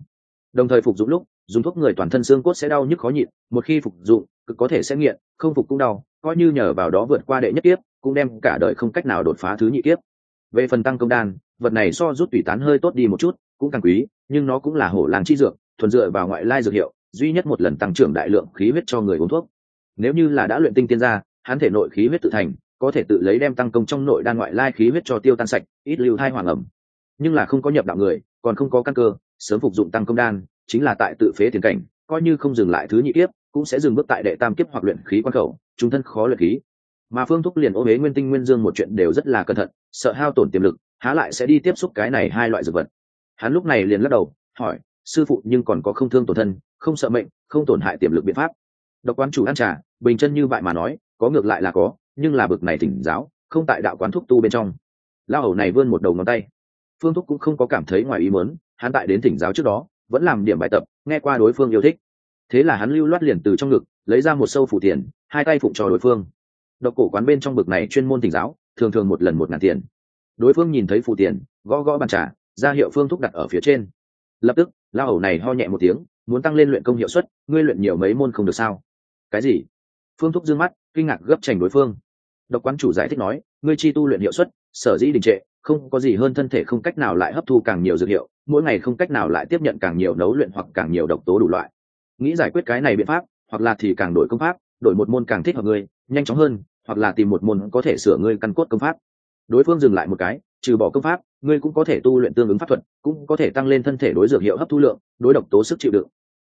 Đồng thời phục dụng lúc, dùng thuốc người toàn thân xương cốt sẽ đau nhức khó nhịn, một khi phục dụng cực có thể sẽ nghiện, không phục cũng đau, coi như nhờ vào đó vượt qua đệ nhất kiếp, cũng đem cả đời không cách nào đột phá thứ nhị kiếp. Về phần tăng công đan, vật này so rút tùy tán hơi tốt đi một chút, cũng càng quý, nhưng nó cũng là hổ làng chi dược, thuần dựa vào ngoại lai dược hiệu, duy nhất một lần tăng trưởng đại lượng khí huyết cho người uống thuốc. Nếu như là đã luyện tinh tiên gia, hắn thể nội khí huyết tự thành, có thể tự lấy đem tăng công trong nội đan ngoại lai khí huyết cho tiêu tan sạch, ít lưu thai hoàng ẩm. Nhưng là không có nhập đạo người, còn không có căn cơ, sớm phục dụng tăng công đan, chính là tại tự phế tiền cảnh, coi như không dừng lại thứ nhị kiếp cũng sẽ dừng bước tại đệ tam kiếp hoặc luyện khí quan khẩu chúng thân khó luyện khí. Mà phương thúc liền ô huế nguyên tinh nguyên dương một chuyện đều rất là cẩn thận, sợ hao tổn tiềm lực, há lại sẽ đi tiếp xúc cái này hai loại dược vật. Hắn lúc này liền lắc đầu, hỏi, sư phụ, nhưng còn có không thương tổn thân, không sợ mệnh, không tổn hại tiềm lực biện pháp. Độc quán chủ ăn trà, bình chân như vậy mà nói, có ngược lại là có, nhưng là bực này thỉnh giáo, không tại đạo quán thúc tu bên trong. Lao hầu này vươn một đầu ngón tay. Phương thúc cũng không có cảm thấy ngoài ý muốn, hắn tại đến thỉnh giáo trước đó, vẫn làm điểm bài tập, nghe qua đối phương yêu thích thế là hắn lưu loát liền từ trong ngực, lấy ra một sâu phủ tiền hai tay phụng cho đối phương. Độc cổ quán bên trong bực này chuyên môn thỉnh giáo, thường thường một lần một ngàn tiền. Đối phương nhìn thấy phụ tiền gõ gõ bàn trà, ra hiệu phương thúc đặt ở phía trên. Lập tức lao hầu này ho nhẹ một tiếng, muốn tăng lên luyện công hiệu suất, ngươi luyện nhiều mấy môn không được sao? Cái gì? Phương thúc d ư ơ n g mắt, kinh ngạc gấp trành đối phương. Độc quán chủ giải thích nói, ngươi chi tu luyện hiệu suất, sở dĩ đình trệ, không có gì hơn thân thể không cách nào lại hấp thu càng nhiều dược hiệu, mỗi ngày không cách nào lại tiếp nhận càng nhiều nấu luyện hoặc càng nhiều độc tố đủ loại nghĩ giải quyết cái này biện pháp, hoặc là thì càng đổi công pháp, đổi một môn càng thích hợp ngươi, nhanh chóng hơn, hoặc là tìm một môn có thể sửa ngươi căn cốt công pháp. Đối phương dừng lại một cái, trừ bỏ công pháp, ngươi cũng có thể tu luyện tương ứng pháp thuật, cũng có thể tăng lên thân thể đối dược hiệu hấp thu lượng, đối độc tố sức chịu đựng.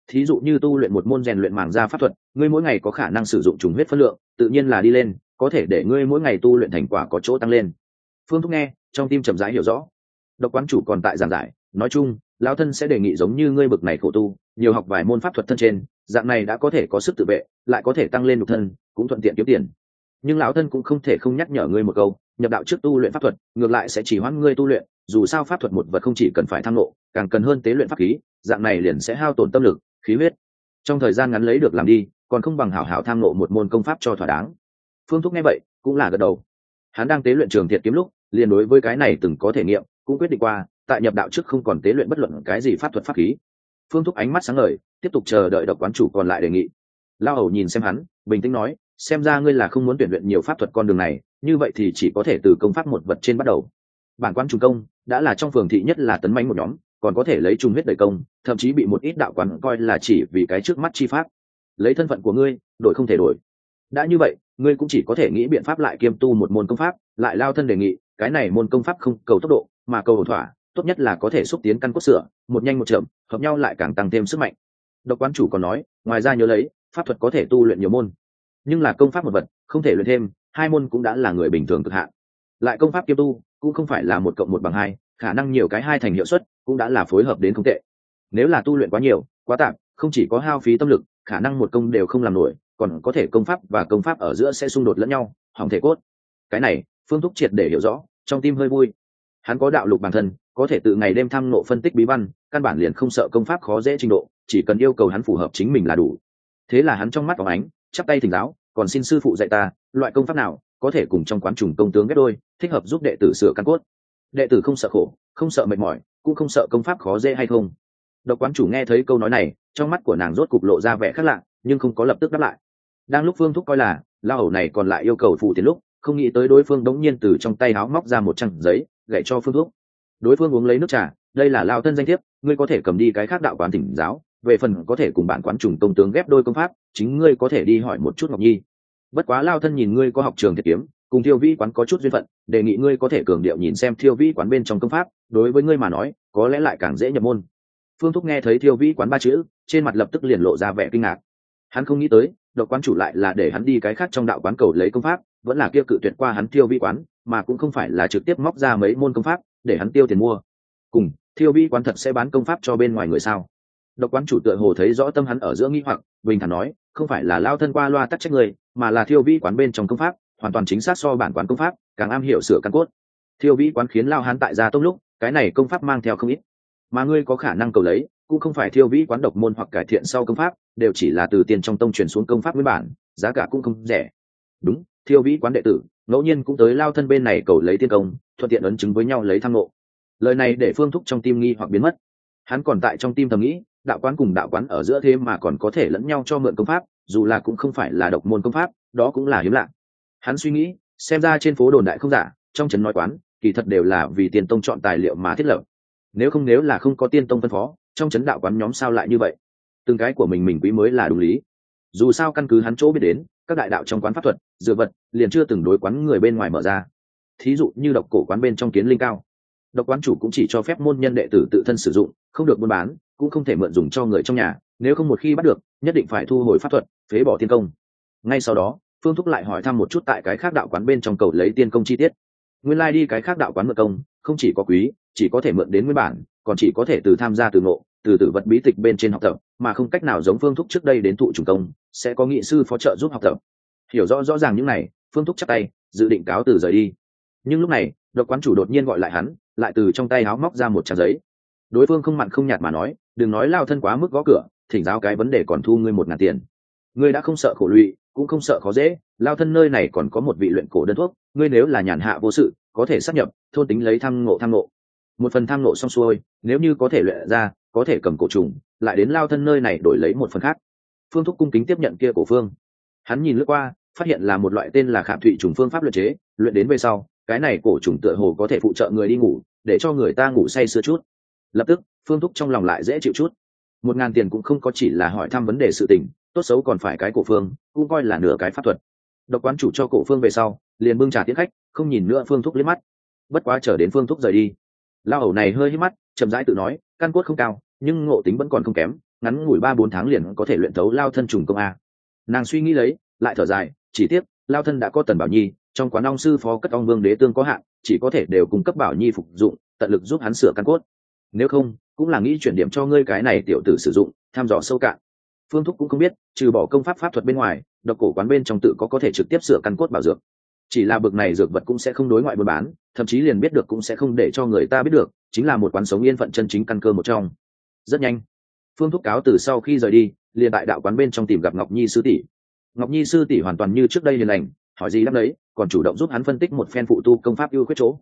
Thí dụ như tu luyện một môn rèn luyện màng da pháp thuật, ngươi mỗi ngày có khả năng sử dụng trùng huyết phân lượng, tự nhiên là đi lên, có thể để ngươi mỗi ngày tu luyện thành quả có chỗ tăng lên. Phương thúc nghe, trong tim chậm rãi hiểu rõ. Độc quán chủ còn tại giảng giải, nói chung lao thân sẽ đề nghị giống như ngươi bực này khổ tu, nhiều học vài môn pháp thuật thân trên, dạng này đã có thể có sức tự vệ, lại có thể tăng lên nhục thân, cũng thuận tiện kiếm tiền. Nhưng lão thân cũng không thể không nhắc nhở ngươi một câu, nhập đạo trước tu luyện pháp thuật, ngược lại sẽ chỉ hoãn ngươi tu luyện, dù sao pháp thuật một vật không chỉ cần phải thăng lộ càng cần hơn tế luyện pháp khí, dạng này liền sẽ hao tổn tâm lực, khí huyết. Trong thời gian ngắn lấy được làm đi, còn không bằng hảo hảo tham lộ một môn công pháp cho thỏa đáng. Phương thúc nghe vậy, cũng là gật đầu. Hắn đang tế luyện trường thiệt kiếm lúc, liền đối với cái này từng có thể nghiệm, cũng quyết định qua tại nhập đạo trước không còn tế luyện bất luận cái gì pháp thuật pháp khí. Phương thúc ánh mắt sáng ngời, tiếp tục chờ đợi độc quán chủ còn lại đề nghị. Lao hầu nhìn xem hắn, bình tĩnh nói, xem ra ngươi là không muốn tuyển luyện nhiều pháp thuật con đường này, như vậy thì chỉ có thể từ công pháp một vật trên bắt đầu. Bản quán trùng công, đã là trong phường thị nhất là tấn mánh một nhóm, còn có thể lấy trùng huyết đầy công, thậm chí bị một ít đạo quán coi là chỉ vì cái trước mắt chi pháp. Lấy thân phận của ngươi, đổi không thể đổi. Đã như vậy, ngươi cũng chỉ có thể nghĩ biện pháp lại kiêm tu một môn công pháp, lại lao thân đề nghị, cái này môn công pháp không cầu tốc độ, mà cầu thỏa tốt nhất là có thể xúc tiến căn cốt sửa, một nhanh một chậm, hợp nhau lại càng tăng thêm sức mạnh. Độc quán chủ còn nói, ngoài ra nhớ lấy, pháp thuật có thể tu luyện nhiều môn. Nhưng là công pháp một vật, không thể luyện thêm, hai môn cũng đã là người bình thường cực hạn. Lại công pháp kiêm tu, cũng không phải là một cộng một bằng hai, khả năng nhiều cái hai thành hiệu suất cũng đã là phối hợp đến không tệ. Nếu là tu luyện quá nhiều, quá tạm không chỉ có hao phí tâm lực, khả năng một công đều không làm nổi, còn có thể công pháp và công pháp ở giữa sẽ xung đột lẫn nhau, hỏng thể cốt. Cái này, phương thúc triệt để hiểu rõ, trong tim hơi vui hắn có đạo lục bản thân, có thể tự ngày đêm thăm nộ phân tích bí văn, căn bản liền không sợ công pháp khó dễ trình độ, chỉ cần yêu cầu hắn phù hợp chính mình là đủ. Thế là hắn trong mắt phóng ánh, chắp tay thỉnh giáo, còn xin sư phụ dạy ta, loại công pháp nào có thể cùng trong quán trùng công tướng ghép đôi, thích hợp giúp đệ tử sửa căn cốt? Đệ tử không sợ khổ, không sợ mệt mỏi, cũng không sợ công pháp khó dễ hay không. Độc quán chủ nghe thấy câu nói này, trong mắt của nàng rốt cục lộ ra vẻ khác lạ, nhưng không có lập tức đáp lại. Đang lúc phương thúc coi là lao hầu này còn lại yêu cầu phụ tiền lúc, không nghĩ tới đối phương đống nhiên từ trong tay áo móc ra một trang giấy gậy cho phương thuốc. Đối phương uống lấy nước trà, đây là lao thân danh thiếp, ngươi có thể cầm đi cái khác đạo quán tỉnh giáo, về phần có thể cùng bản quán trùng công tướng ghép đôi công pháp, chính ngươi có thể đi hỏi một chút ngọc nhi. Bất quá lao thân nhìn ngươi có học trường thiệt kiếm, cùng thiêu vĩ quán có chút duyên phận, đề nghị ngươi có thể cường điệu nhìn xem thiêu vĩ quán bên trong công pháp, đối với ngươi mà nói, có lẽ lại càng dễ nhập môn. Phương thúc nghe thấy thiêu vĩ quán ba chữ, trên mặt lập tức liền lộ ra vẻ kinh ngạc. Hắn không nghĩ tới, độc quán chủ lại là để hắn đi cái khác trong đạo quán cầu lấy công pháp, vẫn là kia cự tuyệt qua hắn thiêu vĩ quán mà cũng không phải là trực tiếp móc ra mấy môn công pháp để hắn tiêu tiền mua. Cùng, thiêu bi quán thật sẽ bán công pháp cho bên ngoài người sao? Độc quán chủ tựa hồ thấy rõ tâm hắn ở giữa nghi hoặc, bình thản nói, không phải là lao thân qua loa tắc trách người, mà là thiêu Vi quán bên trong công pháp, hoàn toàn chính xác so bản quán công pháp, càng am hiểu sửa căn cốt. Thiêu Vi quán khiến lao hắn tại gia tông lúc, cái này công pháp mang theo không ít. Mà ngươi có khả năng cầu lấy, cũng không phải thiêu vĩ quán độc môn hoặc cải thiện sau công pháp, đều chỉ là từ tiền trong tông truyền xuống công pháp nguyên bản, giá cả cũng không rẻ. Đúng thiêu vĩ quán đệ tử, ngẫu nhiên cũng tới lao thân bên này cầu lấy tiên công, thuận tiện ấn chứng với nhau lấy thăng ngộ. Lời này để phương thúc trong tim nghi hoặc biến mất. Hắn còn tại trong tim thầm nghĩ, đạo quán cùng đạo quán ở giữa thế mà còn có thể lẫn nhau cho mượn công pháp, dù là cũng không phải là độc môn công pháp, đó cũng là hiếm lạ. Hắn suy nghĩ, xem ra trên phố đồn đại không giả, trong trấn nói quán, kỳ thật đều là vì tiền tông chọn tài liệu mà thiết lập. Nếu không nếu là không có tiên tông phân phó, trong trấn đạo quán nhóm sao lại như vậy? Từng cái của mình mình quý mới là đúng lý. Dù sao căn cứ hắn chỗ biết đến các đại đạo trong quán pháp thuật dựa vật, liền chưa từng đối quán người bên ngoài mở ra. Thí dụ như độc cổ quán bên trong kiến linh cao. Độc quán chủ cũng chỉ cho phép môn nhân đệ tử tự thân sử dụng, không được buôn bán, cũng không thể mượn dùng cho người trong nhà, nếu không một khi bắt được, nhất định phải thu hồi pháp thuật, phế bỏ tiên công. Ngay sau đó, phương thúc lại hỏi thăm một chút tại cái khác đạo quán bên trong cầu lấy tiên công chi tiết. Nguyên lai、like、đi cái khác đạo quán mượn công, không chỉ có quý, chỉ có thể mượn đến nguyên bản còn chỉ có thể từ tham gia từ ngộ, từ tử vật bí tịch bên trên học tập, mà không cách nào giống phương thúc trước đây đến thụ trùng công, sẽ có nghị sư phó trợ giúp học tập. Hiểu rõ rõ ràng những này, phương thúc chắc tay, dự định cáo từ rời đi. Nhưng lúc này, độc quán chủ đột nhiên gọi lại hắn, lại từ trong tay áo móc ra một trang giấy. Đối phương không mặn không nhạt mà nói, đừng nói lao thân quá mức gõ cửa, thỉnh giáo cái vấn đề còn thu ngươi một ngàn tiền. Ngươi đã không sợ khổ lụy, cũng không sợ khó dễ, lao thân nơi này còn có một vị luyện cổ đơn thuốc, ngươi nếu là nhàn hạ vô sự, có thể sắp nhập, thôn tính lấy thăng ngộ thăng ngộ một phần tham nộ xong xuôi, nếu như có thể luyện ra, có thể cầm cổ trùng, lại đến lao thân nơi này đổi lấy một phần khác. Phương thúc cung kính tiếp nhận kia cổ phương. Hắn nhìn lướt qua, phát hiện là một loại tên là khảm thụy trùng phương pháp luyện chế, luyện đến về sau, cái này cổ trùng tựa hồ có thể phụ trợ người đi ngủ, để cho người ta ngủ say sưa chút. Lập tức, phương thúc trong lòng lại dễ chịu chút. Một ngàn tiền cũng không có chỉ là hỏi thăm vấn đề sự tình, tốt xấu còn phải cái cổ phương, cũng coi là nửa cái pháp thuật. Độc quán chủ cho cổ phương về sau, liền bưng trà tiến khách, không nhìn nữa phương thúc liếc mắt. Bất quá chờ đến phương thúc rời đi lao hầu này hơi hít mắt, chậm rãi tự nói, căn cốt không cao, nhưng ngộ tính vẫn còn không kém, ngắn ngủi ba bốn tháng liền có thể luyện thấu lao thân trùng công a. Nàng suy nghĩ lấy, lại thở dài, chỉ tiếc, lao thân đã có tần bảo nhi, trong quán ong sư phó cất ong vương đế tương có hạn, chỉ có thể đều cung cấp bảo nhi phục dụng, tận lực giúp hắn sửa căn cốt. Nếu không, cũng là nghĩ chuyển điểm cho ngươi cái này tiểu tử sử dụng, tham dò sâu cạn. Phương thúc cũng không biết, trừ bỏ công pháp pháp thuật bên ngoài, độc cổ quán bên trong tự có có thể trực tiếp sửa căn cốt bảo dược chỉ là bực này dược vật cũng sẽ không đối ngoại buôn bán, thậm chí liền biết được cũng sẽ không để cho người ta biết được, chính là một quán sống yên phận chân chính căn cơ một trong. Rất nhanh, phương thúc cáo từ sau khi rời đi, liền tại đạo quán bên trong tìm gặp ngọc nhi sư tỷ. Ngọc nhi sư tỷ hoàn toàn như trước đây liền lành, hỏi gì đáp đấy, còn chủ động giúp hắn phân tích một phen phụ tu công pháp ưu khuyết chỗ.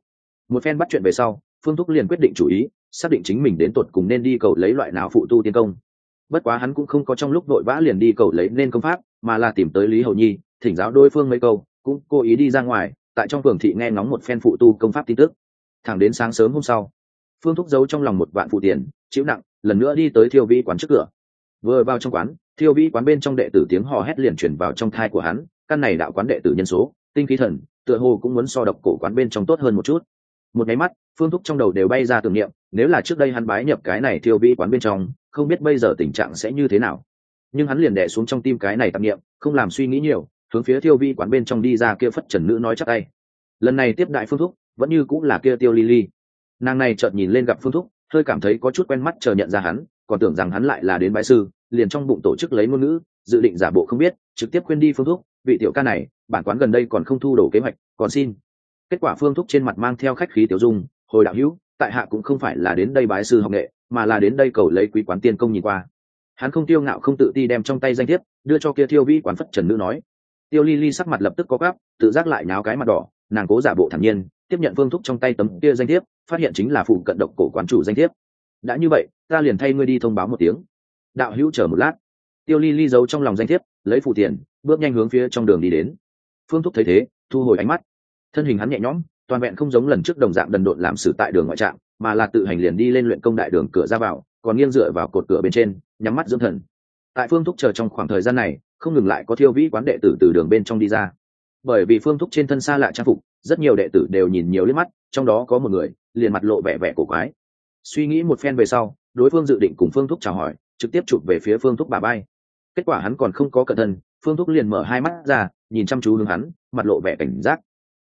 Một phen bắt chuyện về sau, phương thúc liền quyết định chủ ý, xác định chính mình đến tột cùng nên đi cầu lấy loại nào phụ tu tiên công. Bất quá hắn cũng không có trong lúc vội vã liền đi cầu lấy nên công pháp, mà là tìm tới lý hầu nhi, thỉnh giáo đôi phương mấy câu cũng cố ý đi ra ngoài, tại trong phường thị nghe ngóng một phen phụ tu công pháp tin tức. Thẳng đến sáng sớm hôm sau, phương thúc giấu trong lòng một vạn phụ tiền, chịu nặng, lần nữa đi tới thiêu vĩ quán trước cửa. Vừa vào trong quán, thiêu vĩ quán bên trong đệ tử tiếng hò hét liền chuyển vào trong thai của hắn, căn này đạo quán đệ tử nhân số, tinh khí thần, tựa hồ cũng muốn so độc cổ quán bên trong tốt hơn một chút. Một máy mắt, phương thúc trong đầu đều bay ra tưởng niệm, nếu là trước đây hắn bái nhập cái này thiêu vĩ quán bên trong, không biết bây giờ tình trạng sẽ như thế nào. Nhưng hắn liền đẻ xuống trong tim cái này tạp niệm, không làm suy nghĩ nhiều hướng phía tiêu vi quán bên trong đi ra kia phất trần nữ nói chắc tay. Lần này tiếp đại phương thúc, vẫn như cũng là kia tiêu ly ly. Nàng này chợt nhìn lên gặp phương thúc, hơi cảm thấy có chút quen mắt chờ nhận ra hắn, còn tưởng rằng hắn lại là đến bãi sư, liền trong bụng tổ chức lấy ngôn ngữ, dự định giả bộ không biết, trực tiếp khuyên đi phương thúc, vị tiểu ca này, bản quán gần đây còn không thu đổ kế hoạch, còn xin. Kết quả phương thúc trên mặt mang theo khách khí tiểu dung, hồi đạo hữu, tại hạ cũng không phải là đến đây bái sư học nghệ, mà là đến đây cầu lấy quý quán tiên công nhìn qua. Hắn không tiêu ngạo không tự ti đem trong tay danh thiếp, đưa cho kia thiêu vi quán phất trần nữ nói tiêu ly ly sắc mặt lập tức có gắp tự giác lại nháo cái mặt đỏ, nàng cố giả bộ thản nhiên, tiếp nhận phương thúc trong tay tấm kia danh thiếp, phát hiện chính là phụ cận độc cổ quán chủ danh thiếp. Đã như vậy, ta liền thay ngươi đi thông báo một tiếng. Đạo hữu chờ một lát. Tiêu ly ly giấu trong lòng danh thiếp, lấy phụ tiền, bước nhanh hướng phía trong đường đi đến. Phương thúc thấy thế, thu hồi ánh mắt. Thân hình hắn nhẹ nhõm, toàn vẹn không giống lần trước đồng dạng đần độn làm xử tại đường ngoại trạm mà là tự hành liền đi lên luyện công đại đường cửa ra vào, còn nghiêng dựa vào cột cửa bên trên, nhắm mắt dưỡng thần tại phương thúc chờ trong khoảng thời gian này, không ngừng lại có thiêu vĩ quán đệ tử từ đường bên trong đi ra. Bởi vì phương thúc trên thân xa lạ trang phục, rất nhiều đệ tử đều nhìn nhiều liếc mắt, trong đó có một người, liền mặt lộ vẻ vẻ cổ quái. Suy nghĩ một phen về sau, đối phương dự định cùng phương thúc chào hỏi, trực tiếp chụp về phía phương thúc bà bay kết quả hắn còn không có cẩn thân phương thúc liền mở hai mắt ra, nhìn chăm chú hướng hắn, mặt lộ vẻ cảnh giác.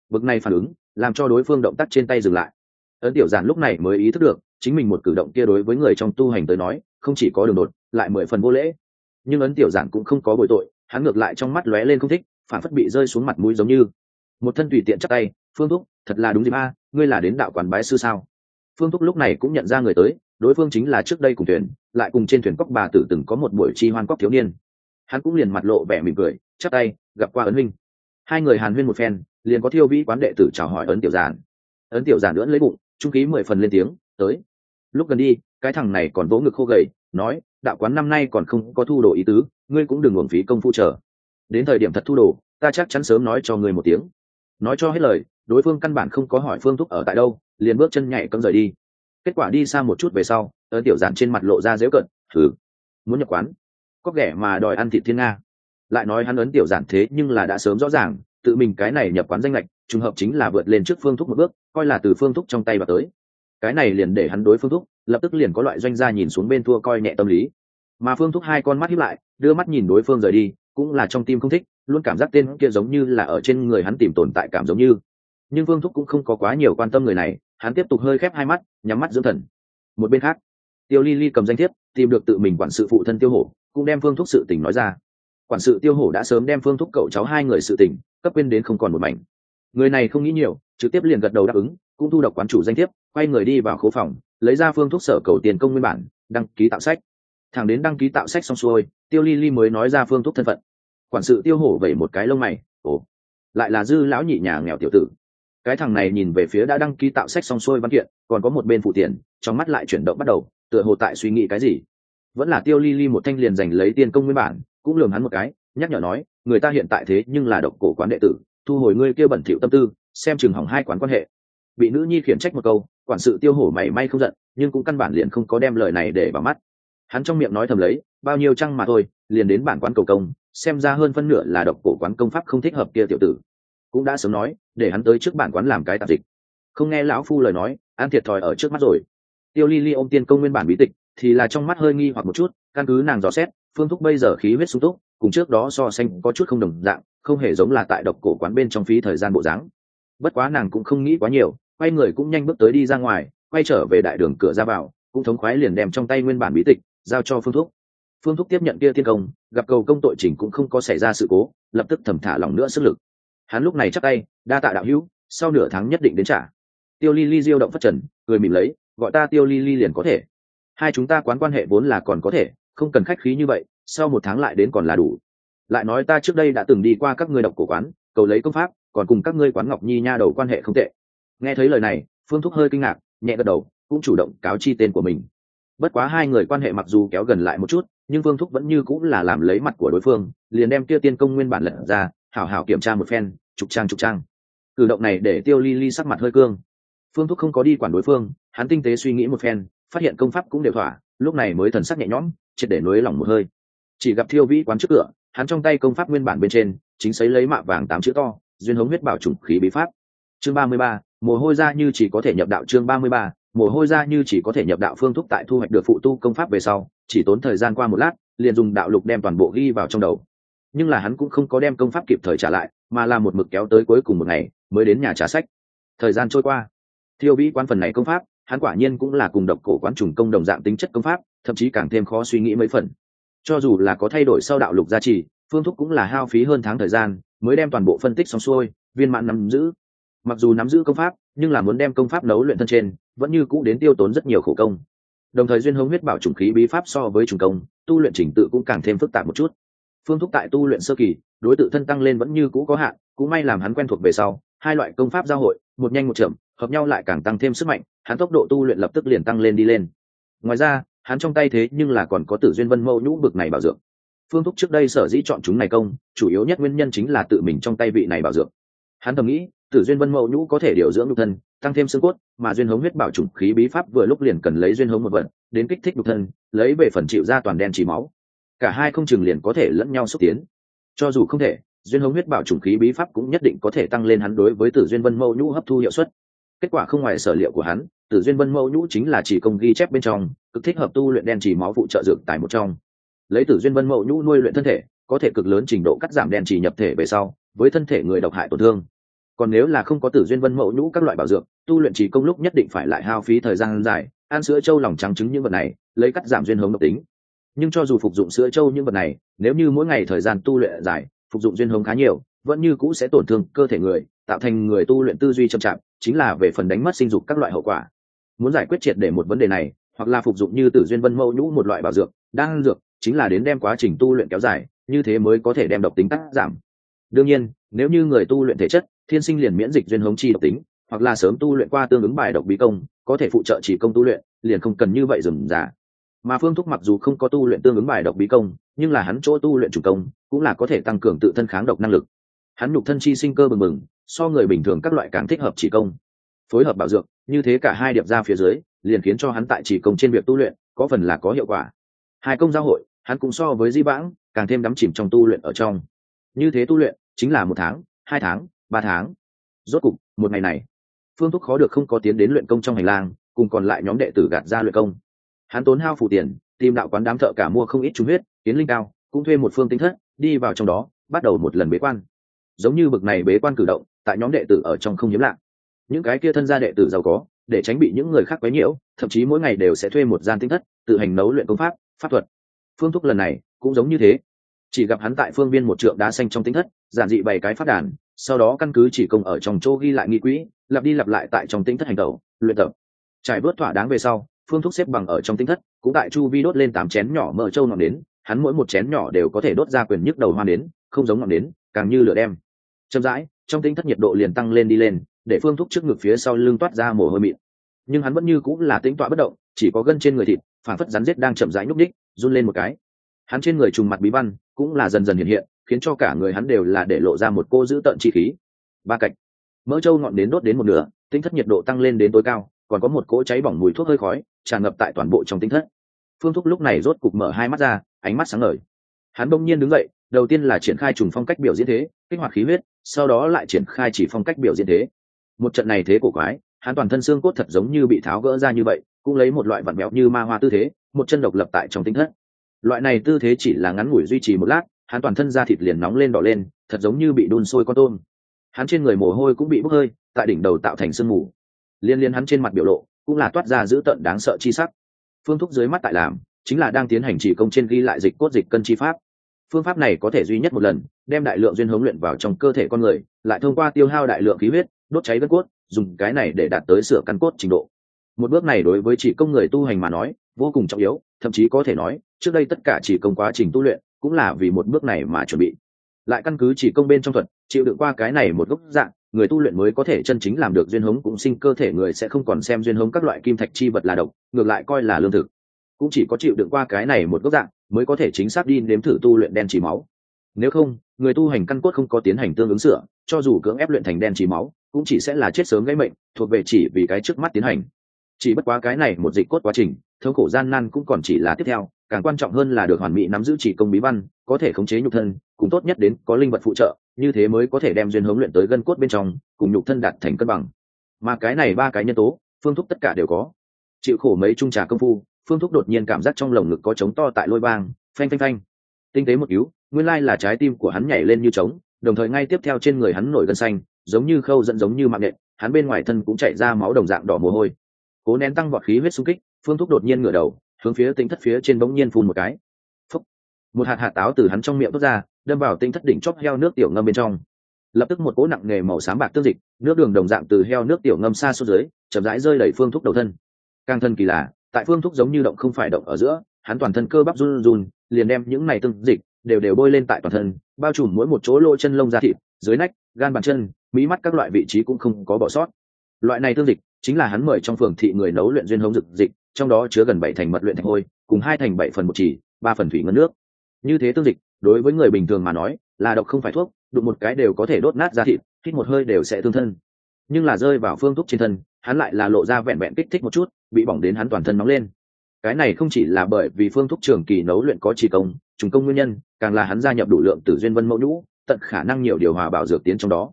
Bực này phản ứng, làm cho đối phương động tác trên tay dừng lại. Ấn tiểu giản lúc này mới ý thức được, chính mình một cử động kia đối với người trong tu hành tới nói, không chỉ có đường đột, lại mười phần vô lễ nhưng ấn tiểu giản cũng không có bội tội, hắn ngược lại trong mắt lóe lên không thích, phản phất bị rơi xuống mặt mũi giống như. Một thân tùy tiện chắc tay, phương thúc, thật là đúng gì a, ngươi là đến đạo quán bái sư sao? Phương thúc lúc này cũng nhận ra người tới, đối phương chính là trước đây cùng thuyền, lại cùng trên thuyền cóc bà tử từng có một buổi chi hoan cóc thiếu niên. Hắn cũng liền mặt lộ vẻ mỉm cười chắc tay, gặp qua ấn minh. Hai người hàn huyên một phen, liền có thiêu vĩ quán đệ tử chào hỏi ấn tiểu giản. Ấn tiểu giản lưỡn lấy bụng, trung ký mười phần lên tiếng, tới. Lúc gần đi, cái thằng này còn vỗ ngực khô gầy, nói đạo quán năm nay còn không có thu đồ ý tứ, ngươi cũng đừng uổng phí công phu chờ. Đến thời điểm thật thu đồ, ta chắc chắn sớm nói cho ngươi một tiếng. Nói cho hết lời, đối phương căn bản không có hỏi phương thúc ở tại đâu, liền bước chân nhảy cấm rời đi. Kết quả đi xa một chút về sau, tớ tiểu giản trên mặt lộ ra dễu cận thử muốn nhập quán, có ghẻ mà đòi ăn thịt thiên nga. Lại nói hắn ấn tiểu giản thế nhưng là đã sớm rõ ràng, tự mình cái này nhập quán danh lệch, trùng hợp chính là vượt lên trước phương thúc một bước, coi là từ phương thúc trong tay và tới. Cái này liền để hắn đối phương thúc lập tức liền có loại doanh gia nhìn xuống bên thua coi nhẹ tâm lý. Mà phương thúc hai con mắt hiếp lại, đưa mắt nhìn đối phương rời đi, cũng là trong tim không thích, luôn cảm giác tên kia giống như là ở trên người hắn tìm tồn tại cảm giống như. Nhưng phương thúc cũng không có quá nhiều quan tâm người này, hắn tiếp tục hơi khép hai mắt, nhắm mắt dưỡng thần. Một bên khác, tiêu ly ly cầm danh thiếp, tìm được tự mình quản sự phụ thân tiêu hổ, cũng đem phương thúc sự tình nói ra. Quản sự tiêu hổ đã sớm đem phương thúc cậu cháu hai người sự tình, cấp quên đến không còn một mảnh. Người này không nghĩ nhiều, trực tiếp liền gật đầu đáp ứng, cũng thu độc quán chủ danh thiếp, quay người đi vào khố phòng lấy ra phương thuốc sở cầu tiền công nguyên bản, đăng ký tạo sách. Thẳng đến đăng ký tạo sách xong xuôi, tiêu ly ly mới nói ra phương thuốc thân phận. Quản sự tiêu hổ vẩy một cái lông mày, ồ, lại là dư lão nhị nhà nghèo tiểu tử. Cái thằng này nhìn về phía đã đăng ký tạo sách xong xuôi văn kiện, còn có một bên phụ tiền, trong mắt lại chuyển động bắt đầu, tựa hồ tại suy nghĩ cái gì. Vẫn là tiêu ly ly một thanh liền giành lấy tiền công nguyên bản, cũng lường hắn một cái, nhắc nhở nói, người ta hiện tại thế nhưng là độc cổ quán đệ tử, thu hồi ngươi kia bẩn thỉu tâm tư, xem chừng hỏng hai quán quan hệ bị nữ nhi khiển trách một câu, quản sự tiêu hổ mảy may không giận, nhưng cũng căn bản liền không có đem lời này để vào mắt. Hắn trong miệng nói thầm lấy, bao nhiêu trăng mà thôi, liền đến bản quán cầu công, xem ra hơn phân nửa là độc cổ quán công pháp không thích hợp kia tiểu tử. Cũng đã sớm nói, để hắn tới trước bản quán làm cái tạp dịch. Không nghe lão phu lời nói, an thiệt thòi ở trước mắt rồi. Tiêu ly ly ôm tiên công nguyên bản bí tịch, thì là trong mắt hơi nghi hoặc một chút, căn cứ nàng dò xét, phương thúc bây giờ khí huyết sung túc, cùng trước đó so sánh có chút không đồng dạng, không hề giống là tại độc cổ quán bên trong phí thời gian bộ dáng. Bất quá nàng cũng không nghĩ quá nhiều quay người cũng nhanh bước tới đi ra ngoài, quay trở về đại đường cửa ra vào, cũng thống khoái liền đem trong tay nguyên bản bí tịch giao cho phương thúc. Phương thúc tiếp nhận kia tiên công, gặp cầu công tội trình cũng không có xảy ra sự cố, lập tức thầm thả lòng nữa sức lực. Hắn lúc này chắc tay, đa tạ đạo hữu, sau nửa tháng nhất định đến trả. Tiêu ly ly diêu động phát trần, cười mỉm lấy, gọi ta tiêu ly ly liền có thể. Hai chúng ta quán quan hệ vốn là còn có thể, không cần khách khí như vậy, sau một tháng lại đến còn là đủ. Lại nói ta trước đây đã từng đi qua các ngươi độc cổ quán, cầu lấy công pháp, còn cùng các ngươi quán ngọc nhi nha đầu quan hệ không tệ nghe thấy lời này, phương thúc hơi kinh ngạc, nhẹ gật đầu, cũng chủ động cáo chi tên của mình. Bất quá hai người quan hệ mặc dù kéo gần lại một chút, nhưng phương thúc vẫn như cũng là làm lấy mặt của đối phương, liền đem kia tiên công nguyên bản lật ra, hảo hảo kiểm tra một phen, trục trang trục trang. Cử động này để tiêu ly ly sắc mặt hơi cương. Phương thúc không có đi quản đối phương, hắn tinh tế suy nghĩ một phen, phát hiện công pháp cũng đều thỏa, lúc này mới thần sắc nhẹ nhõm, triệt để nối lỏng một hơi. Chỉ gặp thiêu vĩ quán trước cửa, hắn trong tay công pháp nguyên bản bên trên, chính sấy lấy mạ vàng tám chữ to, duyên hống huyết bảo trùng khí bí pháp. Chương ba mươi ba mồ hôi ra như chỉ có thể nhập đạo chương ba mươi ba, mồ hôi ra như chỉ có thể nhập đạo phương thúc tại thu hoạch được phụ tu công pháp về sau, chỉ tốn thời gian qua một lát, liền dùng đạo lục đem toàn bộ ghi vào trong đầu. Nhưng là hắn cũng không có đem công pháp kịp thời trả lại, mà là một mực kéo tới cuối cùng một ngày, mới đến nhà trả sách. Thời gian trôi qua. Thiêu vĩ quan phần này công pháp, hắn quả nhiên cũng là cùng độc cổ quán trùng công đồng dạng tính chất công pháp, thậm chí càng thêm khó suy nghĩ mấy phần. Cho dù là có thay đổi sau đạo lục gia trì, phương thúc cũng là hao phí hơn tháng thời gian, mới đem toàn bộ phân tích xong xuôi, viên mãn nắm giữ mặc dù nắm giữ công pháp, nhưng là muốn đem công pháp nấu luyện thân trên, vẫn như cũ đến tiêu tốn rất nhiều khổ công. Đồng thời duyên hống huyết bảo trùng khí bí pháp so với trùng công, tu luyện trình tự cũng càng thêm phức tạp một chút. Phương thúc tại tu luyện sơ kỳ, đối tượng thân tăng lên vẫn như cũ có hạn, cũng may làm hắn quen thuộc về sau, hai loại công pháp giao hội, một nhanh một chậm, hợp nhau lại càng tăng thêm sức mạnh, hắn tốc độ tu luyện lập tức liền tăng lên đi lên. Ngoài ra, hắn trong tay thế nhưng là còn có tử duyên vân mâu nhũ bực này bảo dưỡng phương thúc trước đây sở dĩ chọn chúng này công, chủ yếu nhất nguyên nhân chính là tự mình trong tay vị này bảo dưỡng hắn thầm nghĩ tử duyên vân mậu nhũ có thể điều dưỡng nhục thân, tăng thêm xương cốt, mà duyên hống huyết bảo trùng khí bí pháp vừa lúc liền cần lấy duyên hống một vật, đến kích thích nhục thân, lấy về phần chịu ra toàn đen chỉ máu. Cả hai không chừng liền có thể lẫn nhau xúc tiến. Cho dù không thể, duyên hống huyết bảo trùng khí bí pháp cũng nhất định có thể tăng lên hắn đối với tử duyên vân mậu nhũ hấp thu hiệu suất. Kết quả không ngoài sở liệu của hắn, tử duyên vân mậu nhũ chính là chỉ công ghi chép bên trong, cực thích hợp tu luyện đen chỉ máu phụ trợ dược tại một trong. Lấy tử duyên vân mậu nhũ nuôi luyện thân thể, có thể cực lớn trình độ cắt giảm đen chỉ nhập thể về sau, với thân thể người độc hại tổn thương còn nếu là không có tử duyên vân mậu nhũ các loại bảo dược, tu luyện chỉ công lúc nhất định phải lại hao phí thời gian dài, ăn sữa trâu lòng trắng trứng những vật này, lấy cắt giảm duyên hống độc tính. Nhưng cho dù phục dụng sữa trâu những vật này, nếu như mỗi ngày thời gian tu luyện dài, phục dụng duyên hống khá nhiều, vẫn như cũ sẽ tổn thương cơ thể người, tạo thành người tu luyện tư duy chậm chạp, chính là về phần đánh mất sinh dục các loại hậu quả. Muốn giải quyết triệt để một vấn đề này, hoặc là phục dụng như tử duyên vân mẫu nhũ một loại bảo dược đang dược, chính là đến đem quá trình tu luyện kéo dài, như thế mới có thể đem độc tính cắt giảm. Đương nhiên, nếu như người tu luyện thể chất thiên sinh liền miễn dịch duyên hống chi độc tính, hoặc là sớm tu luyện qua tương ứng bài độc bí công, có thể phụ trợ chỉ công tu luyện, liền không cần như vậy dừng giả. Mà phương thúc mặc dù không có tu luyện tương ứng bài độc bí công, nhưng là hắn chỗ tu luyện chủ công, cũng là có thể tăng cường tự thân kháng độc năng lực. Hắn nhục thân chi sinh cơ bừng bừng, so người bình thường các loại càng thích hợp chỉ công. Phối hợp bảo dược, như thế cả hai điệp ra phía dưới, liền khiến cho hắn tại chỉ công trên việc tu luyện, có phần là có hiệu quả. Hai công giao hội, hắn cũng so với di vãng, càng thêm đắm chìm trong tu luyện ở trong. Như thế tu luyện, chính là một tháng, hai tháng ba tháng. Rốt cục, một ngày này, phương thúc khó được không có tiến đến luyện công trong hành lang, cùng còn lại nhóm đệ tử gạt ra luyện công. Hắn tốn hao phủ tiền, tìm đạo quán đám thợ cả mua không ít trung huyết, tiến linh cao, cũng thuê một phương tinh thất, đi vào trong đó, bắt đầu một lần bế quan. Giống như bực này bế quan cử động, tại nhóm đệ tử ở trong không hiếm lạ. Những cái kia thân gia đệ tử giàu có, để tránh bị những người khác quấy nhiễu, thậm chí mỗi ngày đều sẽ thuê một gian tinh thất, tự hành nấu luyện công pháp pháp thuật. Phương thúc lần này cũng giống như thế chỉ gặp hắn tại phương viên một trượng đá xanh trong tinh thất, giản dị bày cái phát đàn, sau đó căn cứ chỉ công ở trong chỗ ghi lại nghị quỹ, lặp đi lặp lại tại trong tinh thất hành tẩu, luyện tập. Trải bớt thỏa đáng về sau, phương thuốc xếp bằng ở trong tinh thất, cũng tại chu vi đốt lên tám chén nhỏ mỡ trâu ngọn đến hắn mỗi một chén nhỏ đều có thể đốt ra quyền nhức đầu hoa đến không giống ngọn đến càng như lửa đem chậm rãi, trong tinh thất nhiệt độ liền tăng lên đi lên, để phương thuốc trước ngực phía sau lưng toát ra mồ hôi mịn. Nhưng hắn vẫn như cũng là tính tọa bất động, chỉ có gân trên người thịt, phản phất rắn rết đang chậm rãi nhúc đích run lên một cái hắn trên người trùng mặt bí văn cũng là dần dần hiện hiện, khiến cho cả người hắn đều là để lộ ra một cô giữ tợn chi khí. Ba cạnh mỡ trâu ngọn đến đốt đến một nửa, tinh thất nhiệt độ tăng lên đến tối cao, còn có một cỗ cháy bỏng mùi thuốc hơi khói, tràn ngập tại toàn bộ trong tinh thất. Phương thúc lúc này rốt cục mở hai mắt ra, ánh mắt sáng ngời. Hắn đông nhiên đứng dậy, đầu tiên là triển khai trùng phong cách biểu diễn thế, kích hoạt khí huyết, sau đó lại triển khai chỉ phong cách biểu diễn thế. Một trận này thế cổ quái, hắn toàn thân xương cốt thật giống như bị tháo gỡ ra như vậy, cũng lấy một loại vặn béo như ma hoa tư thế, một chân độc lập tại trong tinh thất loại này tư thế chỉ là ngắn ngủi duy trì một lát, hắn toàn thân da thịt liền nóng lên đỏ lên, thật giống như bị đun sôi con tôm. Hắn trên người mồ hôi cũng bị bốc hơi, tại đỉnh đầu tạo thành sương mù. Liên liên hắn trên mặt biểu lộ, cũng là toát ra dữ tợn đáng sợ chi sắc. Phương thúc dưới mắt tại làm, chính là đang tiến hành chỉ công trên ghi lại dịch cốt dịch cân chi pháp. Phương pháp này có thể duy nhất một lần, đem đại lượng duyên hống luyện vào trong cơ thể con người, lại thông qua tiêu hao đại lượng khí huyết, đốt cháy gân cốt, dùng cái này để đạt tới sửa căn cốt trình độ. Một bước này đối với chỉ công người tu hành mà nói vô cùng trọng yếu, thậm chí có thể nói, trước đây tất cả chỉ công quá trình tu luyện cũng là vì một bước này mà chuẩn bị. Lại căn cứ chỉ công bên trong thuật, chịu đựng qua cái này một gốc dạng, người tu luyện mới có thể chân chính làm được duyên hống cũng sinh cơ thể người sẽ không còn xem duyên hống các loại kim thạch chi vật là độc, ngược lại coi là lương thực. Cũng chỉ có chịu đựng qua cái này một gốc dạng mới có thể chính xác đi nếm thử tu luyện đen chỉ máu. Nếu không, người tu hành căn cốt không có tiến hành tương ứng sửa, cho dù cưỡng ép luyện thành đen chỉ máu, cũng chỉ sẽ là chết sớm gây mệnh, thuộc về chỉ vì cái trước mắt tiến hành. Chỉ bất quá cái này một dịch cốt quá trình thống khổ gian nan cũng còn chỉ là tiếp theo, càng quan trọng hơn là được hoàn mỹ nắm giữ chỉ công bí văn, có thể khống chế nhục thân cũng tốt nhất đến có linh vật phụ trợ, như thế mới có thể đem duyên hướng luyện tới gân cốt bên trong, cùng nhục thân đạt thành cân bằng. Mà cái này ba cái nhân tố, phương thúc tất cả đều có. Chịu khổ mấy trung trà công phu, phương thúc đột nhiên cảm giác trong lồng ngực có trống to tại lôi bang, phanh phanh phanh. Tinh tế một cứu nguyên lai là trái tim của hắn nhảy lên như trống, đồng thời ngay tiếp theo trên người hắn nổi gân xanh, giống như khâu dẫn giống như mạng nện, hắn bên ngoài thân cũng chạy ra máu đồng dạng đỏ mồ hôi. Cố nén tăng vọt khí huyết xung kích phương thúc đột nhiên ngửa đầu, hướng phía tinh thất phía trên bỗng nhiên phun một cái. Phúc. một hạt hạt táo từ hắn trong miệng thoát ra, đâm vào tinh thất đỉnh chóp heo nước tiểu ngâm bên trong. Lập tức một cỗ nặng nề màu xám bạc tương dịch, nước đường đồng dạng từ heo nước tiểu ngâm xa xuống dưới, chậm rãi rơi đẩy phương thúc đầu thân. Càng thân kỳ lạ tại phương thúc giống như động không phải động ở giữa, hắn toàn thân cơ bắp run run, liền đem những này tương dịch đều đều bôi lên tại toàn thân, bao trùm mỗi một chỗ lỗ chân lông da thịt, dưới nách, gan bàn chân, mí mắt các loại vị trí cũng không có bỏ sót. Loại này tương dịch chính là hắn mời trong phường thị người nấu luyện duyên hống dực dịch trong đó chứa gần bảy thành mật luyện thành hôi, cùng hai thành bảy phần một chỉ, ba phần thủy ngân nước. Như thế tương dịch, đối với người bình thường mà nói, là độc không phải thuốc, đụng một cái đều có thể đốt nát da thịt, hít một hơi đều sẽ thương thân. Nhưng là rơi vào phương thuốc trên thân, hắn lại là lộ ra vẹn vẹn kích thích một chút, bị bỏng đến hắn toàn thân nóng lên. Cái này không chỉ là bởi vì phương thuốc trường kỳ nấu luyện có trì công, trùng công nguyên nhân, càng là hắn gia nhập đủ lượng tử duyên vân mẫu nhũ, tận khả năng nhiều điều hòa bảo dược tiến trong đó.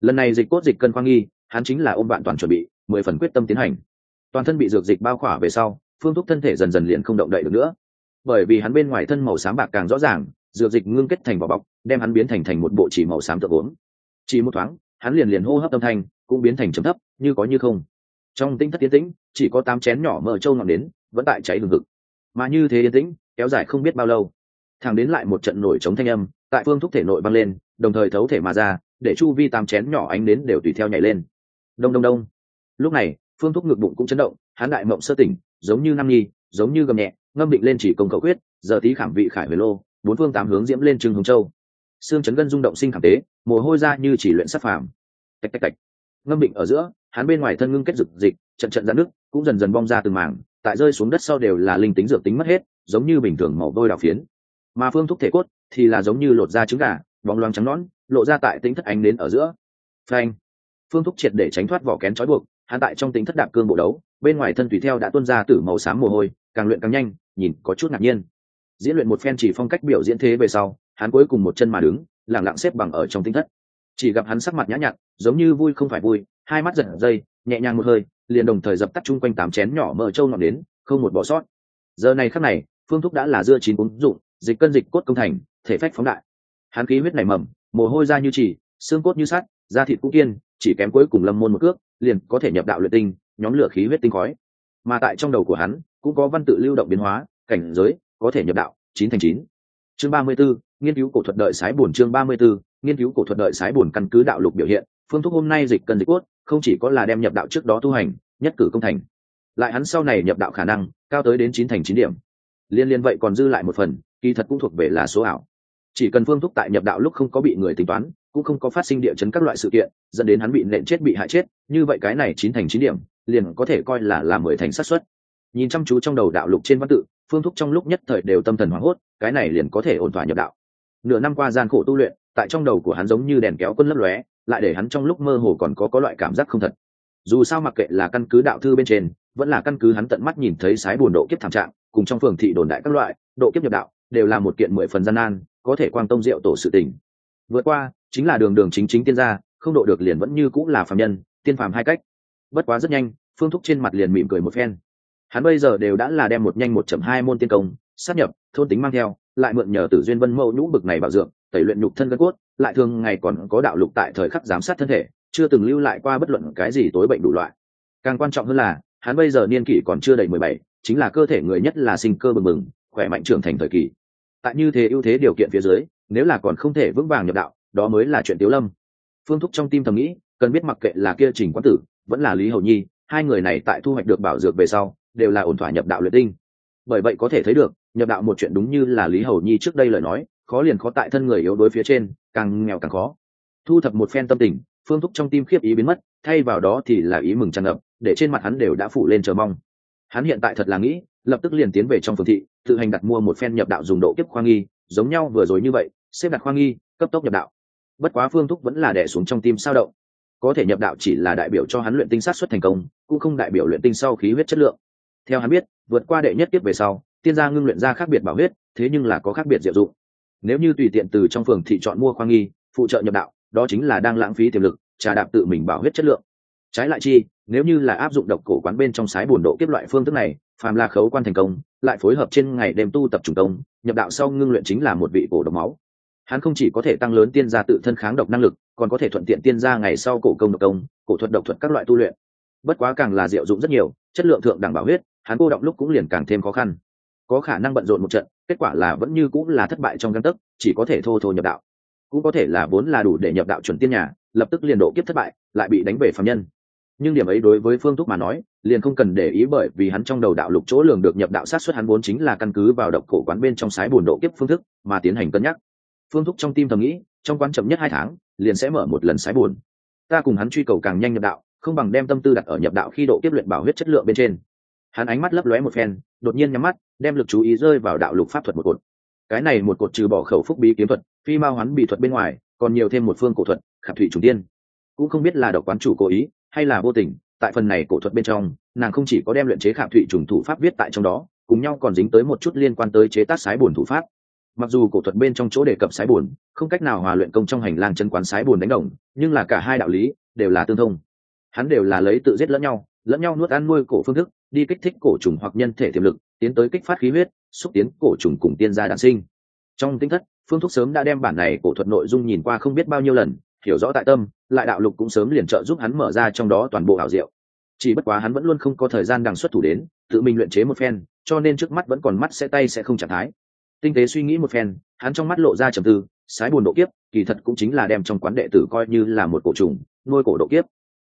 Lần này dịch cốt dịch cân khoang nghi, hắn chính là ôm bạn toàn chuẩn bị, mười phần quyết tâm tiến hành toàn thân bị dược dịch bao khỏa về sau, phương thuốc thân thể dần dần liền không động đậy được nữa. Bởi vì hắn bên ngoài thân màu xám bạc càng rõ ràng, dược dịch ngưng kết thành vỏ bọc, đem hắn biến thành thành một bộ chỉ màu xám tượng uống chỉ một thoáng, hắn liền liền hô hấp âm thanh cũng biến thành chấm thấp, như có như không. Trong tinh thất tiến tĩnh, chỉ có tám chén nhỏ mờ trâu ngọn đến, vẫn tại cháy hừng hực. Mà như thế yên tĩnh, kéo dài không biết bao lâu. Thẳng đến lại một trận nổi chống thanh âm, tại phương thúc thể nội băng lên, đồng thời thấu thể mà ra, để chu vi tám chén nhỏ ánh đến đều tùy theo nhảy lên. Đông đông đông. Lúc này phương thúc ngực bụng cũng chấn động, hắn đại mộng sơ tỉnh, giống như nam nhi, giống như gầm nhẹ, ngâm định lên chỉ công cầu quyết, giờ tí khảm vị khải về lô, bốn phương tám hướng diễm lên trưng hồng châu. Xương chấn gân rung động sinh khảm tế, mồ hôi ra như chỉ luyện sắc phàm. Tạch tạch tạch. Ngâm định ở giữa, hắn bên ngoài thân ngưng kết rực dịch trận trận ra nước cũng dần dần bong ra từng mảng, tại rơi xuống đất sau đều là linh tính dược tính mất hết, giống như bình thường màu đôi đào phiến. Mà phương thúc thể cốt thì là giống như lột da trứng gà, bóng loáng trắng nõn, lộ ra tại tính thất ánh đến ở giữa. Phanh. Phương thúc triệt để tránh thoát vỏ kén trói buộc hắn tại trong tính thất đạp cương bộ đấu, bên ngoài thân tùy theo đã tuôn ra từ màu xám mồ hôi, càng luyện càng nhanh, nhìn có chút ngạc nhiên. Diễn luyện một phen chỉ phong cách biểu diễn thế về sau, hắn cuối cùng một chân mà đứng, lẳng lặng xếp bằng ở trong tính thất. Chỉ gặp hắn sắc mặt nhã nhặn, giống như vui không phải vui, hai mắt giật dây, nhẹ nhàng một hơi, liền đồng thời dập tắt chung quanh tám chén nhỏ mỡ trâu ngọn đến không một bỏ sót. Giờ này khắc này, phương thúc đã là dưa chín uống dụng, dịch cân dịch cốt công thành, thể phách phóng đại. Hắn khí huyết nảy mầm, mồ hôi ra như chỉ, xương cốt như sắt, da thịt cũng kiên, chỉ kém cuối cùng lâm môn một cước liền có thể nhập đạo luyện tinh nhóm lửa khí huyết tinh khói. Mà tại trong đầu của hắn cũng có văn tự lưu động biến hóa cảnh giới có thể nhập đạo chín thành chín. Chương ba mươi 34, nghiên cứu cổ thuật đợi sái buồn chương ba mươi 34, nghiên cứu cổ thuật đợi sái buồn căn cứ đạo lục biểu hiện phương thuốc hôm nay dịch cần dịch cốt không chỉ có là đem nhập đạo trước đó tu hành nhất cử công thành. Lại hắn sau này nhập đạo khả năng cao tới đến chín thành chín điểm. Liên liên vậy còn dư lại một phần kỳ thật cũng thuộc về là số ảo. Chỉ cần phương thúc tại nhập đạo lúc không có bị người tính toán cũng không có phát sinh địa chấn các loại sự kiện, dẫn đến hắn bị nện chết, bị hại chết, như vậy cái này chín thành chín điểm, liền có thể coi là là mười thành sát xuất nhìn chăm chú trong đầu đạo lục trên văn tự, phương thúc trong lúc nhất thời đều tâm thần hoảng hốt, cái này liền có thể ổn thỏa nhập đạo. Nửa năm qua gian khổ tu luyện, tại trong đầu của hắn giống như đèn kéo quân lấp lóe, lại để hắn trong lúc mơ hồ còn có có loại cảm giác không thật. Dù sao mặc kệ là căn cứ đạo thư bên trên, vẫn là căn cứ hắn tận mắt nhìn thấy sái buồn độ kiếp thảm trạng, cùng trong phường thị đồn đại các loại, độ kiếp nhập đạo, đều là một kiện mười phần gian nan, có thể quang tông diệu tổ sự tình vượt qua, chính là đường đường chính chính tiên gia, không độ được liền vẫn như cũng là phàm nhân, tiên phàm hai cách. Bất quá rất nhanh, phương thúc trên mặt liền mỉm cười một phen. Hắn bây giờ đều đã là đem một nhanh một chậm hai môn tiên công, sát nhập, thôn tính mang theo, lại mượn nhờ tử duyên vân mẫu nhũ bực này bảo dưỡng, tẩy luyện nhục thân gân cốt, lại thường ngày còn có đạo lục tại thời khắc giám sát thân thể, chưa từng lưu lại qua bất luận cái gì tối bệnh đủ loại. Càng quan trọng hơn là, hắn bây giờ niên kỷ còn chưa đầy mười bảy, chính là cơ thể người nhất là sinh cơ bừng bừng, khỏe mạnh trưởng thành thời kỳ. Tại như thế ưu thế điều kiện phía dưới nếu là còn không thể vững vàng nhập đạo, đó mới là chuyện tiếu lâm. Phương thúc trong tim thầm nghĩ, cần biết mặc kệ là kia trình quán tử, vẫn là lý hầu nhi, hai người này tại thu hoạch được bảo dược về sau, đều là ổn thỏa nhập đạo luyện tinh. Bởi vậy có thể thấy được, nhập đạo một chuyện đúng như là lý hầu nhi trước đây lời nói, khó liền khó tại thân người yếu đối phía trên, càng nghèo càng khó. Thu thập một phen tâm tình, phương thúc trong tim khiếp ý biến mất, thay vào đó thì là ý mừng tràn ngập, để trên mặt hắn đều đã phủ lên chờ mong. Hắn hiện tại thật là nghĩ, lập tức liền tiến về trong phường thị, tự hành đặt mua một phen nhập đạo dùng độ kiếp khoa nghi, giống nhau vừa rồi như vậy xếp đặt khoa nghi, cấp tốc nhập đạo. Bất quá phương thúc vẫn là đẻ xuống trong tim sao động. Có thể nhập đạo chỉ là đại biểu cho hắn luyện tinh sát xuất thành công, cũng không đại biểu luyện tinh sau khí huyết chất lượng. Theo hắn biết, vượt qua đệ nhất tiếp về sau, tiên gia ngưng luyện ra khác biệt bảo huyết, thế nhưng là có khác biệt diệu dụng. Nếu như tùy tiện từ trong phường thị chọn mua khoa nghi, phụ trợ nhập đạo, đó chính là đang lãng phí tiềm lực, trà đạp tự mình bảo huyết chất lượng. Trái lại chi, nếu như là áp dụng độc cổ quán bên trong sái bổn độ kiếp loại phương thức này, phàm là khấu quan thành công, lại phối hợp trên ngày đêm tu tập trùng công nhập đạo sau ngưng luyện chính là một vị cổ độc máu hắn không chỉ có thể tăng lớn tiên gia tự thân kháng độc năng lực, còn có thể thuận tiện tiên gia ngày sau cổ công độc công, cổ thuật độc thuật các loại tu luyện. Bất quá càng là diệu dụng rất nhiều, chất lượng thượng đẳng bảo huyết, hắn cô động lúc cũng liền càng thêm khó khăn. Có khả năng bận rộn một trận, kết quả là vẫn như cũng là thất bại trong găng tấc, chỉ có thể thô thô nhập đạo. Cũng có thể là vốn là đủ để nhập đạo chuẩn tiên nhà, lập tức liền độ kiếp thất bại, lại bị đánh về phạm nhân. Nhưng điểm ấy đối với phương thúc mà nói, liền không cần để ý bởi vì hắn trong đầu đạo lục chỗ lường được nhập đạo sát xuất hắn vốn chính là căn cứ vào độc cổ quán bên trong sái bùn độ kiếp phương thức mà tiến hành cân nhắc phương thúc trong tim thầm nghĩ, trong quán chậm nhất hai tháng, liền sẽ mở một lần sái buồn. ta cùng hắn truy cầu càng nhanh nhập đạo, không bằng đem tâm tư đặt ở nhập đạo khi độ kiếp luyện bảo huyết chất lượng bên trên. Hắn ánh mắt lấp lóe một phen, đột nhiên nhắm mắt, đem lực chú ý rơi vào đạo lục pháp thuật một cột. Cái này một cột trừ bỏ khẩu phúc bí kiếm thuật, phi mao hắn bị thuật bên ngoài, còn nhiều thêm một phương cổ thuật, khảm thủy trùng tiên. Cũng không biết là độc quán chủ cố ý, hay là vô tình, tại phần này cổ thuật bên trong, nàng không chỉ có đem luyện chế khảm thủy trùng thủ pháp viết tại trong đó, cùng nhau còn dính tới một chút liên quan tới chế tác sái bùn thủ pháp mặc dù cổ thuật bên trong chỗ đề cập sái bùn không cách nào hòa luyện công trong hành lang chân quán sái bùn đánh đồng, nhưng là cả hai đạo lý đều là tương thông. Hắn đều là lấy tự giết lẫn nhau lẫn nhau nuốt ăn nuôi cổ phương thức, đi kích thích cổ trùng hoặc nhân thể tiềm lực, tiến tới kích phát khí huyết, xúc tiến cổ trùng cùng tiên gia đản sinh. Trong tinh thất, phương thúc sớm đã đem bản này cổ thuật nội dung nhìn qua không biết bao nhiêu lần, hiểu rõ tại tâm, lại đạo lục cũng sớm liền trợ giúp hắn mở ra trong đó toàn bộ ảo diệu. Chỉ bất quá hắn vẫn luôn không có thời gian đằng xuất thủ đến, tự mình luyện chế một phen, cho nên trước mắt vẫn còn mắt sẽ tay sẽ không trạng thái tinh tế suy nghĩ một phen, hắn trong mắt lộ ra trầm tư, sái buồn độ kiếp, kỳ thật cũng chính là đem trong quán đệ tử coi như là một cổ trùng, nuôi cổ độ kiếp.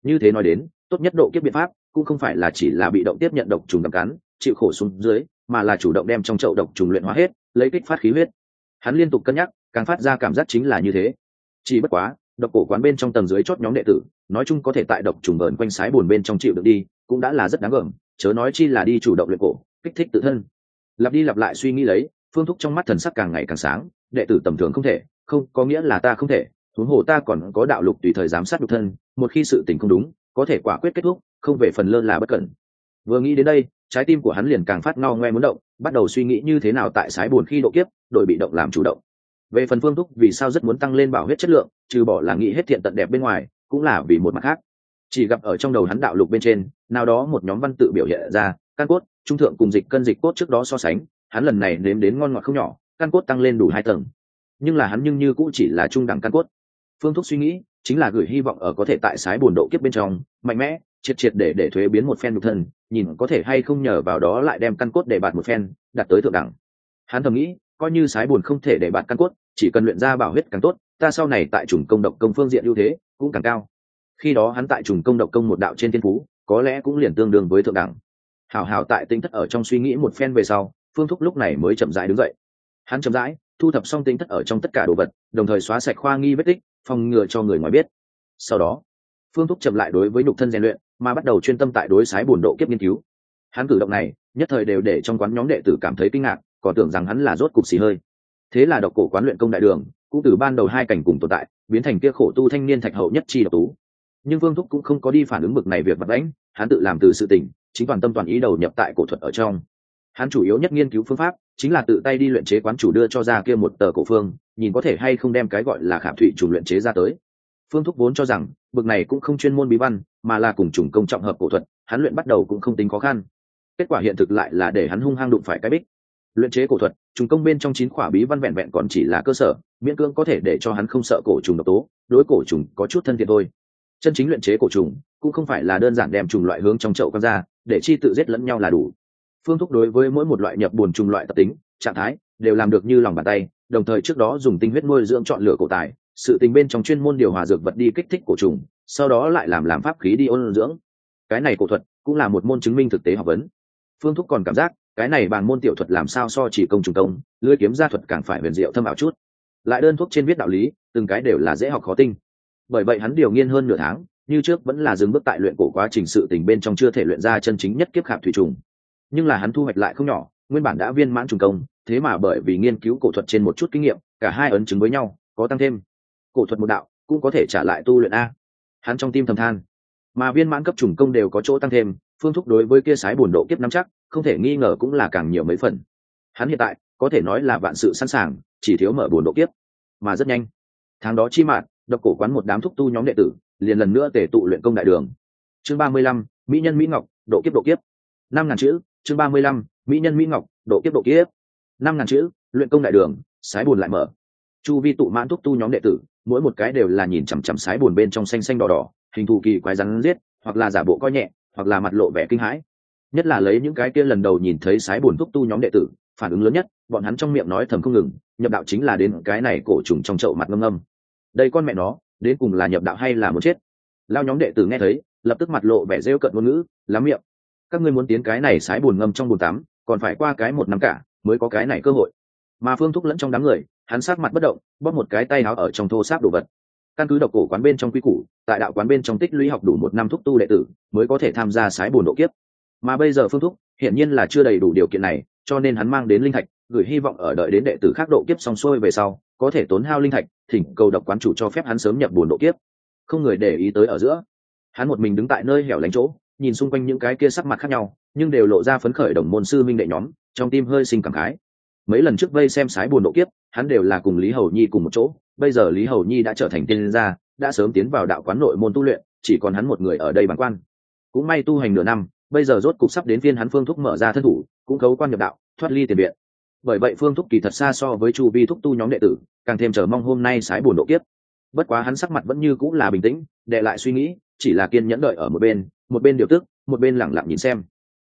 Như thế nói đến, tốt nhất độ kiếp biện pháp cũng không phải là chỉ là bị động tiếp nhận độc trùng cầm cắn, chịu khổ xuống dưới, mà là chủ động đem trong chậu độc trùng luyện hóa hết, lấy kích phát khí huyết. Hắn liên tục cân nhắc, càng phát ra cảm giác chính là như thế. Chỉ bất quá, độc cổ quán bên trong tầng dưới chót nhóm đệ tử, nói chung có thể tại độc trùng bờn quanh sái buồn bên trong chịu được đi, cũng đã là rất đáng gờm chớ nói chi là đi chủ động luyện cổ, kích thích tự thân. Lặp đi lặp lại suy nghĩ lấy phương thúc trong mắt thần sắc càng ngày càng sáng, đệ tử tầm thường không thể, không, có nghĩa là ta không thể, huống hồ ta còn có đạo lục tùy thời giám sát độc thân, một khi sự tình không đúng, có thể quả quyết kết thúc, không về phần lơ là bất cẩn. Vừa nghĩ đến đây, trái tim của hắn liền càng phát ngao ngoe muốn động, bắt đầu suy nghĩ như thế nào tại sái buồn khi độ kiếp đội bị động làm chủ động. Về phần phương thúc vì sao rất muốn tăng lên bảo huyết chất lượng, trừ bỏ là nghĩ hết thiện tận đẹp bên ngoài, cũng là vì một mặt khác. Chỉ gặp ở trong đầu hắn đạo lục bên trên, nào đó một nhóm văn tự biểu hiện ra, căn cốt, trung thượng cùng dịch cân dịch cốt trước đó so sánh hắn lần này nếm đến ngon ngọt không nhỏ, căn cốt tăng lên đủ hai tầng. Nhưng là hắn nhưng như cũng chỉ là trung đẳng căn cốt. Phương thúc suy nghĩ, chính là gửi hy vọng ở có thể tại sái buồn độ kiếp bên trong, mạnh mẽ, triệt triệt để để thuế biến một phen nhục thân, nhìn có thể hay không nhờ vào đó lại đem căn cốt để bạt một phen đặt tới thượng đẳng. Hắn thầm nghĩ, coi như sái buồn không thể để bạt căn cốt, chỉ cần luyện ra bảo huyết càng tốt, ta sau này tại trùng công độc công phương diện ưu thế cũng càng cao. Khi đó hắn tại trùng công độc công một đạo trên thiên phú, có lẽ cũng liền tương đương với thượng đẳng. Hảo hảo tại tính thất ở trong suy nghĩ một phen về sau phương thúc lúc này mới chậm rãi đứng dậy. Hắn chậm rãi thu thập xong tính thất ở trong tất cả đồ vật, đồng thời xóa sạch khoa nghi vết tích, phòng ngừa cho người ngoài biết. Sau đó, phương thúc chậm lại đối với nhục thân rèn luyện, mà bắt đầu chuyên tâm tại đối sái bùn độ kiếp nghiên cứu. Hắn cử động này, nhất thời đều để trong quán nhóm đệ tử cảm thấy kinh ngạc, còn tưởng rằng hắn là rốt cục xì hơi. Thế là độc cổ quán luyện công đại đường, cũng từ ban đầu hai cảnh cùng tồn tại, biến thành kia khổ tu thanh niên thạch hậu nhất chi độc tú. Nhưng vương thúc cũng không có đi phản ứng bực này việc vật lãnh hắn tự làm từ sự tỉnh, chính toàn tâm toàn ý đầu nhập tại cổ thuật ở trong hắn chủ yếu nhất nghiên cứu phương pháp chính là tự tay đi luyện chế quán chủ đưa cho ra kia một tờ cổ phương, nhìn có thể hay không đem cái gọi là khảm thụy chủ luyện chế ra tới. Phương thúc vốn cho rằng, bực này cũng không chuyên môn bí văn, mà là cùng chủng công trọng hợp cổ thuật, hắn luyện bắt đầu cũng không tính khó khăn. Kết quả hiện thực lại là để hắn hung hăng đụng phải cái bích. Luyện chế cổ thuật, trùng công bên trong chín khỏa bí văn vẹn vẹn còn chỉ là cơ sở, miễn cưỡng có thể để cho hắn không sợ cổ trùng độc tố, đối cổ trùng có chút thân thiện thôi. Chân chính luyện chế cổ trùng, cũng không phải là đơn giản đem trùng loại hướng trong chậu con ra, để chi tự giết lẫn nhau là đủ phương thúc đối với mỗi một loại nhập buồn trùng loại tập tính, trạng thái, đều làm được như lòng bàn tay, đồng thời trước đó dùng tinh huyết nuôi dưỡng chọn lựa cổ tài, sự tình bên trong chuyên môn điều hòa dược vật đi kích thích cổ trùng, sau đó lại làm làm pháp khí đi ôn dưỡng. Cái này cổ thuật cũng là một môn chứng minh thực tế học vấn. Phương thúc còn cảm giác, cái này bàn môn tiểu thuật làm sao so chỉ công trùng công, lưới kiếm gia thuật càng phải huyền diệu thâm ảo chút. Lại đơn thuốc trên viết đạo lý, từng cái đều là dễ học khó tinh. Bởi vậy hắn điều nghiên hơn nửa tháng, như trước vẫn là dừng bước tại luyện cổ quá trình sự tình bên trong chưa thể luyện ra chân chính nhất kiếp khảm thủy trùng nhưng là hắn thu hoạch lại không nhỏ, nguyên bản đã viên mãn trùng công, thế mà bởi vì nghiên cứu cổ thuật trên một chút kinh nghiệm, cả hai ấn chứng với nhau, có tăng thêm. Cổ thuật một đạo, cũng có thể trả lại tu luyện a. Hắn trong tim thầm than. Mà viên mãn cấp trùng công đều có chỗ tăng thêm, phương thúc đối với kia sái buồn độ kiếp nắm chắc, không thể nghi ngờ cũng là càng nhiều mấy phần. Hắn hiện tại, có thể nói là vạn sự sẵn sàng, chỉ thiếu mở buồn độ kiếp. Mà rất nhanh. Tháng đó chi mạng độc cổ quán một đám thúc tu nhóm đệ tử, liền lần nữa tề tụ luyện công đại đường. Chương ba mươi lăm, mỹ nhân mỹ ngọc, độ kiếp độ kiếp. Năm ngàn chữ chương ba mươi lăm, mỹ nhân mỹ ngọc, độ kiếp độ kiếp. Năm ngàn chữ, luyện công đại đường, sái buồn lại mở. Chu vi tụ mãn thúc tu nhóm đệ tử, mỗi một cái đều là nhìn chằm chằm sái buồn bên trong xanh xanh đỏ đỏ, hình thù kỳ quái rắn giết, hoặc là giả bộ coi nhẹ, hoặc là mặt lộ vẻ kinh hãi. Nhất là lấy những cái kia lần đầu nhìn thấy sái buồn thúc tu nhóm đệ tử, phản ứng lớn nhất, bọn hắn trong miệng nói thầm không ngừng, nhập đạo chính là đến cái này cổ trùng trong chậu mặt ngâm ngâm. Đây con mẹ nó, đến cùng là nhập đạo hay là muốn chết? Lao nhóm đệ tử nghe thấy, lập tức mặt lộ vẻ rêu cận ngôn ngữ lắm miệng các ngươi muốn tiến cái này sái buồn ngâm trong bồn tắm, còn phải qua cái một năm cả mới có cái này cơ hội. Mà phương thúc lẫn trong đám người, hắn sát mặt bất động, bóp một cái tay áo ở trong thô sáp đồ vật. Căn cứ độc cổ quán bên trong quy củ, tại đạo quán bên trong tích lũy học đủ một năm thúc tu đệ tử, mới có thể tham gia sái buồn độ kiếp. Mà bây giờ phương thúc, hiển nhiên là chưa đầy đủ điều kiện này, cho nên hắn mang đến linh thạch, gửi hy vọng ở đợi đến đệ tử khác độ kiếp xong xuôi về sau, có thể tốn hao linh thạch, thỉnh cầu độc quán chủ cho phép hắn sớm nhập buồn độ kiếp. Không người để ý tới ở giữa. Hắn một mình đứng tại nơi hẻo lánh chỗ nhìn xung quanh những cái kia sắc mặt khác nhau, nhưng đều lộ ra phấn khởi đồng môn sư minh đệ nhóm, trong tim hơi sinh cảm khái. Mấy lần trước vây xem sái buồn độ kiếp, hắn đều là cùng lý hầu nhi cùng một chỗ, bây giờ lý hầu nhi đã trở thành tiên gia, đã sớm tiến vào đạo quán nội môn tu luyện, chỉ còn hắn một người ở đây bàn quan. Cũng may tu hành nửa năm, bây giờ rốt cục sắp đến phiên hắn phương thúc mở ra thân thủ, cũng cấu quan nhập đạo, thoát ly tiền viện. Bởi vậy phương thúc kỳ thật xa so với chu vi thúc tu nhóm đệ tử, càng thêm chờ mong hôm nay sái buồn độ kiếp. Bất quá hắn sắc mặt vẫn như cũng là bình tĩnh đệ lại suy nghĩ, chỉ là kiên nhẫn đợi ở một bên một bên điều tức, một bên lẳng lặng nhìn xem.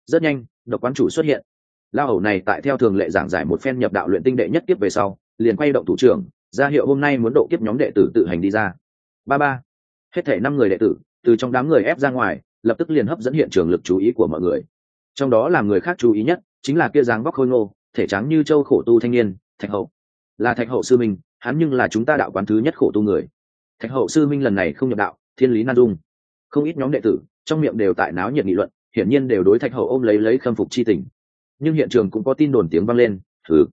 Rất nhanh, độc quán chủ xuất hiện. Lao hầu này tại theo thường lệ giảng giải một phen nhập đạo luyện tinh đệ nhất kiếp về sau, liền quay động thủ trưởng, ra hiệu hôm nay muốn độ kiếp nhóm đệ tử tự hành đi ra. Ba ba. Hết thể năm người đệ tử, từ trong đám người ép ra ngoài, lập tức liền hấp dẫn hiện trường lực chú ý của mọi người. Trong đó là người khác chú ý nhất, chính là kia dáng vóc khôi ngô, thể trắng như châu khổ tu thanh niên, thạch hậu. Là thạch hậu sư minh, hắn nhưng là chúng ta đạo quán thứ nhất khổ tu người. Thạch hậu sư minh lần này không nhập đạo, thiên lý nan dung. Không ít nhóm đệ tử trong miệng đều tại náo nhiệt nghị luận, hiển nhiên đều đối thạch hậu ôm lấy lấy khâm phục chi tình. Nhưng hiện trường cũng có tin đồn tiếng vang lên thử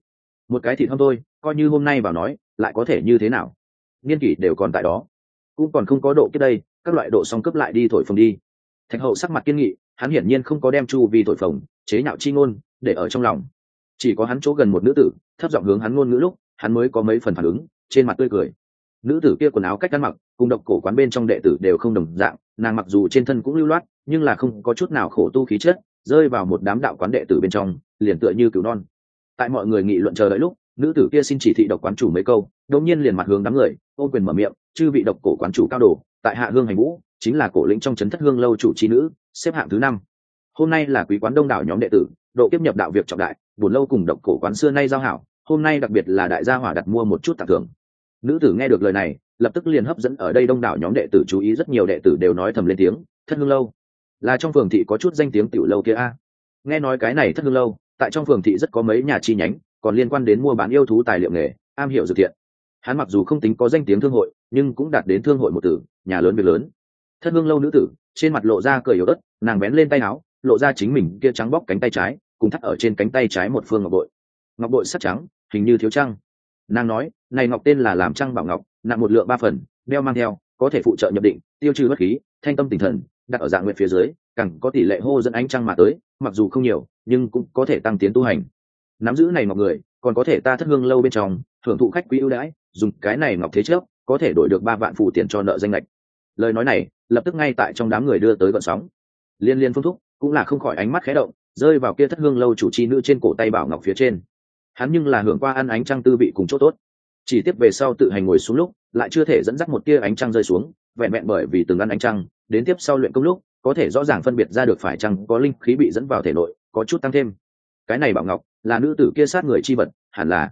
một cái thì không thôi, coi như hôm nay vào nói, lại có thể như thế nào? Niên kỷ đều còn tại đó. Cũng còn không có độ kết đây, các loại độ song cấp lại đi thổi phồng đi. Thạch hậu sắc mặt kiên nghị, hắn hiển nhiên không có đem chu vi thổi phồng, chế nhạo chi ngôn, để ở trong lòng. Chỉ có hắn chỗ gần một nữ tử, thấp giọng hướng hắn ngôn ngữ lúc, hắn mới có mấy phần phản ứng, trên mặt tươi cười nữ tử kia quần áo cách ăn mặc, cùng độc cổ quán bên trong đệ tử đều không đồng dạng, nàng mặc dù trên thân cũng lưu loát, nhưng là không có chút nào khổ tu khí chất, rơi vào một đám đạo quán đệ tử bên trong, liền tựa như cứu non. Tại mọi người nghị luận chờ đợi lúc, nữ tử kia xin chỉ thị độc quán chủ mấy câu, đột nhiên liền mặt hướng đám người ô quyền mở miệng, chư vị độc cổ quán chủ cao đồ, tại hạ hương hành vũ, chính là cổ lĩnh trong trấn thất hương lâu chủ trí nữ, xếp hạng thứ năm. Hôm nay là quý quán đông đảo nhóm đệ tử, độ kiếp nhập đạo việc trọng đại, buồn lâu cùng độc cổ quán xưa nay giao hảo, hôm nay đặc biệt là đại gia hỏa đặt mua một chút tặng thưởng nữ tử nghe được lời này, lập tức liền hấp dẫn ở đây đông đảo nhóm đệ tử chú ý rất nhiều đệ tử đều nói thầm lên tiếng, thất hương lâu, là trong phường thị có chút danh tiếng tiểu lâu kia a. Nghe nói cái này thất hương lâu, tại trong phường thị rất có mấy nhà chi nhánh, còn liên quan đến mua bán yêu thú tài liệu nghề, am hiểu dược thiện. Hắn mặc dù không tính có danh tiếng thương hội, nhưng cũng đạt đến thương hội một tử, nhà lớn việc lớn. Thất hương lâu nữ tử, trên mặt lộ ra cười yếu đất nàng bén lên tay áo, lộ ra chính mình kia trắng bóc cánh tay trái, cùng thắt ở trên cánh tay trái một phương ngọc bội. Ngọc bội sắt trắng, hình như thiếu trăng. Nàng nói này ngọc tên là làm trăng bảo ngọc, nặng một lượng ba phần, đeo mang theo, có thể phụ trợ nhập định, tiêu trừ bất khí, thanh tâm tinh thần, đặt ở dạng nguyện phía dưới, càng có tỷ lệ hô dẫn ánh trăng mà tới, mặc dù không nhiều, nhưng cũng có thể tăng tiến tu hành. Nắm giữ này ngọc người, còn có thể ta thất hương lâu bên trong, thưởng thụ khách quý ưu đãi, dùng cái này ngọc thế trước có thể đổi được ba vạn phụ tiền cho nợ danh lệch. Lời nói này, lập tức ngay tại trong đám người đưa tới vận sóng. Liên liên phương thúc, cũng là không khỏi ánh mắt khé động, rơi vào kia thất hương lâu chủ chi nữ trên cổ tay bảo ngọc phía trên. Hắn nhưng là hưởng qua ăn ánh trăng tư vị cùng chỗ tốt chỉ tiếp về sau tự hành ngồi xuống lúc, lại chưa thể dẫn dắt một tia ánh trăng rơi xuống, vẹn vẹn bởi vì từng ăn ánh trăng, đến tiếp sau luyện công lúc, có thể rõ ràng phân biệt ra được phải chăng có linh khí bị dẫn vào thể nội, có chút tăng thêm. Cái này bảo ngọc, là nữ tử kia sát người chi vật, hẳn là.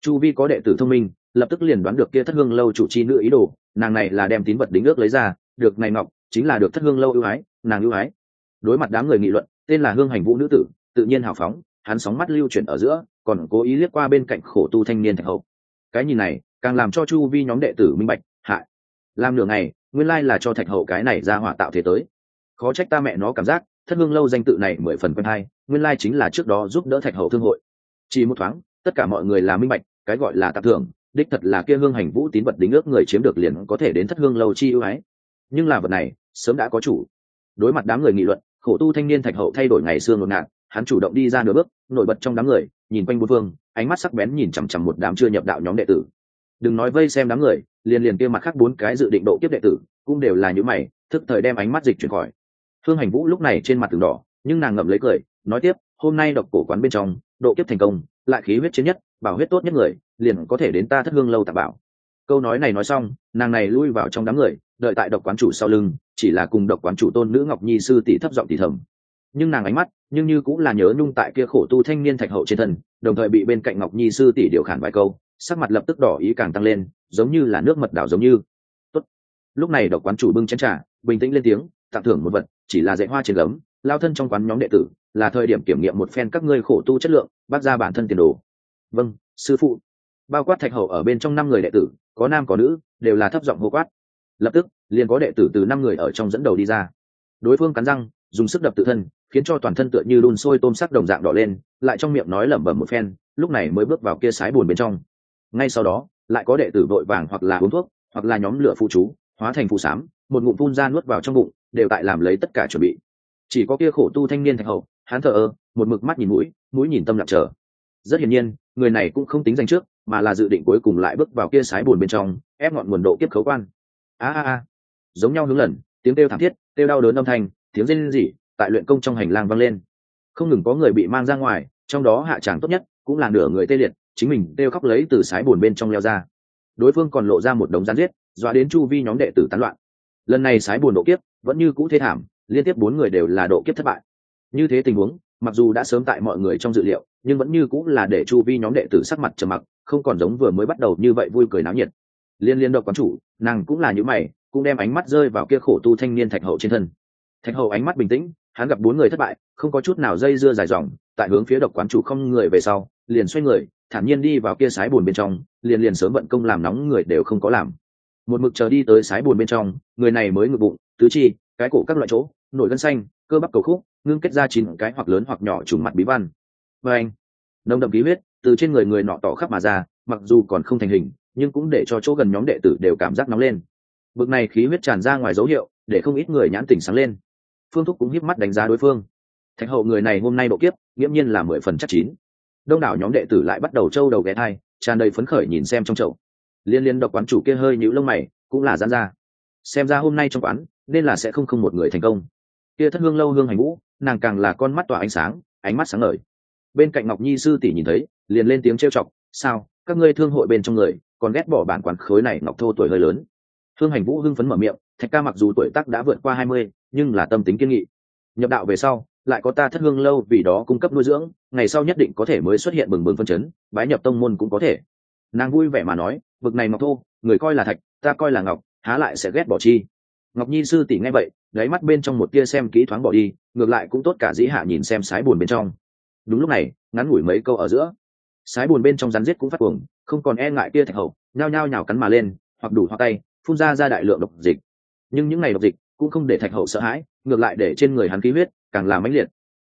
Chu vi có đệ tử thông minh, lập tức liền đoán được kia thất hương lâu chủ chi nữ ý đồ, nàng này là đem tín vật đính ước lấy ra, được này ngọc, chính là được thất hương lâu ưu ái, nàng ưu ái. Đối mặt đám người nghị luận, tên là hương hành vũ nữ tử, tự nhiên hào phóng, hắn sóng mắt lưu chuyển ở giữa, còn cố ý liếc qua bên cạnh khổ tu thanh niên thạch hậu cái nhìn này, càng làm cho chu vi nhóm đệ tử minh bạch hại làm nửa ngày, nguyên lai là cho thạch hậu cái này ra hỏa tạo thế tới. Khó trách ta mẹ nó cảm giác, thất hương lâu danh tự này mười phần quen hai nguyên lai chính là trước đó giúp đỡ thạch hậu thương hội. Chỉ một thoáng, tất cả mọi người là minh bạch, cái gọi là tạp thưởng, đích thật là kia hương hành vũ tín vật đính ước người chiếm được liền có thể đến thất hương lâu chi ưu ái. Nhưng là vật này, sớm đã có chủ. Đối mặt đám người nghị luận, khổ tu thanh niên thạch hậu thay đổi ngày xưa ngột ngạt, hắn chủ động đi ra nửa bước, nổi bật trong đám người, nhìn quanh bốn phương ánh mắt sắc bén nhìn chằm chằm một đám chưa nhập đạo nhóm đệ tử. Đừng nói vây xem đám người, liền liền kia mặt khác bốn cái dự định độ kiếp đệ tử, cũng đều là những mày, thức thời đem ánh mắt dịch chuyển khỏi. Thương hành vũ lúc này trên mặt từng đỏ, nhưng nàng ngậm lấy cười, nói tiếp, hôm nay độc cổ quán bên trong, độ kiếp thành công, lại khí huyết chiến nhất, bảo huyết tốt nhất người, liền có thể đến ta thất hương lâu tạp bảo. Câu nói này nói xong, nàng này lui vào trong đám người, đợi tại độc quán chủ sau lưng, chỉ là cùng độc quán chủ tôn nữ ngọc nhi sư tỷ thấp giọng thì thầm nhưng nàng ánh mắt nhưng như cũng là nhớ nhung tại kia khổ tu thanh niên thạch hậu trên thân, đồng thời bị bên cạnh ngọc nhi sư tỷ điều khản vài câu, sắc mặt lập tức đỏ ý càng tăng lên, giống như là nước mật đảo giống như. Tốt. lúc này độc quán chủ bưng chén trà, bình tĩnh lên tiếng, tặng thưởng một vật, chỉ là dạy hoa trên gấm, lao thân trong quán nhóm đệ tử, là thời điểm kiểm nghiệm một phen các ngươi khổ tu chất lượng, bắt ra bản thân tiền đồ. Vâng sư phụ. Bao quát thạch hậu ở bên trong năm người đệ tử, có nam có nữ, đều là thấp giọng hô quát. Lập tức, liền có đệ tử từ năm người ở trong dẫn đầu đi ra. Đối phương cắn răng, dùng sức đập tự thân khiến cho toàn thân tựa như đun sôi tôm sắc đồng dạng đỏ lên, lại trong miệng nói lẩm bẩm một phen, lúc này mới bước vào kia sái buồn bên trong. Ngay sau đó, lại có đệ tử vội vàng hoặc là uống thuốc, hoặc là nhóm lửa phụ chú, hóa thành phụ sám, một ngụm phun ra nuốt vào trong bụng, đều tại làm lấy tất cả chuẩn bị. Chỉ có kia khổ tu thanh niên thạch hậu, hắn thờ ơ, một mực mắt nhìn mũi mũi nhìn tâm lặng chờ. Rất hiển nhiên, người này cũng không tính danh trước, mà là dự định cuối cùng lại bước vào kia sái buồn bên trong, ép ngọn nguồn độ kiếp khấu quan. A a a. Giống nhau hướng lần, tiếng kêu thảm thiết, kêu đau đớn âm thanh, tiếng rên rỉ tại luyện công trong hành lang vang lên. Không ngừng có người bị mang ra ngoài, trong đó hạ tràng tốt nhất cũng là nửa người tê liệt, chính mình kêu khóc lấy từ sái buồn bên trong leo ra. Đối phương còn lộ ra một đống gián giết, dọa đến chu vi nhóm đệ tử tán loạn. Lần này sái buồn độ kiếp vẫn như cũ thế thảm, liên tiếp bốn người đều là độ kiếp thất bại. Như thế tình huống, mặc dù đã sớm tại mọi người trong dự liệu, nhưng vẫn như cũng là để chu vi nhóm đệ tử sắc mặt trầm mặc, không còn giống vừa mới bắt đầu như vậy vui cười náo nhiệt. Liên liên độc quán chủ, nàng cũng là những mày, cũng đem ánh mắt rơi vào kia khổ tu thanh niên thạch hậu trên thân. Thạch hậu ánh mắt bình tĩnh hắn gặp bốn người thất bại, không có chút nào dây dưa dài dòng, tại hướng phía độc quán chủ không người về sau, liền xoay người, thản nhiên đi vào kia sái buồn bên trong, liền liền sớm vận công làm nóng người đều không có làm. Một mực chờ đi tới sái buồn bên trong, người này mới ngực bụng, tứ chi, cái cổ các loại chỗ, nổi gân xanh, cơ bắp cầu khúc, ngưng kết ra chín cái hoặc lớn hoặc nhỏ trùng mặt bí văn. Và anh, nồng đậm ký huyết, từ trên người người nọ tỏ khắp mà ra, mặc dù còn không thành hình, nhưng cũng để cho chỗ gần nhóm đệ tử đều cảm giác nóng lên. Bực này khí huyết tràn ra ngoài dấu hiệu, để không ít người nhãn tỉnh sáng lên phương thúc cũng hiếp mắt đánh giá đối phương. Thạch hậu người này hôm nay độ kiếp, nghiễm nhiên là mười phần chắc chín. Đông đảo nhóm đệ tử lại bắt đầu trâu đầu ghé thai, tràn đầy phấn khởi nhìn xem trong chậu. Liên liên độc quán chủ kia hơi nhũ lông mày, cũng là gián ra. Xem ra hôm nay trong quán, nên là sẽ không không một người thành công. Kia thất hương lâu hương hành vũ nàng càng là con mắt tỏa ánh sáng, ánh mắt sáng ngời. Bên cạnh ngọc nhi sư tỷ nhìn thấy, liền lên tiếng trêu chọc, sao, các ngươi thương hội bên trong người, còn ghét bỏ bản quán khối này ngọc thô tuổi hơi lớn? Hương hành vũ hưng phấn mở miệng, thạch ca mặc dù tuổi tác đã vượt qua hai mươi nhưng là tâm tính kiên nghị. Nhập đạo về sau, lại có ta thất hương lâu vì đó cung cấp nuôi dưỡng, ngày sau nhất định có thể mới xuất hiện bừng bừng phân chấn, bái nhập tông môn cũng có thể. Nàng vui vẻ mà nói, bực này ngọc thô, người coi là thạch, ta coi là ngọc, há lại sẽ ghét bỏ chi? Ngọc nhi sư tỷ nghe vậy, đáy mắt bên trong một tia xem kỹ thoáng bỏ đi, ngược lại cũng tốt cả dĩ hạ nhìn xem sái buồn bên trong. Đúng lúc này, ngắn ngủi mấy câu ở giữa. Sái buồn bên trong rắn giết cũng phát cuồng, không còn e ngại tia thạch hậu, nhao nhao nhào cắn mà lên, hoặc đủ hoặc tay, phun ra ra đại lượng độc dịch. Nhưng những ngày độc dịch cũng không để thạch hậu sợ hãi, ngược lại để trên người hắn khí huyết càng làm mãnh liệt.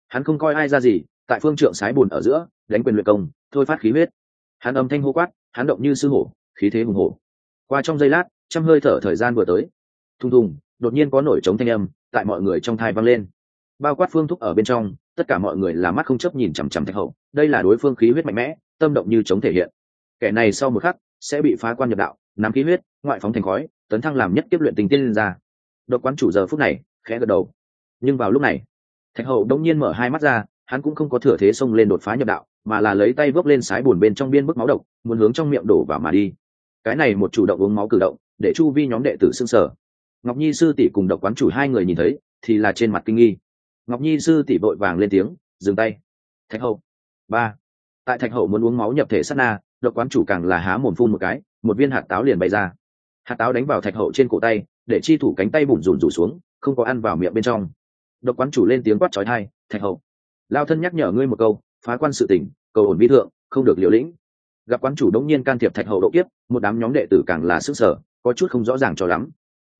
Hắn không coi ai ra gì, tại phương trượng sái bùn ở giữa, đánh quyền luyện công, thôi phát khí huyết. Hắn âm thanh hô quát, hắn động như sư hổ, khí thế hùng hổ. Qua trong giây lát, trăm hơi thở thời gian vừa tới. Thùng thùng, đột nhiên có nổi trống thanh âm, tại mọi người trong thai vang lên. Bao quát phương thúc ở bên trong, tất cả mọi người là mắt không chấp nhìn chằm chằm thạch hậu. Đây là đối phương khí huyết mạnh mẽ, tâm động như chống thể hiện. Kẻ này sau một khắc, sẽ bị phá quan nhập đạo, nắm khí huyết, ngoại phóng thành khói, tấn thăng làm nhất tiếp luyện tình tiên lên ra độc quán chủ giờ phút này khẽ gật đầu. Nhưng vào lúc này, thạch hậu đông nhiên mở hai mắt ra, hắn cũng không có thừa thế xông lên đột phá nhập đạo, mà là lấy tay vớt lên sái buồn bên trong biên bức máu độc, muốn hướng trong miệng đổ vào mà đi. Cái này một chủ động uống máu cử động, để chu vi nhóm đệ tử xưng sở ngọc nhi sư tỷ cùng độc quán chủ hai người nhìn thấy, thì là trên mặt kinh nghi. Ngọc nhi sư tỷ vội vàng lên tiếng, dừng tay. Thạch hậu, ba. Tại thạch hậu muốn uống máu nhập thể sát na, độc quán chủ càng là há mồm phun một cái, một viên hạt táo liền bay ra. Hạt táo đánh vào thạch hậu trên cổ tay để chi thủ cánh tay bùn rùn rủ xuống, không có ăn vào miệng bên trong. Độc quán chủ lên tiếng quát trói thai, thạch hậu, lao thân nhắc nhở ngươi một câu, phá quan sự tỉnh cầu ổn vi thượng, không được liều lĩnh. Gặp quán chủ đống nhiên can thiệp thạch hậu độ kiếp, một đám nhóm đệ tử càng là sức sở có chút không rõ ràng cho lắm.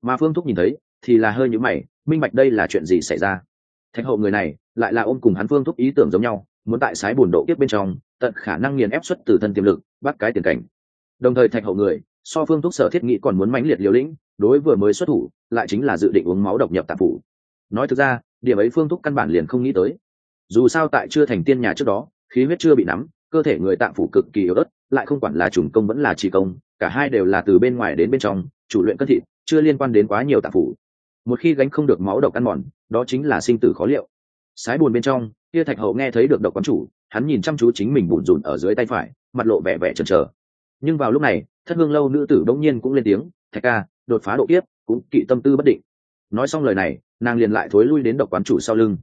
Mà phương thúc nhìn thấy, thì là hơi nhữ mày, minh bạch đây là chuyện gì xảy ra? Thạch hậu người này, lại là ôm cùng hắn phương thúc ý tưởng giống nhau, muốn tại sái bùn độ kiếp bên trong, tận khả năng nghiền ép xuất từ thân tiềm lực, bắt cái tiền cảnh. Đồng thời thạch hậu người, so phương thúc sở thiết nghĩ còn muốn mãnh liệt liều lĩnh đối vừa mới xuất thủ, lại chính là dự định uống máu độc nhập tạp phủ. Nói thực ra, điểm ấy phương thúc căn bản liền không nghĩ tới. Dù sao tại chưa thành tiên nhà trước đó, khí huyết chưa bị nắm, cơ thể người tạng phủ cực kỳ yếu ớt, lại không quản là trùng công vẫn là trì công, cả hai đều là từ bên ngoài đến bên trong, chủ luyện cân thịt, chưa liên quan đến quá nhiều tạng phủ. Một khi gánh không được máu độc ăn mòn, đó chính là sinh tử khó liệu. Sái buồn bên trong kia thạch hậu nghe thấy được độc quán chủ, hắn nhìn chăm chú chính mình bùn rùn ở dưới tay phải, mặt lộ vẻ vẻ chần chờ. Nhưng vào lúc này, thất hương lâu nữ tử bỗng nhiên cũng lên tiếng, thạch ca đột phá độ kiếp, cũng kỵ tâm tư bất định. Nói xong lời này, nàng liền lại thối lui đến độc quán chủ sau lưng.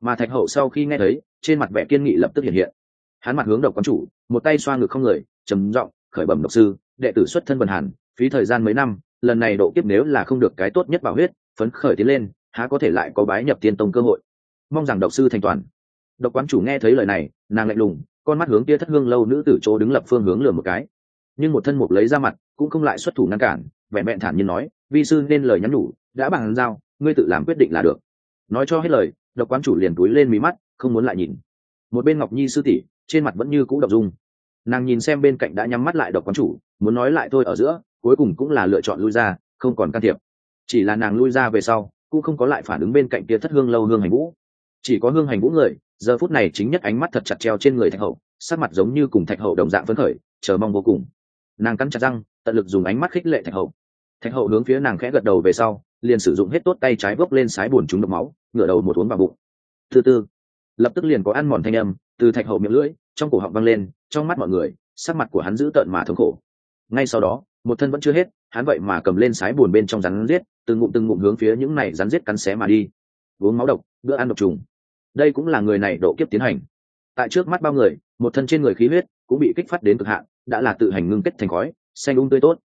Mà thạch hậu sau khi nghe thấy, trên mặt vẻ kiên nghị lập tức hiện hiện. Hắn mặt hướng độc quán chủ, một tay xoa ngực không người, trầm giọng khởi bẩm độc sư, đệ tử xuất thân vần hàn, phí thời gian mấy năm, lần này độ kiếp nếu là không được cái tốt nhất bảo huyết, phấn khởi tiến lên, há có thể lại có bái nhập tiên tông cơ hội. Mong rằng độc sư thành toàn. Độc quán chủ nghe thấy lời này, nàng lạnh lùng, con mắt hướng kia thất hương lâu nữ tử chỗ đứng lập phương hướng lừa một cái. Nhưng một thân mục lấy ra mặt, cũng không lại xuất thủ ngăn cản vẹn vẹn thản nhiên nói, vi sư nên lời nhắn nhủ, đã bằng giao, ngươi tự làm quyết định là được. Nói cho hết lời, độc quán chủ liền túi lên mí mắt, không muốn lại nhìn. Một bên ngọc nhi sư tỷ, trên mặt vẫn như cũ độc dung. Nàng nhìn xem bên cạnh đã nhắm mắt lại độc quán chủ, muốn nói lại thôi ở giữa, cuối cùng cũng là lựa chọn lui ra, không còn can thiệp. Chỉ là nàng lui ra về sau, cũng không có lại phản ứng bên cạnh kia thất hương lâu hương hành vũ. Chỉ có hương hành vũ người, giờ phút này chính nhất ánh mắt thật chặt treo trên người thạch hậu, sắc mặt giống như cùng thạch hậu đồng dạng phấn khởi, chờ mong vô cùng. Nàng cắn chặt răng, tận lực dùng ánh mắt khích lệ thạch hậu thạch hậu hướng phía nàng khẽ gật đầu về sau, liền sử dụng hết tốt tay trái vốc lên sái buồn trúng độc máu, ngửa đầu một uống vào bụng. Thứ tư, lập tức liền có ăn mòn thanh âm, từ thạch hậu miệng lưỡi, trong cổ họng văng lên, trong mắt mọi người, sắc mặt của hắn giữ tợn mà thống khổ. Ngay sau đó, một thân vẫn chưa hết, hắn vậy mà cầm lên sái buồn bên trong rắn giết, từng ngụm từng ngụm hướng phía những này rắn giết cắn xé mà đi. Uống máu độc, bữa ăn độc trùng. Đây cũng là người này độ kiếp tiến hành. Tại trước mắt bao người, một thân trên người khí huyết cũng bị kích phát đến cực hạn, đã là tự hành ngưng kết thành khói, xanh ung tươi tốt.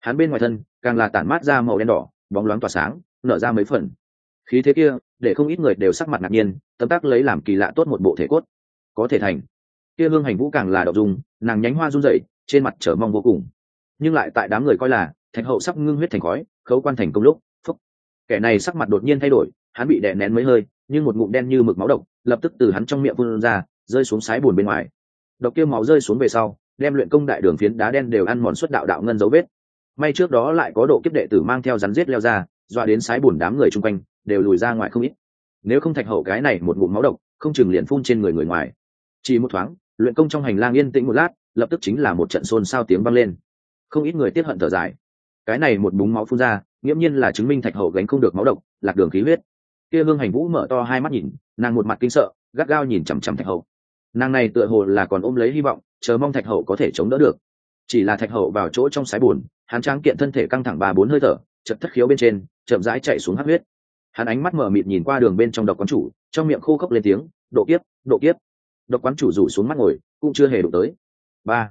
Hắn bên ngoài thân càng là tản mát ra màu đen đỏ, bóng loáng tỏa sáng, nở ra mấy phần. Khí thế kia, để không ít người đều sắc mặt ngạc nhiên tâm tác lấy làm kỳ lạ tốt một bộ thể cốt. Có thể thành. Kia hương hành vũ càng là đậu dung nàng nhánh hoa run rẩy, trên mặt trở mong vô cùng. Nhưng lại tại đám người coi là, thạch hậu sắp ngưng huyết thành khói, khấu quan thành công lúc, phúc. Kẻ này sắc mặt đột nhiên thay đổi, hắn bị đè nén mấy hơi, nhưng một ngụm đen như mực máu độc, lập tức từ hắn trong miệng phun ra, rơi xuống sái bùn bên ngoài. Độc kia máu rơi xuống về sau, đem luyện công đại đường phiến đá đen đều ăn mòn suất đạo đạo ngân dấu vết may trước đó lại có độ kiếp đệ tử mang theo rắn giết leo ra, dọa đến sái bùn đám người chung quanh, đều lùi ra ngoài không ít. Nếu không thạch hậu cái này một ngụm máu độc, không chừng liền phun trên người người ngoài. Chỉ một thoáng, luyện công trong hành lang yên tĩnh một lát, lập tức chính là một trận xôn xao tiếng vang lên. Không ít người tiếp hận thở dài. Cái này một búng máu phun ra, nghiễm nhiên là chứng minh thạch hậu gánh không được máu độc, lạc đường khí huyết. Kia hương hành vũ mở to hai mắt nhìn, nàng một mặt kinh sợ, gắt gao nhìn chằm chằm thạch hậu. Nàng này tựa hồ là còn ôm lấy hy vọng, chờ mong thạch hậu có thể chống đỡ được. Chỉ là thạch hậu vào chỗ trong sái bùn hắn tráng kiện thân thể căng thẳng ba bốn hơi thở, chật thất khiếu bên trên, chậm rãi chạy xuống hát huyết. Hắn ánh mắt mở mịt nhìn qua đường bên trong độc quán chủ, trong miệng khô khốc lên tiếng, độ kiếp độ kiếp. Độc quán chủ rủ xuống mắt ngồi, cũng chưa hề đụng tới. Ba.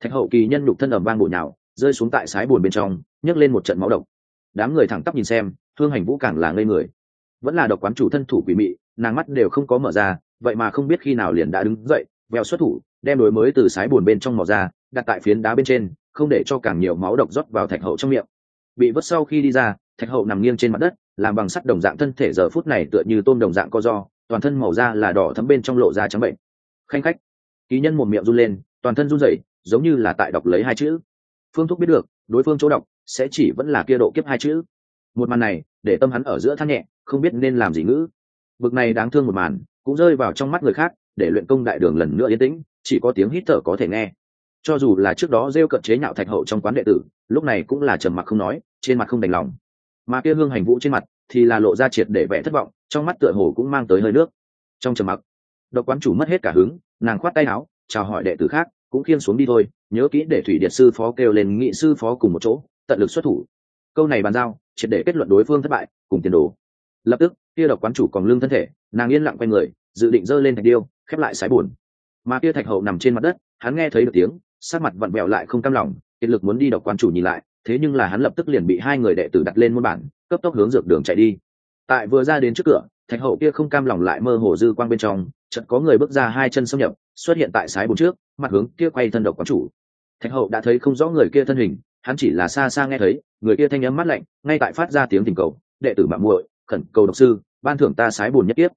Thạch hậu kỳ nhân nhục thân ẩm vang bụi nhào, rơi xuống tại sái bùn bên trong, nhấc lên một trận máu độc. Đám người thẳng tắp nhìn xem, thương hành vũ càng là ngây người. Vẫn là độc quán chủ thân thủ quỷ mị, nàng mắt đều không có mở ra, vậy mà không biết khi nào liền đã đứng dậy veo xuất thủ, đem đối mới từ sái bùn bên trong mò ra, đặt tại phiến đá bên trên không để cho càng nhiều máu độc rót vào thạch hậu trong miệng. Bị vứt sau khi đi ra, thạch hậu nằm nghiêng trên mặt đất, làm bằng sắt đồng dạng thân thể giờ phút này tựa như tôm đồng dạng co do toàn thân màu da là đỏ thấm bên trong lộ da trắng bệnh. Khanh khách. Ký nhân một miệng run lên, toàn thân run rẩy, giống như là tại đọc lấy hai chữ. Phương thúc biết được, đối phương chỗ đọc, sẽ chỉ vẫn là kia độ kiếp hai chữ. Một màn này, để tâm hắn ở giữa than nhẹ, không biết nên làm gì ngữ. Bực này đáng thương một màn, cũng rơi vào trong mắt người khác, để luyện công đại đường lần nữa yên tĩnh, chỉ có tiếng hít thở có thể nghe cho dù là trước đó rêu cận chế nhạo thạch hậu trong quán đệ tử, lúc này cũng là trầm mặc không nói, trên mặt không đành lòng. Mà kia hương hành vũ trên mặt thì là lộ ra triệt để vẻ thất vọng, trong mắt tựa hồ cũng mang tới hơi nước. Trong trầm mặc, độc quán chủ mất hết cả hứng, nàng khoát tay áo, chào hỏi đệ tử khác, cũng khiên xuống đi thôi, nhớ kỹ để thủy điện sư phó kêu lên nghị sư phó cùng một chỗ, tận lực xuất thủ. Câu này bàn giao, triệt để kết luận đối phương thất bại, cùng tiền đồ. Lập tức, kia độc quán chủ còn lương thân thể, nàng yên lặng quay người, dự định giơ lên thạch điêu, khép lại sái buồn. Mà kia thạch hậu nằm trên mặt đất, hắn nghe thấy được tiếng sát mặt vặn vẹo lại không cam lòng, kiệt lực muốn đi độc quan chủ nhìn lại, thế nhưng là hắn lập tức liền bị hai người đệ tử đặt lên môn bản, cấp tốc hướng dược đường chạy đi. Tại vừa ra đến trước cửa, thạch hậu kia không cam lòng lại mơ hồ dư quang bên trong, chợt có người bước ra hai chân xâm nhập, xuất hiện tại sái bồn trước, mặt hướng kia quay thân độc quán chủ. Thạch hậu đã thấy không rõ người kia thân hình, hắn chỉ là xa xa nghe thấy, người kia thanh âm mắt lạnh, ngay tại phát ra tiếng tình cầu, đệ tử mạng muội, khẩn cầu độc sư, ban thưởng ta sái bồn nhất tiếp